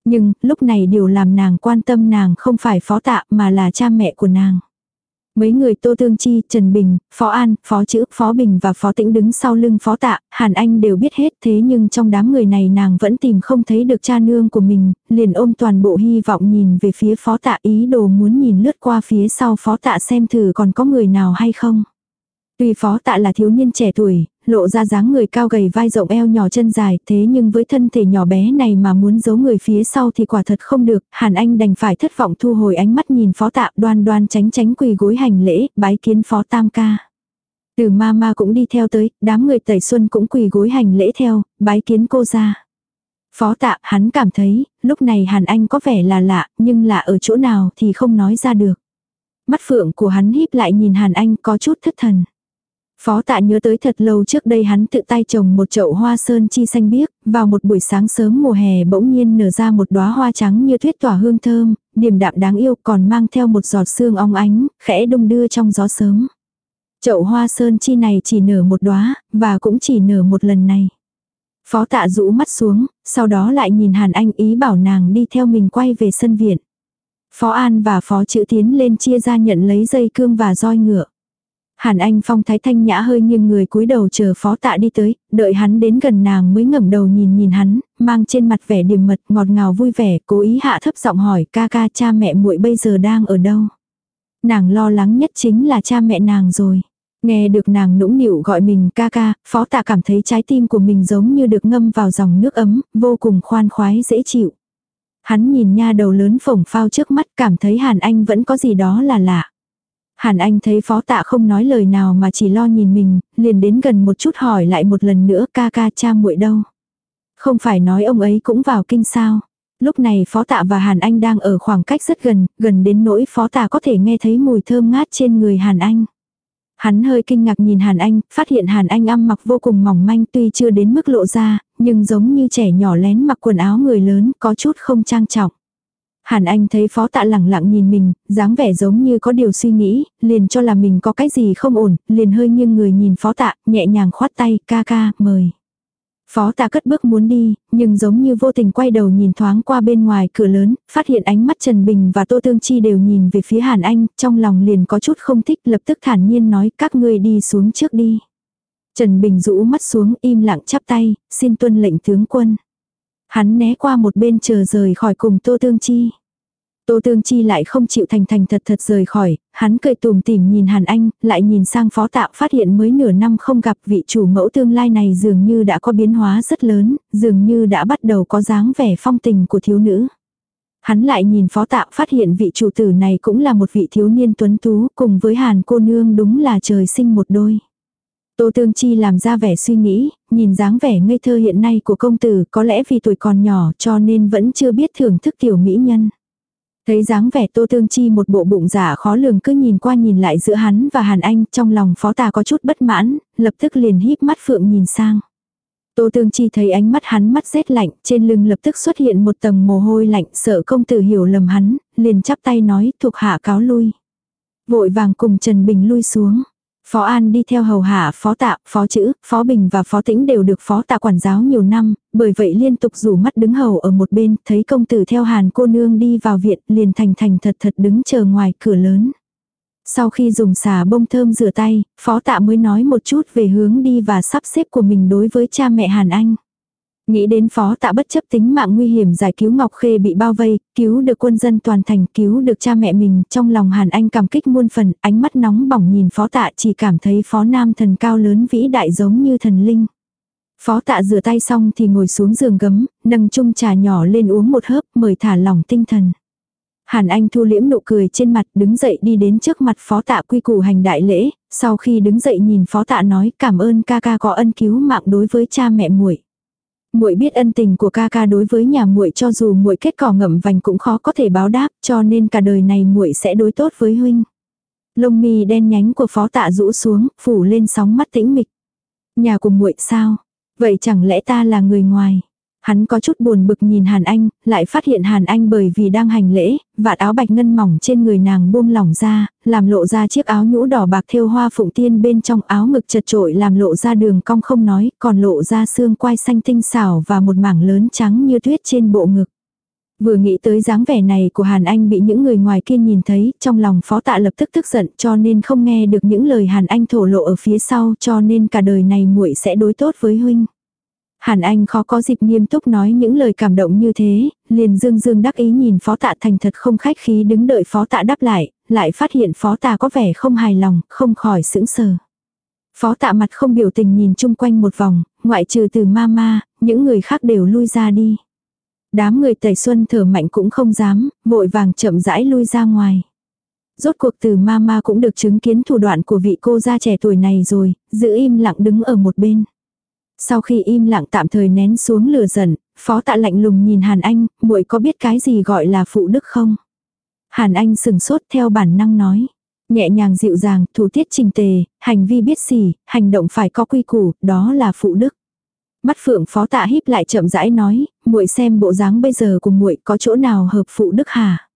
Nhưng, lúc này điều làm nàng quan tâm nàng không phải phó tạ mà là cha mẹ của nàng. Mấy người Tô Tương Chi, Trần Bình, Phó An, Phó Chữ, Phó Bình và Phó Tĩnh đứng sau lưng Phó Tạ, Hàn Anh đều biết hết thế nhưng trong đám người này nàng vẫn tìm không thấy được cha nương của mình, liền ôm toàn bộ hy vọng nhìn về phía Phó Tạ ý đồ muốn nhìn lướt qua phía sau Phó Tạ xem thử còn có người nào hay không. Tuy phó tạ là thiếu niên trẻ tuổi, lộ ra dáng người cao gầy vai rộng eo nhỏ chân dài, thế nhưng với thân thể nhỏ bé này mà muốn giấu người phía sau thì quả thật không được, Hàn Anh đành phải thất vọng thu hồi ánh mắt nhìn phó tạ đoan đoan tránh tránh quỳ gối hành lễ, bái kiến phó tam ca. Từ ma ma cũng đi theo tới, đám người tẩy xuân cũng quỳ gối hành lễ theo, bái kiến cô ra. Phó tạ, hắn cảm thấy, lúc này Hàn Anh có vẻ là lạ, nhưng lạ ở chỗ nào thì không nói ra được. Mắt phượng của hắn híp lại nhìn Hàn Anh có chút thất thần. Phó tạ nhớ tới thật lâu trước đây hắn tự tay trồng một chậu hoa sơn chi xanh biếc, vào một buổi sáng sớm mùa hè bỗng nhiên nở ra một đóa hoa trắng như tuyết tỏa hương thơm, điềm đạm đáng yêu còn mang theo một giọt sương ong ánh, khẽ đung đưa trong gió sớm. Chậu hoa sơn chi này chỉ nở một đóa, và cũng chỉ nở một lần này. Phó tạ rũ mắt xuống, sau đó lại nhìn Hàn Anh ý bảo nàng đi theo mình quay về sân viện. Phó An và Phó Chữ tiến lên chia ra nhận lấy dây cương và roi ngựa. Hàn Anh Phong thái thanh nhã hơi nghiêng người cúi đầu chờ phó tạ đi tới, đợi hắn đến gần nàng mới ngẩng đầu nhìn nhìn hắn, mang trên mặt vẻ điềm mật ngọt ngào vui vẻ, cố ý hạ thấp giọng hỏi ca ca cha mẹ muội bây giờ đang ở đâu. Nàng lo lắng nhất chính là cha mẹ nàng rồi. Nghe được nàng nũng nịu gọi mình ca ca, phó tạ cảm thấy trái tim của mình giống như được ngâm vào dòng nước ấm, vô cùng khoan khoái dễ chịu. Hắn nhìn nha đầu lớn phồng phao trước mắt cảm thấy Hàn Anh vẫn có gì đó là lạ. Hàn Anh thấy phó tạ không nói lời nào mà chỉ lo nhìn mình, liền đến gần một chút hỏi lại một lần nữa ca ca cha muội đâu. Không phải nói ông ấy cũng vào kinh sao. Lúc này phó tạ và Hàn Anh đang ở khoảng cách rất gần, gần đến nỗi phó tạ có thể nghe thấy mùi thơm ngát trên người Hàn Anh. Hắn hơi kinh ngạc nhìn Hàn Anh, phát hiện Hàn Anh ăn mặc vô cùng mỏng manh tuy chưa đến mức lộ ra, nhưng giống như trẻ nhỏ lén mặc quần áo người lớn, có chút không trang trọng. Hàn Anh thấy phó tạ lẳng lặng nhìn mình, dáng vẻ giống như có điều suy nghĩ, liền cho là mình có cái gì không ổn, liền hơi nghiêng người nhìn phó tạ, nhẹ nhàng khoát tay, ca ca, mời. Phó tạ cất bước muốn đi, nhưng giống như vô tình quay đầu nhìn thoáng qua bên ngoài cửa lớn, phát hiện ánh mắt Trần Bình và Tô Tương Chi đều nhìn về phía Hàn Anh, trong lòng liền có chút không thích lập tức thản nhiên nói các ngươi đi xuống trước đi. Trần Bình rũ mắt xuống im lặng chắp tay, xin tuân lệnh tướng quân. Hắn né qua một bên chờ rời khỏi cùng Tô Tương Chi. Tô Tương Chi lại không chịu thành thành thật thật rời khỏi, hắn cười tùm tìm nhìn Hàn Anh, lại nhìn sang phó tạo phát hiện mới nửa năm không gặp vị chủ mẫu tương lai này dường như đã có biến hóa rất lớn, dường như đã bắt đầu có dáng vẻ phong tình của thiếu nữ. Hắn lại nhìn phó tạo phát hiện vị chủ tử này cũng là một vị thiếu niên tuấn tú cùng với Hàn cô nương đúng là trời sinh một đôi. Tô Tương Chi làm ra vẻ suy nghĩ, nhìn dáng vẻ ngây thơ hiện nay của công tử có lẽ vì tuổi còn nhỏ cho nên vẫn chưa biết thưởng thức tiểu mỹ nhân. Thấy dáng vẻ Tô Tương Chi một bộ bụng giả khó lường cứ nhìn qua nhìn lại giữa hắn và Hàn Anh trong lòng phó tà có chút bất mãn, lập tức liền híp mắt phượng nhìn sang. Tô Tương Chi thấy ánh mắt hắn mắt rét lạnh, trên lưng lập tức xuất hiện một tầng mồ hôi lạnh sợ công tử hiểu lầm hắn, liền chắp tay nói thuộc hạ cáo lui. Vội vàng cùng Trần Bình lui xuống. Phó An đi theo hầu hạ phó tạ, phó chữ, phó bình và phó tĩnh đều được phó tạ quản giáo nhiều năm, bởi vậy liên tục rủ mắt đứng hầu ở một bên, thấy công tử theo hàn cô nương đi vào viện, liền thành thành thật thật đứng chờ ngoài cửa lớn. Sau khi dùng xà bông thơm rửa tay, phó tạ mới nói một chút về hướng đi và sắp xếp của mình đối với cha mẹ Hàn Anh. Nghĩ đến phó tạ bất chấp tính mạng nguy hiểm giải cứu Ngọc Khê bị bao vây, cứu được quân dân toàn thành, cứu được cha mẹ mình, trong lòng Hàn Anh cảm kích muôn phần, ánh mắt nóng bỏng nhìn phó tạ chỉ cảm thấy phó nam thần cao lớn vĩ đại giống như thần linh. Phó tạ rửa tay xong thì ngồi xuống giường gấm, nâng chung trà nhỏ lên uống một hớp, mời thả lỏng tinh thần. Hàn Anh thu liễm nụ cười trên mặt đứng dậy đi đến trước mặt phó tạ quy củ hành đại lễ, sau khi đứng dậy nhìn phó tạ nói cảm ơn ca ca có ân cứu mạng đối với cha mẹ muội muội biết ân tình của ca ca đối với nhà muội cho dù muội kết cỏ ngậm vành cũng khó có thể báo đáp, cho nên cả đời này muội sẽ đối tốt với huynh. Lông mi đen nhánh của phó tạ rũ xuống, phủ lên sóng mắt tĩnh mịch. Nhà của muội sao? Vậy chẳng lẽ ta là người ngoài? Hắn có chút buồn bực nhìn Hàn Anh, lại phát hiện Hàn Anh bởi vì đang hành lễ, vạt áo bạch ngân mỏng trên người nàng buông lỏng ra, làm lộ ra chiếc áo nhũ đỏ bạc thêu hoa phụng tiên bên trong áo ngực chật trội làm lộ ra đường cong không nói, còn lộ ra xương quai xanh tinh xảo và một mảng lớn trắng như tuyết trên bộ ngực. Vừa nghĩ tới dáng vẻ này của Hàn Anh bị những người ngoài kia nhìn thấy, trong lòng phó tạ lập tức tức giận cho nên không nghe được những lời Hàn Anh thổ lộ ở phía sau cho nên cả đời này muội sẽ đối tốt với huynh. Hàn Anh khó có dịp nghiêm túc nói những lời cảm động như thế, liền dương dương đắc ý nhìn phó tạ thành thật không khách khí đứng đợi phó tạ đáp lại, lại phát hiện phó tạ có vẻ không hài lòng, không khỏi sững sờ. Phó tạ mặt không biểu tình nhìn chung quanh một vòng, ngoại trừ từ mama, những người khác đều lui ra đi. Đám người tẩy xuân thở mạnh cũng không dám, vội vàng chậm rãi lui ra ngoài. Rốt cuộc từ mama cũng được chứng kiến thủ đoạn của vị cô gia trẻ tuổi này rồi, giữ im lặng đứng ở một bên. Sau khi im lặng tạm thời nén xuống lửa giận, phó tạ lạnh lùng nhìn Hàn Anh, muội có biết cái gì gọi là phụ đức không? Hàn Anh sừng sốt theo bản năng nói. Nhẹ nhàng dịu dàng, thủ tiết trình tề, hành vi biết xỉ, hành động phải có quy củ, đó là phụ đức. Mắt phượng phó tạ híp lại chậm rãi nói, muội xem bộ dáng bây giờ của muội có chỗ nào hợp phụ đức hả?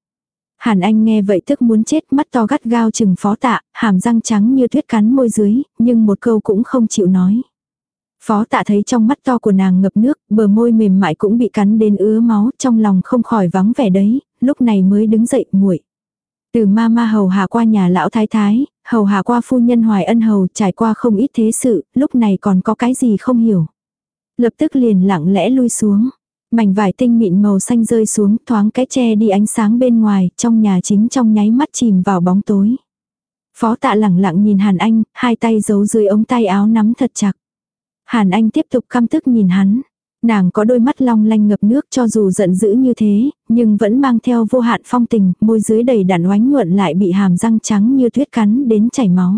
Hàn Anh nghe vậy tức muốn chết mắt to gắt gao chừng phó tạ, hàm răng trắng như tuyết cắn môi dưới, nhưng một câu cũng không chịu nói. Phó tạ thấy trong mắt to của nàng ngập nước, bờ môi mềm mại cũng bị cắn đến ứa máu, trong lòng không khỏi vắng vẻ đấy, lúc này mới đứng dậy muội. Từ ma ma hầu hạ qua nhà lão thái thái, hầu hạ qua phu nhân hoài ân hầu, trải qua không ít thế sự, lúc này còn có cái gì không hiểu. Lập tức liền lặng lẽ lui xuống. Mảnh vải tinh mịn màu xanh rơi xuống, thoáng cái che đi ánh sáng bên ngoài, trong nhà chính trong nháy mắt chìm vào bóng tối. Phó tạ lẳng lặng nhìn Hàn Anh, hai tay giấu dưới ống tay áo nắm thật chặt. Hàn Anh tiếp tục căm tức nhìn hắn. Nàng có đôi mắt long lanh ngập nước cho dù giận dữ như thế, nhưng vẫn mang theo vô hạn phong tình, môi dưới đầy đạn oánh nhuận lại bị hàm răng trắng như tuyết cắn đến chảy máu.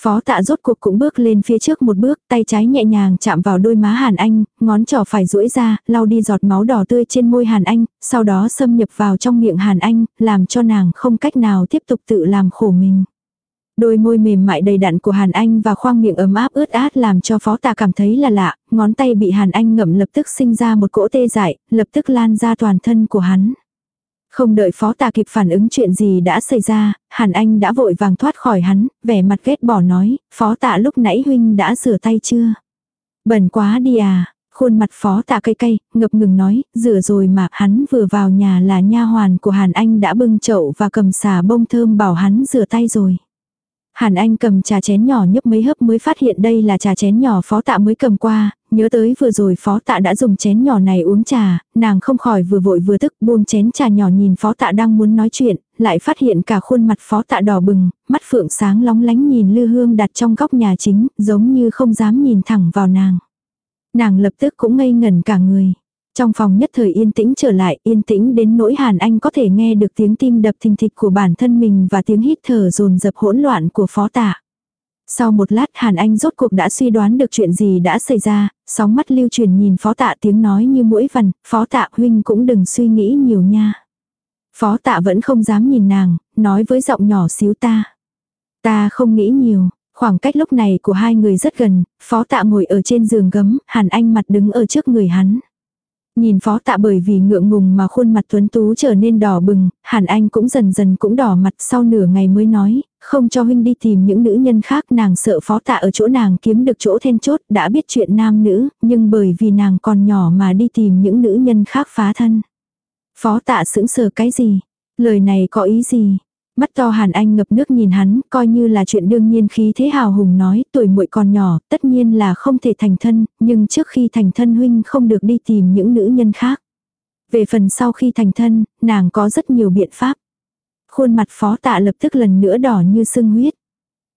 Phó tạ rốt cuộc cũng bước lên phía trước một bước, tay trái nhẹ nhàng chạm vào đôi má Hàn Anh, ngón trỏ phải duỗi ra, lau đi giọt máu đỏ tươi trên môi Hàn Anh, sau đó xâm nhập vào trong miệng Hàn Anh, làm cho nàng không cách nào tiếp tục tự làm khổ mình. Đôi môi mềm mại đầy đặn của Hàn Anh và khoang miệng ấm áp ướt át làm cho phó tà cảm thấy là lạ, ngón tay bị Hàn Anh ngậm lập tức sinh ra một cỗ tê dại, lập tức lan ra toàn thân của hắn. Không đợi phó tà kịp phản ứng chuyện gì đã xảy ra, Hàn Anh đã vội vàng thoát khỏi hắn, vẻ mặt ghét bỏ nói, phó tạ lúc nãy huynh đã rửa tay chưa? Bẩn quá đi à, khuôn mặt phó tạ cây cây, ngập ngừng nói, rửa rồi mà hắn vừa vào nhà là nha hoàn của Hàn Anh đã bưng chậu và cầm xà bông thơm bảo hắn rửa tay rồi. Hàn Anh cầm trà chén nhỏ nhấp mấy hớp mới phát hiện đây là trà chén nhỏ phó tạ mới cầm qua, nhớ tới vừa rồi phó tạ đã dùng chén nhỏ này uống trà, nàng không khỏi vừa vội vừa tức buông chén trà nhỏ nhìn phó tạ đang muốn nói chuyện, lại phát hiện cả khuôn mặt phó tạ đỏ bừng, mắt phượng sáng lóng lánh nhìn lư hương đặt trong góc nhà chính, giống như không dám nhìn thẳng vào nàng. Nàng lập tức cũng ngây ngẩn cả người. Trong phòng nhất thời yên tĩnh trở lại, yên tĩnh đến nỗi Hàn Anh có thể nghe được tiếng tim đập thình thịch của bản thân mình và tiếng hít thở dồn dập hỗn loạn của phó tạ. Sau một lát Hàn Anh rốt cuộc đã suy đoán được chuyện gì đã xảy ra, sóng mắt lưu truyền nhìn phó tạ tiếng nói như mũi vằn, phó tạ huynh cũng đừng suy nghĩ nhiều nha. Phó tạ vẫn không dám nhìn nàng, nói với giọng nhỏ xíu ta. Ta không nghĩ nhiều, khoảng cách lúc này của hai người rất gần, phó tạ ngồi ở trên giường gấm, Hàn Anh mặt đứng ở trước người hắn. Nhìn phó tạ bởi vì ngượng ngùng mà khuôn mặt tuấn tú trở nên đỏ bừng, Hàn Anh cũng dần dần cũng đỏ mặt sau nửa ngày mới nói, không cho huynh đi tìm những nữ nhân khác nàng sợ phó tạ ở chỗ nàng kiếm được chỗ then chốt đã biết chuyện nam nữ, nhưng bởi vì nàng còn nhỏ mà đi tìm những nữ nhân khác phá thân. Phó tạ sững sờ cái gì? Lời này có ý gì? Mắt to Hàn Anh ngập nước nhìn hắn, coi như là chuyện đương nhiên khí thế hào hùng nói, tuổi muội còn nhỏ, tất nhiên là không thể thành thân, nhưng trước khi thành thân huynh không được đi tìm những nữ nhân khác. Về phần sau khi thành thân, nàng có rất nhiều biện pháp. Khuôn mặt phó tạ lập tức lần nữa đỏ như sưng huyết.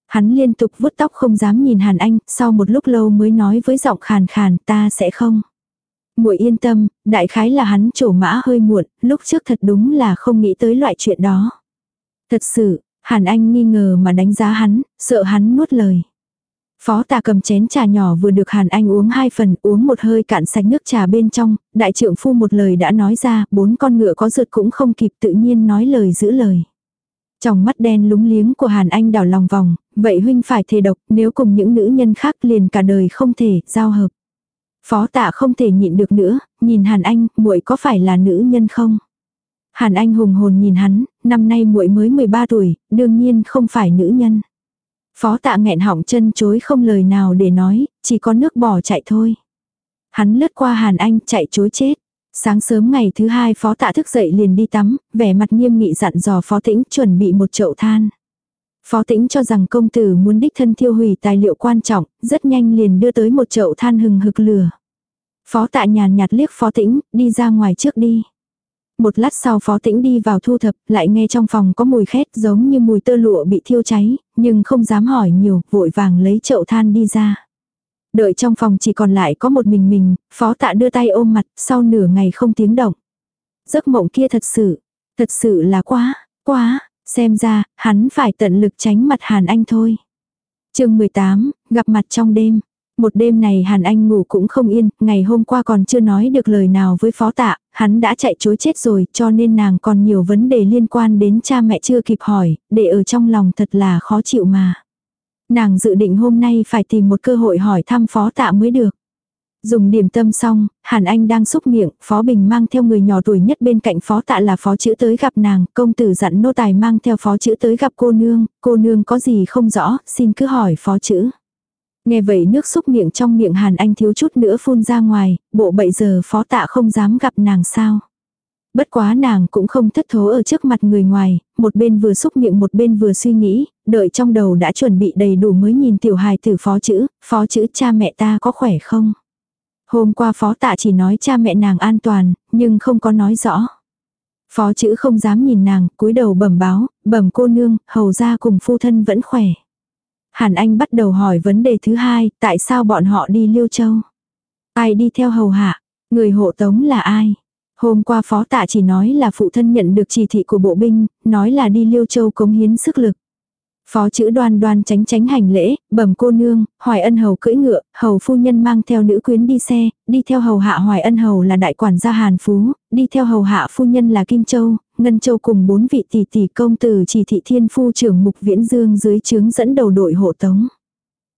Hắn liên tục vuốt tóc không dám nhìn Hàn Anh, sau một lúc lâu mới nói với giọng khàn khàn ta sẽ không. muội yên tâm, đại khái là hắn trổ mã hơi muộn, lúc trước thật đúng là không nghĩ tới loại chuyện đó. Thật sự, Hàn Anh nghi ngờ mà đánh giá hắn, sợ hắn nuốt lời. Phó tà cầm chén trà nhỏ vừa được Hàn Anh uống hai phần, uống một hơi cạn sạch nước trà bên trong, đại trưởng phu một lời đã nói ra, bốn con ngựa có rượt cũng không kịp tự nhiên nói lời giữ lời. Trong mắt đen lúng liếng của Hàn Anh đảo lòng vòng, vậy huynh phải thề độc, nếu cùng những nữ nhân khác liền cả đời không thể, giao hợp. Phó tạ không thể nhịn được nữa, nhìn Hàn Anh, muội có phải là nữ nhân không? Hàn Anh hùng hồn nhìn hắn, năm nay muội mới 13 tuổi, đương nhiên không phải nữ nhân. Phó tạ nghẹn họng chân chối không lời nào để nói, chỉ có nước bỏ chạy thôi. Hắn lướt qua Hàn Anh chạy chối chết. Sáng sớm ngày thứ hai phó tạ thức dậy liền đi tắm, vẻ mặt nghiêm nghị dặn dò phó tĩnh chuẩn bị một chậu than. Phó tĩnh cho rằng công tử muốn đích thân thiêu hủy tài liệu quan trọng, rất nhanh liền đưa tới một chậu than hừng hực lửa. Phó tạ nhàn nhạt liếc phó tĩnh, đi ra ngoài trước đi. Một lát sau phó tĩnh đi vào thu thập, lại nghe trong phòng có mùi khét giống như mùi tơ lụa bị thiêu cháy, nhưng không dám hỏi nhiều, vội vàng lấy chậu than đi ra. Đợi trong phòng chỉ còn lại có một mình mình, phó tạ đưa tay ôm mặt, sau nửa ngày không tiếng động. Giấc mộng kia thật sự, thật sự là quá, quá, xem ra, hắn phải tận lực tránh mặt Hàn Anh thôi. chương 18, gặp mặt trong đêm. Một đêm này Hàn Anh ngủ cũng không yên, ngày hôm qua còn chưa nói được lời nào với phó tạ, hắn đã chạy chối chết rồi cho nên nàng còn nhiều vấn đề liên quan đến cha mẹ chưa kịp hỏi, để ở trong lòng thật là khó chịu mà. Nàng dự định hôm nay phải tìm một cơ hội hỏi thăm phó tạ mới được. Dùng điểm tâm xong, Hàn Anh đang xúc miệng, Phó Bình mang theo người nhỏ tuổi nhất bên cạnh Phó Tạ là Phó Chữ tới gặp nàng, công tử dặn nô tài mang theo Phó Chữ tới gặp cô nương, cô nương có gì không rõ, xin cứ hỏi Phó Chữ. Nghe vậy nước xúc miệng trong miệng Hàn Anh thiếu chút nữa phun ra ngoài, bộ bậy giờ phó tạ không dám gặp nàng sao. Bất quá nàng cũng không thất thố ở trước mặt người ngoài, một bên vừa xúc miệng một bên vừa suy nghĩ, đợi trong đầu đã chuẩn bị đầy đủ mới nhìn tiểu hài tử phó chữ, phó chữ cha mẹ ta có khỏe không. Hôm qua phó tạ chỉ nói cha mẹ nàng an toàn, nhưng không có nói rõ. Phó chữ không dám nhìn nàng, cúi đầu bẩm báo, bẩm cô nương, hầu ra cùng phu thân vẫn khỏe. Hàn Anh bắt đầu hỏi vấn đề thứ hai, tại sao bọn họ đi Liêu Châu? Ai đi theo hầu hạ? Người hộ tống là ai? Hôm qua phó tạ chỉ nói là phụ thân nhận được chỉ thị của bộ binh, nói là đi Liêu Châu cống hiến sức lực. Phó chữ đoan đoan tránh tránh hành lễ, bẩm cô nương, hoài ân hầu cưỡi ngựa, hầu phu nhân mang theo nữ quyến đi xe, đi theo hầu hạ hoài ân hầu là đại quản gia Hàn Phú, đi theo hầu hạ phu nhân là Kim Châu, Ngân Châu cùng bốn vị tỷ tỷ công tử chỉ thị thiên phu trưởng mục viễn dương dưới trướng dẫn đầu đội hộ tống.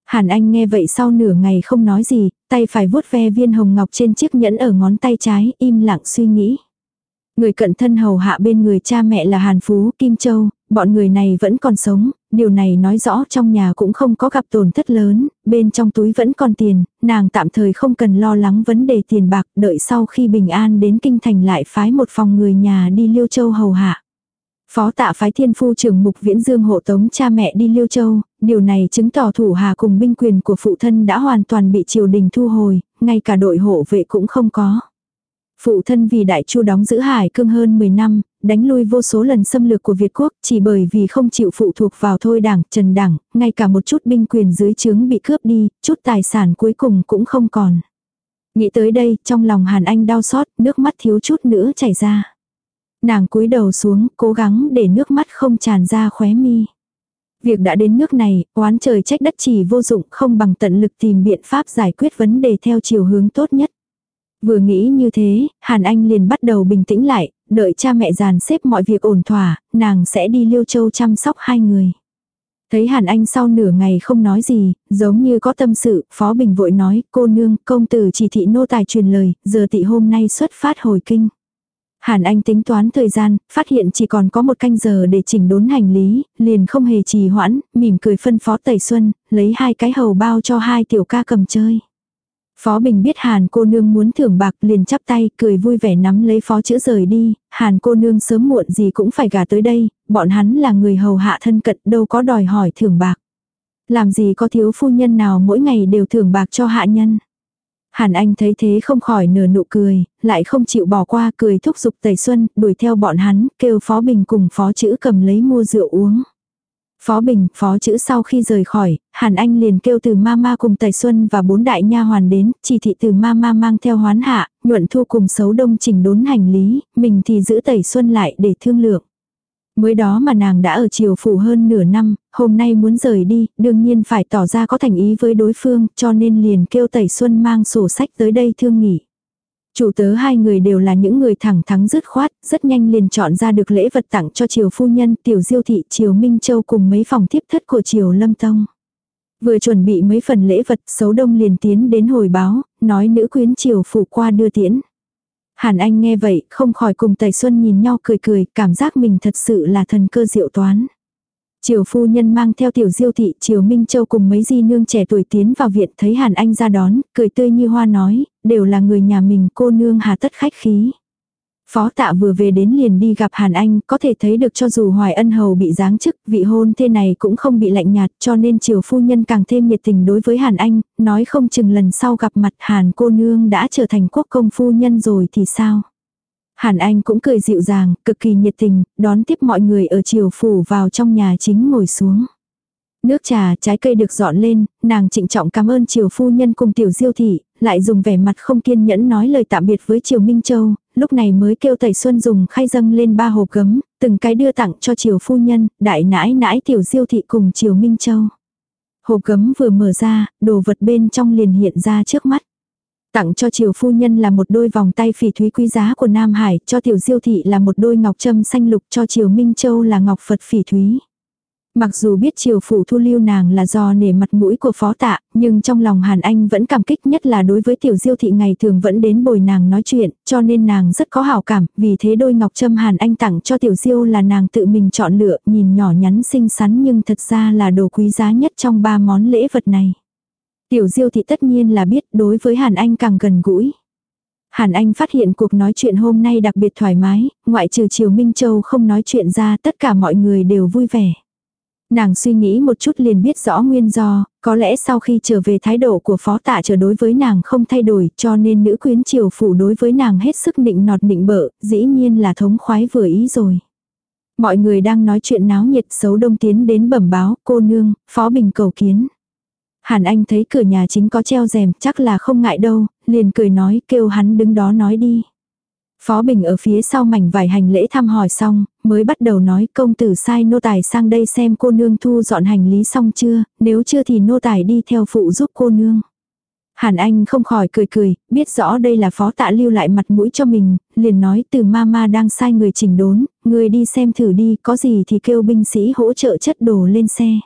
Hàn Anh nghe vậy sau nửa ngày không nói gì, tay phải vuốt ve viên hồng ngọc trên chiếc nhẫn ở ngón tay trái, im lặng suy nghĩ. Người cận thân hầu hạ bên người cha mẹ là Hàn Phú, Kim Châu, bọn người này vẫn còn sống, điều này nói rõ trong nhà cũng không có gặp tổn thất lớn, bên trong túi vẫn còn tiền, nàng tạm thời không cần lo lắng vấn đề tiền bạc, đợi sau khi bình an đến kinh thành lại phái một phòng người nhà đi Liêu Châu hầu hạ. Phó tạ phái thiên phu trưởng mục viễn dương hộ tống cha mẹ đi Liêu Châu, điều này chứng tỏ thủ hà cùng binh quyền của phụ thân đã hoàn toàn bị triều đình thu hồi, ngay cả đội hộ vệ cũng không có. Phụ thân vì đại chu đóng giữ hải cương hơn 10 năm, đánh lui vô số lần xâm lược của Việt quốc chỉ bởi vì không chịu phụ thuộc vào thôi đảng, trần đảng, ngay cả một chút binh quyền dưới trướng bị cướp đi, chút tài sản cuối cùng cũng không còn. Nghĩ tới đây, trong lòng Hàn Anh đau xót, nước mắt thiếu chút nữa chảy ra. Nàng cúi đầu xuống, cố gắng để nước mắt không tràn ra khóe mi. Việc đã đến nước này, oán trời trách đất chỉ vô dụng không bằng tận lực tìm biện pháp giải quyết vấn đề theo chiều hướng tốt nhất. Vừa nghĩ như thế, Hàn Anh liền bắt đầu bình tĩnh lại, đợi cha mẹ dàn xếp mọi việc ổn thỏa, nàng sẽ đi Liêu Châu chăm sóc hai người. Thấy Hàn Anh sau nửa ngày không nói gì, giống như có tâm sự, Phó Bình vội nói, cô nương, công tử chỉ thị nô tài truyền lời, giờ tị hôm nay xuất phát hồi kinh. Hàn Anh tính toán thời gian, phát hiện chỉ còn có một canh giờ để chỉnh đốn hành lý, liền không hề trì hoãn, mỉm cười phân phó Tẩy Xuân, lấy hai cái hầu bao cho hai tiểu ca cầm chơi. Phó Bình biết Hàn cô nương muốn thưởng bạc liền chắp tay cười vui vẻ nắm lấy phó chữ rời đi, Hàn cô nương sớm muộn gì cũng phải gả tới đây, bọn hắn là người hầu hạ thân cận đâu có đòi hỏi thưởng bạc. Làm gì có thiếu phu nhân nào mỗi ngày đều thưởng bạc cho hạ nhân. Hàn Anh thấy thế không khỏi nửa nụ cười, lại không chịu bỏ qua cười thúc giục Tẩy Xuân, đuổi theo bọn hắn, kêu Phó Bình cùng Phó Chữ cầm lấy mua rượu uống. Phó Bình, Phó Chữ sau khi rời khỏi, Hàn Anh liền kêu từ Mama cùng Tẩy Xuân và bốn đại nha hoàn đến, chỉ thị từ Mama mang theo hoán hạ, nhuận thu cùng xấu đông chỉnh đốn hành lý, mình thì giữ Tẩy Xuân lại để thương lượng. Mới đó mà nàng đã ở triều phủ hơn nửa năm, hôm nay muốn rời đi, đương nhiên phải tỏ ra có thành ý với đối phương, cho nên liền kêu Tẩy Xuân mang sổ sách tới đây thương nghỉ. Chủ tớ hai người đều là những người thẳng thắng dứt khoát, rất nhanh liền chọn ra được lễ vật tặng cho triều phu nhân, tiểu diêu thị, triều Minh Châu cùng mấy phòng tiếp thất của triều Lâm Tông. Vừa chuẩn bị mấy phần lễ vật, xấu đông liền tiến đến hồi báo, nói nữ quyến triều phủ qua đưa tiễn. Hàn Anh nghe vậy, không khỏi cùng Tẩy Xuân nhìn nhau cười cười, cảm giác mình thật sự là thần cơ diệu toán. Triều phu nhân mang theo tiểu diêu thị Triều Minh Châu cùng mấy di nương trẻ tuổi tiến vào viện thấy Hàn Anh ra đón, cười tươi như hoa nói, đều là người nhà mình cô nương hà tất khách khí. Phó tạ vừa về đến liền đi gặp Hàn Anh, có thể thấy được cho dù Hoài Ân Hầu bị giáng chức, vị hôn thê này cũng không bị lạnh nhạt, cho nên triều phu nhân càng thêm nhiệt tình đối với Hàn Anh, nói không chừng lần sau gặp mặt Hàn cô nương đã trở thành quốc công phu nhân rồi thì sao. Hàn Anh cũng cười dịu dàng, cực kỳ nhiệt tình, đón tiếp mọi người ở triều phủ vào trong nhà chính ngồi xuống. Nước trà, trái cây được dọn lên, nàng trịnh trọng cảm ơn triều phu nhân cùng tiểu diêu thị, lại dùng vẻ mặt không kiên nhẫn nói lời tạm biệt với triều Minh Châu, lúc này mới kêu Tẩy Xuân dùng khay dâng lên ba hộp gấm, từng cái đưa tặng cho triều phu nhân, đại nãi nãi tiểu diêu thị cùng triều Minh Châu. Hộp gấm vừa mở ra, đồ vật bên trong liền hiện ra trước mắt. Tặng cho triều phu nhân là một đôi vòng tay phỉ thúy quý giá của Nam Hải, cho tiểu diêu thị là một đôi ngọc trâm xanh lục, cho triều Minh Châu là ngọc Phật phỉ thúy. Mặc dù biết triều phủ thu lưu nàng là do nể mặt mũi của phó tạ, nhưng trong lòng Hàn Anh vẫn cảm kích nhất là đối với tiểu diêu thị ngày thường vẫn đến bồi nàng nói chuyện, cho nên nàng rất có hảo cảm, vì thế đôi ngọc trâm Hàn Anh tặng cho tiểu diêu là nàng tự mình chọn lựa, nhìn nhỏ nhắn xinh xắn nhưng thật ra là đồ quý giá nhất trong ba món lễ vật này. Tiểu diêu thì tất nhiên là biết đối với Hàn Anh càng gần gũi. Hàn Anh phát hiện cuộc nói chuyện hôm nay đặc biệt thoải mái, ngoại trừ Triều Minh Châu không nói chuyện ra tất cả mọi người đều vui vẻ. Nàng suy nghĩ một chút liền biết rõ nguyên do, có lẽ sau khi trở về thái độ của phó tạ trở đối với nàng không thay đổi cho nên nữ quyến triều phủ đối với nàng hết sức nịnh nọt nịnh bợ, dĩ nhiên là thống khoái vừa ý rồi. Mọi người đang nói chuyện náo nhiệt xấu đông tiến đến bẩm báo, cô nương, phó bình cầu kiến. Hàn Anh thấy cửa nhà chính có treo rèm, chắc là không ngại đâu, liền cười nói kêu hắn đứng đó nói đi. Phó Bình ở phía sau mảnh vải hành lễ thăm hỏi xong, mới bắt đầu nói công tử sai nô tài sang đây xem cô nương thu dọn hành lý xong chưa, nếu chưa thì nô tài đi theo phụ giúp cô nương. Hàn Anh không khỏi cười cười, biết rõ đây là phó tạ lưu lại mặt mũi cho mình, liền nói từ mama đang sai người chỉnh đốn, người đi xem thử đi, có gì thì kêu binh sĩ hỗ trợ chất đồ lên xe.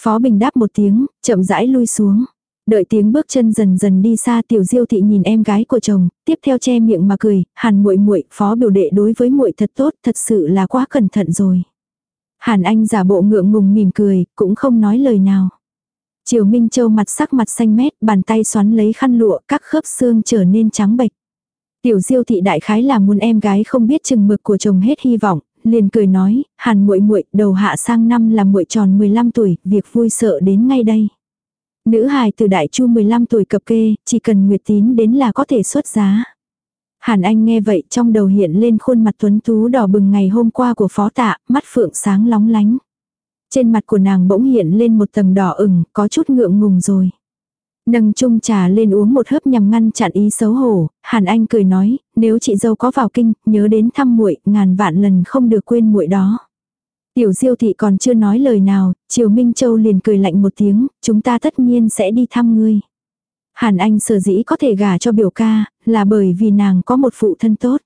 Phó Bình đáp một tiếng, chậm rãi lui xuống. Đợi tiếng bước chân dần dần đi xa tiểu diêu thị nhìn em gái của chồng, tiếp theo che miệng mà cười, hàn muội muội phó biểu đệ đối với muội thật tốt, thật sự là quá cẩn thận rồi. Hàn anh giả bộ ngượng ngùng mỉm cười, cũng không nói lời nào. Triều Minh Châu mặt sắc mặt xanh mét, bàn tay xoắn lấy khăn lụa, các khớp xương trở nên trắng bệch. Tiểu Diêu thị đại khái là muốn em gái không biết chừng mực của chồng hết hy vọng, liền cười nói, "Hàn muội muội, đầu hạ sang năm là muội tròn 15 tuổi, việc vui sợ đến ngay đây." Nữ hài từ đại chu 15 tuổi cập kê, chỉ cần Nguyệt Tín đến là có thể xuất giá. Hàn Anh nghe vậy trong đầu hiện lên khuôn mặt tuấn tú đỏ bừng ngày hôm qua của phó tạ, mắt phượng sáng lóng lánh. Trên mặt của nàng bỗng hiện lên một tầng đỏ ửng, có chút ngượng ngùng rồi. Nâng chung trà lên uống một hớp nhằm ngăn chặn ý xấu hổ, Hàn Anh cười nói, nếu chị dâu có vào kinh, nhớ đến thăm muội, ngàn vạn lần không được quên muội đó. Tiểu Diêu thị còn chưa nói lời nào, Triều Minh Châu liền cười lạnh một tiếng, chúng ta tất nhiên sẽ đi thăm ngươi. Hàn Anh sở dĩ có thể gả cho biểu ca, là bởi vì nàng có một phụ thân tốt.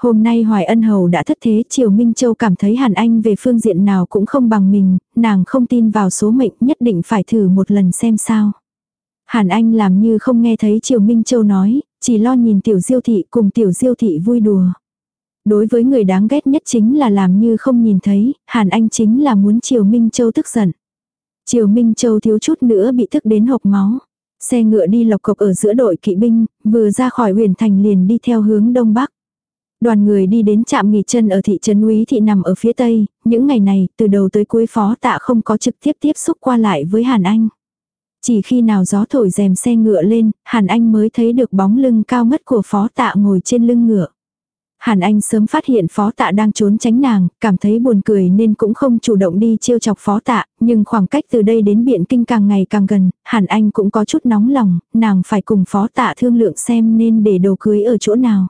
Hôm nay Hoài Ân Hầu đã thất thế, Triều Minh Châu cảm thấy Hàn Anh về phương diện nào cũng không bằng mình, nàng không tin vào số mệnh, nhất định phải thử một lần xem sao. Hàn Anh làm như không nghe thấy Triều Minh Châu nói, chỉ lo nhìn Tiểu Diêu Thị cùng Tiểu Diêu Thị vui đùa. Đối với người đáng ghét nhất chính là làm như không nhìn thấy, Hàn Anh chính là muốn Triều Minh Châu tức giận. Triều Minh Châu thiếu chút nữa bị tức đến hộc máu. Xe ngựa đi lộc cộc ở giữa đội kỵ binh, vừa ra khỏi huyền thành liền đi theo hướng đông bắc. Đoàn người đi đến trạm nghỉ chân ở thị trấn Úy thị nằm ở phía tây, những ngày này, từ đầu tới cuối phó tạ không có trực tiếp tiếp xúc qua lại với Hàn Anh. Chỉ khi nào gió thổi rèm xe ngựa lên, Hàn Anh mới thấy được bóng lưng cao ngất của phó tạ ngồi trên lưng ngựa. Hàn Anh sớm phát hiện phó tạ đang trốn tránh nàng, cảm thấy buồn cười nên cũng không chủ động đi trêu chọc phó tạ, nhưng khoảng cách từ đây đến biện kinh càng ngày càng gần, Hàn Anh cũng có chút nóng lòng, nàng phải cùng phó tạ thương lượng xem nên để đồ cưới ở chỗ nào.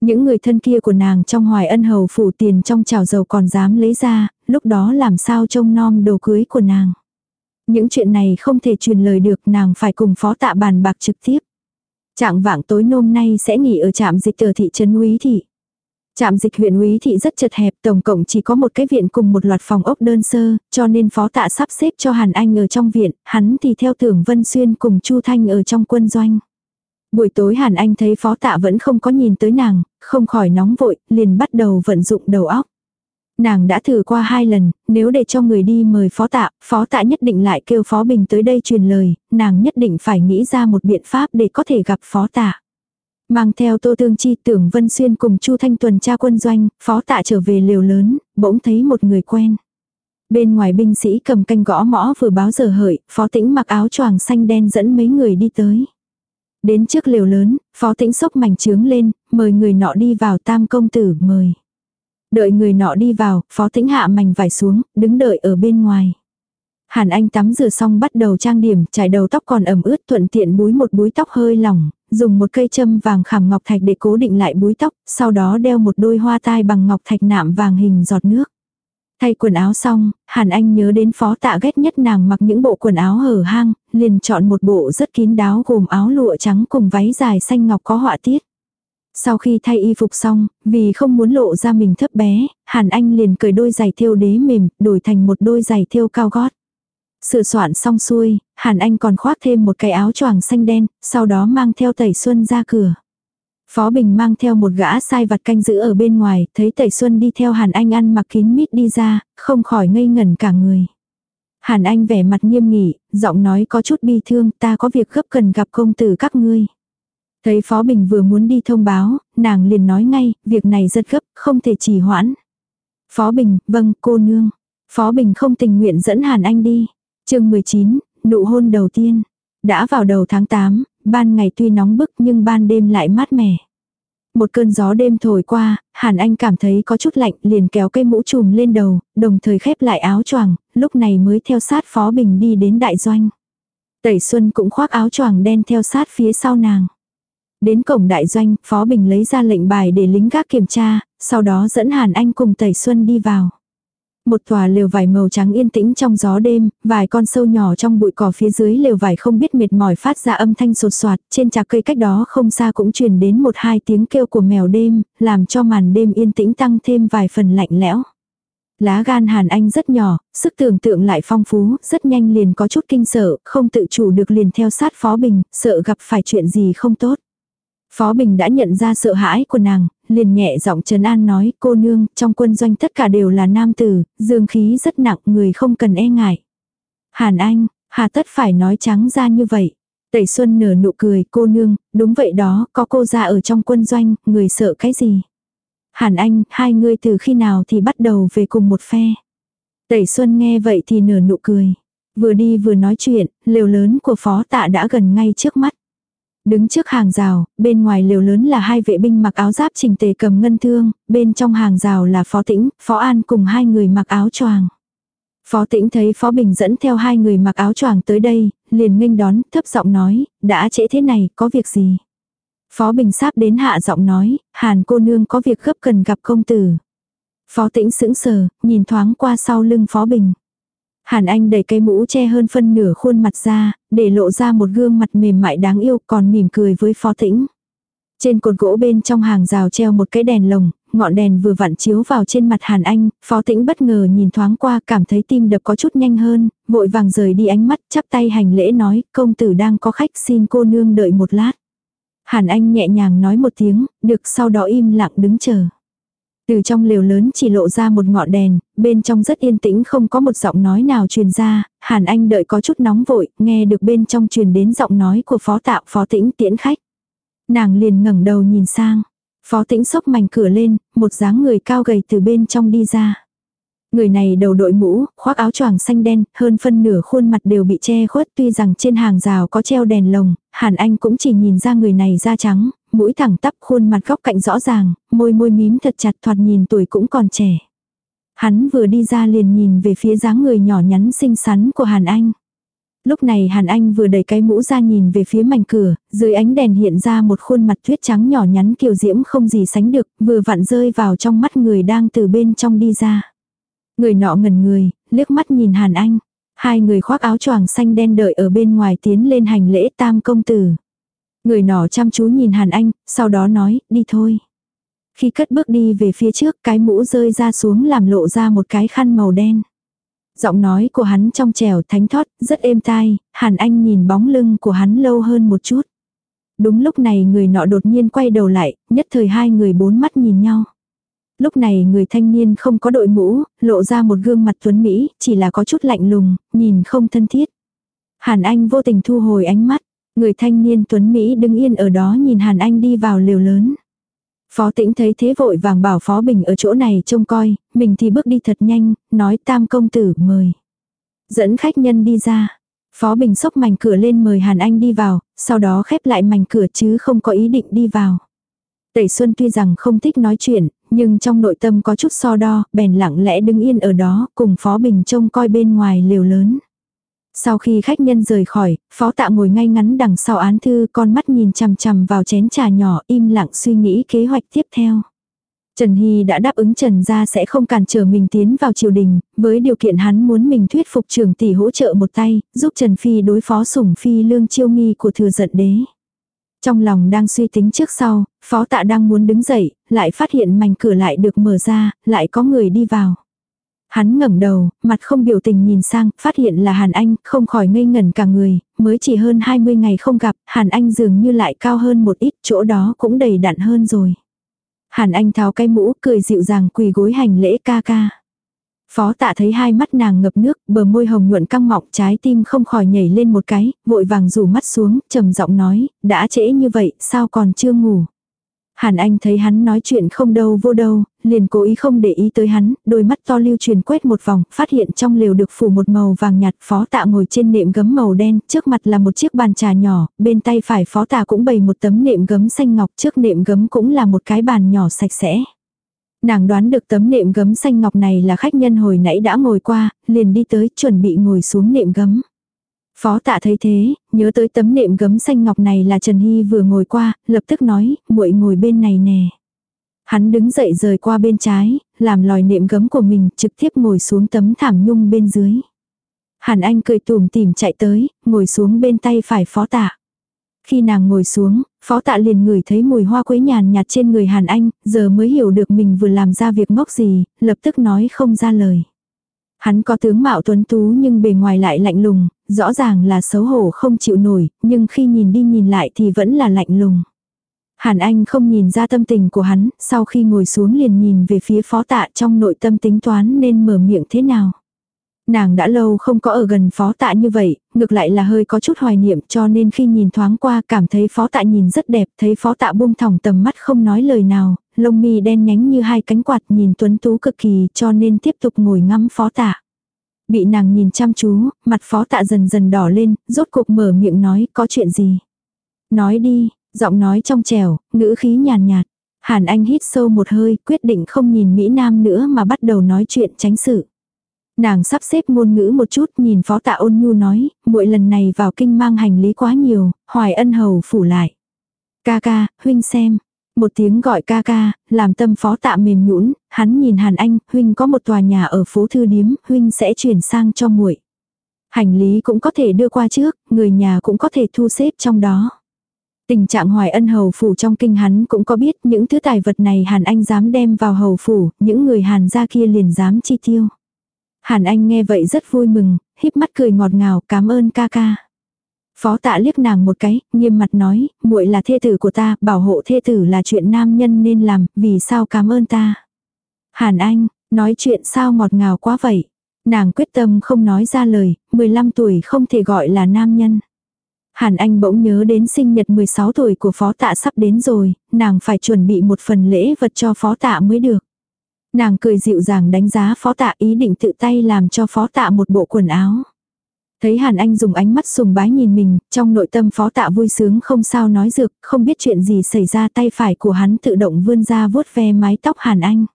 Những người thân kia của nàng trong hoài ân hầu phủ tiền trong chảo dầu còn dám lấy ra, lúc đó làm sao trông nom đồ cưới của nàng. Những chuyện này không thể truyền lời được nàng phải cùng phó tạ bàn bạc trực tiếp. Trạng vạng tối nôm nay sẽ nghỉ ở trạm dịch ở thị trấn Úy Thị. Trạm dịch huyện Úy Thị rất chật hẹp, tổng cộng chỉ có một cái viện cùng một loạt phòng ốc đơn sơ, cho nên phó tạ sắp xếp cho Hàn Anh ở trong viện, hắn thì theo tưởng Vân Xuyên cùng Chu Thanh ở trong quân doanh. Buổi tối Hàn Anh thấy phó tạ vẫn không có nhìn tới nàng, không khỏi nóng vội, liền bắt đầu vận dụng đầu óc. Nàng đã thử qua hai lần, nếu để cho người đi mời phó tạ, phó tạ nhất định lại kêu phó bình tới đây truyền lời, nàng nhất định phải nghĩ ra một biện pháp để có thể gặp phó tạ. Mang theo tô tương chi tưởng Vân Xuyên cùng Chu Thanh tuần tra quân doanh, phó tạ trở về liều lớn, bỗng thấy một người quen. Bên ngoài binh sĩ cầm canh gõ mõ vừa báo giờ hợi, phó tĩnh mặc áo choàng xanh đen dẫn mấy người đi tới. Đến trước liều lớn, phó tĩnh sốc mảnh trướng lên, mời người nọ đi vào tam công tử mời. Đợi người nọ đi vào, phó tĩnh hạ mảnh vải xuống, đứng đợi ở bên ngoài. Hàn Anh tắm rửa xong bắt đầu trang điểm, trải đầu tóc còn ẩm ướt thuận tiện búi một búi tóc hơi lỏng, dùng một cây châm vàng khảm ngọc thạch để cố định lại búi tóc, sau đó đeo một đôi hoa tai bằng ngọc thạch nạm vàng hình giọt nước. Thay quần áo xong, Hàn Anh nhớ đến phó tạ ghét nhất nàng mặc những bộ quần áo hở hang, liền chọn một bộ rất kín đáo gồm áo lụa trắng cùng váy dài xanh ngọc có họa tiết. Sau khi thay y phục xong, vì không muốn lộ ra mình thấp bé, Hàn Anh liền cởi đôi giày thêu đế mềm, đổi thành một đôi giày thêu cao gót. Sửa soạn xong xuôi, Hàn Anh còn khoác thêm một cái áo choàng xanh đen, sau đó mang theo Tẩy Xuân ra cửa. Phó Bình mang theo một gã sai vặt canh giữ ở bên ngoài, thấy Tẩy Xuân đi theo Hàn Anh ăn mặc kín mít đi ra, không khỏi ngây ngẩn cả người. Hàn Anh vẻ mặt nghiêm nghị, giọng nói có chút bi thương, ta có việc gấp cần gặp công tử các ngươi. Thấy Phó Bình vừa muốn đi thông báo, nàng liền nói ngay, việc này rất gấp, không thể trì hoãn. Phó Bình, vâng, cô nương. Phó Bình không tình nguyện dẫn Hàn Anh đi. chương 19, nụ hôn đầu tiên. Đã vào đầu tháng 8, ban ngày tuy nóng bức nhưng ban đêm lại mát mẻ. Một cơn gió đêm thổi qua, Hàn Anh cảm thấy có chút lạnh liền kéo cây mũ trùm lên đầu, đồng thời khép lại áo choàng, lúc này mới theo sát Phó Bình đi đến đại doanh. Tẩy Xuân cũng khoác áo choàng đen theo sát phía sau nàng. Đến cổng đại doanh, Phó Bình lấy ra lệnh bài để lính gác kiểm tra, sau đó dẫn Hàn Anh cùng Tẩy Xuân đi vào. Một tòa lều vải màu trắng yên tĩnh trong gió đêm, vài con sâu nhỏ trong bụi cỏ phía dưới lều vải không biết mệt mỏi phát ra âm thanh sột soạt, trên trạc cây cách đó không xa cũng truyền đến một hai tiếng kêu của mèo đêm, làm cho màn đêm yên tĩnh tăng thêm vài phần lạnh lẽo. Lá gan Hàn Anh rất nhỏ, sức tưởng tượng lại phong phú, rất nhanh liền có chút kinh sợ, không tự chủ được liền theo sát Phó Bình, sợ gặp phải chuyện gì không tốt. Phó Bình đã nhận ra sợ hãi của nàng, liền nhẹ giọng trấn an nói cô nương, trong quân doanh tất cả đều là nam tử, dương khí rất nặng, người không cần e ngại. Hàn Anh, hà tất phải nói trắng ra như vậy. Tẩy Xuân nở nụ cười, cô nương, đúng vậy đó, có cô ra ở trong quân doanh, người sợ cái gì? Hàn Anh, hai người từ khi nào thì bắt đầu về cùng một phe. Tẩy Xuân nghe vậy thì nở nụ cười. Vừa đi vừa nói chuyện, lều lớn của phó tạ đã gần ngay trước mắt. Đứng trước hàng rào, bên ngoài liều lớn là hai vệ binh mặc áo giáp trình tề cầm ngân thương, bên trong hàng rào là phó tĩnh, phó an cùng hai người mặc áo choàng. Phó tĩnh thấy phó bình dẫn theo hai người mặc áo choàng tới đây, liền nghênh đón, thấp giọng nói, đã trễ thế này, có việc gì? Phó bình sáp đến hạ giọng nói, hàn cô nương có việc gấp cần gặp công tử. Phó tĩnh sững sờ, nhìn thoáng qua sau lưng phó bình. Hàn Anh đẩy cây mũ che hơn phân nửa khuôn mặt ra, để lộ ra một gương mặt mềm mại đáng yêu còn mỉm cười với phó tĩnh. Trên cột gỗ bên trong hàng rào treo một cái đèn lồng, ngọn đèn vừa vặn chiếu vào trên mặt Hàn Anh, phó tĩnh bất ngờ nhìn thoáng qua cảm thấy tim đập có chút nhanh hơn, vội vàng rời đi ánh mắt chắp tay hành lễ nói công tử đang có khách xin cô nương đợi một lát. Hàn Anh nhẹ nhàng nói một tiếng, được sau đó im lặng đứng chờ. Từ trong lều lớn chỉ lộ ra một ngọn đèn, bên trong rất yên tĩnh không có một giọng nói nào truyền ra, Hàn Anh đợi có chút nóng vội, nghe được bên trong truyền đến giọng nói của phó tạo phó tĩnh tiễn khách. Nàng liền ngẩng đầu nhìn sang. Phó tĩnh sốc mảnh cửa lên, một dáng người cao gầy từ bên trong đi ra. Người này đầu đội mũ, khoác áo choàng xanh đen, hơn phân nửa khuôn mặt đều bị che khuất tuy rằng trên hàng rào có treo đèn lồng, Hàn Anh cũng chỉ nhìn ra người này da trắng, mũi thẳng tắp khuôn mặt góc cạnh rõ ràng, môi môi mím thật chặt thoạt nhìn tuổi cũng còn trẻ. Hắn vừa đi ra liền nhìn về phía dáng người nhỏ nhắn xinh xắn của Hàn Anh. Lúc này Hàn Anh vừa đẩy cái mũ ra nhìn về phía mảnh cửa, dưới ánh đèn hiện ra một khuôn mặt tuyết trắng nhỏ nhắn kiều diễm không gì sánh được, vừa vặn rơi vào trong mắt người đang từ bên trong đi ra. Người nọ ngẩn người, liếc mắt nhìn Hàn Anh. Hai người khoác áo choàng xanh đen đợi ở bên ngoài tiến lên hành lễ tam công tử. Người nọ chăm chú nhìn Hàn Anh, sau đó nói, đi thôi. Khi cất bước đi về phía trước, cái mũ rơi ra xuống làm lộ ra một cái khăn màu đen. Giọng nói của hắn trong trèo thánh thoát, rất êm tai, Hàn Anh nhìn bóng lưng của hắn lâu hơn một chút. Đúng lúc này người nọ đột nhiên quay đầu lại, nhất thời hai người bốn mắt nhìn nhau. Lúc này người thanh niên không có đội mũ, lộ ra một gương mặt tuấn Mỹ, chỉ là có chút lạnh lùng, nhìn không thân thiết. Hàn Anh vô tình thu hồi ánh mắt, người thanh niên tuấn Mỹ đứng yên ở đó nhìn Hàn Anh đi vào liều lớn. Phó tĩnh thấy thế vội vàng bảo Phó Bình ở chỗ này trông coi, mình thì bước đi thật nhanh, nói tam công tử mời. Dẫn khách nhân đi ra. Phó Bình sốc mảnh cửa lên mời Hàn Anh đi vào, sau đó khép lại mảnh cửa chứ không có ý định đi vào. Tẩy Xuân tuy rằng không thích nói chuyện, nhưng trong nội tâm có chút so đo, bèn lặng lẽ đứng yên ở đó, cùng Phó Bình trông coi bên ngoài liều lớn. Sau khi khách nhân rời khỏi, phó tạ ngồi ngay ngắn đằng sau án thư con mắt nhìn chằm chằm vào chén trà nhỏ im lặng suy nghĩ kế hoạch tiếp theo. Trần Hy đã đáp ứng Trần gia sẽ không cản trở mình tiến vào triều đình, với điều kiện hắn muốn mình thuyết phục trưởng tỷ hỗ trợ một tay, giúp Trần Phi đối phó sủng phi lương chiêu nghi của thừa giận đế. Trong lòng đang suy tính trước sau, phó tạ đang muốn đứng dậy, lại phát hiện mảnh cửa lại được mở ra, lại có người đi vào. Hắn ngẩng đầu, mặt không biểu tình nhìn sang, phát hiện là Hàn Anh, không khỏi ngây ngẩn cả người, mới chỉ hơn 20 ngày không gặp, Hàn Anh dường như lại cao hơn một ít, chỗ đó cũng đầy đặn hơn rồi. Hàn Anh tháo cái mũ, cười dịu dàng quỳ gối hành lễ ca ca. Phó tạ thấy hai mắt nàng ngập nước, bờ môi hồng nhuận căng mọng trái tim không khỏi nhảy lên một cái, vội vàng rủ mắt xuống, trầm giọng nói, đã trễ như vậy, sao còn chưa ngủ. Hàn Anh thấy hắn nói chuyện không đâu vô đâu, liền cố ý không để ý tới hắn, đôi mắt to lưu truyền quét một vòng, phát hiện trong lều được phủ một màu vàng nhạt, phó tạ ngồi trên nệm gấm màu đen, trước mặt là một chiếc bàn trà nhỏ, bên tay phải phó tạ cũng bày một tấm nệm gấm xanh ngọc, trước nệm gấm cũng là một cái bàn nhỏ sạch sẽ. Nàng đoán được tấm nệm gấm xanh ngọc này là khách nhân hồi nãy đã ngồi qua, liền đi tới chuẩn bị ngồi xuống nệm gấm. Phó tạ thấy thế, nhớ tới tấm nệm gấm xanh ngọc này là Trần Hy vừa ngồi qua, lập tức nói, muội ngồi bên này nè. Hắn đứng dậy rời qua bên trái, làm lòi nệm gấm của mình, trực tiếp ngồi xuống tấm thảm nhung bên dưới. Hàn Anh cười tùm tìm chạy tới, ngồi xuống bên tay phải phó tạ. Khi nàng ngồi xuống, phó tạ liền ngửi thấy mùi hoa quế nhàn nhạt trên người Hàn Anh, giờ mới hiểu được mình vừa làm ra việc ngốc gì, lập tức nói không ra lời. Hắn có tướng mạo tuấn tú nhưng bề ngoài lại lạnh lùng, rõ ràng là xấu hổ không chịu nổi, nhưng khi nhìn đi nhìn lại thì vẫn là lạnh lùng. Hàn Anh không nhìn ra tâm tình của hắn, sau khi ngồi xuống liền nhìn về phía phó tạ trong nội tâm tính toán nên mở miệng thế nào. Nàng đã lâu không có ở gần phó tạ như vậy, ngược lại là hơi có chút hoài niệm cho nên khi nhìn thoáng qua cảm thấy phó tạ nhìn rất đẹp, thấy phó tạ buông thỏng tầm mắt không nói lời nào, lông mi đen nhánh như hai cánh quạt nhìn tuấn tú cực kỳ cho nên tiếp tục ngồi ngắm phó tạ. Bị nàng nhìn chăm chú, mặt phó tạ dần dần đỏ lên, rốt cuộc mở miệng nói có chuyện gì. Nói đi, giọng nói trong trẻo, ngữ khí nhàn nhạt. Hàn Anh hít sâu một hơi, quyết định không nhìn Mỹ Nam nữa mà bắt đầu nói chuyện tránh sự. Nàng sắp xếp ngôn ngữ một chút nhìn phó tạ ôn nhu nói, mỗi lần này vào kinh mang hành lý quá nhiều, hoài ân hầu phủ lại. Ca ca, huynh xem. Một tiếng gọi ca ca, làm tâm phó tạ mềm nhũn hắn nhìn Hàn Anh, huynh có một tòa nhà ở phố thư điếm, huynh sẽ chuyển sang cho muội. Hành lý cũng có thể đưa qua trước, người nhà cũng có thể thu xếp trong đó. Tình trạng hoài ân hầu phủ trong kinh hắn cũng có biết những thứ tài vật này Hàn Anh dám đem vào hầu phủ, những người Hàn gia kia liền dám chi tiêu. Hàn Anh nghe vậy rất vui mừng, híp mắt cười ngọt ngào, cảm ơn ca ca. Phó tạ liếc nàng một cái, nghiêm mặt nói, muội là thê tử của ta, bảo hộ thê tử là chuyện nam nhân nên làm, vì sao cảm ơn ta. Hàn Anh, nói chuyện sao ngọt ngào quá vậy. Nàng quyết tâm không nói ra lời, 15 tuổi không thể gọi là nam nhân. Hàn Anh bỗng nhớ đến sinh nhật 16 tuổi của phó tạ sắp đến rồi, nàng phải chuẩn bị một phần lễ vật cho phó tạ mới được. Nàng cười dịu dàng đánh giá phó tạ ý định tự tay làm cho phó tạ một bộ quần áo. Thấy Hàn Anh dùng ánh mắt sùng bái nhìn mình, trong nội tâm phó tạ vui sướng không sao nói dược, không biết chuyện gì xảy ra tay phải của hắn tự động vươn ra vuốt ve mái tóc Hàn Anh.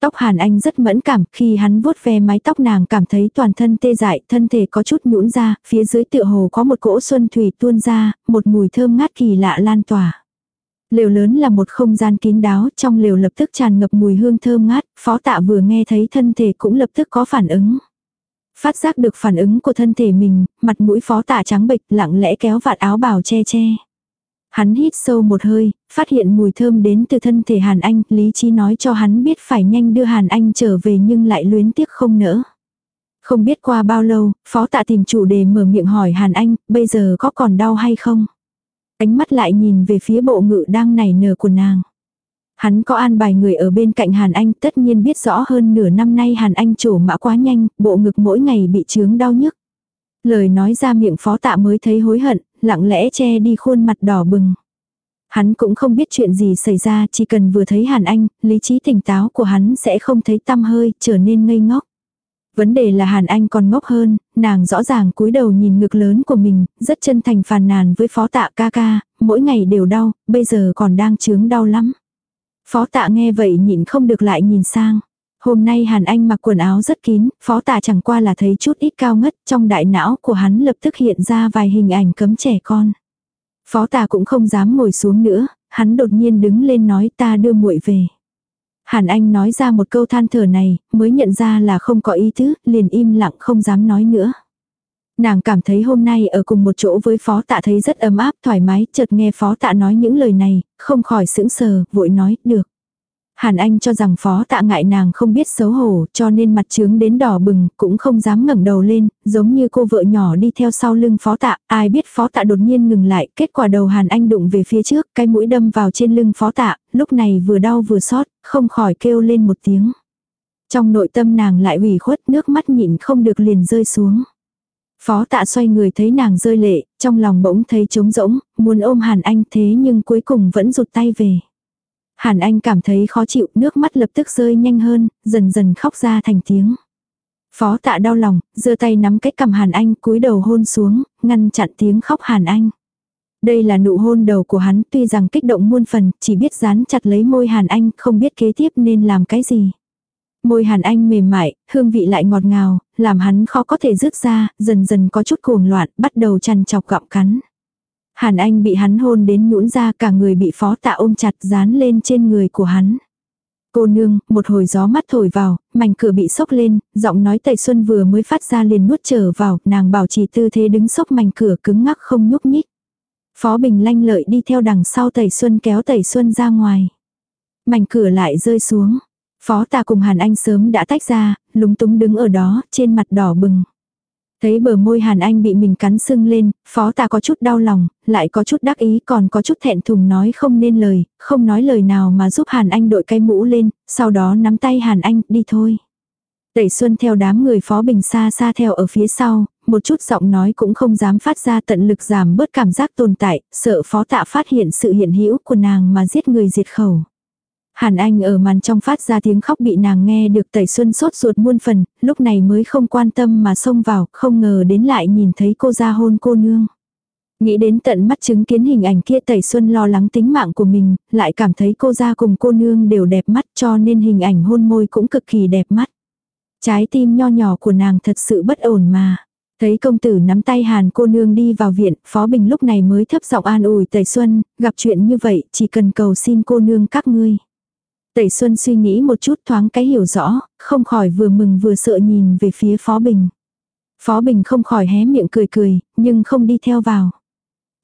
Tóc Hàn Anh rất mẫn cảm, khi hắn vuốt ve mái tóc nàng cảm thấy toàn thân tê dại, thân thể có chút nhũn ra, phía dưới tựa hồ có một cỗ xuân thủy tuôn ra, một mùi thơm ngát kỳ lạ lan tỏa. Lều lớn là một không gian kín đáo, trong lều lập tức tràn ngập mùi hương thơm ngát, phó tạ vừa nghe thấy thân thể cũng lập tức có phản ứng. Phát giác được phản ứng của thân thể mình, mặt mũi phó tạ trắng bệch lặng lẽ kéo vạt áo bào che che. Hắn hít sâu một hơi, phát hiện mùi thơm đến từ thân thể Hàn Anh, lý trí nói cho hắn biết phải nhanh đưa Hàn Anh trở về nhưng lại luyến tiếc không nỡ. Không biết qua bao lâu, phó tạ tìm chủ đề mở miệng hỏi Hàn Anh, bây giờ có còn đau hay không? Ánh mắt lại nhìn về phía bộ ngự đang nảy nở của nàng. Hắn có an bài người ở bên cạnh Hàn Anh tất nhiên biết rõ hơn nửa năm nay Hàn Anh trổ mã quá nhanh, bộ ngực mỗi ngày bị chướng đau nhức. Lời nói ra miệng phó tạ mới thấy hối hận, lặng lẽ che đi khuôn mặt đỏ bừng. Hắn cũng không biết chuyện gì xảy ra, chỉ cần vừa thấy Hàn Anh, lý trí tỉnh táo của hắn sẽ không thấy tâm hơi, trở nên ngây ngốc. Vấn đề là Hàn Anh còn ngốc hơn, nàng rõ ràng cúi đầu nhìn ngực lớn của mình, rất chân thành phàn nàn với phó tạ ca ca, mỗi ngày đều đau, bây giờ còn đang chướng đau lắm. Phó tạ nghe vậy nhịn không được lại nhìn sang. Hôm nay Hàn Anh mặc quần áo rất kín, phó tạ chẳng qua là thấy chút ít cao ngất, trong đại não của hắn lập tức hiện ra vài hình ảnh cấm trẻ con. Phó tạ cũng không dám ngồi xuống nữa, hắn đột nhiên đứng lên nói ta đưa muội về. Hàn Anh nói ra một câu than thở này, mới nhận ra là không có ý tứ, liền im lặng không dám nói nữa. Nàng cảm thấy hôm nay ở cùng một chỗ với phó tạ thấy rất ấm áp thoải mái, chợt nghe phó tạ nói những lời này, không khỏi sững sờ, vội nói, được. Hàn Anh cho rằng phó tạ ngại nàng không biết xấu hổ cho nên mặt trướng đến đỏ bừng cũng không dám ngẩng đầu lên, giống như cô vợ nhỏ đi theo sau lưng phó tạ, ai biết phó tạ đột nhiên ngừng lại, kết quả đầu Hàn Anh đụng về phía trước, cái mũi đâm vào trên lưng phó tạ, lúc này vừa đau vừa xót, không khỏi kêu lên một tiếng. Trong nội tâm nàng lại ủy khuất nước mắt nhịn không được liền rơi xuống. Phó tạ xoay người thấy nàng rơi lệ, trong lòng bỗng thấy trống rỗng, muốn ôm Hàn Anh thế nhưng cuối cùng vẫn rụt tay về. Hàn Anh cảm thấy khó chịu, nước mắt lập tức rơi nhanh hơn, dần dần khóc ra thành tiếng. Phó tạ đau lòng, giơ tay nắm cái cầm Hàn Anh cúi đầu hôn xuống, ngăn chặn tiếng khóc Hàn Anh. Đây là nụ hôn đầu của hắn tuy rằng kích động muôn phần, chỉ biết dán chặt lấy môi Hàn Anh, không biết kế tiếp nên làm cái gì. Môi Hàn Anh mềm mại, hương vị lại ngọt ngào, làm hắn khó có thể rước ra, dần dần có chút cuồng loạn, bắt đầu chằn chọc gặm cắn. Hàn Anh bị hắn hôn đến nhũn ra cả người bị phó tạ ôm chặt dán lên trên người của hắn. Cô nương, một hồi gió mắt thổi vào, mảnh cửa bị sốc lên, giọng nói tẩy xuân vừa mới phát ra liền nuốt trở vào, nàng bảo trì tư thế đứng sốc mảnh cửa cứng ngắc không nhúc nhích. Phó Bình lanh lợi đi theo đằng sau tẩy xuân kéo tẩy xuân ra ngoài. Mảnh cửa lại rơi xuống. Phó tà cùng Hàn Anh sớm đã tách ra, lúng túng đứng ở đó, trên mặt đỏ bừng. Thấy bờ môi Hàn Anh bị mình cắn sưng lên, phó tà có chút đau lòng, lại có chút đắc ý còn có chút thẹn thùng nói không nên lời, không nói lời nào mà giúp Hàn Anh đội cái mũ lên, sau đó nắm tay Hàn Anh, đi thôi. Tẩy Xuân theo đám người phó bình xa xa theo ở phía sau, một chút giọng nói cũng không dám phát ra tận lực giảm bớt cảm giác tồn tại, sợ phó tạ phát hiện sự hiện hữu của nàng mà giết người diệt khẩu. Hàn Anh ở màn trong phát ra tiếng khóc bị nàng nghe được tẩy xuân sốt ruột muôn phần, lúc này mới không quan tâm mà xông vào, không ngờ đến lại nhìn thấy cô ra hôn cô nương. Nghĩ đến tận mắt chứng kiến hình ảnh kia tẩy xuân lo lắng tính mạng của mình, lại cảm thấy cô ra cùng cô nương đều đẹp mắt cho nên hình ảnh hôn môi cũng cực kỳ đẹp mắt. Trái tim nho nhỏ của nàng thật sự bất ổn mà. Thấy công tử nắm tay hàn cô nương đi vào viện, Phó Bình lúc này mới thấp giọng an ủi Tẩy Xuân, gặp chuyện như vậy, chỉ cần cầu xin cô nương các ngươi. Tẩy Xuân suy nghĩ một chút thoáng cái hiểu rõ, không khỏi vừa mừng vừa sợ nhìn về phía Phó Bình. Phó Bình không khỏi hé miệng cười cười, nhưng không đi theo vào.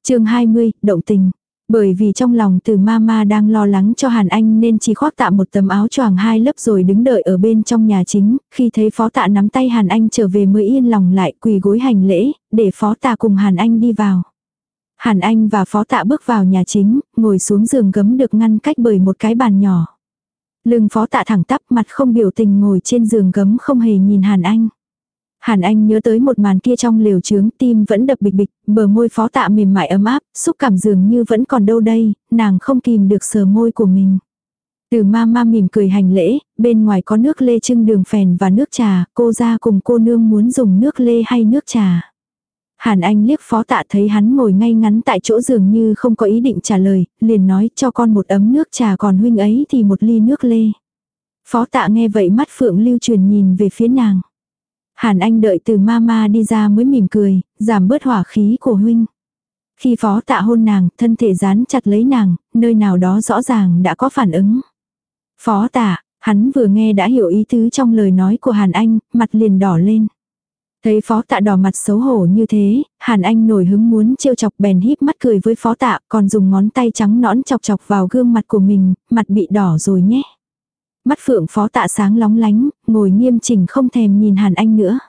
chương 20, động tình. Bởi vì trong lòng từ mama đang lo lắng cho Hàn Anh nên chỉ khoác tạm một tấm áo choàng hai lớp rồi đứng đợi ở bên trong nhà chính, khi thấy phó tạ nắm tay Hàn Anh trở về mới yên lòng lại quỳ gối hành lễ, để phó tạ cùng Hàn Anh đi vào. Hàn Anh và phó tạ bước vào nhà chính, ngồi xuống giường gấm được ngăn cách bởi một cái bàn nhỏ. Lưng phó tạ thẳng tắp mặt không biểu tình ngồi trên giường gấm không hề nhìn Hàn Anh. Hàn Anh nhớ tới một màn kia trong liều trướng tim vẫn đập bịch bịch, bờ môi phó tạ mềm mại ấm áp, xúc cảm dường như vẫn còn đâu đây, nàng không kìm được sờ môi của mình. Từ ma ma mỉm cười hành lễ, bên ngoài có nước lê trưng đường phèn và nước trà, cô ra cùng cô nương muốn dùng nước lê hay nước trà. Hàn Anh liếc phó tạ thấy hắn ngồi ngay ngắn tại chỗ dường như không có ý định trả lời, liền nói cho con một ấm nước trà còn huynh ấy thì một ly nước lê. Phó tạ nghe vậy mắt phượng lưu truyền nhìn về phía nàng. Hàn Anh đợi từ mama đi ra mới mỉm cười, giảm bớt hỏa khí của huynh. Khi phó tạ hôn nàng, thân thể dán chặt lấy nàng, nơi nào đó rõ ràng đã có phản ứng. Phó tạ, hắn vừa nghe đã hiểu ý tứ trong lời nói của Hàn Anh, mặt liền đỏ lên. Thấy phó tạ đỏ mặt xấu hổ như thế, Hàn Anh nổi hứng muốn trêu chọc bèn híp mắt cười với phó tạ, còn dùng ngón tay trắng nõn chọc chọc vào gương mặt của mình, mặt bị đỏ rồi nhé. Mắt phượng phó tạ sáng lóng lánh, ngồi nghiêm chỉnh không thèm nhìn Hàn Anh nữa.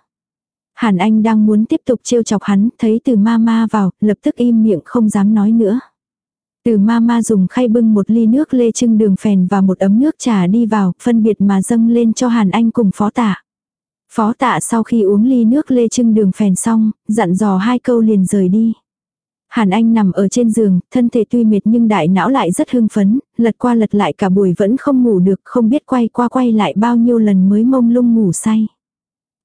Hàn Anh đang muốn tiếp tục trêu chọc hắn, thấy từ ma ma vào, lập tức im miệng không dám nói nữa. Từ ma ma dùng khay bưng một ly nước lê trưng đường phèn và một ấm nước trà đi vào, phân biệt mà dâng lên cho Hàn Anh cùng phó tạ. Phó tạ sau khi uống ly nước lê trưng đường phèn xong, dặn dò hai câu liền rời đi. Hàn Anh nằm ở trên giường, thân thể tuy mệt nhưng đại não lại rất hưng phấn, lật qua lật lại cả buổi vẫn không ngủ được, không biết quay qua quay lại bao nhiêu lần mới mông lung ngủ say.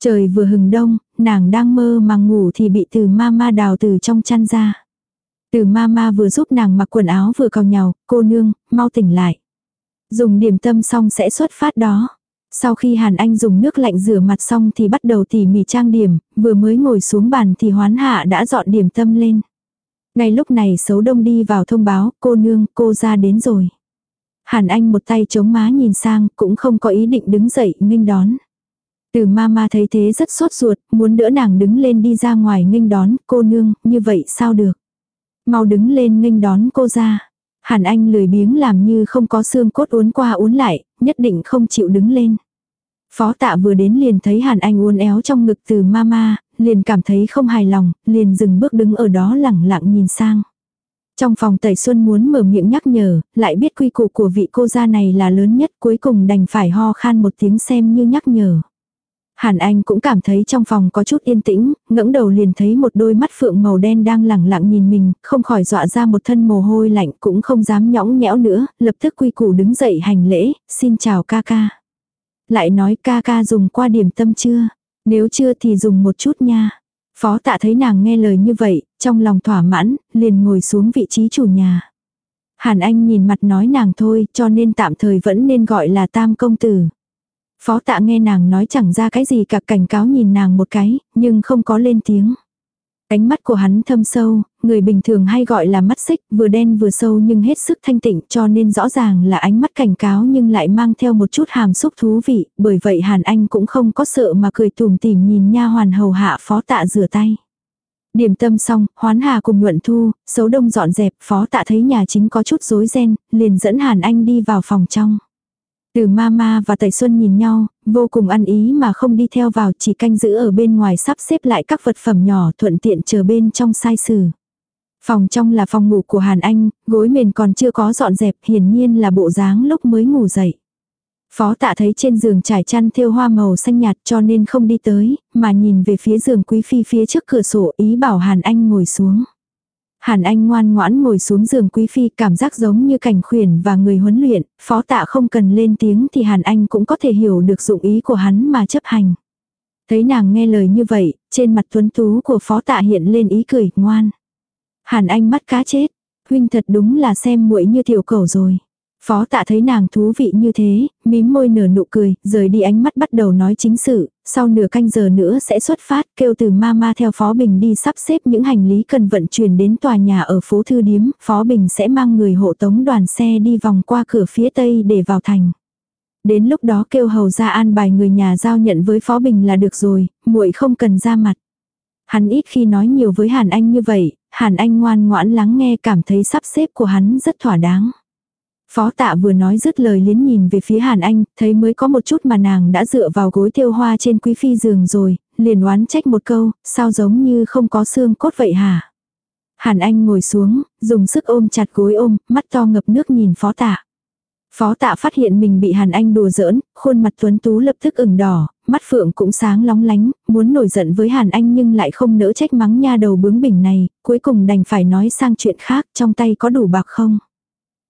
Trời vừa hừng đông, nàng đang mơ mà ngủ thì bị từ mama đào từ trong chăn ra. Từ mama vừa giúp nàng mặc quần áo vừa cào nhào, cô nương, mau tỉnh lại. Dùng điểm tâm xong sẽ xuất phát đó. Sau khi Hàn Anh dùng nước lạnh rửa mặt xong thì bắt đầu tỉ mỉ trang điểm, vừa mới ngồi xuống bàn thì hoán hạ đã dọn điểm tâm lên. Ngay lúc này xấu đông đi vào thông báo, cô nương, cô ra đến rồi. Hàn Anh một tay chống má nhìn sang, cũng không có ý định đứng dậy, nghênh đón. Từ mama thấy thế rất sốt ruột, muốn đỡ nàng đứng lên đi ra ngoài nghênh đón, cô nương, như vậy sao được. Mau đứng lên nghênh đón cô ra. Hàn Anh lười biếng làm như không có xương cốt uốn qua uốn lại, nhất định không chịu đứng lên. Phó tạ vừa đến liền thấy Hàn Anh uốn éo trong ngực từ mama, liền cảm thấy không hài lòng, liền dừng bước đứng ở đó lẳng lặng nhìn sang. Trong phòng tẩy xuân muốn mở miệng nhắc nhở, lại biết quy củ của vị cô gia này là lớn nhất cuối cùng đành phải ho khan một tiếng xem như nhắc nhở. Hàn Anh cũng cảm thấy trong phòng có chút yên tĩnh, ngẩng đầu liền thấy một đôi mắt phượng màu đen đang lẳng lặng nhìn mình, không khỏi dọa ra một thân mồ hôi lạnh cũng không dám nhõng nhẽo nữa, lập tức quy củ đứng dậy hành lễ, xin chào ca ca. Lại nói ca ca dùng qua điểm tâm chưa? Nếu chưa thì dùng một chút nha. Phó tạ thấy nàng nghe lời như vậy, trong lòng thỏa mãn, liền ngồi xuống vị trí chủ nhà. Hàn Anh nhìn mặt nói nàng thôi, cho nên tạm thời vẫn nên gọi là tam công tử. Phó tạ nghe nàng nói chẳng ra cái gì cả cảnh cáo nhìn nàng một cái, nhưng không có lên tiếng. Ánh mắt của hắn thâm sâu, người bình thường hay gọi là mắt xích, vừa đen vừa sâu nhưng hết sức thanh tịnh cho nên rõ ràng là ánh mắt cảnh cáo nhưng lại mang theo một chút hàm xúc thú vị, bởi vậy Hàn Anh cũng không có sợ mà cười tùm tìm nhìn nha hoàn hầu hạ phó tạ rửa tay. Điểm tâm xong, hoán hà cùng nhuận thu, xấu đông dọn dẹp, phó tạ thấy nhà chính có chút rối ren, liền dẫn Hàn Anh đi vào phòng trong. Từ mama và Tẩy Xuân nhìn nhau, vô cùng ăn ý mà không đi theo vào chỉ canh giữ ở bên ngoài sắp xếp lại các vật phẩm nhỏ thuận tiện chờ bên trong sai sử. Phòng trong là phòng ngủ của Hàn Anh, gối mền còn chưa có dọn dẹp hiển nhiên là bộ dáng lúc mới ngủ dậy. Phó tạ thấy trên giường trải chăn thêu hoa màu xanh nhạt cho nên không đi tới, mà nhìn về phía giường quý phi phía trước cửa sổ ý bảo Hàn Anh ngồi xuống. Hàn Anh ngoan ngoãn ngồi xuống giường quý phi cảm giác giống như cảnh khuyển và người huấn luyện, phó tạ không cần lên tiếng thì Hàn Anh cũng có thể hiểu được dụng ý của hắn mà chấp hành. Thấy nàng nghe lời như vậy, trên mặt tuấn tú của phó tạ hiện lên ý cười, ngoan. Hàn Anh mắt cá chết, huynh thật đúng là xem muội như tiểu cầu rồi. Phó tạ thấy nàng thú vị như thế, mím môi nở nụ cười, rời đi ánh mắt bắt đầu nói chính sự, sau nửa canh giờ nữa sẽ xuất phát, kêu từ mama theo Phó Bình đi sắp xếp những hành lý cần vận chuyển đến tòa nhà ở phố Thư Điếm, Phó Bình sẽ mang người hộ tống đoàn xe đi vòng qua cửa phía tây để vào thành. Đến lúc đó kêu hầu ra an bài người nhà giao nhận với Phó Bình là được rồi, muội không cần ra mặt. Hắn ít khi nói nhiều với Hàn Anh như vậy, Hàn Anh ngoan ngoãn lắng nghe cảm thấy sắp xếp của hắn rất thỏa đáng. Phó tạ vừa nói dứt lời liến nhìn về phía Hàn Anh, thấy mới có một chút mà nàng đã dựa vào gối tiêu hoa trên quý phi giường rồi, liền oán trách một câu, sao giống như không có xương cốt vậy hả? Hàn Anh ngồi xuống, dùng sức ôm chặt gối ôm, mắt to ngập nước nhìn phó tạ. Phó tạ phát hiện mình bị Hàn Anh đùa giỡn, khuôn mặt tuấn tú lập tức ửng đỏ, mắt phượng cũng sáng lóng lánh, muốn nổi giận với Hàn Anh nhưng lại không nỡ trách mắng nha đầu bướng bỉnh này, cuối cùng đành phải nói sang chuyện khác, trong tay có đủ bạc không?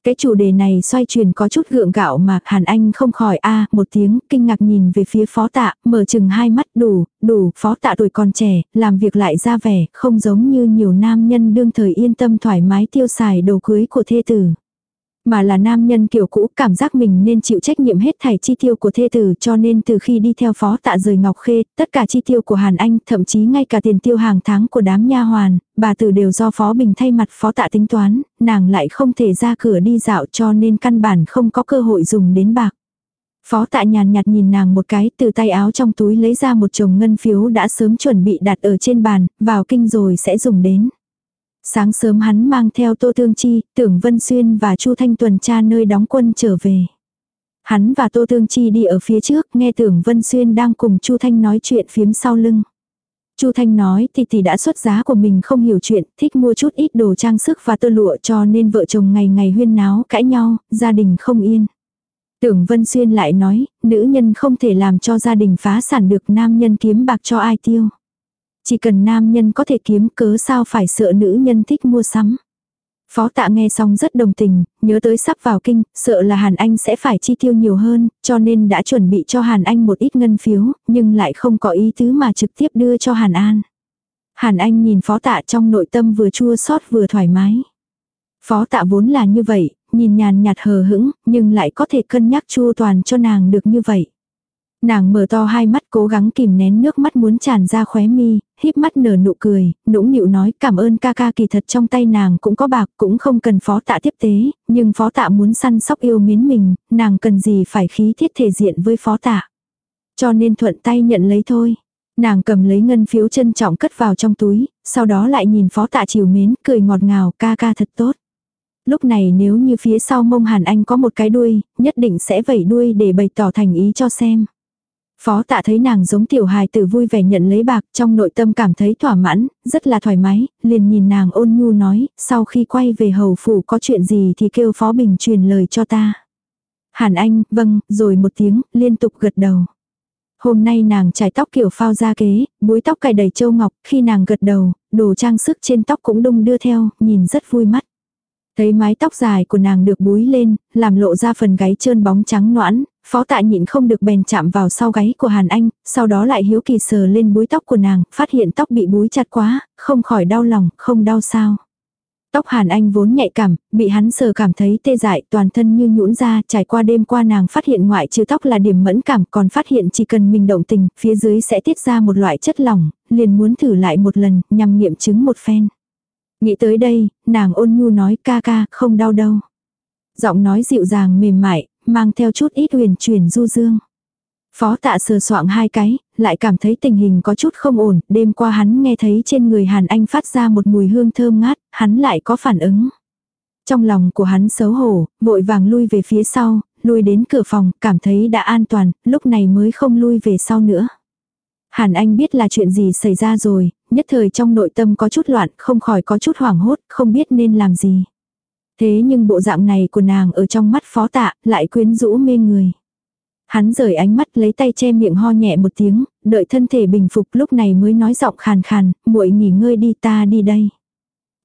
Cái chủ đề này xoay chuyển có chút gượng gạo mà Hàn Anh không khỏi a một tiếng kinh ngạc nhìn về phía phó tạ, mở chừng hai mắt đủ, đủ, phó tạ tuổi còn trẻ, làm việc lại ra vẻ, không giống như nhiều nam nhân đương thời yên tâm thoải mái tiêu xài đồ cưới của thê tử mà là nam nhân kiểu cũ cảm giác mình nên chịu trách nhiệm hết thảy chi tiêu của thê tử cho nên từ khi đi theo phó tạ rời Ngọc Khê, tất cả chi tiêu của Hàn Anh, thậm chí ngay cả tiền tiêu hàng tháng của đám nha hoàn, bà tử đều do phó bình thay mặt phó tạ tính toán, nàng lại không thể ra cửa đi dạo cho nên căn bản không có cơ hội dùng đến bạc. Phó tạ nhàn nhạt nhìn nàng một cái từ tay áo trong túi lấy ra một chồng ngân phiếu đã sớm chuẩn bị đặt ở trên bàn, vào kinh rồi sẽ dùng đến. Sáng sớm hắn mang theo Tô Tương Chi, Tưởng Vân Xuyên và Chu Thanh tuần tra nơi đóng quân trở về. Hắn và Tô Tương Chi đi ở phía trước, nghe Tưởng Vân Xuyên đang cùng Chu Thanh nói chuyện phiếm sau lưng. Chu Thanh nói thì tỷ đã xuất giá của mình không hiểu chuyện, thích mua chút ít đồ trang sức và tơ lụa cho nên vợ chồng ngày ngày huyên náo, cãi nhau, gia đình không yên. Tưởng Vân Xuyên lại nói, nữ nhân không thể làm cho gia đình phá sản được nam nhân kiếm bạc cho ai tiêu. Chỉ cần nam nhân có thể kiếm cớ sao phải sợ nữ nhân thích mua sắm. Phó tạ nghe xong rất đồng tình, nhớ tới sắp vào kinh, sợ là Hàn Anh sẽ phải chi tiêu nhiều hơn, cho nên đã chuẩn bị cho Hàn Anh một ít ngân phiếu, nhưng lại không có ý tứ mà trực tiếp đưa cho Hàn An. Hàn Anh nhìn phó tạ trong nội tâm vừa chua xót vừa thoải mái. Phó tạ vốn là như vậy, nhìn nhàn nhạt hờ hững, nhưng lại có thể cân nhắc chua toàn cho nàng được như vậy. Nàng mở to hai mắt cố gắng kìm nén nước mắt muốn tràn ra khóe mi, híp mắt nở nụ cười, nũng nịu nói cảm ơn ca ca kỳ thật trong tay nàng cũng có bạc cũng không cần phó tạ tiếp tế, nhưng phó tạ muốn săn sóc yêu mến mình, nàng cần gì phải khí thiết thể diện với phó tạ. Cho nên thuận tay nhận lấy thôi. Nàng cầm lấy ngân phiếu trân trọng cất vào trong túi, sau đó lại nhìn phó tạ chiều mến, cười ngọt ngào, ca ca thật tốt. Lúc này nếu như phía sau mông Hàn Anh có một cái đuôi, nhất định sẽ vẩy đuôi để bày tỏ thành ý cho xem. Phó tạ thấy nàng giống tiểu hài tử vui vẻ nhận lấy bạc trong nội tâm cảm thấy thỏa mãn, rất là thoải mái, liền nhìn nàng ôn nhu nói, sau khi quay về hầu phủ có chuyện gì thì kêu Phó Bình truyền lời cho ta. Hàn Anh, vâng, rồi một tiếng, liên tục gật đầu. Hôm nay nàng trải tóc kiểu phao ra kế, búi tóc cài đầy châu ngọc, khi nàng gật đầu, đồ trang sức trên tóc cũng đung đưa theo, nhìn rất vui mắt. Thấy mái tóc dài của nàng được búi lên, làm lộ ra phần gáy trơn bóng trắng noãn, phó tạ nhịn không được bèn chạm vào sau gáy của Hàn Anh, sau đó lại hiếu kỳ sờ lên búi tóc của nàng, phát hiện tóc bị búi chặt quá, không khỏi đau lòng, không đau sao. Tóc Hàn Anh vốn nhạy cảm, bị hắn sờ cảm thấy tê dại toàn thân như nhũn ra, trải qua đêm qua nàng phát hiện ngoại trừ tóc là điểm mẫn cảm, còn phát hiện chỉ cần mình động tình, phía dưới sẽ tiết ra một loại chất lỏng, liền muốn thử lại một lần, nhằm nghiệm chứng một phen. Nghĩ tới đây, nàng ôn nhu nói ca ca, không đau đâu. Giọng nói dịu dàng mềm mại, mang theo chút ít huyền truyền du dương. Phó tạ sờ soạng hai cái, lại cảm thấy tình hình có chút không ổn, đêm qua hắn nghe thấy trên người Hàn Anh phát ra một mùi hương thơm ngát, hắn lại có phản ứng. Trong lòng của hắn xấu hổ, vội vàng lui về phía sau, lui đến cửa phòng, cảm thấy đã an toàn, lúc này mới không lui về sau nữa. Hàn Anh biết là chuyện gì xảy ra rồi, nhất thời trong nội tâm có chút loạn, không khỏi có chút hoảng hốt, không biết nên làm gì. Thế nhưng bộ dạng này của nàng ở trong mắt phó tạ, lại quyến rũ mê người. Hắn rời ánh mắt lấy tay che miệng ho nhẹ một tiếng, đợi thân thể bình phục lúc này mới nói giọng khàn khàn, muội nghỉ ngơi đi ta đi đây.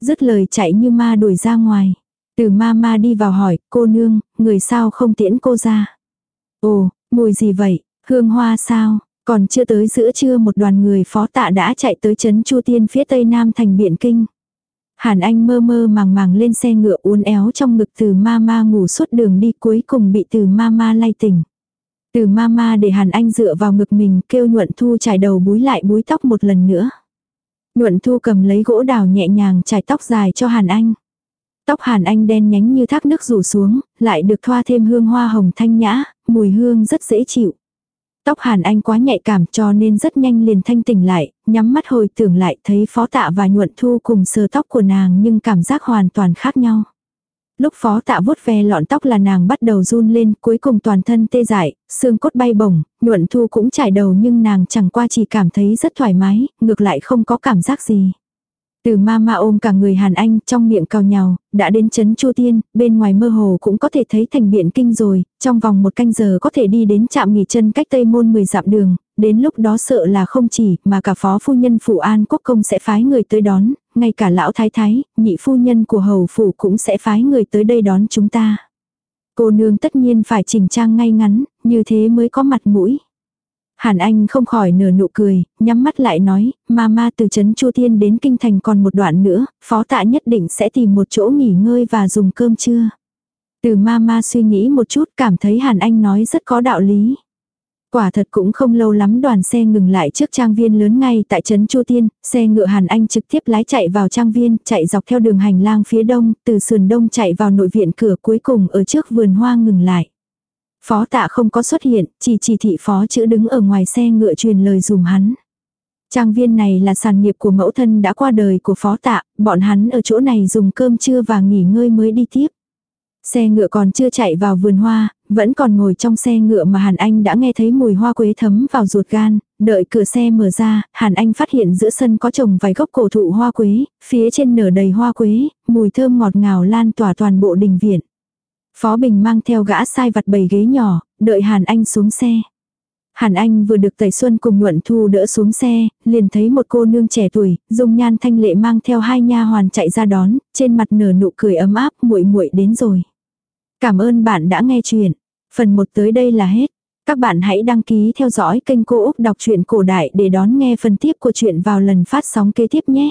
Dứt lời chạy như ma đuổi ra ngoài. Từ ma ma đi vào hỏi, cô nương, người sao không tiễn cô ra. Ồ, mùi gì vậy, hương hoa sao, còn chưa tới giữa trưa một đoàn người phó tạ đã chạy tới chấn Chu Tiên phía tây nam thành Biện Kinh. Hàn Anh mơ mơ màng màng lên xe ngựa uốn éo trong ngực từ ma ma ngủ suốt đường đi cuối cùng bị từ ma ma lay tỉnh. Từ mama để Hàn Anh dựa vào ngực mình kêu nhuận thu trải đầu búi lại búi tóc một lần nữa. Nhuận thu cầm lấy gỗ đào nhẹ nhàng trải tóc dài cho Hàn Anh. Tóc Hàn Anh đen nhánh như thác nước rủ xuống, lại được thoa thêm hương hoa hồng thanh nhã, mùi hương rất dễ chịu. Tóc Hàn Anh quá nhạy cảm cho nên rất nhanh liền thanh tỉnh lại, nhắm mắt hồi tưởng lại thấy phó tạ và nhuận thu cùng sờ tóc của nàng nhưng cảm giác hoàn toàn khác nhau. Lúc phó tạ vuốt ve lọn tóc là nàng bắt đầu run lên, cuối cùng toàn thân tê dại, xương cốt bay bổng, nhuận thu cũng trải đầu nhưng nàng chẳng qua chỉ cảm thấy rất thoải mái, ngược lại không có cảm giác gì. Từ ma ma ôm cả người Hàn Anh trong miệng cào nhào, đã đến chấn Chu Tiên, bên ngoài mơ hồ cũng có thể thấy thành biển kinh rồi, trong vòng một canh giờ có thể đi đến trạm nghỉ chân cách Tây Môn 10 dặm đường, đến lúc đó sợ là không chỉ mà cả phó phu nhân phụ an quốc công sẽ phái người tới đón, ngay cả lão thái thái, nhị phu nhân của hầu phủ cũng sẽ phái người tới đây đón chúng ta. Cô nương tất nhiên phải chỉnh trang ngay ngắn, như thế mới có mặt mũi. Hàn Anh không khỏi nở nụ cười, nhắm mắt lại nói, Mama từ trấn Chu Tiên đến Kinh Thành còn một đoạn nữa, phó tạ nhất định sẽ tìm một chỗ nghỉ ngơi và dùng cơm trưa. Từ Mama suy nghĩ một chút cảm thấy Hàn Anh nói rất có đạo lý. Quả thật cũng không lâu lắm đoàn xe ngừng lại trước trang viên lớn ngay tại trấn Chu Tiên, xe ngựa Hàn Anh trực tiếp lái chạy vào trang viên, chạy dọc theo đường hành lang phía đông, từ sườn đông chạy vào nội viện cửa cuối cùng ở trước vườn hoa ngừng lại. Phó tạ không có xuất hiện, chỉ chỉ thị phó chữ đứng ở ngoài xe ngựa truyền lời dùm hắn. Trang viên này là sản nghiệp của mẫu thân đã qua đời của phó tạ, bọn hắn ở chỗ này dùng cơm trưa và nghỉ ngơi mới đi tiếp. Xe ngựa còn chưa chạy vào vườn hoa, vẫn còn ngồi trong xe ngựa mà Hàn Anh đã nghe thấy mùi hoa quế thấm vào ruột gan, đợi cửa xe mở ra, Hàn Anh phát hiện giữa sân có trồng vài gốc cổ thụ hoa quế, phía trên nở đầy hoa quế, mùi thơm ngọt ngào lan tỏa toàn bộ đình viện. Phó Bình mang theo gã sai vặt bầy ghế nhỏ, đợi Hàn Anh xuống xe. Hàn Anh vừa được Tẩy Xuân cùng Nhuận Thu đỡ xuống xe, liền thấy một cô nương trẻ tuổi, dung nhan thanh lệ mang theo hai nha hoàn chạy ra đón, trên mặt nở nụ cười ấm áp, muội muội đến rồi. Cảm ơn bạn đã nghe chuyện. Phần 1 tới đây là hết. Các bạn hãy đăng ký theo dõi kênh Cô Úc Đọc truyện Cổ Đại để đón nghe phần tiếp của chuyện vào lần phát sóng kế tiếp nhé.